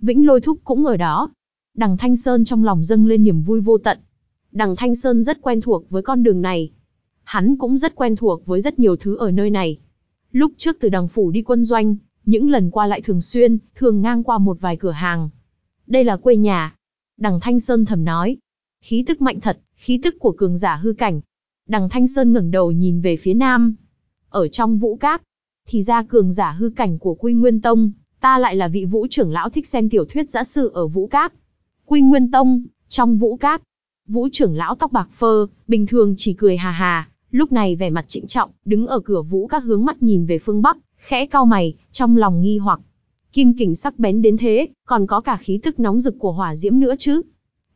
Vĩnh lôi thúc cũng ở đó. Đằng Thanh Sơn trong lòng dâng lên niềm vui vô tận. Đằng Thanh Sơn rất quen thuộc với con đường này. Hắn cũng rất quen thuộc với rất nhiều thứ ở nơi này. Lúc trước từ đằng phủ đi quân doanh, những lần qua lại thường xuyên, thường ngang qua một vài cửa hàng. Đây là quê nhà. Đằng Thanh Sơn thầm nói. Khí tức mạnh thật, khí tức của cường giả hư cảnh. Đằng Thanh Sơn ngẩng đầu nhìn về phía nam. Ở trong vũ cát, thì ra cường giả hư cảnh của Quy Nguyên Tông, ta lại là vị vũ trưởng lão thích xem tiểu thuyết giã sự ở vũ cát. Quy Nguyên Tông, trong vũ cát, vũ trưởng lão tóc bạc phơ, bình thường chỉ cười hà hà, lúc này vẻ mặt trịnh trọng, đứng ở cửa vũ các hướng mắt nhìn về phương Bắc, khẽ cau mày, trong lòng nghi hoặc. Kim kình sắc bén đến thế, còn có cả khí tức nóng rực của hỏa diễm nữa chứ.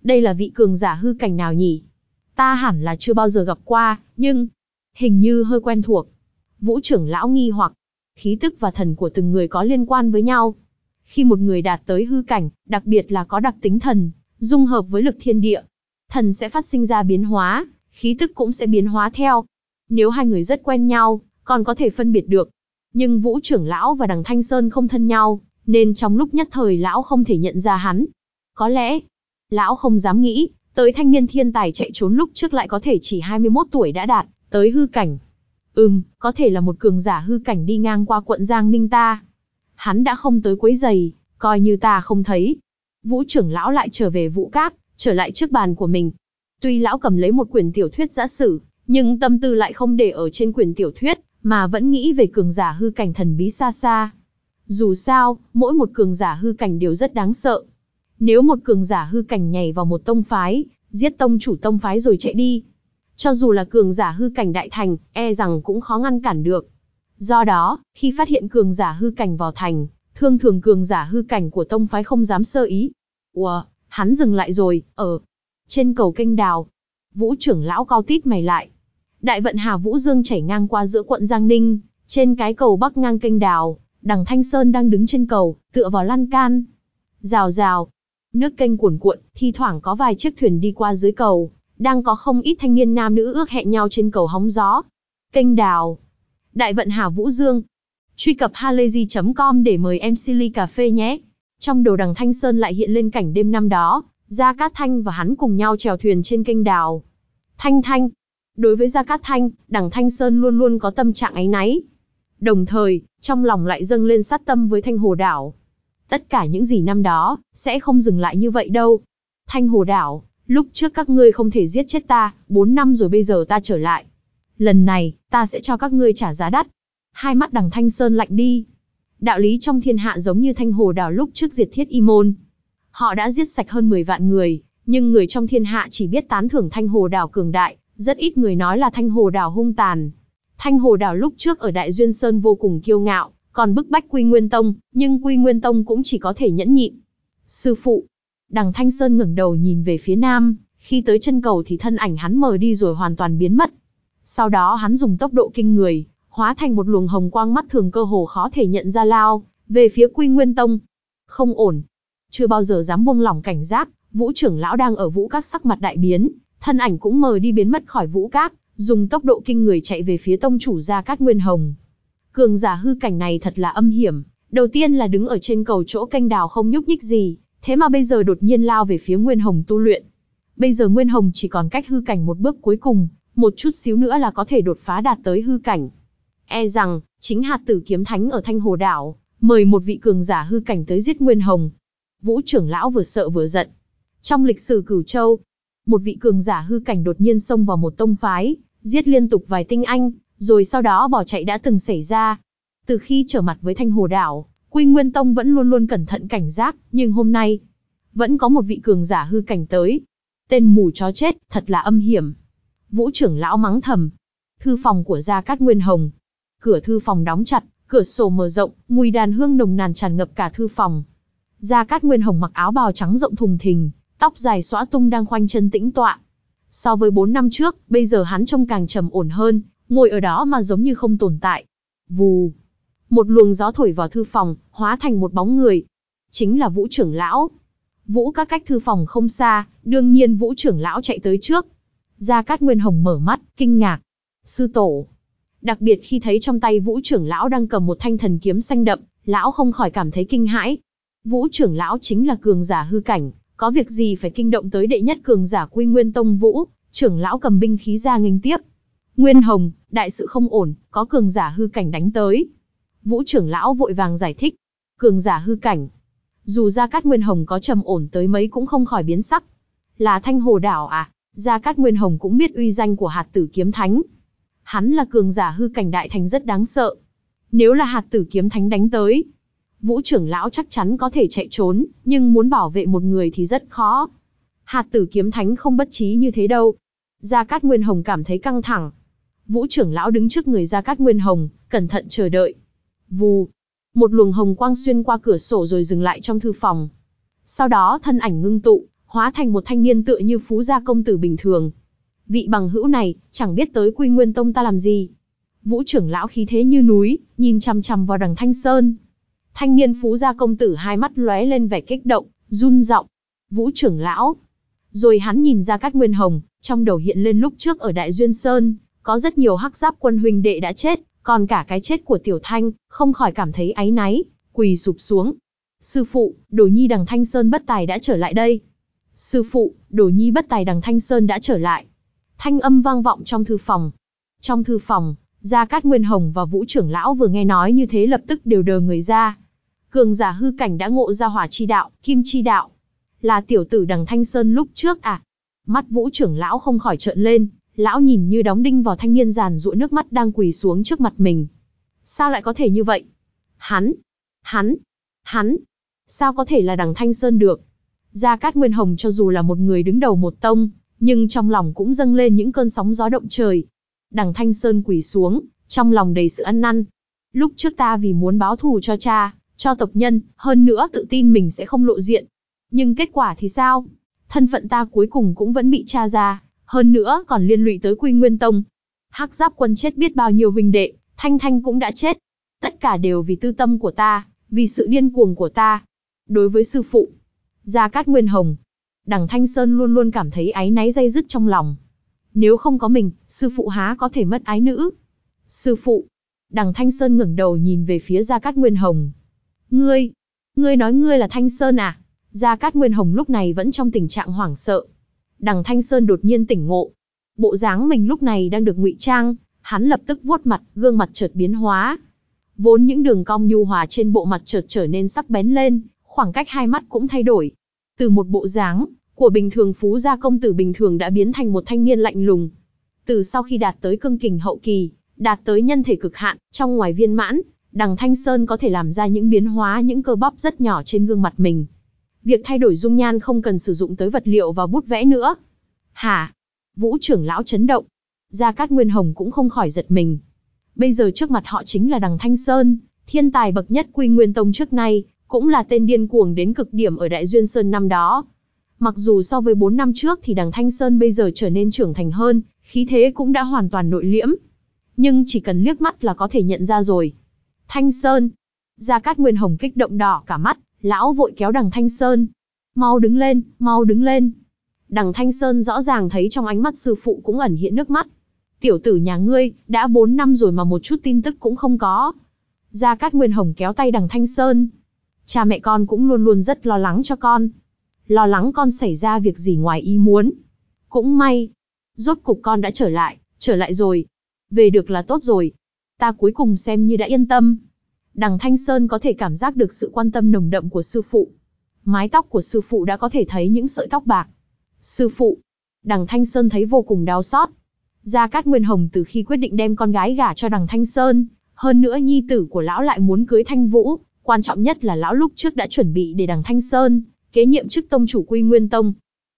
Đây là vị cường giả hư cảnh nào nhỉ? Ta hẳn là chưa bao giờ gặp qua, nhưng hình như hơi quen thuộc. Vũ trưởng lão nghi hoặc, khí tức và thần của từng người có liên quan với nhau. Khi một người đạt tới hư cảnh, đặc biệt là có đặc tính thần, dung hợp với lực thiên địa, thần sẽ phát sinh ra biến hóa, khí tức cũng sẽ biến hóa theo. Nếu hai người rất quen nhau, còn có thể phân biệt được. Nhưng Vũ trưởng lão và đằng Thanh Sơn không thân nhau, nên trong lúc nhất thời lão không thể nhận ra hắn. Có lẽ, lão không dám nghĩ, tới thanh niên thiên tài chạy trốn lúc trước lại có thể chỉ 21 tuổi đã đạt, tới hư cảnh. Ừm, có thể là một cường giả hư cảnh đi ngang qua quận Giang Ninh ta. Hắn đã không tới quấy giày, coi như ta không thấy. Vũ trưởng lão lại trở về vũ cát, trở lại trước bàn của mình. Tuy lão cầm lấy một quyển tiểu thuyết giã sử, nhưng tâm tư lại không để ở trên quyển tiểu thuyết, mà vẫn nghĩ về cường giả hư cảnh thần bí xa xa. Dù sao, mỗi một cường giả hư cảnh đều rất đáng sợ. Nếu một cường giả hư cảnh nhảy vào một tông phái, giết tông chủ tông phái rồi chạy đi, cho dù là cường giả hư cảnh đại thành, e rằng cũng khó ngăn cản được. Do đó, khi phát hiện cường giả hư cảnh vào thành, thương thường cường giả hư cảnh của tông phái không dám sơ ý. Ủa, hắn dừng lại rồi, ở trên cầu kênh đào. Vũ trưởng lão cao tít mày lại. Đại vận Hà Vũ Dương chảy ngang qua giữa quận Giang Ninh, trên cái cầu bắc ngang kênh đào, đằng Thanh Sơn đang đứng trên cầu, tựa vào lan can. Rào rào, nước kênh cuồn cuộn, thi thoảng có vài chiếc thuyền đi qua dưới cầu, đang có không ít thanh niên nam nữ ước hẹn nhau trên cầu hóng gió. Kênh đào. Đại vận Hà Vũ Dương. Truy cập halayzi.com để mời em Silly Cà Phê nhé. Trong đầu đằng Thanh Sơn lại hiện lên cảnh đêm năm đó, Gia Cát Thanh và hắn cùng nhau chèo thuyền trên kênh đào. Thanh Thanh. Đối với Gia Cát Thanh, đằng Thanh Sơn luôn luôn có tâm trạng ấy náy. Đồng thời, trong lòng lại dâng lên sát tâm với Thanh Hồ Đảo. Tất cả những gì năm đó, sẽ không dừng lại như vậy đâu. Thanh Hồ Đảo, Lúc trước các ngươi không thể giết chết ta, 4 năm rồi bây giờ ta trở lại. Lần này, ta sẽ cho các ngươi trả giá đắt. Hai mắt đằng Thanh Sơn lạnh đi. Đạo lý trong thiên hạ giống như Thanh Hồ Đào lúc trước diệt thiết y môn. Họ đã giết sạch hơn 10 vạn người, nhưng người trong thiên hạ chỉ biết tán thưởng Thanh Hồ Đào cường đại, rất ít người nói là Thanh Hồ Đào hung tàn. Thanh Hồ Đào lúc trước ở Đại Duyên Sơn vô cùng kiêu ngạo, còn bức bách Quy Nguyên Tông, nhưng Quy Nguyên Tông cũng chỉ có thể nhẫn nhịn. Sư phụ, Đằng Thanh Sơn ngẩng đầu nhìn về phía nam, khi tới chân cầu thì thân ảnh hắn mờ đi rồi hoàn toàn biến mất. Sau đó hắn dùng tốc độ kinh người, hóa thành một luồng hồng quang mắt thường cơ hồ khó thể nhận ra lao, về phía Quy Nguyên Tông. Không ổn. Chưa bao giờ dám buông lỏng cảnh giác, vũ trưởng lão đang ở vũ các sắc mặt đại biến, thân ảnh cũng mờ đi biến mất khỏi vũ cát, dùng tốc độ kinh người chạy về phía tông chủ gia cát Nguyên Hồng. Cường giả hư cảnh này thật là âm hiểm, đầu tiên là đứng ở trên cầu chỗ canh đào không nhúc nhích gì, Thế mà bây giờ đột nhiên lao về phía Nguyên Hồng tu luyện. Bây giờ Nguyên Hồng chỉ còn cách hư cảnh một bước cuối cùng, một chút xíu nữa là có thể đột phá đạt tới hư cảnh. E rằng, chính hạt tử kiếm thánh ở Thanh Hồ Đảo, mời một vị cường giả hư cảnh tới giết Nguyên Hồng. Vũ trưởng lão vừa sợ vừa giận. Trong lịch sử cửu châu, một vị cường giả hư cảnh đột nhiên xông vào một tông phái, giết liên tục vài tinh anh, rồi sau đó bỏ chạy đã từng xảy ra. Từ khi trở mặt với Thanh Hồ Đảo, Quy Nguyên Tông vẫn luôn luôn cẩn thận cảnh giác, nhưng hôm nay, vẫn có một vị cường giả hư cảnh tới. Tên mù chó chết, thật là âm hiểm. Vũ trưởng lão mắng thầm. Thư phòng của Gia Cát Nguyên Hồng. Cửa thư phòng đóng chặt, cửa sổ mở rộng, mùi đàn hương nồng nàn tràn ngập cả thư phòng. Gia Cát Nguyên Hồng mặc áo bào trắng rộng thùng thình, tóc dài xõa tung đang khoanh chân tĩnh tọa. So với 4 năm trước, bây giờ hắn trông càng trầm ổn hơn, ngồi ở đó mà giống như không tồn tại. Vù, một luồng gió thổi vào thư phòng, hóa thành một bóng người. Chính là Vũ trưởng lão. Vũ các cách thư phòng không xa, đương nhiên Vũ trưởng lão chạy tới trước. Gia Cát Nguyên Hồng mở mắt, kinh ngạc. Sư tổ. Đặc biệt khi thấy trong tay Vũ trưởng lão đang cầm một thanh thần kiếm xanh đậm, lão không khỏi cảm thấy kinh hãi. Vũ trưởng lão chính là cường giả hư cảnh, có việc gì phải kinh động tới đệ nhất cường giả Quy Nguyên Tông Vũ, trưởng lão cầm binh khí ra nghênh tiếp. Nguyên Hồng, đại sự không ổn, có cường giả hư cảnh đánh tới. Vũ trưởng lão vội vàng giải thích. Cường giả hư cảnh. Dù Gia Cát Nguyên Hồng có trầm ổn tới mấy cũng không khỏi biến sắc. Là thanh hồ đảo à? Gia Cát Nguyên Hồng cũng biết uy danh của hạt tử kiếm thánh. Hắn là cường giả hư cảnh đại thành rất đáng sợ. Nếu là hạt tử kiếm thánh đánh tới, Vũ trưởng lão chắc chắn có thể chạy trốn, nhưng muốn bảo vệ một người thì rất khó. Hạt tử kiếm thánh không bất trí như thế đâu. Gia Cát Nguyên Hồng cảm thấy căng thẳng. Vũ trưởng lão đứng trước người Gia Cát Nguyên Hồng, cẩn thận chờ đợi. Vù. Một luồng hồng quang xuyên qua cửa sổ rồi dừng lại trong thư phòng. Sau đó thân ảnh ngưng tụ, hóa thành một thanh niên tựa như phú gia công tử bình thường. Vị bằng hữu này, chẳng biết tới quy nguyên tông ta làm gì. Vũ trưởng lão khí thế như núi, nhìn chằm chằm vào đằng Thanh Sơn. Thanh niên phú gia công tử hai mắt lóe lên vẻ kích động, run giọng. Vũ trưởng lão. Rồi hắn nhìn ra Cát Nguyên Hồng, trong đầu hiện lên lúc trước ở Đại Duyên Sơn, có rất nhiều hắc giáp quân huynh đệ đã chết, còn cả cái chết của Tiểu Thanh, không khỏi cảm thấy áy náy, quỳ sụp xuống. Sư phụ, đồ nhi đằng Thanh Sơn bất tài đã trở lại đây. Sư phụ, đồ nhi bất tài đằng Thanh Sơn đã trở lại. Thanh âm vang vọng trong thư phòng. Trong thư phòng, Gia Cát Nguyên Hồng và Vũ trưởng lão vừa nghe nói như thế lập tức đều đờ người ra. Cường giả hư cảnh đã ngộ ra hỏa chi đạo, kim chi đạo. Là tiểu tử đằng Thanh Sơn lúc trước à? Mắt Vũ trưởng lão không khỏi trợn lên, lão nhìn như đóng đinh vào thanh niên giàn rụa nước mắt đang quỳ xuống trước mặt mình. Sao lại có thể như vậy? Hắn, hắn, hắn, sao có thể là đằng Thanh Sơn được? Gia Cát Nguyên Hồng cho dù là một người đứng đầu một tông, nhưng trong lòng cũng dâng lên những cơn sóng gió động trời. Đằng Thanh Sơn quỳ xuống, trong lòng đầy sự ăn năn. Lúc trước ta vì muốn báo thù cho cha, cho tộc nhân, hơn nữa tự tin mình sẽ không lộ diện. Nhưng kết quả thì sao? Thân phận ta cuối cùng cũng vẫn bị tra ra, hơn nữa còn liên lụy tới Quy Nguyên Tông. Hắc Giáp quân chết biết bao nhiêu huynh đệ, Thanh Thanh cũng đã chết. Tất cả đều vì tư tâm của ta, vì sự điên cuồng của ta. Đối với sư phụ, Gia Cát Nguyên Hồng, đằng Thanh Sơn luôn luôn cảm thấy áy náy dây dứt trong lòng. Nếu không có mình, sư phụ há có thể mất ái nữ. Sư phụ, đằng Thanh Sơn ngẩng đầu nhìn về phía Gia Cát Nguyên Hồng. Ngươi, ngươi nói ngươi là Thanh Sơn à? Gia Cát Nguyên Hồng lúc này vẫn trong tình trạng hoảng sợ. Đằng Thanh Sơn đột nhiên tỉnh ngộ. Bộ dáng mình lúc này đang được ngụy trang, hắn lập tức vuốt mặt, gương mặt chợt biến hóa. Vốn những đường cong nhu hòa trên bộ mặt chợt trở nên sắc bén lên, khoảng cách hai mắt cũng thay đổi. Từ một bộ dáng của bình thường phú gia công tử bình thường đã biến thành một thanh niên lạnh lùng. Từ sau khi đạt tới cương kình hậu kỳ, đạt tới nhân thể cực hạn, trong ngoài viên mãn, đằng Thanh Sơn có thể làm ra những biến hóa những cơ bắp rất nhỏ trên gương mặt mình. Việc thay đổi dung nhan không cần sử dụng tới vật liệu và bút vẽ nữa. Hả? Vũ trưởng lão chấn động. Gia Cát Nguyên Hồng cũng không khỏi giật mình. Bây giờ trước mặt họ chính là đằng Thanh Sơn, thiên tài bậc nhất quy nguyên tông trước nay, cũng là tên điên cuồng đến cực điểm ở Đại Duyên Sơn năm đó. Mặc dù so với 4 năm trước thì đằng Thanh Sơn bây giờ trở nên trưởng thành hơn, khí thế cũng đã hoàn toàn nội liễm. Nhưng chỉ cần liếc mắt là có thể nhận ra rồi. Thanh Sơn. Gia Cát Nguyên Hồng kích động đỏ cả mắt, lão vội kéo đằng Thanh Sơn. Mau đứng lên, mau đứng lên. Đằng Thanh Sơn rõ ràng thấy trong ánh mắt sư phụ cũng ẩn hiện nước mắt. Tiểu tử nhà ngươi, đã 4 năm rồi mà một chút tin tức cũng không có. Gia Cát Nguyên Hồng kéo tay đằng Thanh Sơn. Cha mẹ con cũng luôn luôn rất lo lắng cho con. Lo lắng con xảy ra việc gì ngoài ý muốn. Cũng may. Rốt cục con đã trở lại, trở lại rồi. Về được là tốt rồi. Ta cuối cùng xem như đã yên tâm. Đằng Thanh Sơn có thể cảm giác được sự quan tâm nồng đậm của sư phụ. Mái tóc của sư phụ đã có thể thấy những sợi tóc bạc. Sư phụ. Đằng Thanh Sơn thấy vô cùng đau xót. Gia Cát Nguyên Hồng từ khi quyết định đem con gái gả cho đằng Thanh Sơn, hơn nữa nhi tử của lão lại muốn cưới Thanh Vũ, quan trọng nhất là lão lúc trước đã chuẩn bị để đằng Thanh Sơn, kế nhiệm chức tông chủ quy nguyên tông.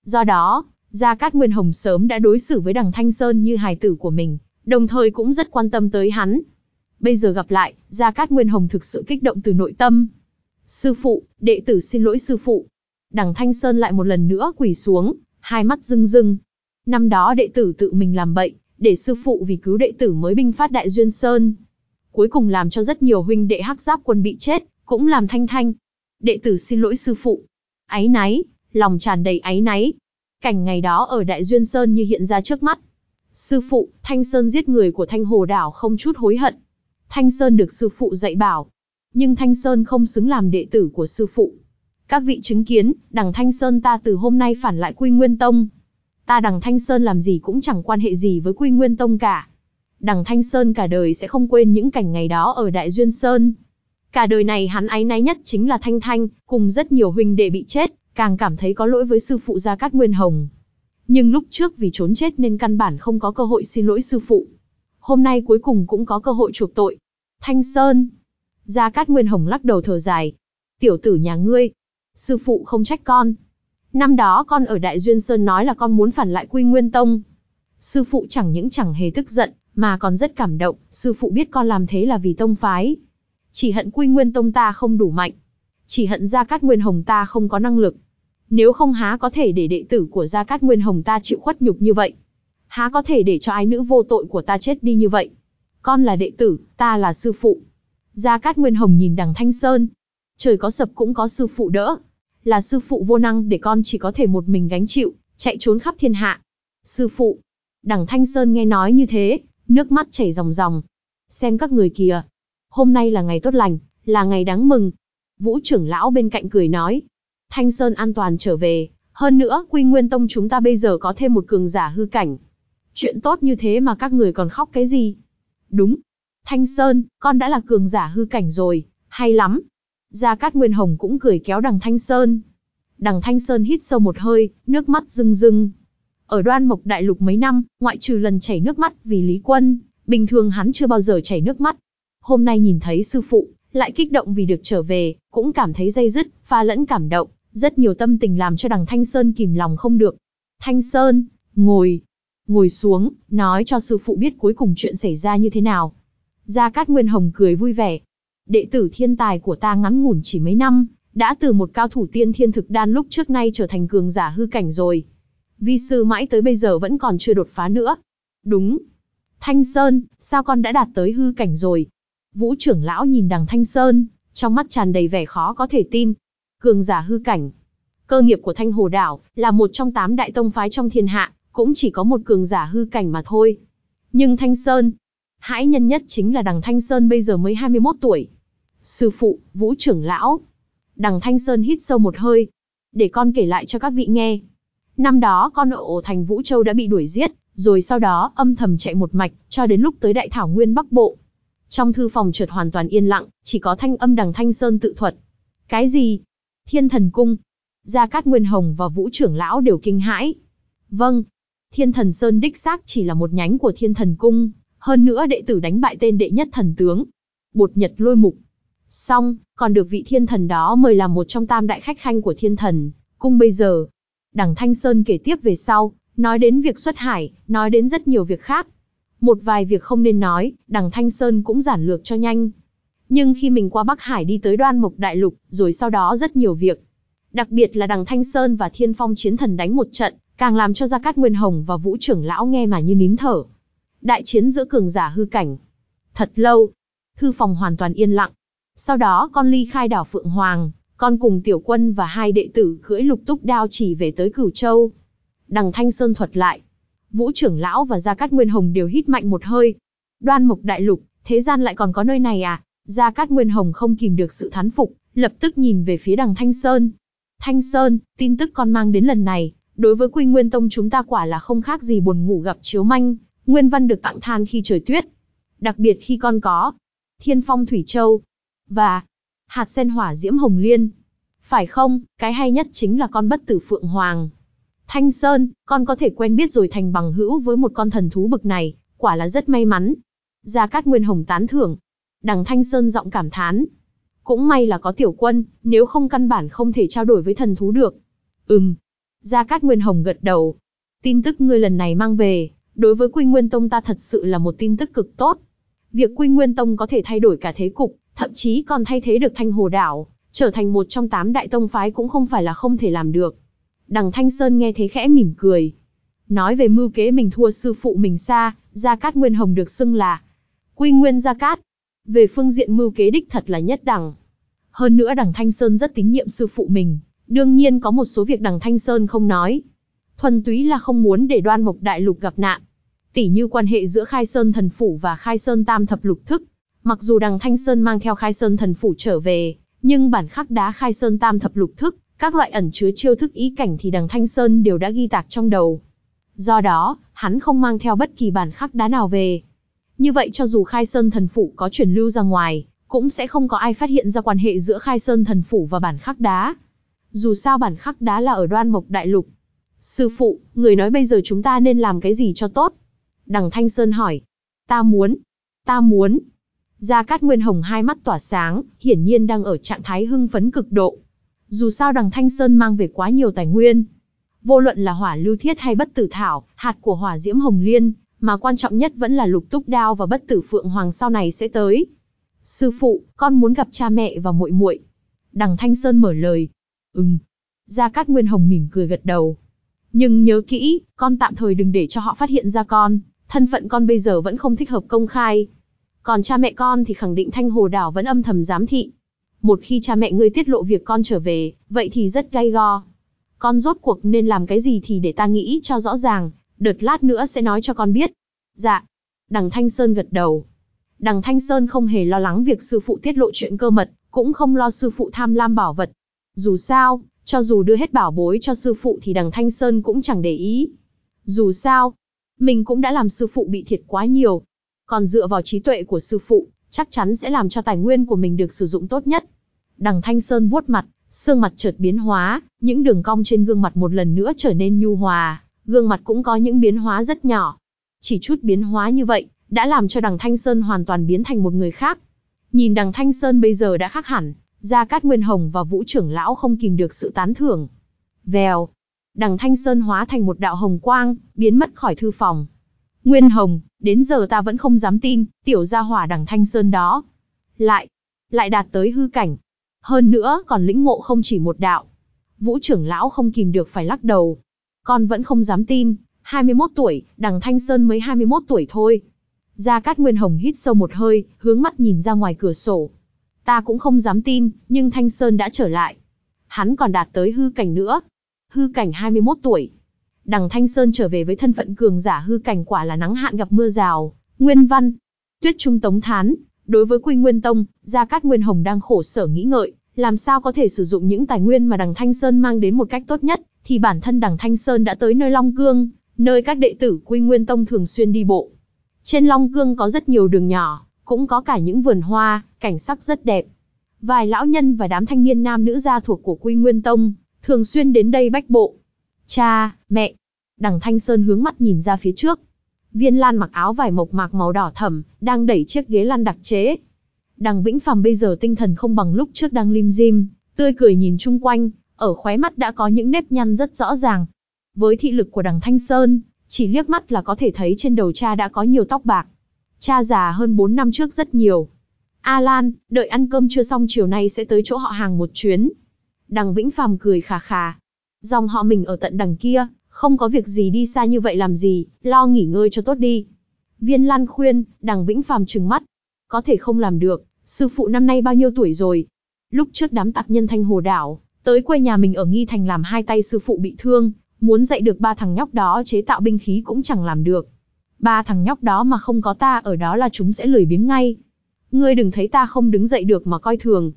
Do đó, Gia Cát Nguyên Hồng sớm đã đối xử với đằng Thanh Sơn như hài tử của mình, đồng thời cũng rất quan tâm tới hắn. Bây giờ gặp lại, Gia Cát Nguyên Hồng thực sự kích động từ nội tâm. Sư phụ, đệ tử xin lỗi sư phụ. Đằng Thanh Sơn lại một lần nữa quỳ xuống, hai mắt rưng rưng. Năm đó đệ tử tự mình làm bậy, để sư phụ vì cứu đệ tử mới binh phát đại duyên sơn. Cuối cùng làm cho rất nhiều huynh đệ hắc giáp quân bị chết, cũng làm thanh thanh. Đệ tử xin lỗi sư phụ. Ái náy, lòng tràn đầy áy náy. Cảnh ngày đó ở Đại Duyên Sơn như hiện ra trước mắt. Sư phụ, Thanh Sơn giết người của Thanh Hồ Đảo không chút hối hận. Thanh Sơn được sư phụ dạy bảo. Nhưng Thanh Sơn không xứng làm đệ tử của sư phụ. Các vị chứng kiến, đằng Thanh Sơn ta từ hôm nay phản lại Quy Nguyên Tông. Ta đằng Thanh Sơn làm gì cũng chẳng quan hệ gì với Quy Nguyên Tông cả. Đằng Thanh Sơn cả đời sẽ không quên những cảnh ngày đó ở Đại Duyên Sơn. Cả đời này hắn áy náy nhất chính là Thanh Thanh, cùng rất nhiều huynh đệ bị chết, càng cảm thấy có lỗi với sư phụ Gia Cát Nguyên Hồng. Nhưng lúc trước vì trốn chết nên căn bản không có cơ hội xin lỗi sư phụ. Hôm nay cuối cùng cũng có cơ hội chuộc tội. Thanh Sơn. Gia Cát Nguyên Hồng lắc đầu thở dài. Tiểu tử nhà ngươi. Sư phụ không trách con. Năm đó con ở Đại Duyên Sơn nói là con muốn phản lại Quy Nguyên Tông. Sư phụ chẳng những chẳng hề tức giận, mà còn rất cảm động, sư phụ biết con làm thế là vì tông phái. Chỉ hận Quy Nguyên Tông ta không đủ mạnh. Chỉ hận Gia Cát Nguyên Hồng ta không có năng lực. Nếu không há có thể để đệ tử của Gia Cát Nguyên Hồng ta chịu khuất nhục như vậy. Há có thể để cho ái nữ vô tội của ta chết đi như vậy. Con là đệ tử, ta là sư phụ. Gia Cát Nguyên Hồng nhìn đằng Thanh Sơn. Trời có sập cũng có sư phụ đỡ. Là sư phụ vô năng để con chỉ có thể một mình gánh chịu, chạy trốn khắp thiên hạ. Sư phụ. Đằng Thanh Sơn nghe nói như thế, nước mắt chảy ròng ròng. Xem các người kìa. Hôm nay là ngày tốt lành, là ngày đáng mừng. Vũ trưởng lão bên cạnh cười nói. Thanh Sơn an toàn trở về, hơn nữa Quy Nguyên Tông chúng ta bây giờ có thêm một cường giả hư cảnh. Chuyện tốt như thế mà các người còn khóc cái gì? Đúng. Thanh Sơn, con đã là cường giả hư cảnh rồi, hay lắm. Gia Cát Nguyên Hồng cũng cười kéo đằng Thanh Sơn. Đằng Thanh Sơn hít sâu một hơi, nước mắt rưng rưng. Ở đoan mộc đại lục mấy năm, ngoại trừ lần chảy nước mắt vì Lý Quân, bình thường hắn chưa bao giờ chảy nước mắt. Hôm nay nhìn thấy sư phụ, lại kích động vì được trở về, cũng cảm thấy dây dứt, pha lẫn cảm động, rất nhiều tâm tình làm cho đằng Thanh Sơn kìm lòng không được. Thanh Sơn, ngồi, ngồi xuống, nói cho sư phụ biết cuối cùng chuyện xảy ra như thế nào. Gia Cát Nguyên Hồng cười vui vẻ. Đệ tử thiên tài của ta ngắn ngủn chỉ mấy năm, đã từ một cao thủ tiên thiên thực đan lúc trước nay trở thành cường giả hư cảnh rồi. Vi sư mãi tới bây giờ vẫn còn chưa đột phá nữa. Đúng. Thanh Sơn, sao con đã đạt tới hư cảnh rồi? Vũ trưởng lão nhìn đằng Thanh Sơn, trong mắt tràn đầy vẻ khó có thể tin. Cường giả hư cảnh. Cơ nghiệp của Thanh Hồ Đảo là một trong tám đại tông phái trong thiên hạ, cũng chỉ có một cường giả hư cảnh mà thôi. Nhưng Thanh Sơn, hãi nhân nhất chính là đằng Thanh Sơn bây giờ mới 21 tuổi. Sư phụ, Vũ trưởng lão. Đằng Thanh Sơn hít sâu một hơi. Để con kể lại cho các vị nghe. Năm đó con ở ổ thành Vũ Châu đã bị đuổi giết, rồi sau đó âm thầm chạy một mạch, cho đến lúc tới Đại Thảo Nguyên Bắc Bộ. Trong thư phòng chợt hoàn toàn yên lặng, chỉ có thanh âm đằng Thanh Sơn tự thuật. Cái gì? Thiên thần cung. Gia Cát Nguyên Hồng và Vũ trưởng lão đều kinh hãi. Vâng. Thiên thần Sơn đích xác chỉ là một nhánh của thiên thần cung, hơn nữa đệ tử đánh bại tên đệ nhất thần tướng. Bột nhật lôi mục. Xong, còn được vị thiên thần đó mời làm một trong tam đại khách khanh của thiên thần, cung bây giờ. Đằng Thanh Sơn kể tiếp về sau, nói đến việc xuất hải, nói đến rất nhiều việc khác. Một vài việc không nên nói, đằng Thanh Sơn cũng giản lược cho nhanh. Nhưng khi mình qua Bắc Hải đi tới đoan mộc đại lục, rồi sau đó rất nhiều việc. Đặc biệt là đằng Thanh Sơn và Thiên Phong chiến thần đánh một trận, càng làm cho Gia Cát Nguyên Hồng và Vũ trưởng lão nghe mà như nín thở. Đại chiến giữa cường giả hư cảnh. Thật lâu, thư phòng hoàn toàn yên lặng. Sau đó con ly khai đảo Phượng Hoàng, con cùng tiểu quân và hai đệ tử cưỡi lục túc đao chỉ về tới Cửu Châu. Đằng Thanh Sơn thuật lại. Vũ trưởng lão và Gia Cát Nguyên Hồng đều hít mạnh một hơi. Đoan mục Đại Lục, thế gian lại còn có nơi này à? Gia Cát Nguyên Hồng không kìm được sự thán phục, lập tức nhìn về phía đằng Thanh Sơn. Thanh Sơn, tin tức con mang đến lần này, đối với Quy Nguyên Tông chúng ta quả là không khác gì buồn ngủ gặp chiếu manh, Nguyên Văn được tặng than khi trời tuyết. Đặc biệt khi con có Thiên Phong Thủy Châu và hạt sen hỏa diễm hồng liên. Phải không, cái hay nhất chính là con bất tử Phượng Hoàng. Thanh Sơn, con có thể quen biết rồi thành bằng hữu với một con thần thú bực này, quả là rất may mắn. Gia Cát Nguyên Hồng tán thưởng. Đằng Thanh Sơn giọng cảm thán. Cũng may là có tiểu quân, nếu không căn bản không thể trao đổi với thần thú được. Ừm. Gia Cát Nguyên Hồng gật đầu. Tin tức ngươi lần này mang về, đối với Quy Nguyên Tông ta thật sự là một tin tức cực tốt. Việc Quy Nguyên Tông có thể thay đổi cả thế cục, thậm chí còn thay thế được Thanh Hồ Đảo, trở thành một trong tám đại tông phái cũng không phải là không thể làm được. Đằng Thanh Sơn nghe thấy khẽ mỉm cười. Nói về mưu kế mình thua sư phụ mình xa, Gia Cát Nguyên Hồng được xưng là Quy Nguyên Gia Cát. Về phương diện mưu kế đích thật là nhất đẳng. Hơn nữa đằng Thanh Sơn rất tín nhiệm sư phụ mình, Đương nhiên có một số việc đằng Thanh Sơn không nói. Thuần túy là không muốn để đoan mộc đại lục gặp nạn. Tỷ như quan hệ giữa Khai Sơn Thần Phủ và Khai Sơn Tam Thập Lục Thức. Mặc dù đằng Thanh Sơn mang theo Khai Sơn Thần Phủ trở về, nhưng bản khắc đá Khai Sơn Tam Thập Lục Thức, các loại ẩn chứa chiêu thức ý cảnh thì đằng Thanh Sơn đều đã ghi tạc trong đầu. Do đó, hắn không mang theo bất kỳ bản khắc đá nào về. Như vậy cho dù Khai Sơn Thần Phủ có truyền lưu ra ngoài, cũng sẽ không có ai phát hiện ra quan hệ giữa Khai Sơn Thần Phủ và bản khắc đá. Dù sao bản khắc đá là ở đoan mộc đại lục. Sư phụ, người nói bây giờ chúng ta nên làm cái gì cho tốt? Đằng Thanh Sơn hỏi. Ta muốn. Ta muốn. Gia Cát Nguyên Hồng hai mắt tỏa sáng, hiển nhiên đang ở trạng thái hưng phấn cực độ. Dù sao đằng Thanh Sơn mang về quá nhiều tài nguyên. Vô luận là hỏa lưu thiết hay bất tử thảo, hạt của hỏa diễm hồng liên, mà quan trọng nhất vẫn là lục túc đao và bất tử phượng hoàng sau này sẽ tới. Sư phụ, con muốn gặp cha mẹ và muội muội. Đằng Thanh Sơn mở lời. Ừm. Gia Cát Nguyên Hồng mỉm cười gật đầu. Nhưng nhớ kỹ, con tạm thời đừng để cho họ phát hiện ra con, thân phận con bây giờ vẫn không thích hợp công khai. Còn cha mẹ con thì khẳng định Thanh Hồ Đảo vẫn âm thầm giám thị. Một khi cha mẹ ngươi tiết lộ việc con trở về, vậy thì rất gay go. Con rốt cuộc nên làm cái gì thì để ta nghĩ cho rõ ràng, đợt lát nữa sẽ nói cho con biết. Dạ. Đằng Thanh Sơn gật đầu. Đằng Thanh Sơn không hề lo lắng việc sư phụ tiết lộ chuyện cơ mật, cũng không lo sư phụ tham lam bảo vật. Dù sao, cho dù đưa hết bảo bối cho sư phụ thì đằng Thanh Sơn cũng chẳng để ý. Dù sao, mình cũng đã làm sư phụ bị thiệt quá nhiều. Còn dựa vào trí tuệ của sư phụ, chắc chắn sẽ làm cho tài nguyên của mình được sử dụng tốt nhất. Đằng Thanh Sơn vuốt mặt, xương mặt chợt biến hóa, những đường cong trên gương mặt một lần nữa trở nên nhu hòa, gương mặt cũng có những biến hóa rất nhỏ. Chỉ chút biến hóa như vậy, đã làm cho đằng Thanh Sơn hoàn toàn biến thành một người khác. Nhìn đằng Thanh Sơn bây giờ đã khác hẳn, Gia Cát Nguyên Hồng và Vũ trưởng lão không kìm được sự tán thưởng. Vèo, đằng Thanh Sơn hóa thành một đạo hồng quang, biến mất khỏi thư phòng. Nguyên Hồng, đến giờ ta vẫn không dám tin, tiểu gia hỏa đằng Thanh Sơn đó. Lại, lại đạt tới hư cảnh. Hơn nữa còn lĩnh ngộ không chỉ một đạo. Vũ trưởng lão không kìm được phải lắc đầu. Con vẫn không dám tin, 21 tuổi, đằng Thanh Sơn mới 21 tuổi thôi. Gia Cát Nguyên Hồng hít sâu một hơi, hướng mắt nhìn ra ngoài cửa sổ. Ta cũng không dám tin, nhưng Thanh Sơn đã trở lại. Hắn còn đạt tới hư cảnh nữa. Hư cảnh 21 tuổi. Đằng Thanh Sơn trở về với thân phận cường giả hư cảnh quả là nắng hạn gặp mưa rào. Nguyên văn. Tuyết Trung Tống Thán. Đối với Quy Nguyên Tông, Gia Cát Nguyên Hồng đang khổ sở nghĩ ngợi, làm sao có thể sử dụng những tài nguyên mà đằng Thanh Sơn mang đến một cách tốt nhất, thì bản thân đằng Thanh Sơn đã tới nơi Long Cương, nơi các đệ tử Quy Nguyên Tông thường xuyên đi bộ. Trên Long Cương có rất nhiều đường nhỏ, cũng có cả những vườn hoa, cảnh sắc rất đẹp. Vài lão nhân và đám thanh niên nam nữ gia thuộc của Quy Nguyên Tông, thường xuyên đến đây bách bộ. Cha, mẹ. Đằng Thanh Sơn hướng mắt nhìn ra phía trước. Viên Lan mặc áo vải mộc mạc màu đỏ thẫm, đang đẩy chiếc ghế lăn đặc chế. Đằng Vĩnh Phàm bây giờ tinh thần không bằng lúc trước đang lim dim, tươi cười nhìn chung quanh, ở khóe mắt đã có những nếp nhăn rất rõ ràng. Với thị lực của đằng Thanh Sơn, chỉ liếc mắt là có thể thấy trên đầu cha đã có nhiều tóc bạc. Cha già hơn 4 năm trước rất nhiều. Alan, đợi ăn cơm chưa xong chiều nay sẽ tới chỗ họ hàng một chuyến. Đằng Vĩnh Phàm cười khà khà. Dòng họ mình ở tận đằng kia, không có việc gì đi xa như vậy làm gì, lo nghỉ ngơi cho tốt đi. Viên Lan khuyên, đằng Vĩnh Phàm trừng mắt. Có thể không làm được, sư phụ năm nay bao nhiêu tuổi rồi? Lúc trước đám tạc nhân thanh hồ đảo, tới quê nhà mình ở Nghi Thành làm hai tay sư phụ bị thương, muốn dạy được ba thằng nhóc đó chế tạo binh khí cũng chẳng làm được. Ba thằng nhóc đó mà không có ta ở đó là chúng sẽ lười biếng ngay. Ngươi đừng thấy ta không đứng dậy được mà coi thường.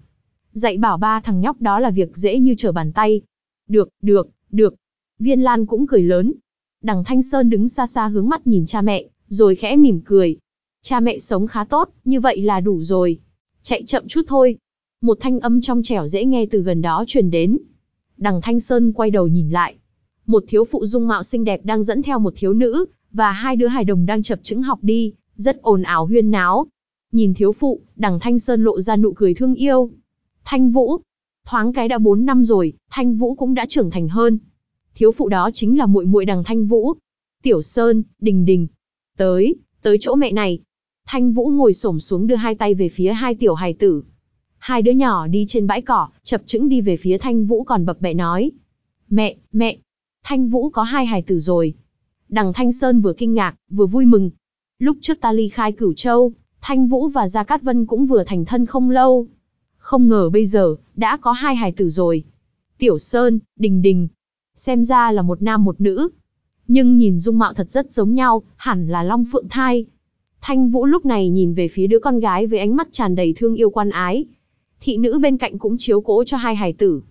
Dạy bảo ba thằng nhóc đó là việc dễ như trở bàn tay. Được, được, được. Viên Lan cũng cười lớn. Đằng Thanh Sơn đứng xa xa hướng mắt nhìn cha mẹ, rồi khẽ mỉm cười. Cha mẹ sống khá tốt, như vậy là đủ rồi. Chạy chậm chút thôi. Một thanh âm trong trẻo dễ nghe từ gần đó truyền đến. Đằng Thanh Sơn quay đầu nhìn lại. Một thiếu phụ dung mạo xinh đẹp đang dẫn theo một thiếu nữ, và hai đứa hài đồng đang chập chững học đi, rất ồn ào huyên náo. Nhìn thiếu phụ, đằng Thanh Sơn lộ ra nụ cười thương yêu. Thanh Vũ, thoáng cái đã 4 năm rồi, Thanh Vũ cũng đã trưởng thành hơn. Thiếu phụ đó chính là muội muội đằng Thanh Vũ. Tiểu Sơn, Đình Đình. Tới, tới chỗ mẹ này. Thanh Vũ ngồi xổm xuống đưa hai tay về phía hai tiểu hài tử. Hai đứa nhỏ đi trên bãi cỏ, chập chững đi về phía Thanh Vũ còn bập bẹ nói. Mẹ, mẹ, Thanh Vũ có hai hài tử rồi. Đằng Thanh Sơn vừa kinh ngạc, vừa vui mừng. Lúc trước ta ly khai cửu châu, Thanh Vũ và Gia Cát Vân cũng vừa thành thân không lâu. Không ngờ bây giờ, đã có hai hài tử rồi. Tiểu Sơn, Đình Đình. Xem ra là một nam một nữ. Nhưng nhìn dung mạo thật rất giống nhau, hẳn là Long Phượng Thai. Thanh Vũ lúc này nhìn về phía đứa con gái với ánh mắt tràn đầy thương yêu quan ái. Thị nữ bên cạnh cũng chiếu cố cho hai hài tử.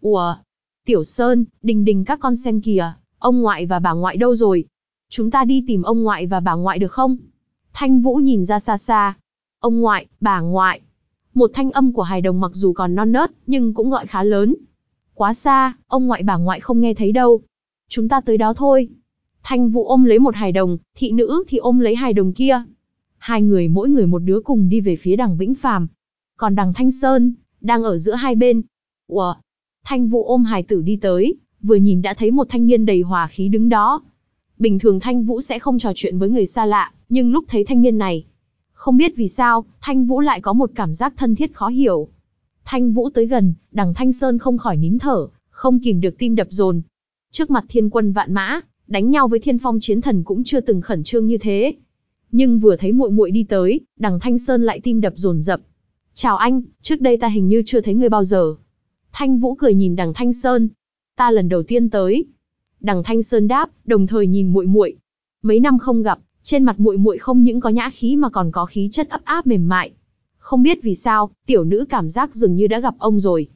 Ủa, Tiểu Sơn, Đình Đình các con xem kìa, ông ngoại và bà ngoại đâu rồi? Chúng ta đi tìm ông ngoại và bà ngoại được không? Thanh Vũ nhìn ra xa xa. Ông ngoại, bà ngoại. Một thanh âm của hài đồng mặc dù còn non nớt, nhưng cũng gọi khá lớn. Quá xa, ông ngoại bà ngoại không nghe thấy đâu. Chúng ta tới đó thôi. Thanh Vũ ôm lấy một hài đồng, thị nữ thì ôm lấy hài đồng kia. Hai người mỗi người một đứa cùng đi về phía đằng Vĩnh Phàm. Còn đằng Thanh Sơn, đang ở giữa hai bên. Ủa, Thanh Vũ ôm hài tử đi tới, vừa nhìn đã thấy một thanh niên đầy hòa khí đứng đó. Bình thường Thanh Vũ sẽ không trò chuyện với người xa lạ, nhưng lúc thấy thanh niên này, không biết vì sao, Thanh Vũ lại có một cảm giác thân thiết khó hiểu. Thanh Vũ tới gần, đằng Thanh Sơn không khỏi nín thở, không kìm được tim đập dồn. Trước mặt thiên quân vạn mã, đánh nhau với thiên phong chiến thần cũng chưa từng khẩn trương như thế. Nhưng vừa thấy muội muội đi tới, đằng Thanh Sơn lại tim đập dồn dập. Chào anh, trước đây ta hình như chưa thấy người bao giờ. Thanh Vũ cười nhìn đằng Thanh Sơn. Ta lần đầu tiên tới. Đằng Thanh Sơn đáp, đồng thời nhìn muội muội. Mấy năm không gặp, trên mặt muội muội không những có nhã khí mà còn có khí chất ấp áp mềm mại. Không biết vì sao, tiểu nữ cảm giác dường như đã gặp ông rồi.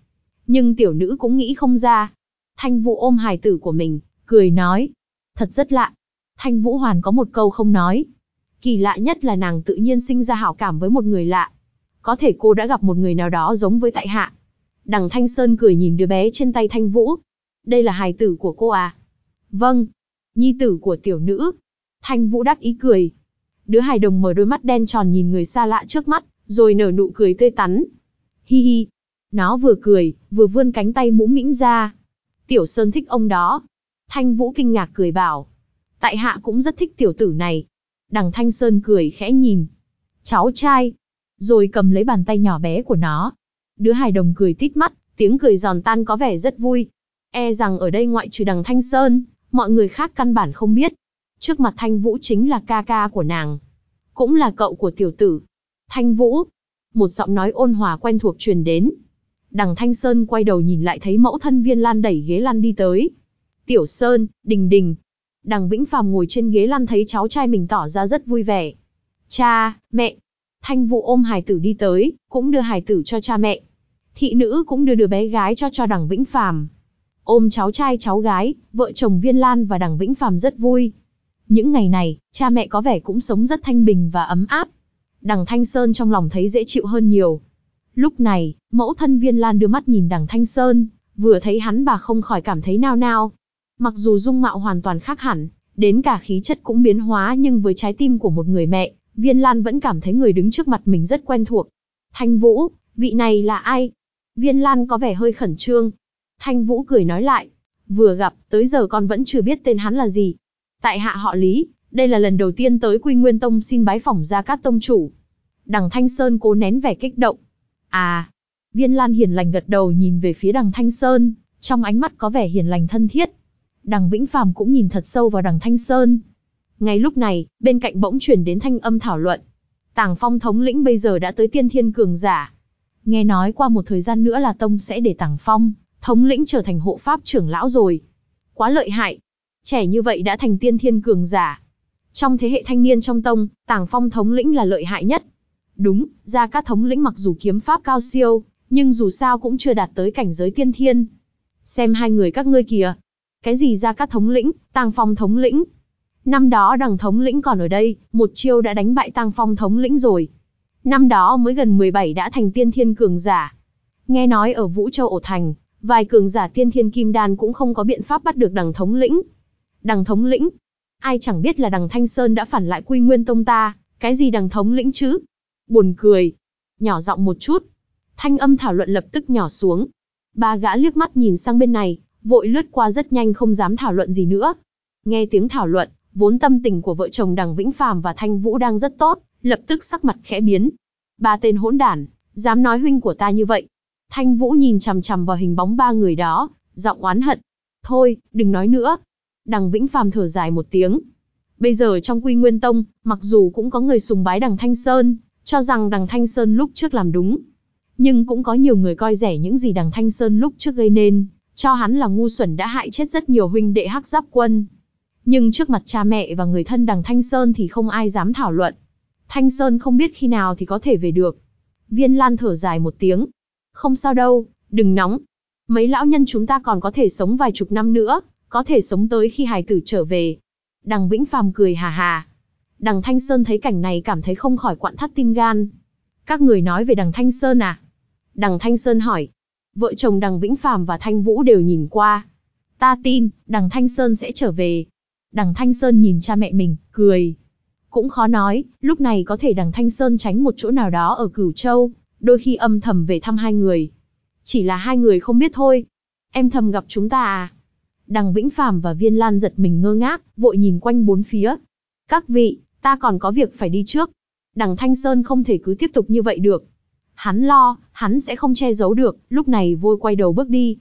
Nhưng tiểu nữ cũng nghĩ không ra. Thanh Vũ ôm hài tử của mình, cười nói. Thật rất lạ. Thanh Vũ Hoàn có một câu không nói. Kỳ lạ nhất là nàng tự nhiên sinh ra hảo cảm với một người lạ. Có thể cô đã gặp một người nào đó giống với tại hạ. Đằng Thanh Sơn cười nhìn đứa bé trên tay Thanh Vũ. Đây là hài tử của cô à? Vâng. Nhi tử của tiểu nữ. Thanh Vũ đắc ý cười. Đứa hài đồng mở đôi mắt đen tròn nhìn người xa lạ trước mắt, rồi nở nụ cười tươi tắn. Hi hi. Nó vừa cười, vừa vươn cánh tay mũm mĩnh ra. Tiểu Sơn thích ông đó. Thanh Vũ kinh ngạc cười bảo. Tại hạ cũng rất thích tiểu tử này. Đằng Thanh Sơn cười khẽ nhìn. Cháu trai. Rồi cầm lấy bàn tay nhỏ bé của nó. Đứa hài đồng cười tít mắt, tiếng cười giòn tan có vẻ rất vui. E rằng ở đây ngoại trừ đằng Thanh Sơn, mọi người khác căn bản không biết. Trước mặt Thanh Vũ chính là ca ca của nàng. Cũng là cậu của tiểu tử. Thanh Vũ. Một giọng nói ôn hòa quen thuộc truyền đến. Đằng Thanh Sơn quay đầu nhìn lại thấy mẫu thân viên lan đẩy ghế Lan đi tới. Tiểu Sơn, Đình Đình. Đằng Vĩnh Phàm ngồi trên ghế Lan thấy cháu trai mình tỏ ra rất vui vẻ. Cha, mẹ. Thanh Vũ ôm hài tử đi tới, cũng đưa hài tử cho cha mẹ. Thị nữ cũng đưa đứa bé gái cho cho đằng Vĩnh Phàm. Ôm cháu trai cháu gái, vợ chồng Viên Lan và đằng Vĩnh Phàm rất vui. Những ngày này, cha mẹ có vẻ cũng sống rất thanh bình và ấm áp. Đằng Thanh Sơn trong lòng thấy dễ chịu hơn nhiều. Lúc này, mẫu thân Viên Lan đưa mắt nhìn đằng Thanh Sơn, vừa thấy hắn bà không khỏi cảm thấy nao nao. Mặc dù dung mạo hoàn toàn khác hẳn, đến cả khí chất cũng biến hóa nhưng với trái tim của một người mẹ, Viên Lan vẫn cảm thấy người đứng trước mặt mình rất quen thuộc. Thanh Vũ, vị này là ai? Viên Lan có vẻ hơi khẩn trương. Thanh Vũ cười nói lại, vừa gặp, tới giờ con vẫn chưa biết tên hắn là gì. Tại hạ họ Lý, đây là lần đầu tiên tới Quy Nguyên Tông xin bái phỏng ra các tông chủ. Đằng Thanh Sơn cố nén vẻ kích động. À, Viên Lan hiền lành gật đầu nhìn về phía đằng Thanh Sơn, trong ánh mắt có vẻ hiền lành thân thiết. Đằng Vĩnh Phàm cũng nhìn thật sâu vào đằng Thanh Sơn. Ngay lúc này, bên cạnh bỗng chuyển đến thanh âm thảo luận. Tàng Phong thống lĩnh bây giờ đã tới tiên thiên cường giả. Nghe nói qua một thời gian nữa là Tông sẽ để Tàng Phong, thống lĩnh trở thành hộ pháp trưởng lão rồi. Quá lợi hại. Trẻ như vậy đã thành tiên thiên cường giả. Trong thế hệ thanh niên trong Tông, Tàng Phong thống lĩnh là lợi hại nhất. Đúng, Gia Cát thống lĩnh mặc dù kiếm pháp cao siêu, nhưng dù sao cũng chưa đạt tới cảnh giới tiên thiên. Xem hai người các ngươi kìa. Cái gì Gia Cát thống lĩnh, Tàng Phong thống lĩnh. Năm đó đằng thống lĩnh còn ở đây, một chiêu đã đánh bại Tàng Phong thống lĩnh rồi. Năm đó mới gần 17 đã thành tiên thiên cường giả. Nghe nói ở Vũ Châu ổ thành, vài cường giả tiên thiên kim đan cũng không có biện pháp bắt được đằng thống lĩnh. Đằng thống lĩnh? Ai chẳng biết là đằng Thanh Sơn đã phản lại quy nguyên tông ta, cái gì đằng thống lĩnh chứ? Buồn cười. Nhỏ giọng một chút. Thanh âm thảo luận lập tức nhỏ xuống. Ba gã liếc mắt nhìn sang bên này, vội lướt qua rất nhanh không dám thảo luận gì nữa. Nghe tiếng thảo luận, vốn tâm tình của vợ chồng đằng Vĩnh Phàm và Thanh Vũ đang rất tốt, lập tức sắc mặt khẽ biến. Ba tên hỗn đản, dám nói huynh của ta như vậy. Thanh Vũ nhìn chằm chằm vào hình bóng ba người đó, giọng oán hận. Thôi, đừng nói nữa. Đằng Vĩnh Phàm thở dài một tiếng. Bây giờ trong Quy Nguyên Tông, mặc dù cũng có người sùng bái đằng Thanh Sơn, cho rằng đằng Thanh Sơn lúc trước làm đúng. Nhưng cũng có nhiều người coi rẻ những gì đằng Thanh Sơn lúc trước gây nên, Cho hắn là ngu xuẩn đã hại chết rất nhiều huynh đệ hắc giáp quân. Nhưng trước mặt cha mẹ và người thân đằng Thanh Sơn thì không ai dám thảo luận. Thanh Sơn không biết khi nào thì có thể về được. Viên Lan thở dài một tiếng. Không sao đâu, đừng nóng. Mấy lão nhân chúng ta còn có thể sống vài chục năm nữa, có thể sống tới khi hài tử trở về. Đằng Vĩnh Phàm cười hà hà. Đằng Thanh Sơn thấy cảnh này cảm thấy không khỏi quặn thắt tim gan. Các người nói về đằng Thanh Sơn à? Đằng Thanh Sơn hỏi. Vợ chồng đằng Vĩnh Phàm và Thanh Vũ đều nhìn qua. Ta tin, đằng Thanh Sơn sẽ trở về. Đằng Thanh Sơn nhìn cha mẹ mình, cười. Cũng khó nói, lúc này có thể đằng Thanh Sơn tránh một chỗ nào đó ở Cửu Châu, đôi khi âm thầm về thăm hai người. Chỉ là hai người không biết thôi. Em thầm gặp chúng ta à? Đằng Vĩnh Phàm và Viên Lan giật mình ngơ ngác, vội nhìn quanh bốn phía. Các vị, ta còn có việc phải đi trước. Đằng Thanh Sơn không thể cứ tiếp tục như vậy được. Hắn lo, hắn sẽ không che giấu được, lúc này vôi quay đầu bước đi.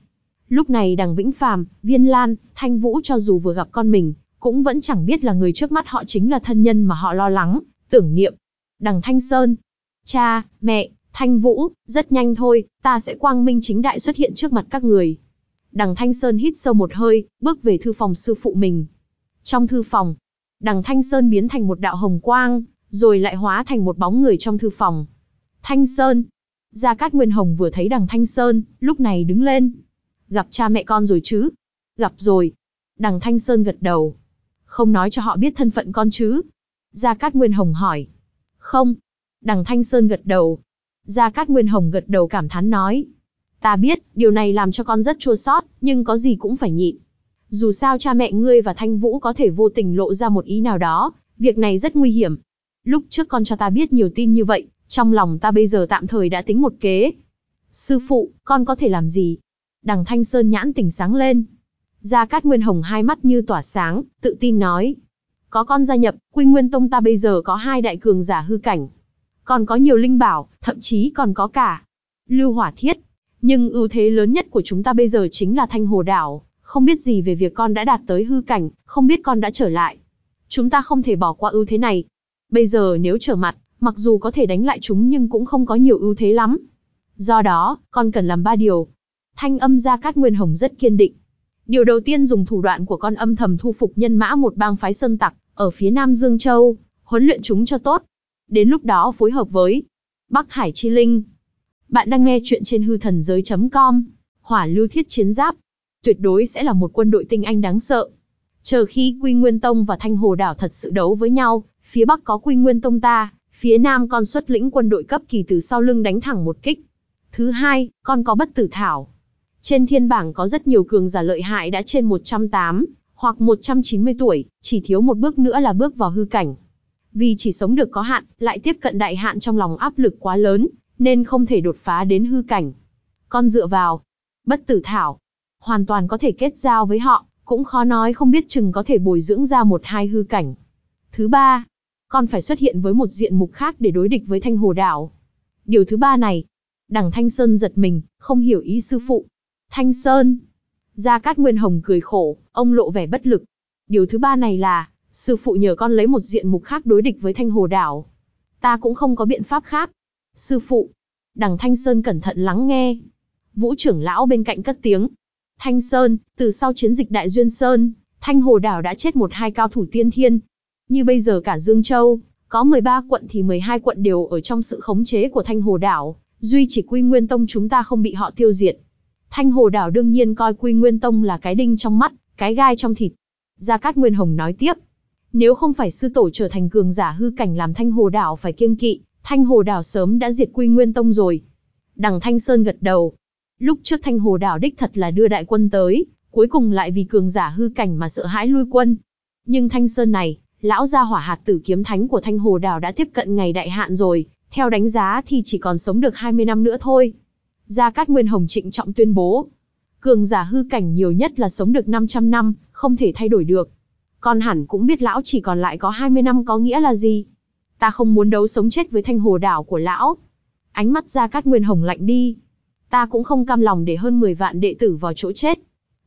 Lúc này đằng Vĩnh Phàm, Viên Lan, Thanh Vũ cho dù vừa gặp con mình, cũng vẫn chẳng biết là người trước mắt họ chính là thân nhân mà họ lo lắng, tưởng niệm. Đằng Thanh Sơn, cha, mẹ, Thanh Vũ, rất nhanh thôi, ta sẽ quang minh chính đại xuất hiện trước mặt các người. Đằng Thanh Sơn hít sâu một hơi, bước về thư phòng sư phụ mình. Trong thư phòng, đằng Thanh Sơn biến thành một đạo hồng quang, rồi lại hóa thành một bóng người trong thư phòng. Thanh Sơn. Gia Cát Nguyên Hồng vừa thấy đằng Thanh Sơn, lúc này đứng lên. Gặp cha mẹ con rồi chứ? Gặp rồi. Đằng Thanh Sơn gật đầu. Không nói cho họ biết thân phận con chứ? Gia Cát Nguyên Hồng hỏi. Không. Đằng Thanh Sơn gật đầu. Gia Cát Nguyên Hồng gật đầu cảm thán nói. Ta biết, điều này làm cho con rất chua xót, nhưng có gì cũng phải nhịn. Dù sao cha mẹ ngươi và Thanh Vũ có thể vô tình lộ ra một ý nào đó, việc này rất nguy hiểm. Lúc trước con cho ta biết nhiều tin như vậy, trong lòng ta bây giờ tạm thời đã tính một kế. Sư phụ, con có thể làm gì? Đằng Thanh Sơn nhãn tỉnh sáng lên. Gia Cát Nguyên Hồng hai mắt như tỏa sáng, tự tin nói. Có con gia nhập, Quy Nguyên Tông ta bây giờ có hai đại cường giả hư cảnh. Còn có nhiều linh bảo, thậm chí còn có cả lưu hỏa thiết. Nhưng ưu thế lớn nhất của chúng ta bây giờ chính là Thanh Hồ Đảo, không biết gì về việc con đã đạt tới hư cảnh, không biết con đã trở lại. Chúng ta không thể bỏ qua ưu thế này. Bây giờ nếu trở mặt, mặc dù có thể đánh lại chúng nhưng cũng không có nhiều ưu thế lắm. Do đó, con cần làm ba điều. Thanh âm Gia Cát Nguyên Hồng rất kiên định. Điều đầu tiên dùng thủ đoạn của con âm thầm thu phục nhân mã một bang phái sơn tặc, ở phía Nam Dương Châu, huấn luyện chúng cho tốt. Đến lúc đó phối hợp với Bắc Hải Chi Linh. Bạn đang nghe chuyện trên hư thần giới.com. Hỏa lưu thiết chiến giáp. Tuyệt đối sẽ là một quân đội tinh anh đáng sợ. Chờ khi Quy Nguyên Tông và Thanh Hồ Đảo thật sự đấu với nhau, phía Bắc có Quy Nguyên Tông ta, phía Nam con xuất lĩnh quân đội cấp kỳ từ sau lưng đánh thẳng một kích. Thứ hai, con có bất tử thảo. Trên thiên bảng có rất nhiều cường giả lợi hại đã trên 108 hoặc 190 tuổi, chỉ thiếu một bước nữa là bước vào hư cảnh. Vì chỉ sống được có hạn, lại tiếp cận đại hạn trong lòng áp lực quá lớn, nên không thể đột phá đến hư cảnh. Con dựa vào bất tử thảo, hoàn toàn có thể kết giao với họ, cũng khó nói không biết chừng có thể bồi dưỡng ra một hai hư cảnh. Thứ ba, con phải xuất hiện với một diện mục khác để đối địch với Thanh Hồ Đảo. Điều thứ ba này, đằng Thanh Sơn giật mình, không hiểu ý sư phụ. Thanh Sơn. Gia Cát Nguyên Hồng cười khổ, ông lộ vẻ bất lực. Điều thứ ba này là, sư phụ nhờ con lấy một diện mục khác đối địch với Thanh Hồ Đảo. Ta cũng không có biện pháp khác. Sư phụ. Đằng Thanh Sơn cẩn thận lắng nghe. Vũ trưởng lão bên cạnh cất tiếng. Thanh Sơn, từ sau chiến dịch Đại Duyên Sơn, Thanh Hồ Đảo đã chết một hai cao thủ tiên thiên. Như bây giờ cả Dương Châu, có 13 quận thì 12 quận đều ở trong sự khống chế của Thanh Hồ Đảo, duy chỉ Quy Nguyên Tông chúng ta không bị họ tiêu diệt. Thanh Hồ Đảo đương nhiên coi Quy Nguyên Tông là cái đinh trong mắt, cái gai trong thịt. Gia Cát Nguyên Hồng nói tiếp. Nếu không phải sư tổ trở thành cường giả hư cảnh làm Thanh Hồ Đảo phải kiêng kỵ, Thanh Hồ Đảo sớm đã diệt Quy Nguyên Tông rồi. Đằng Thanh Sơn gật đầu. Lúc trước Thanh Hồ Đảo đích thật là đưa đại quân tới, cuối cùng lại vì cường giả hư cảnh mà sợ hãi lui quân. Nhưng Thanh Sơn này, lão gia hỏa hạt tử kiếm thánh của Thanh Hồ Đảo đã tiếp cận ngày đại hạn rồi, theo đánh giá thì chỉ còn sống được 20 năm nữa thôi. Gia Cát Nguyên Hồng trịnh trọng tuyên bố. Cường giả hư cảnh nhiều nhất là sống được 500 năm, không thể thay đổi được. Con hẳn cũng biết lão chỉ còn lại có 20 năm có nghĩa là gì. Ta không muốn đấu sống chết với thanh hồ đảo của lão. Ánh mắt Gia Cát Nguyên Hồng lạnh đi. Ta cũng không cam lòng để hơn 10 vạn đệ tử vào chỗ chết.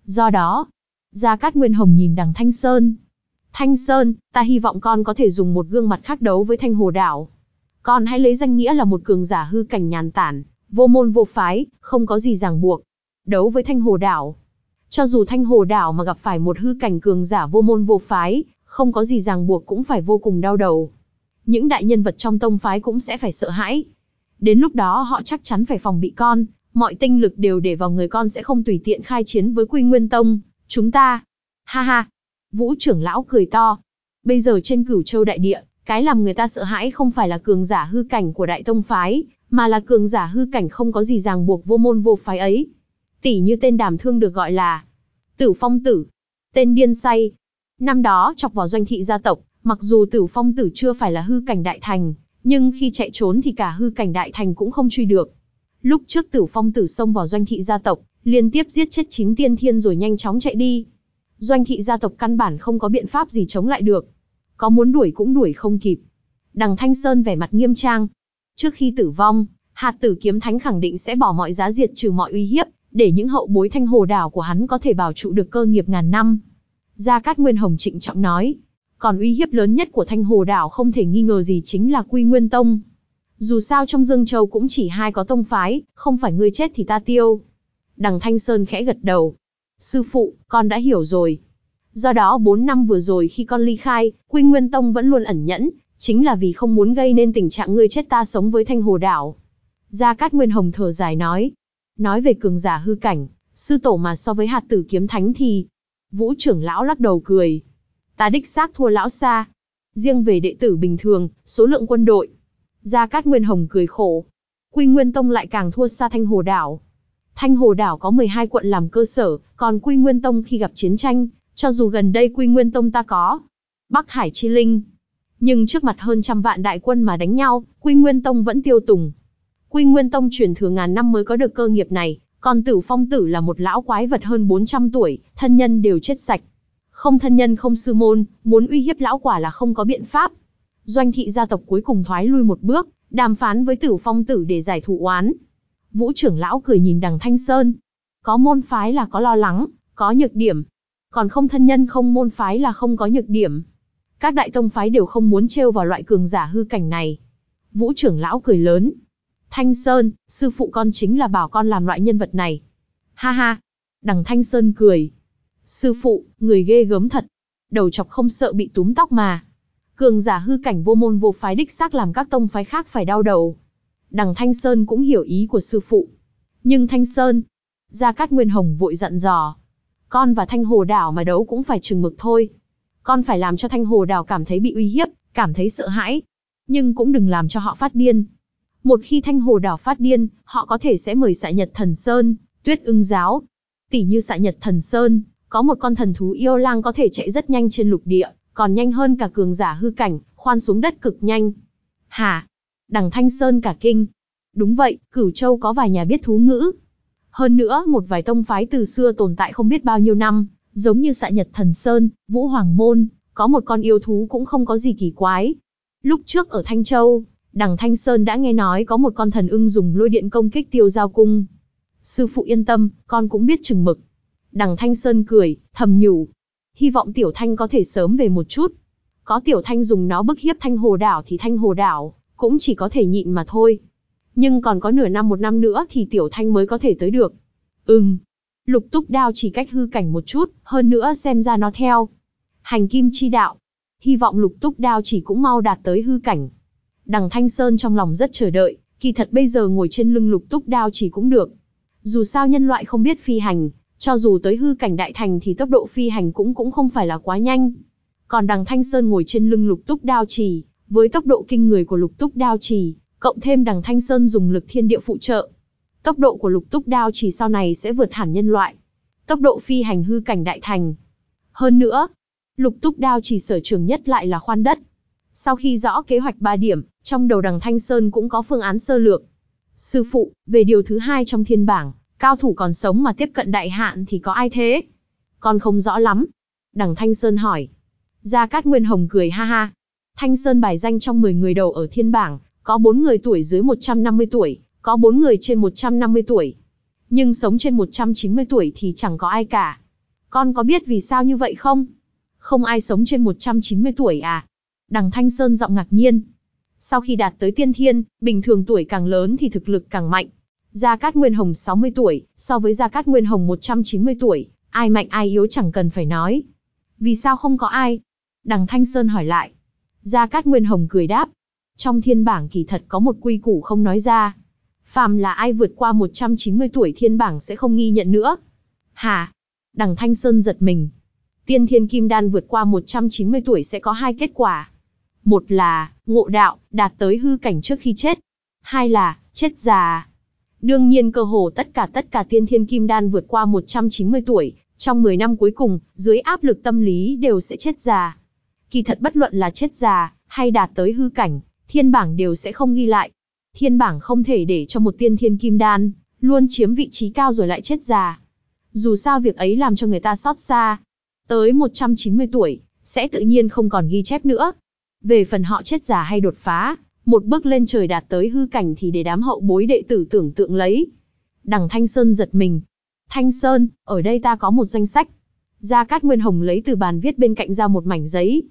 Do đó, Gia Cát Nguyên Hồng nhìn đằng Thanh Sơn. Thanh Sơn, ta hy vọng con có thể dùng một gương mặt khác đấu với thanh hồ đảo. Con hãy lấy danh nghĩa là một cường giả hư cảnh nhàn tản, vô môn vô phái, không có gì ràng buộc. Đấu với thanh hồ đảo. Cho dù thanh hồ đảo mà gặp phải một hư cảnh cường giả vô môn vô phái, không có gì ràng buộc cũng phải vô cùng đau đầu. Những đại nhân vật trong tông phái cũng sẽ phải sợ hãi. Đến lúc đó họ chắc chắn phải phòng bị con, mọi tinh lực đều để vào người con sẽ không tùy tiện khai chiến với Quy Nguyên Tông. Chúng ta, ha ha, Vũ trưởng lão cười to. Bây giờ trên cửu châu đại địa, cái làm người ta sợ hãi không phải là cường giả hư cảnh của đại tông phái, mà là cường giả hư cảnh không có gì ràng buộc vô môn vô phái ấy. Tỷ như tên đàm thương được gọi là Tử Phong Tử, tên điên say. Năm đó chọc vào doanh thị gia tộc, mặc dù Tử Phong Tử chưa phải là hư cảnh đại thành, nhưng khi chạy trốn thì cả hư cảnh đại thành cũng không truy được. Lúc trước Tử Phong Tử xông vào doanh thị gia tộc, liên tiếp giết chết chín tiên thiên rồi nhanh chóng chạy đi. Doanh thị gia tộc căn bản không có biện pháp gì chống lại được. Có muốn đuổi cũng đuổi không kịp. Đằng Thanh Sơn vẻ mặt nghiêm trang. Trước khi tử vong, hạt tử kiếm thánh khẳng định sẽ bỏ mọi giá diệt trừ mọi uy hiếp, để những hậu bối thanh hồ đảo của hắn có thể bảo trụ được cơ nghiệp ngàn năm. Gia Cát Nguyên Hồng trịnh trọng nói. Còn uy hiếp lớn nhất của thanh hồ đảo không thể nghi ngờ gì chính là Quy Nguyên Tông. Dù sao trong Dương Châu cũng chỉ hai có tông phái, không phải ngươi chết thì ta tiêu. Đằng Thanh Sơn khẽ gật đầu. Sư phụ, con đã hiểu rồi. Do đó 4 năm vừa rồi khi con ly khai, Quy Nguyên Tông vẫn luôn ẩn nhẫn, chính là vì không muốn gây nên tình trạng ngươi chết ta sống với Thanh Hồ Đảo. Gia Cát Nguyên Hồng thở dài nói. Nói về cường giả hư cảnh, sư tổ mà so với hạt tử kiếm thánh thì... Vũ trưởng lão lắc đầu cười. Ta đích xác thua lão xa. Riêng về đệ tử bình thường, số lượng quân đội. Gia Cát Nguyên Hồng cười khổ. Quy Nguyên Tông lại càng thua xa Thanh Hồ Đảo. Thanh Hồ Đảo có 12 quận làm cơ sở, còn Quy Nguyên Tông khi gặp chiến tranh, cho dù gần đây Quy Nguyên Tông ta có Bắc Hải Chi Linh, nhưng trước mặt hơn trăm vạn đại quân mà đánh nhau, Quy Nguyên Tông vẫn tiêu tùng. Quy Nguyên Tông truyền thừa ngàn năm mới có được cơ nghiệp này, còn Tử Phong Tử là một lão quái vật hơn 400 tuổi, thân nhân đều chết sạch. Không thân nhân không sư môn, muốn uy hiếp lão quả là không có biện pháp. Doanh thị gia tộc cuối cùng thoái lui một bước, đàm phán với Tử Phong Tử để giải thù oán. Vũ trưởng lão cười nhìn đằng Thanh Sơn. Có môn phái là có lo lắng, có nhược điểm. Còn không thân nhân không môn phái là không có nhược điểm. Các đại tông phái đều không muốn trêu vào loại cường giả hư cảnh này. Vũ trưởng lão cười lớn. Thanh Sơn, sư phụ con chính là bảo con làm loại nhân vật này. Ha ha. Đằng Thanh Sơn cười. Sư phụ, người ghê gớm thật. Đầu chọc không sợ bị túm tóc mà. Cường giả hư cảnh vô môn vô phái đích xác làm các tông phái khác phải đau đầu. Đằng Thanh Sơn cũng hiểu ý của sư phụ. Nhưng Thanh Sơn, Gia Cát Nguyên Hồng vội dặn dò. Con và Thanh Hồ Đảo mà đấu cũng phải chừng mực thôi. Con phải làm cho Thanh Hồ Đảo cảm thấy bị uy hiếp, cảm thấy sợ hãi. Nhưng cũng đừng làm cho họ phát điên. Một khi Thanh Hồ Đảo phát điên, họ có thể sẽ mời xạ Nhật Thần Sơn, Tuyết ưng giáo. Tỷ như xạ Nhật Thần Sơn, có một con thần thú yêu lang có thể chạy rất nhanh trên lục địa, còn nhanh hơn cả cường giả hư cảnh, khoan xuống đất cực nhanh. Hả? Đằng Thanh Sơn cả kinh. Đúng vậy, Cửu Châu có vài nhà biết thú ngữ. Hơn nữa, một vài tông phái từ xưa tồn tại không biết bao nhiêu năm, giống như xạ Nhật Thần Sơn, Vũ Hoàng Môn, có một con yêu thú cũng không có gì kỳ quái. Lúc trước ở Thanh Châu, đằng Thanh Sơn đã nghe nói có một con thần ưng dùng lôi điện công kích tiêu giao cung. Sư phụ yên tâm, con cũng biết chừng mực. Đằng Thanh Sơn cười, thầm nhủ. Hy vọng Tiểu Thanh có thể sớm về một chút. Có Tiểu Thanh dùng nó bức hiếp Thanh Hồ Đảo thì Thanh Hồ Đảo, cũng chỉ có thể nhịn mà thôi. Nhưng còn có nửa năm một năm nữa thì Tiểu Thanh mới có thể tới được. Ừm. Lục túc đao chỉ cách hư cảnh một chút, hơn nữa xem ra nó theo. Hành kim chi đạo. Hy vọng lục túc đao chỉ cũng mau đạt tới hư cảnh. Đằng Thanh Sơn trong lòng rất chờ đợi, kỳ thật bây giờ ngồi trên lưng lục túc đao chỉ cũng được. Dù sao nhân loại không biết phi hành, cho dù tới hư cảnh đại thành thì tốc độ phi hành cũng cũng không phải là quá nhanh. Còn đằng Thanh Sơn ngồi trên lưng lục túc đao chỉ, với tốc độ kinh người của lục túc đao chỉ, cộng thêm đằng Thanh Sơn dùng lực thiên địa phụ trợ. Tốc độ của lục túc đao chỉ sau này sẽ vượt hẳn nhân loại. Tốc độ phi hành hư cảnh đại thành. Hơn nữa, lục túc đao chỉ sở trường nhất lại là khoan đất. Sau khi rõ kế hoạch 3 điểm, trong đầu đằng Thanh Sơn cũng có phương án sơ lược. Sư phụ, về điều thứ hai trong thiên bảng, cao thủ còn sống mà tiếp cận đại hạn thì có ai thế? Con không rõ lắm. Đằng Thanh Sơn hỏi. Gia Cát Nguyên Hồng cười ha ha, Thanh Sơn bài danh trong 10 người đầu ở thiên bảng, có 4 người tuổi dưới 150 tuổi, có 4 người trên 150 tuổi. Nhưng sống trên 190 tuổi thì chẳng có ai cả. Con có biết vì sao như vậy không? Không ai sống trên 190 tuổi à? Đằng Thanh Sơn giọng ngạc nhiên. Sau khi đạt tới tiên thiên, bình thường tuổi càng lớn thì thực lực càng mạnh. Gia Cát Nguyên Hồng 60 tuổi, so với Gia Cát Nguyên Hồng 190 tuổi, Ai mạnh ai yếu chẳng cần phải nói. Vì sao không có ai? Đằng Thanh Sơn hỏi lại. Gia Cát Nguyên Hồng cười đáp. Trong thiên bảng kỳ thật có một quy củ không nói ra. Phàm là ai vượt qua 190 tuổi thiên bảng sẽ không nghi nhận nữa. Hà? Đằng Thanh Sơn giật mình. Tiên thiên kim đan vượt qua 190 tuổi sẽ có hai kết quả. Một là, ngộ đạo, đạt tới hư cảnh trước khi chết. Hai là, chết già. Đương nhiên cơ hồ tất cả tất cả tiên thiên kim đan vượt qua 190 tuổi, trong 10 năm cuối cùng, dưới áp lực tâm lý đều sẽ chết già. Kỳ thật bất luận là chết già, hay đạt tới hư cảnh, thiên bảng đều sẽ không ghi lại. Thiên bảng không thể để cho một tiên thiên kim đan, luôn chiếm vị trí cao rồi lại chết già. Dù sao việc ấy làm cho người ta xót xa. Tới 190 tuổi, sẽ tự nhiên không còn ghi chép nữa. Về phần họ chết già hay đột phá, một bước lên trời đạt tới hư cảnh thì để đám hậu bối đệ tử tưởng tượng lấy. Đằng Thanh Sơn giật mình. Thanh Sơn, ở đây ta có một danh sách. Gia Cát Nguyên Hồng lấy từ bàn viết bên cạnh ra một mảnh giấy.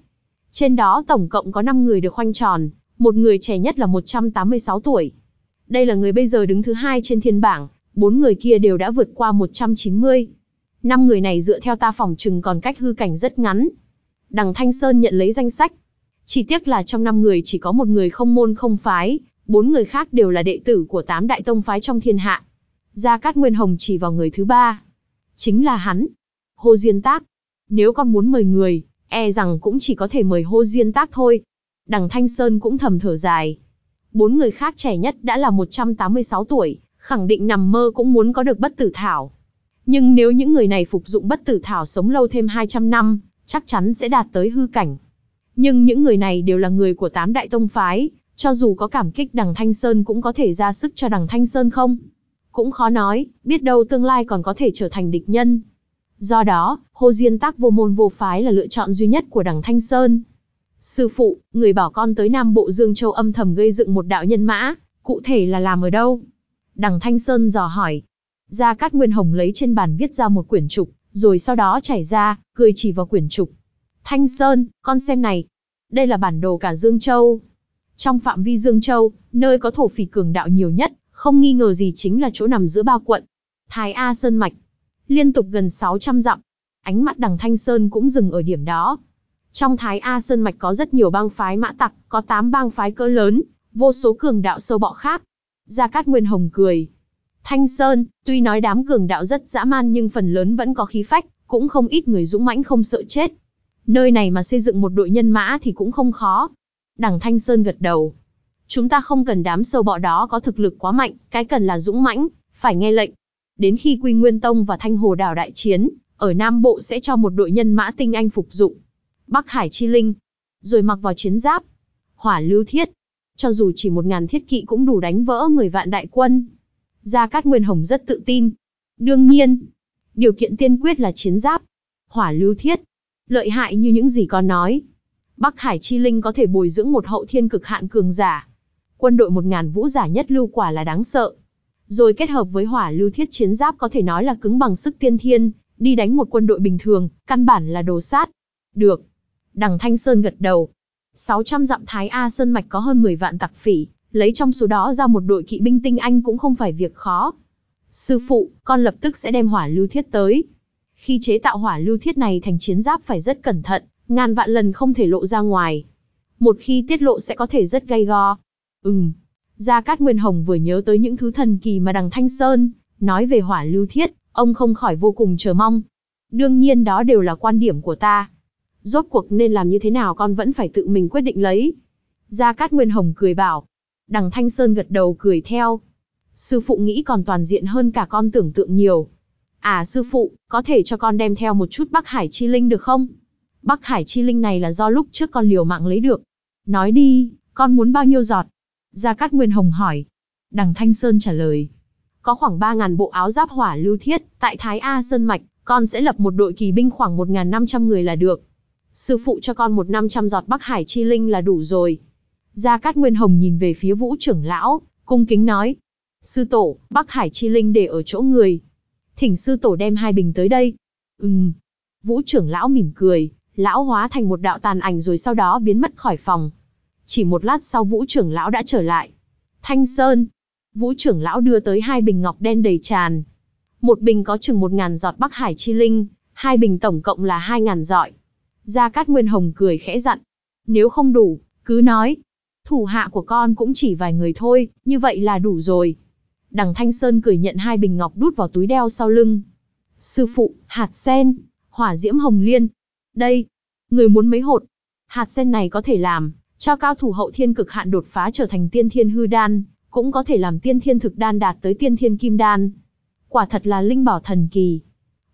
Trên đó tổng cộng có 5 người được khoanh tròn, một người trẻ nhất là 186 tuổi. Đây là người bây giờ đứng thứ hai trên thiên bảng, bốn người kia đều đã vượt qua 190. Năm người này dựa theo ta phòng trừng còn cách hư cảnh rất ngắn. Đằng Thanh Sơn nhận lấy danh sách, chỉ tiếc là trong năm người chỉ có một người không môn không phái, bốn người khác đều là đệ tử của tám đại tông phái trong thiên hạ. Gia Cát Nguyên Hồng chỉ vào người thứ ba. Chính là hắn. Hồ Diên Tác. Nếu con muốn mời người, e rằng cũng chỉ có thể mời Hồ Diên Tác thôi. Đằng Thanh Sơn cũng thầm thở dài. Bốn người khác trẻ nhất đã là 186 tuổi, khẳng định nằm mơ cũng muốn có được bất tử thảo. Nhưng nếu những người này phục dụng bất tử thảo sống lâu thêm 200 năm, chắc chắn sẽ đạt tới hư cảnh. Nhưng những người này đều là người của tám đại tông phái, cho dù có cảm kích đằng Thanh Sơn cũng có thể ra sức cho đằng Thanh Sơn không? Cũng khó nói, biết đâu tương lai còn có thể trở thành địch nhân. Do đó, Hồ Diên Tác vô môn vô phái là lựa chọn duy nhất của đằng Thanh Sơn. Sư phụ, người bảo con tới Nam Bộ Dương Châu âm thầm gây dựng một đạo nhân mã, cụ thể là làm ở đâu? Đằng Thanh Sơn dò hỏi. Gia Cát Nguyên Hồng lấy trên bàn viết ra một quyển trục, rồi sau đó chảy ra, cười chỉ vào quyển trục. Thanh Sơn, con xem này. Đây là bản đồ cả Dương Châu. Trong phạm vi Dương Châu, nơi có thổ phỉ cường đạo nhiều nhất, không nghi ngờ gì chính là chỗ nằm giữa ba quận. Thái A Sơn Mạch. Liên tục gần 600 dặm. Ánh mắt đằng Thanh Sơn cũng dừng ở điểm đó. Trong Thái A Sơn Mạch có rất nhiều bang phái mã tặc, có 8 bang phái cỡ lớn, vô số cường đạo sâu bọ khác. Gia Cát Nguyên Hồng cười. Thanh Sơn, tuy nói đám cường đạo rất dã man nhưng phần lớn vẫn có khí phách, cũng không ít người dũng mãnh không sợ chết. Nơi này mà xây dựng một đội nhân mã thì cũng không khó. Đằng Thanh Sơn gật đầu. Chúng ta không cần đám sâu bọ đó có thực lực quá mạnh, cái cần là dũng mãnh, phải nghe lệnh. Đến khi Quy Nguyên Tông và Thanh Hồ Đảo đại chiến, ở Nam Bộ sẽ cho một đội nhân mã tinh anh phục dụng. Bắc Hải Chi Linh, rồi mặc vào chiến giáp. Hỏa lưu thiết, cho dù chỉ một ngàn thiết kỵ cũng đủ đánh vỡ người vạn đại quân. Gia Cát Nguyên Hồng rất tự tin. Đương nhiên, điều kiện tiên quyết là chiến giáp. Hỏa lưu thiết, Lợi hại như những gì con nói. Bắc Hải Chi Linh có thể bồi dưỡng một hậu thiên cực hạn cường giả. Quân đội một ngàn vũ giả nhất lưu quả là đáng sợ. Rồi kết hợp với hỏa lưu thiết chiến giáp có thể nói là cứng bằng sức tiên thiên, đi đánh một quân đội bình thường, căn bản là đồ sát. Được. Đằng Thanh Sơn gật đầu. 600 dặm Thái A Sơn Mạch có hơn 10 vạn tặc phỉ, lấy trong số đó ra một đội kỵ binh tinh anh cũng không phải việc khó. Sư phụ, con lập tức sẽ đem hỏa lưu thiết tới. Khi chế tạo hỏa lưu thiết này thành chiến giáp phải rất cẩn thận, ngàn vạn lần không thể lộ ra ngoài. Một khi tiết lộ sẽ có thể rất gay go. Ừm. Gia Cát Nguyên Hồng vừa nhớ tới những thứ thần kỳ mà đằng Thanh Sơn, nói về hỏa lưu thiết, ông không khỏi vô cùng chờ mong. Đương nhiên đó đều là quan điểm của ta. Rốt cuộc nên làm như thế nào con vẫn phải tự mình quyết định lấy. Gia Cát Nguyên Hồng cười bảo. Đằng Thanh Sơn gật đầu cười theo. Sư phụ nghĩ còn toàn diện hơn cả con tưởng tượng nhiều. À sư phụ, có thể cho con đem theo một chút Bắc Hải Chi Linh được không? Bắc Hải Chi Linh này là do lúc trước con liều mạng lấy được. Nói đi, con muốn bao nhiêu giọt? Gia Cát Nguyên Hồng hỏi. Đằng Thanh Sơn trả lời. Có khoảng 3.000 bộ áo giáp hỏa lưu thiết, tại Thái A Sơn Mạch, con sẽ lập một đội kỳ binh khoảng 1.500 người là được. Sư phụ cho con một 500 giọt Bắc Hải Chi Linh là đủ rồi. Gia Cát Nguyên Hồng nhìn về phía vũ trưởng lão, cung kính nói. Sư tổ, Bắc Hải Chi Linh để ở chỗ người, thỉnh sư tổ đem hai bình tới đây. Ừm. Vũ trưởng lão mỉm cười, lão hóa thành một đạo tàn ảnh rồi sau đó biến mất khỏi phòng. Chỉ một lát sau vũ trưởng lão đã trở lại. Thanh Sơn. Vũ trưởng lão đưa tới hai bình ngọc đen đầy tràn. Một bình có chừng một ngàn giọt Bắc Hải chi linh, hai bình tổng cộng là hai ngàn giọt. Gia Cát Nguyên Hồng cười khẽ dặn. Nếu không đủ, cứ nói. Thủ hạ của con cũng chỉ vài người thôi, như vậy là đủ rồi. Đằng Thanh Sơn cười nhận hai bình ngọc đút vào túi đeo sau lưng. Sư phụ, hạt sen, hỏa diễm hồng liên. Đây, người muốn mấy hột. Hạt sen này có thể làm, cho cao thủ hậu thiên cực hạn đột phá trở thành tiên thiên hư đan, cũng có thể làm tiên thiên thực đan đạt tới tiên thiên kim đan. Quả thật là linh bảo thần kỳ.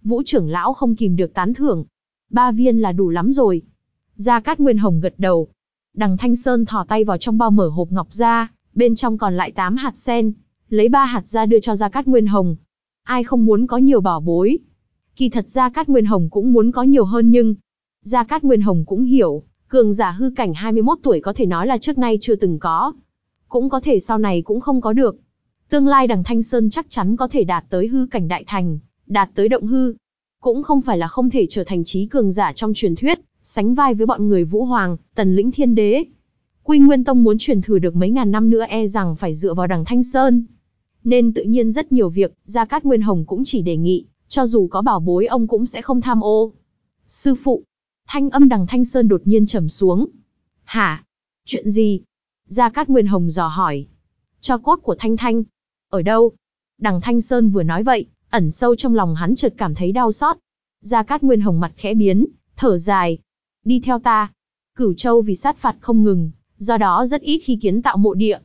Vũ trưởng lão không kìm được tán thưởng. Ba viên là đủ lắm rồi. Gia Cát Nguyên Hồng gật đầu. Đằng Thanh Sơn thò tay vào trong bao mở hộp ngọc ra, bên trong còn lại 8 hạt sen. Lấy ba hạt ra đưa cho Gia Cát Nguyên Hồng. Ai không muốn có nhiều bảo bối. Kỳ thật Gia Cát Nguyên Hồng cũng muốn có nhiều hơn nhưng... Gia Cát Nguyên Hồng cũng hiểu, cường giả hư cảnh 21 tuổi có thể nói là trước nay chưa từng có. Cũng có thể sau này cũng không có được. Tương lai đằng Thanh Sơn chắc chắn có thể đạt tới hư cảnh đại thành, đạt tới động hư. Cũng không phải là không thể trở thành trí cường giả trong truyền thuyết, sánh vai với bọn người Vũ Hoàng, Tần Lĩnh Thiên Đế. Quy Nguyên Tông muốn truyền thừa được mấy ngàn năm nữa e rằng phải dựa vào đằng Thanh Sơn. Nên tự nhiên rất nhiều việc, Gia Cát Nguyên Hồng cũng chỉ đề nghị, cho dù có bảo bối ông cũng sẽ không tham ô. Sư phụ, thanh âm đằng Thanh Sơn đột nhiên trầm xuống. Hả? Chuyện gì? Gia Cát Nguyên Hồng dò hỏi. Cho cốt của Thanh Thanh. Ở đâu? Đằng Thanh Sơn vừa nói vậy, ẩn sâu trong lòng hắn chợt cảm thấy đau xót. Gia Cát Nguyên Hồng mặt khẽ biến, thở dài. Đi theo ta. Cửu Châu vì sát phạt không ngừng, do đó rất ít khi kiến tạo mộ địa.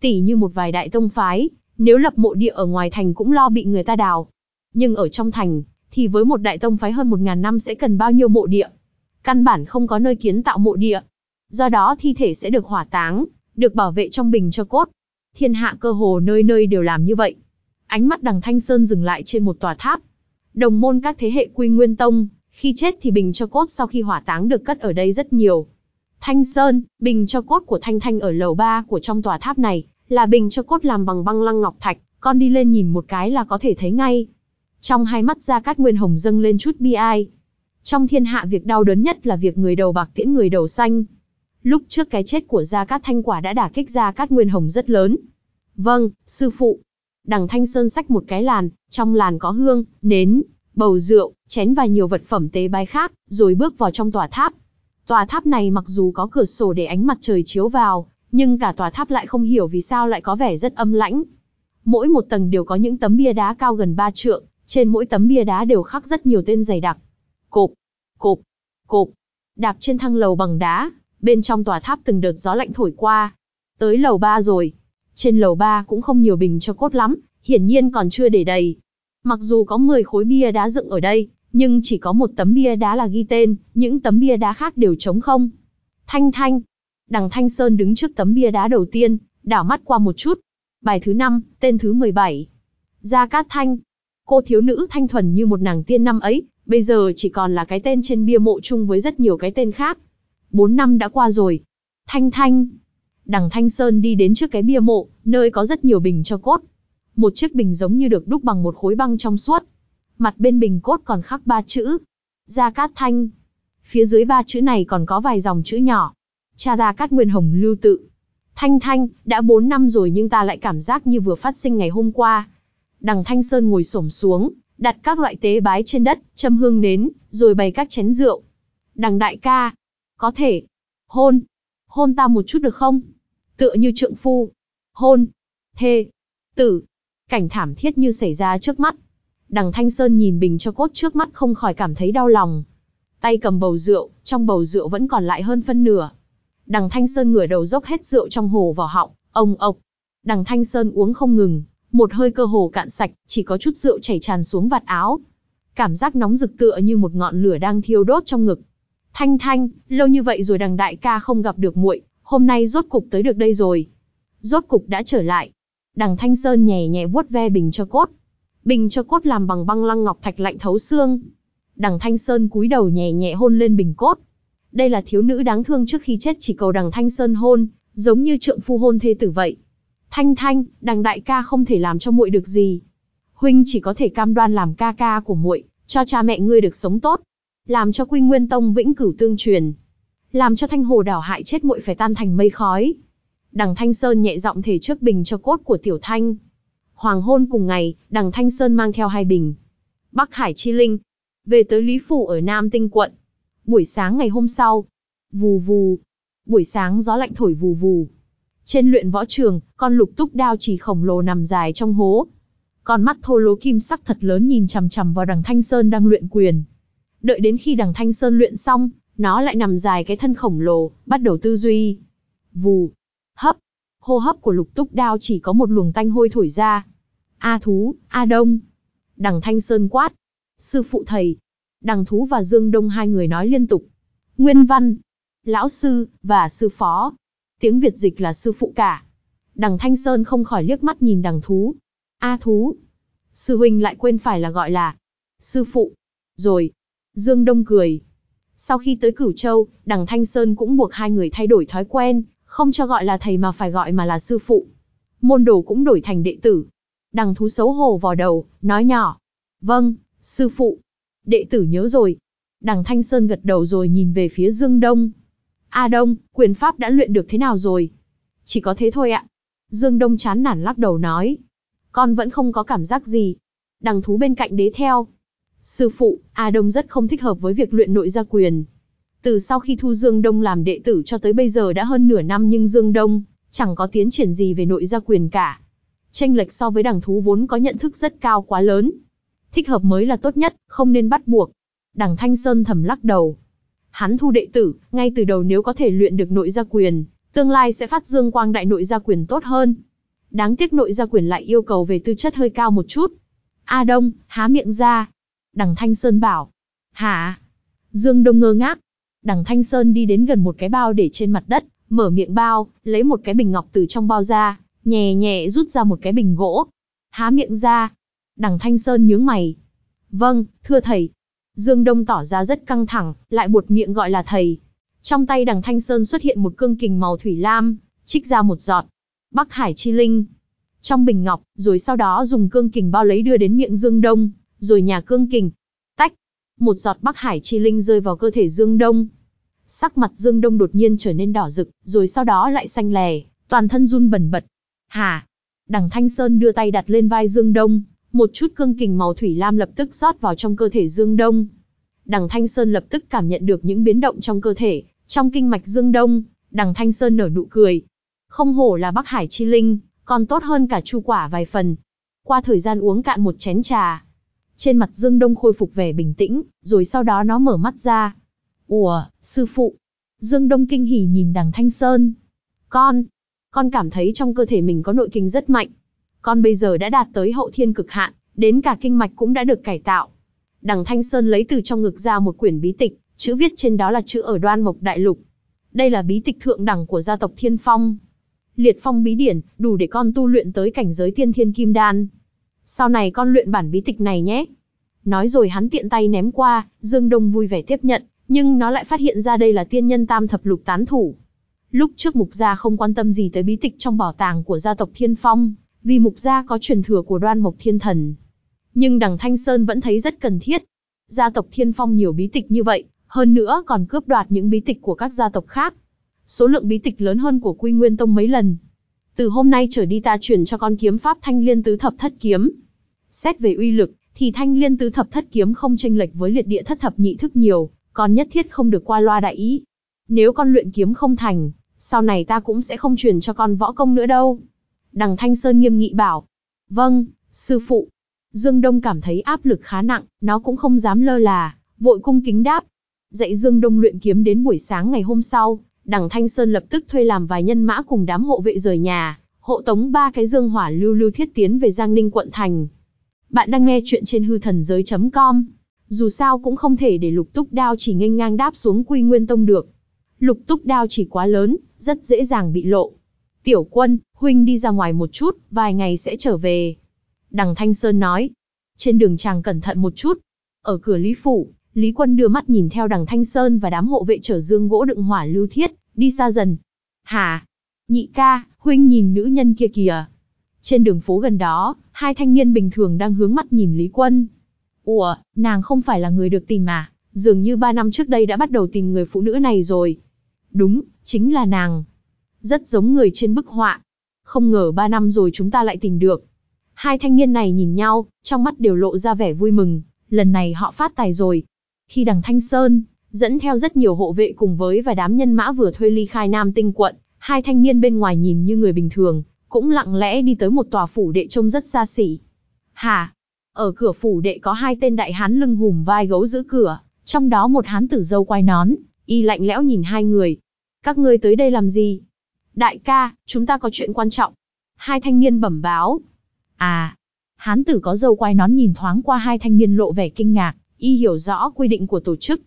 Tỷ như một vài đại tông phái, nếu lập mộ địa ở ngoài thành cũng lo bị người ta đào. Nhưng ở trong thành, thì với một đại tông phái hơn một ngàn năm sẽ cần bao nhiêu mộ địa. Căn bản không có nơi kiến tạo mộ địa. Do đó thi thể sẽ được hỏa táng, được bảo vệ trong bình cho cốt. Thiên hạ cơ hồ nơi nơi đều làm như vậy. Ánh mắt đằng Thanh Sơn dừng lại trên một tòa tháp. Đồng môn các thế hệ quy nguyên tông, khi chết thì bình cho cốt sau khi hỏa táng được cất ở đây rất nhiều. Thanh Sơn, bình cho cốt của Thanh Thanh ở lầu 3 của trong tòa tháp này, là bình cho cốt làm bằng băng lăng ngọc thạch, con đi lên nhìn một cái là có thể thấy ngay. Trong hai mắt Gia Cát Nguyên Hồng dâng lên chút bi ai. Trong thiên hạ việc đau đớn nhất là việc người đầu bạc tiễn người đầu xanh. Lúc trước cái chết của Gia Cát Thanh Quả đã đả kích Gia Cát Nguyên Hồng rất lớn. Vâng, sư phụ. Đằng Thanh Sơn xách một cái làn, trong làn có hương, nến, bầu rượu, chén và nhiều vật phẩm tế bái khác, rồi bước vào trong tòa tháp. Tòa tháp này mặc dù có cửa sổ để ánh mặt trời chiếu vào, nhưng cả tòa tháp lại không hiểu vì sao lại có vẻ rất âm lãnh. Mỗi một tầng đều có những tấm bia đá cao gần ba trượng, trên mỗi tấm bia đá đều khắc rất nhiều tên dày đặc. Cộp, cộp, cộp. Đạp trên thang lầu bằng đá, bên trong tòa tháp từng đợt gió lạnh thổi qua. Tới lầu ba rồi. Trên lầu ba cũng không nhiều bình cho cốt lắm, hiển nhiên còn chưa để đầy. Mặc dù có 10 khối bia đá dựng ở đây, nhưng chỉ có một tấm bia đá là ghi tên, những tấm bia đá khác đều trống không. Thanh Thanh. Đằng Thanh Sơn đứng trước tấm bia đá đầu tiên, đảo mắt qua một chút. Bài thứ 5, tên thứ 17. Gia Cát Thanh. Cô thiếu nữ thanh thuần như một nàng tiên năm ấy, bây giờ chỉ còn là cái tên trên bia mộ chung với rất nhiều cái tên khác. Bốn năm đã qua rồi. Thanh Thanh. Đằng Thanh Sơn đi đến trước cái bia mộ, nơi có rất nhiều bình cho cốt. Một chiếc bình giống như được đúc bằng một khối băng trong suốt. Mặt bên bình cốt còn khắc ba chữ. Gia Cát Thanh. Phía dưới ba chữ này còn có vài dòng chữ nhỏ. Cha ra Cát Nguyên Hồng lưu tự. Thanh Thanh, đã bốn năm rồi nhưng ta lại cảm giác như vừa phát sinh ngày hôm qua. Đằng Thanh Sơn ngồi xổm xuống, đặt các loại tế bái trên đất, châm hương nến, rồi bày các chén rượu. Đằng đại ca, có thể, hôn, hôn ta một chút được không? Tựa như trượng phu, hôn, thê, tử, cảnh thảm thiết như xảy ra trước mắt. Đằng Thanh Sơn nhìn bình cho cốt trước mắt không khỏi cảm thấy đau lòng. Tay cầm bầu rượu, trong bầu rượu vẫn còn lại hơn phân nửa. Đằng Thanh Sơn ngửa đầu dốc hết rượu trong hồ vào họng, ông ộc. Đằng Thanh Sơn uống không ngừng, một hơi cơ hồ cạn sạch, chỉ có chút rượu chảy tràn xuống vạt áo. Cảm giác nóng rực tựa như một ngọn lửa đang thiêu đốt trong ngực. Thanh Thanh, lâu như vậy rồi đằng đại ca không gặp được muội, hôm nay rốt cục tới được đây rồi. Rốt cục đã trở lại. Đằng Thanh Sơn nhẹ nhẹ vuốt ve bình cho cốt. Bình cho cốt làm bằng băng lăng ngọc thạch lạnh thấu xương. Đằng Thanh Sơn cúi đầu nhẹ nhẹ hôn lên bình cốt. Đây là thiếu nữ đáng thương trước khi chết chỉ cầu đằng Thanh Sơn hôn, giống như trượng phu hôn thê tử vậy. Thanh Thanh, đằng đại ca không thể làm cho muội được gì. Huynh chỉ có thể cam đoan làm ca ca của muội, cho cha mẹ ngươi được sống tốt, làm cho Quy Nguyên Tông vĩnh cửu tương truyền, làm cho Thanh Hồ đảo hại chết muội phải tan thành mây khói. Đằng Thanh Sơn nhẹ giọng thể trước bình cho cốt của Tiểu Thanh. Hoàng hôn cùng ngày, đằng Thanh Sơn mang theo hai bình. Bắc Hải Chi Linh. Về tới Lý Phủ ở Nam Tinh quận. Buổi sáng ngày hôm sau. Vù vù. Buổi sáng gió lạnh thổi vù vù. Trên luyện võ trường, con lục túc đao chỉ khổng lồ nằm dài trong hố. Con mắt thô lố kim sắc thật lớn nhìn chằm chằm vào đằng Thanh Sơn đang luyện quyền. Đợi đến khi đằng Thanh Sơn luyện xong, nó lại nằm dài cái thân khổng lồ, bắt đầu tư duy. Vù, hấp, hô hấp của lục túc đao chỉ có một luồng tanh hôi thổi ra. A thú, A đông. Đằng Thanh Sơn quát. Sư phụ thầy. Đằng thú và Dương Đông hai người nói liên tục. Nguyên văn, lão sư, và sư phó. Tiếng Việt dịch là sư phụ cả. Đằng Thanh Sơn không khỏi liếc mắt nhìn đằng thú. A thú. Sư huynh lại quên phải là gọi là sư phụ. Rồi. Dương Đông cười. Sau khi tới Cửu Châu, đằng Thanh Sơn cũng buộc hai người thay đổi thói quen, không cho gọi là thầy mà phải gọi mà là sư phụ. Môn đồ cũng đổi thành đệ tử. Đằng thú xấu hổ vò đầu, nói nhỏ. Vâng, sư phụ. Đệ tử nhớ rồi. Đằng Thanh Sơn gật đầu rồi nhìn về phía Dương Đông. A Đông, quyền pháp đã luyện được thế nào rồi? Chỉ có thế thôi ạ. Dương Đông chán nản lắc đầu nói. Con vẫn không có cảm giác gì. Đằng thú bên cạnh đế theo. Sư phụ, A Đông rất không thích hợp với việc luyện nội gia quyền. Từ sau khi thu Dương Đông làm đệ tử cho tới bây giờ đã hơn nửa năm nhưng Dương Đông chẳng có tiến triển gì về nội gia quyền cả. Tranh lệch so với đằng thú vốn có nhận thức rất cao quá lớn. Thích hợp mới là tốt nhất, không nên bắt buộc. Đằng Thanh Sơn thầm lắc đầu. Hắn thu đệ tử, ngay từ đầu nếu có thể luyện được nội gia quyền, tương lai sẽ phát dương quang đại nội gia quyền tốt hơn. Đáng tiếc nội gia quyền lại yêu cầu về tư chất hơi cao một chút. A Đông, há miệng ra. Đằng Thanh Sơn bảo. Hả? Dương Đông ngơ ngác. Đằng Thanh Sơn đi đến gần một cái bao để trên mặt đất, mở miệng bao, lấy một cái bình ngọc từ trong bao ra, nhẹ nhẹ rút ra một cái bình gỗ. Há miệng ra. Đằng Thanh Sơn nhướng mày. Vâng, thưa thầy. Dương Đông tỏ ra rất căng thẳng, lại buột miệng gọi là thầy. Trong tay đằng Thanh Sơn xuất hiện một cương kình màu thủy lam, trích ra một giọt. Bắc Hải Chi Linh. Trong bình ngọc, rồi sau đó dùng cương kình bao lấy đưa đến miệng Dương Đông, rồi nhà cương kình. Tách. Một giọt Bắc Hải Chi Linh rơi vào cơ thể Dương Đông. Sắc mặt Dương Đông đột nhiên trở nên đỏ rực, rồi sau đó lại xanh lè, toàn thân run bẩn bật. Hà. Đằng Thanh Sơn đưa tay đặt lên vai Dương Đông, một chút cương kình màu thủy lam lập tức rót vào trong cơ thể Dương Đông. Đằng Thanh Sơn lập tức cảm nhận được những biến động trong cơ thể, trong kinh mạch Dương Đông, đằng Thanh Sơn nở nụ cười. Không hổ là Bắc Hải Chi Linh, còn tốt hơn cả chu quả vài phần. Qua thời gian uống cạn một chén trà, trên mặt Dương Đông khôi phục vẻ bình tĩnh, rồi sau đó nó mở mắt ra. Ủa, sư phụ. Dương Đông kinh hỉ nhìn đằng Thanh Sơn. Con, con cảm thấy trong cơ thể mình có nội kinh rất mạnh. Con bây giờ đã đạt tới hậu thiên cực hạn, đến cả kinh mạch cũng đã được cải tạo. Đằng Thanh Sơn lấy từ trong ngực ra một quyển bí tịch, chữ viết trên đó là chữ ở đoan mộc đại lục. Đây là bí tịch thượng đẳng của gia tộc Thiên Phong. Liệt phong bí điển, đủ để con tu luyện tới cảnh giới tiên thiên kim đan. Sau này con luyện bản bí tịch này nhé. Nói rồi hắn tiện tay ném qua, Dương Đông vui vẻ tiếp nhận, nhưng nó lại phát hiện ra đây là tiên nhân tam thập lục tán thủ. Lúc trước Mục Gia không quan tâm gì tới bí tịch trong bảo tàng của gia tộc Thiên Phong, vì Mục Gia có truyền thừa của đoan mộc thiên thần. Nhưng đằng Thanh Sơn vẫn thấy rất cần thiết. Gia tộc Thiên Phong nhiều bí tịch như vậy, hơn nữa còn cướp đoạt những bí tịch của các gia tộc khác. Số lượng bí tịch lớn hơn của Quy Nguyên Tông mấy lần. Từ hôm nay trở đi ta chuyển cho con kiếm pháp thanh liên tứ thập thất kiếm. Xét về uy lực, thì thanh liên tứ thập thất kiếm không chênh lệch với liệt địa thất thập nhị thức nhiều, còn nhất thiết không được qua loa đại ý. Nếu con luyện kiếm không thành, sau này ta cũng sẽ không truyền cho con võ công nữa đâu. Đằng Thanh Sơn nghiêm nghị bảo. Vâng, sư phụ. Dương Đông cảm thấy áp lực khá nặng, nó cũng không dám lơ là, vội cung kính đáp. Dạy Dương Đông luyện kiếm đến buổi sáng ngày hôm sau, đằng Thanh Sơn lập tức thuê làm vài nhân mã cùng đám hộ vệ rời nhà, hộ tống ba cái dương hỏa lưu lưu thiết tiến về Giang Ninh quận thành. Bạn đang nghe chuyện trên hư thần giới.com. Dù sao cũng không thể để lục túc đao chỉ nghênh ngang đáp xuống quy nguyên tông được. Lục túc đao chỉ quá lớn, rất dễ dàng bị lộ. Tiểu quân, huynh đi ra ngoài một chút, vài ngày sẽ trở về. Đằng Thanh Sơn nói. Trên đường chàng cẩn thận một chút. Ở cửa Lý Phủ, Lý Quân đưa mắt nhìn theo đằng Thanh Sơn và đám hộ vệ chở dương gỗ đựng hỏa lưu thiết, đi xa dần. Hà! Nhị ca, huynh nhìn nữ nhân kia kìa. Trên đường phố gần đó, hai thanh niên bình thường đang hướng mắt nhìn Lý Quân. Ủa, nàng không phải là người được tìm mà, dường như ba năm trước đây đã bắt đầu tìm người phụ nữ này rồi. Đúng, chính là nàng. Rất giống người trên bức họa. Không ngờ ba năm rồi chúng ta lại tìm được. Hai thanh niên này nhìn nhau, trong mắt đều lộ ra vẻ vui mừng, lần này họ phát tài rồi. Khi đằng Thanh Sơn, dẫn theo rất nhiều hộ vệ cùng với vài đám nhân mã vừa thuê ly khai Nam Tinh quận, hai thanh niên bên ngoài nhìn như người bình thường, cũng lặng lẽ đi tới một tòa phủ đệ trông rất xa xỉ. Hà, Ở cửa phủ đệ có hai tên đại hán lưng hùm vai gấu giữ cửa, trong đó một hán tử dâu quai nón, y lạnh lẽo nhìn hai người. Các ngươi tới đây làm gì? Đại ca, chúng ta có chuyện quan trọng. Hai thanh niên bẩm báo. À, hán tử có dâu quai nón nhìn thoáng qua hai thanh niên lộ vẻ kinh ngạc, y hiểu rõ quy định của tổ chức.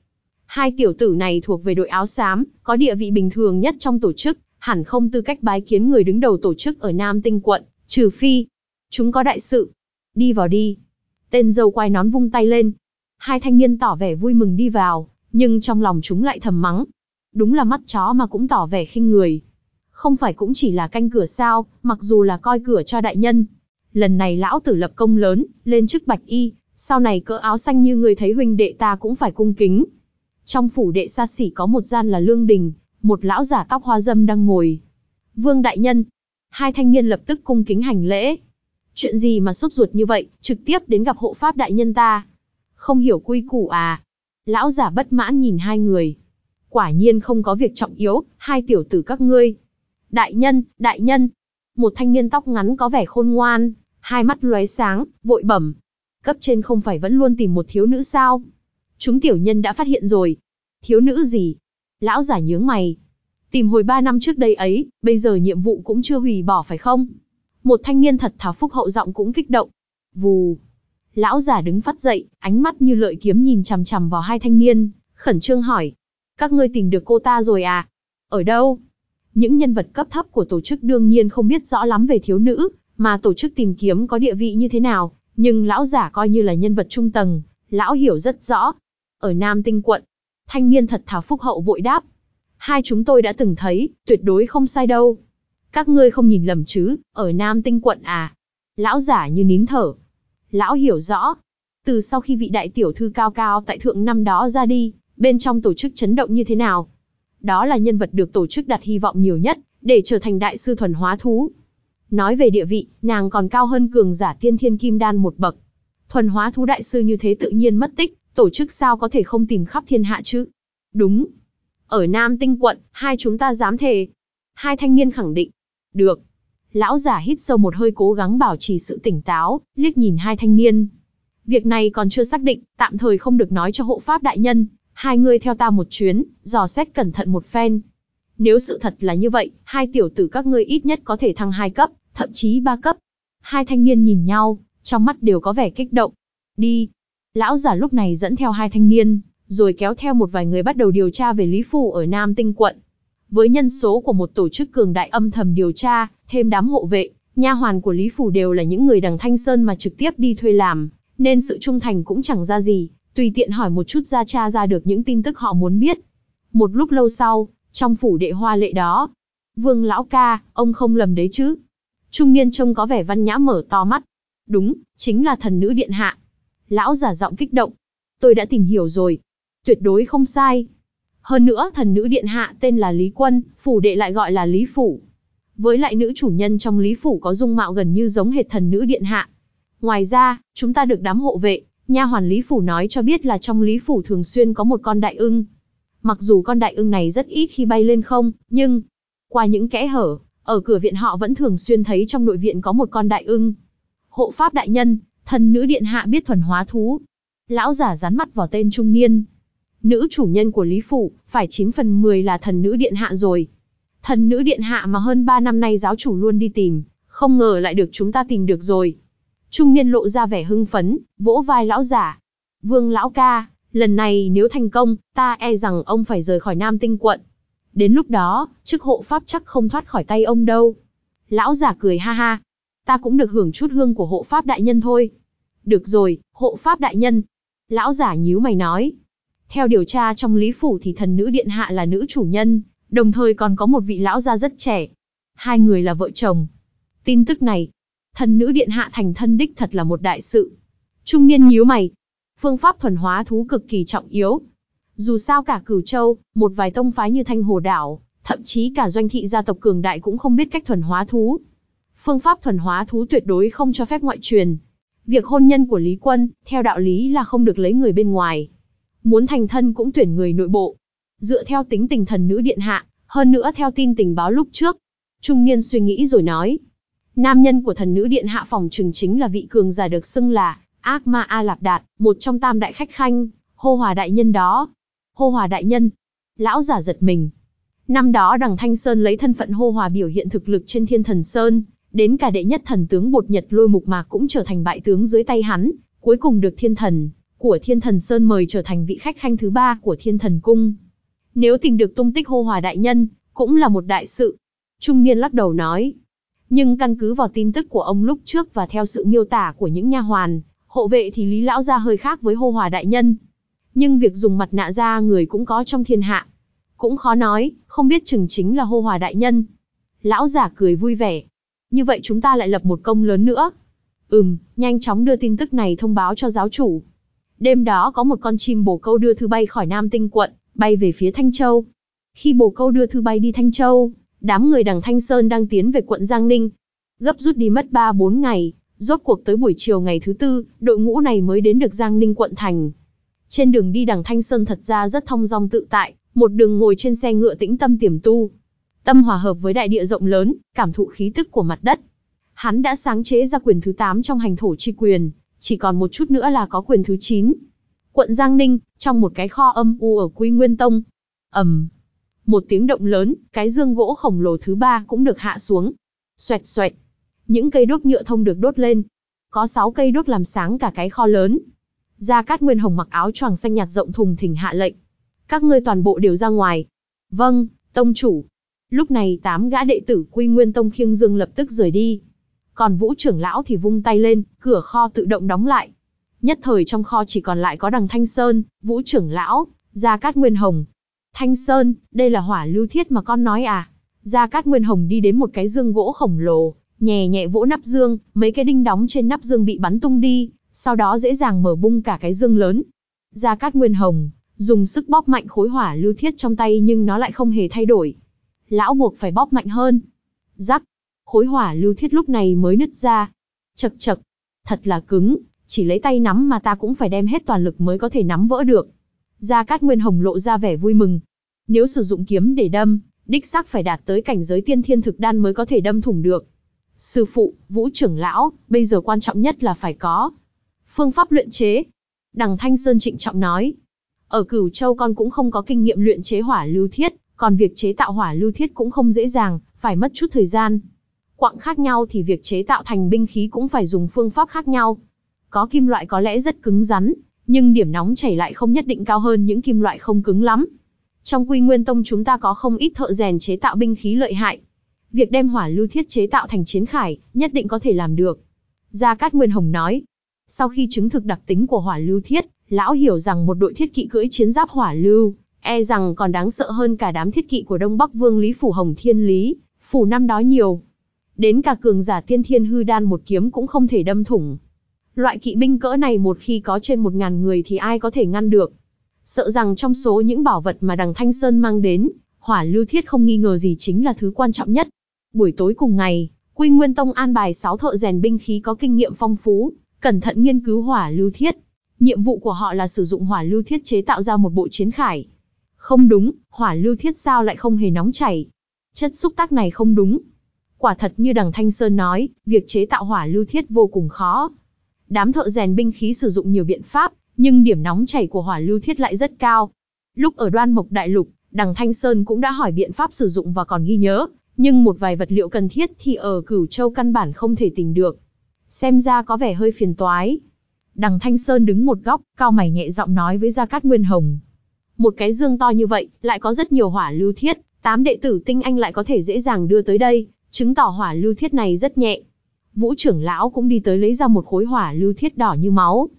Hai tiểu tử này thuộc về đội áo xám, có địa vị bình thường nhất trong tổ chức, hẳn không tư cách bái kiến người đứng đầu tổ chức ở Nam Tinh quận, trừ phi. Chúng có đại sự. Đi vào đi. Tên dâu quai nón vung tay lên. Hai thanh niên tỏ vẻ vui mừng đi vào, nhưng trong lòng chúng lại thầm mắng. Đúng là mắt chó mà cũng tỏ vẻ khinh người. Không phải cũng chỉ là canh cửa sao, mặc dù là coi cửa cho đại nhân. Lần này lão tử lập công lớn, lên chức bạch y, sau này cỡ áo xanh như người thấy huynh đệ ta cũng phải cung kính. Trong phủ đệ xa xỉ có một gian là lương đình, một lão giả tóc hoa dâm đang ngồi. Vương đại nhân. Hai thanh niên lập tức cung kính hành lễ. Chuyện gì mà sốt ruột như vậy, trực tiếp đến gặp hộ pháp đại nhân ta. Không hiểu quy củ à. Lão giả bất mãn nhìn hai người. Quả nhiên không có việc trọng yếu, hai tiểu tử các ngươi. Đại nhân, đại nhân. Một thanh niên tóc ngắn có vẻ khôn ngoan, hai mắt lóe sáng, vội bẩm. Cấp trên không phải vẫn luôn tìm một thiếu nữ sao? Chúng tiểu nhân đã phát hiện rồi. Thiếu nữ gì? Lão giả nhướng mày. Tìm hồi ba năm trước đây ấy, bây giờ nhiệm vụ cũng chưa hủy bỏ phải không? Một thanh niên thật thà phúc hậu giọng cũng kích động. Vù. Lão giả đứng phát dậy, ánh mắt như lợi kiếm nhìn chằm chằm vào hai thanh niên, khẩn trương hỏi. Các ngươi tìm được cô ta rồi à? Ở đâu? Những nhân vật cấp thấp của tổ chức đương nhiên không biết rõ lắm về thiếu nữ, mà tổ chức tìm kiếm có địa vị như thế nào, nhưng lão giả coi như là nhân vật trung tầng, lão hiểu rất rõ. Ở Nam Tinh quận, thanh niên thật thảo phúc hậu vội đáp. Hai chúng tôi đã từng thấy, tuyệt đối không sai đâu. Các ngươi không nhìn lầm chứ, ở Nam Tinh quận à? Lão giả như nín thở. Lão hiểu rõ. Từ sau khi vị đại tiểu thư cao cao tại thượng năm đó ra đi, bên trong tổ chức chấn động như thế nào? Đó là nhân vật được tổ chức đặt hy vọng nhiều nhất, để trở thành đại sư thuần hóa thú. Nói về địa vị, nàng còn cao hơn cường giả tiên thiên kim đan một bậc. Thuần hóa thú đại sư như thế tự nhiên mất tích, tổ chức sao có thể không tìm khắp thiên hạ chứ? Đúng. Ở Nam Tinh quận, hai chúng ta dám thề. Hai thanh niên khẳng định. Được. Lão giả hít sâu một hơi cố gắng bảo trì sự tỉnh táo, liếc nhìn hai thanh niên. Việc này còn chưa xác định, tạm thời không được nói cho hộ pháp đại nhân. Hai người theo ta một chuyến, dò xét cẩn thận một phen. Nếu sự thật là như vậy, hai tiểu tử các ngươi ít nhất có thể thăng hai cấp, thậm chí ba cấp. Hai thanh niên nhìn nhau, trong mắt đều có vẻ kích động. Đi. Lão giả lúc này dẫn theo hai thanh niên, rồi kéo theo một vài người bắt đầu điều tra về Lý Phủ ở Nam Tinh quận. Với nhân số của một tổ chức cường đại âm thầm điều tra, thêm đám hộ vệ, nha hoàn của Lý Phủ đều là những người đằng Thanh Sơn mà trực tiếp đi thuê làm, nên sự trung thành cũng chẳng ra gì, tùy tiện hỏi một chút ra tra ra được những tin tức họ muốn biết. Một lúc lâu sau, trong phủ đệ hoa lệ đó, Vương lão ca, ông không lầm đấy chứ? Trung niên trông có vẻ văn nhã mở to mắt. Đúng, chính là thần nữ điện hạ. Lão giả giọng kích động. Tôi đã tìm hiểu rồi. Tuyệt đối không sai. Hơn nữa, thần nữ điện hạ tên là Lý Quân, phủ đệ lại gọi là Lý Phủ. Với lại nữ chủ nhân trong Lý Phủ có dung mạo gần như giống hệt thần nữ điện hạ. Ngoài ra, chúng ta được đám hộ vệ, nha hoàn Lý Phủ nói cho biết là trong Lý Phủ thường xuyên có một con đại ưng. Mặc dù con đại ưng này rất ít khi bay lên không, nhưng qua những kẽ hở, ở cửa viện họ vẫn thường xuyên thấy trong nội viện có một con đại ưng. Hộ pháp đại nhân, thần nữ điện hạ biết thuần hóa thú. Lão giả dán mắt vào tên trung niên. Nữ chủ nhân của Lý Phủ, phải 9 phần 10 là thần nữ điện hạ rồi. Thần nữ điện hạ mà hơn 3 năm nay giáo chủ luôn đi tìm, không ngờ lại được chúng ta tìm được rồi. Trung niên lộ ra vẻ hưng phấn, vỗ vai lão giả. Vương lão ca, lần này nếu thành công, ta e rằng ông phải rời khỏi Nam Tinh quận. Đến lúc đó, chức hộ pháp chắc không thoát khỏi tay ông đâu. Lão giả cười ha ha. Ta cũng được hưởng chút hương của hộ pháp đại nhân thôi. Được rồi, hộ pháp đại nhân. Lão giả nhíu mày nói. Theo điều tra trong lý phủ thì thần nữ điện hạ là nữ chủ nhân, đồng thời còn có một vị lão gia rất trẻ. Hai người là vợ chồng. Tin tức này, thần nữ điện hạ thành thân đích thật là một đại sự. Trung niên nhíu mày. Phương pháp thuần hóa thú cực kỳ trọng yếu, dù sao cả Cửu Châu, một vài tông phái như Thanh Hồ Đảo, thậm chí cả doanh thị gia tộc cường đại cũng không biết cách thuần hóa thú. Phương pháp thuần hóa thú tuyệt đối không cho phép ngoại truyền. Việc hôn nhân của Lý Quân, theo đạo lý là không được lấy người bên ngoài. Muốn thành thân cũng tuyển người nội bộ. Dựa theo tính tình thần nữ điện hạ, hơn nữa theo tin tình báo lúc trước. Trung niên suy nghĩ rồi nói. Nam nhân của thần nữ điện hạ phòng trừng chính là vị cường giả được xưng là Ác Ma A Lạp Đạt, một trong tam đại khách khanh, hô hòa đại nhân đó. Hô hòa đại nhân. Lão giả giật mình. Năm đó đằng Thanh Sơn lấy thân phận hô hòa biểu hiện thực lực trên thiên thần Sơn, đến cả đệ nhất thần tướng bột nhật lôi mục mạc cũng trở thành bại tướng dưới tay hắn, cuối cùng được thiên thần của thiên thần Sơn mời trở thành vị khách khanh thứ ba của thiên thần cung. Nếu tìm được tung tích hô hòa đại nhân, cũng là một đại sự. Trung niên lắc đầu nói. Nhưng căn cứ vào tin tức của ông lúc trước và theo sự miêu tả của những nha hoàn, hộ vệ thì Lý Lão Gia hơi khác với hô hòa đại nhân. Nhưng việc dùng mặt nạ ra người cũng có trong thiên hạ. Cũng khó nói, không biết chừng chính là hô hòa đại nhân. Lão giả cười vui vẻ. Như vậy chúng ta lại lập một công lớn nữa. Ừm, nhanh chóng đưa tin tức này thông báo cho giáo chủ. Đêm đó có một con chim bồ câu đưa thư bay khỏi Nam Tinh quận, bay về phía Thanh Châu. Khi bồ câu đưa thư bay đi Thanh Châu, đám người đằng Thanh Sơn đang tiến về quận Giang Ninh. Gấp rút đi mất 3-4 ngày, rốt cuộc tới buổi chiều ngày thứ tư, đội ngũ này mới đến được Giang Ninh quận thành. Trên đường đi đằng Thanh Sơn thật ra rất thong dong tự tại, một đường ngồi trên xe ngựa tĩnh tâm tiềm tu. Tâm hòa hợp với đại địa rộng lớn, cảm thụ khí tức của mặt đất. Hắn đã sáng chế ra quyền thứ 8 trong hành thổ chi quyền, chỉ còn một chút nữa là có quyền thứ 9. Quận Giang Ninh, trong một cái kho âm u ở Quy Nguyên Tông. ầm, một tiếng động lớn, cái dương gỗ khổng lồ thứ ba cũng được hạ xuống. Xoẹt xoẹt, những cây đốt nhựa thông được đốt lên. Có sáu cây đốt làm sáng cả cái kho lớn. Gia Cát Nguyên Hồng mặc áo choàng xanh nhạt rộng thùng thình hạ lệnh. Các ngươi toàn bộ đều ra ngoài. Vâng, tông chủ. Lúc này tám gã đệ tử Quy Nguyên Tông khiêng dương lập tức rời đi. Còn Vũ trưởng lão thì vung tay lên, cửa kho tự động đóng lại. Nhất thời trong kho chỉ còn lại có đằng Thanh Sơn, Vũ trưởng lão, Gia Cát Nguyên Hồng. Thanh Sơn, đây là hỏa lưu thiết mà con nói à? Gia Cát Nguyên Hồng đi đến một cái dương gỗ khổng lồ, nhẹ nhẹ vỗ nắp dương, mấy cái đinh đóng trên nắp dương bị bắn tung đi, sau đó dễ dàng mở bung cả cái dương lớn. Gia Cát Nguyên Hồng, dùng sức bóp mạnh khối hỏa lưu thiết trong tay nhưng nó lại không hề thay đổi. Lão buộc phải bóp mạnh hơn. Rắc, khối hỏa lưu thiết lúc này mới nứt ra. Chật chật, thật là cứng, chỉ lấy tay nắm mà ta cũng phải đem hết toàn lực mới có thể nắm vỡ được. Gia Cát Nguyên Hồng lộ ra vẻ vui mừng. Nếu sử dụng kiếm để đâm, đích xác phải đạt tới cảnh giới tiên thiên thực đan mới có thể đâm thủng được. Sư phụ, Vũ trưởng lão, bây giờ quan trọng nhất là phải có phương pháp luyện chế. Đằng Thanh Sơn trịnh trọng nói. Ở Cửu Châu con cũng không có kinh nghiệm luyện chế hỏa lưu thiết, còn việc chế tạo hỏa lưu thiết cũng không dễ dàng, phải mất chút thời gian. Quặng khác nhau thì việc chế tạo thành binh khí cũng phải dùng phương pháp khác nhau. Có kim loại có lẽ rất cứng rắn, nhưng điểm nóng chảy lại không nhất định cao hơn những kim loại không cứng lắm. Trong Quy Nguyên Tông chúng ta có không ít thợ rèn chế tạo binh khí lợi hại. Việc đem hỏa lưu thiết chế tạo thành chiến khải, nhất định có thể làm được. Gia Cát Nguyên Hồng nói. Sau khi chứng thực đặc tính của hỏa lưu thiết, lão hiểu rằng một đội thiết kỵ cưỡi chiến giáp hỏa lưu, e rằng còn đáng sợ hơn cả đám thiết kỵ của Đông Bắc Vương Lý Phủ Hồng Thiên Lý, phủ năm đó nhiều. Đến cả cường giả tiên thiên hư đan một kiếm cũng không thể đâm thủng. Loại kỵ binh cỡ này một khi có trên một ngàn người thì ai có thể ngăn được. Sợ rằng trong số những bảo vật mà đằng Thanh Sơn mang đến, hỏa lưu thiết không nghi ngờ gì chính là thứ quan trọng nhất. Buổi tối cùng ngày, Quy Nguyên Tông an bài 6 thợ rèn binh khí có kinh nghiệm phong phú, cẩn thận nghiên cứu hỏa lưu thiết. Nhiệm vụ của họ là sử dụng hỏa lưu thiết chế tạo ra một bộ chiến khải. Không đúng, hỏa lưu thiết sao lại không hề nóng chảy. Chất xúc tác này không đúng. Quả thật như đằng Thanh Sơn nói, việc chế tạo hỏa lưu thiết vô cùng khó. Đám thợ rèn binh khí sử dụng nhiều biện pháp, nhưng điểm nóng chảy của hỏa lưu thiết lại rất cao. Lúc ở đoan mộc đại lục, đằng Thanh Sơn cũng đã hỏi biện pháp sử dụng và còn ghi nhớ, nhưng một vài vật liệu cần thiết thì ở Cửu Châu căn bản không thể tìm được. Xem ra có vẻ hơi phiền toái. Đằng Thanh Sơn đứng một góc, cao mày nhẹ giọng nói với Gia Cát Nguyên Hồng. Một cái dương to như vậy, lại có rất nhiều hỏa lưu thiết, tám đệ tử tinh anh lại có thể dễ dàng đưa tới đây, chứng tỏ hỏa lưu thiết này rất nhẹ. Vũ trưởng lão cũng đi tới lấy ra một khối hỏa lưu thiết đỏ như máu.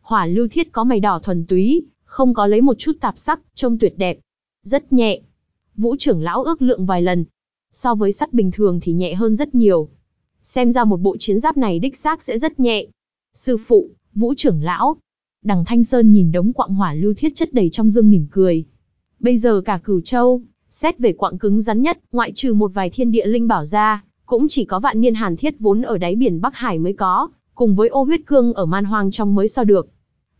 Hỏa lưu thiết có mày đỏ thuần túy, không có lấy một chút tạp sắc, trông tuyệt đẹp. Rất nhẹ. Vũ trưởng lão ước lượng vài lần. So với sắt bình thường thì nhẹ hơn rất nhiều. Xem ra một bộ chiến giáp này đích xác sẽ rất nhẹ. Sư phụ, Vũ trưởng lão. Đằng Thanh Sơn nhìn đống quặng hỏa lưu thiết chất đầy trong dương mỉm cười. Bây giờ cả cửu châu, xét về quặng cứng rắn nhất, ngoại trừ một vài thiên địa linh bảo ra, cũng chỉ có vạn niên hàn thiết vốn ở đáy biển Bắc Hải mới có, cùng với ô huyết cương ở man hoang trong mới so được.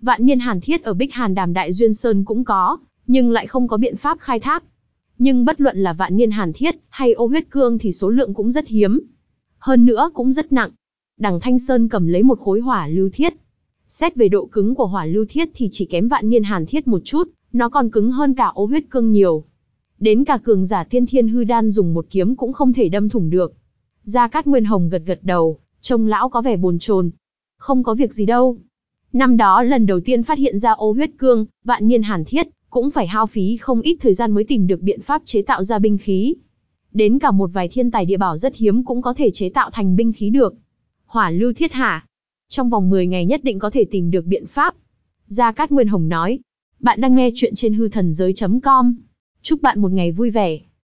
Vạn niên hàn thiết ở Bích Hàn Đàm Đại Duyên Sơn cũng có, nhưng lại không có biện pháp khai thác. Nhưng bất luận là vạn niên hàn thiết hay ô huyết cương thì số lượng cũng rất hiếm. Hơn nữa cũng rất nặng. Đằng Thanh Sơn cầm lấy một khối hỏa lưu thiết. Xét về độ cứng của hỏa lưu thiết thì chỉ kém vạn niên hàn thiết một chút, nó còn cứng hơn cả ô huyết cương nhiều. Đến cả cường giả thiên thiên hư đan dùng một kiếm cũng không thể đâm thủng được. Gia Cát Nguyên Hồng gật gật đầu, trông lão có vẻ bồn chồn. Không có việc gì đâu. Năm đó lần đầu tiên phát hiện ra ô huyết cương, vạn niên hàn thiết, cũng phải hao phí không ít thời gian mới tìm được biện pháp chế tạo ra binh khí. Đến cả một vài thiên tài địa bảo rất hiếm cũng có thể chế tạo thành binh khí được. Hỏa lưu thiết hả? Trong vòng 10 ngày nhất định có thể tìm được biện pháp. Gia Cát Nguyên Hồng nói. Bạn đang nghe chuyện trên hư thần giới.com. Chúc bạn một ngày vui vẻ.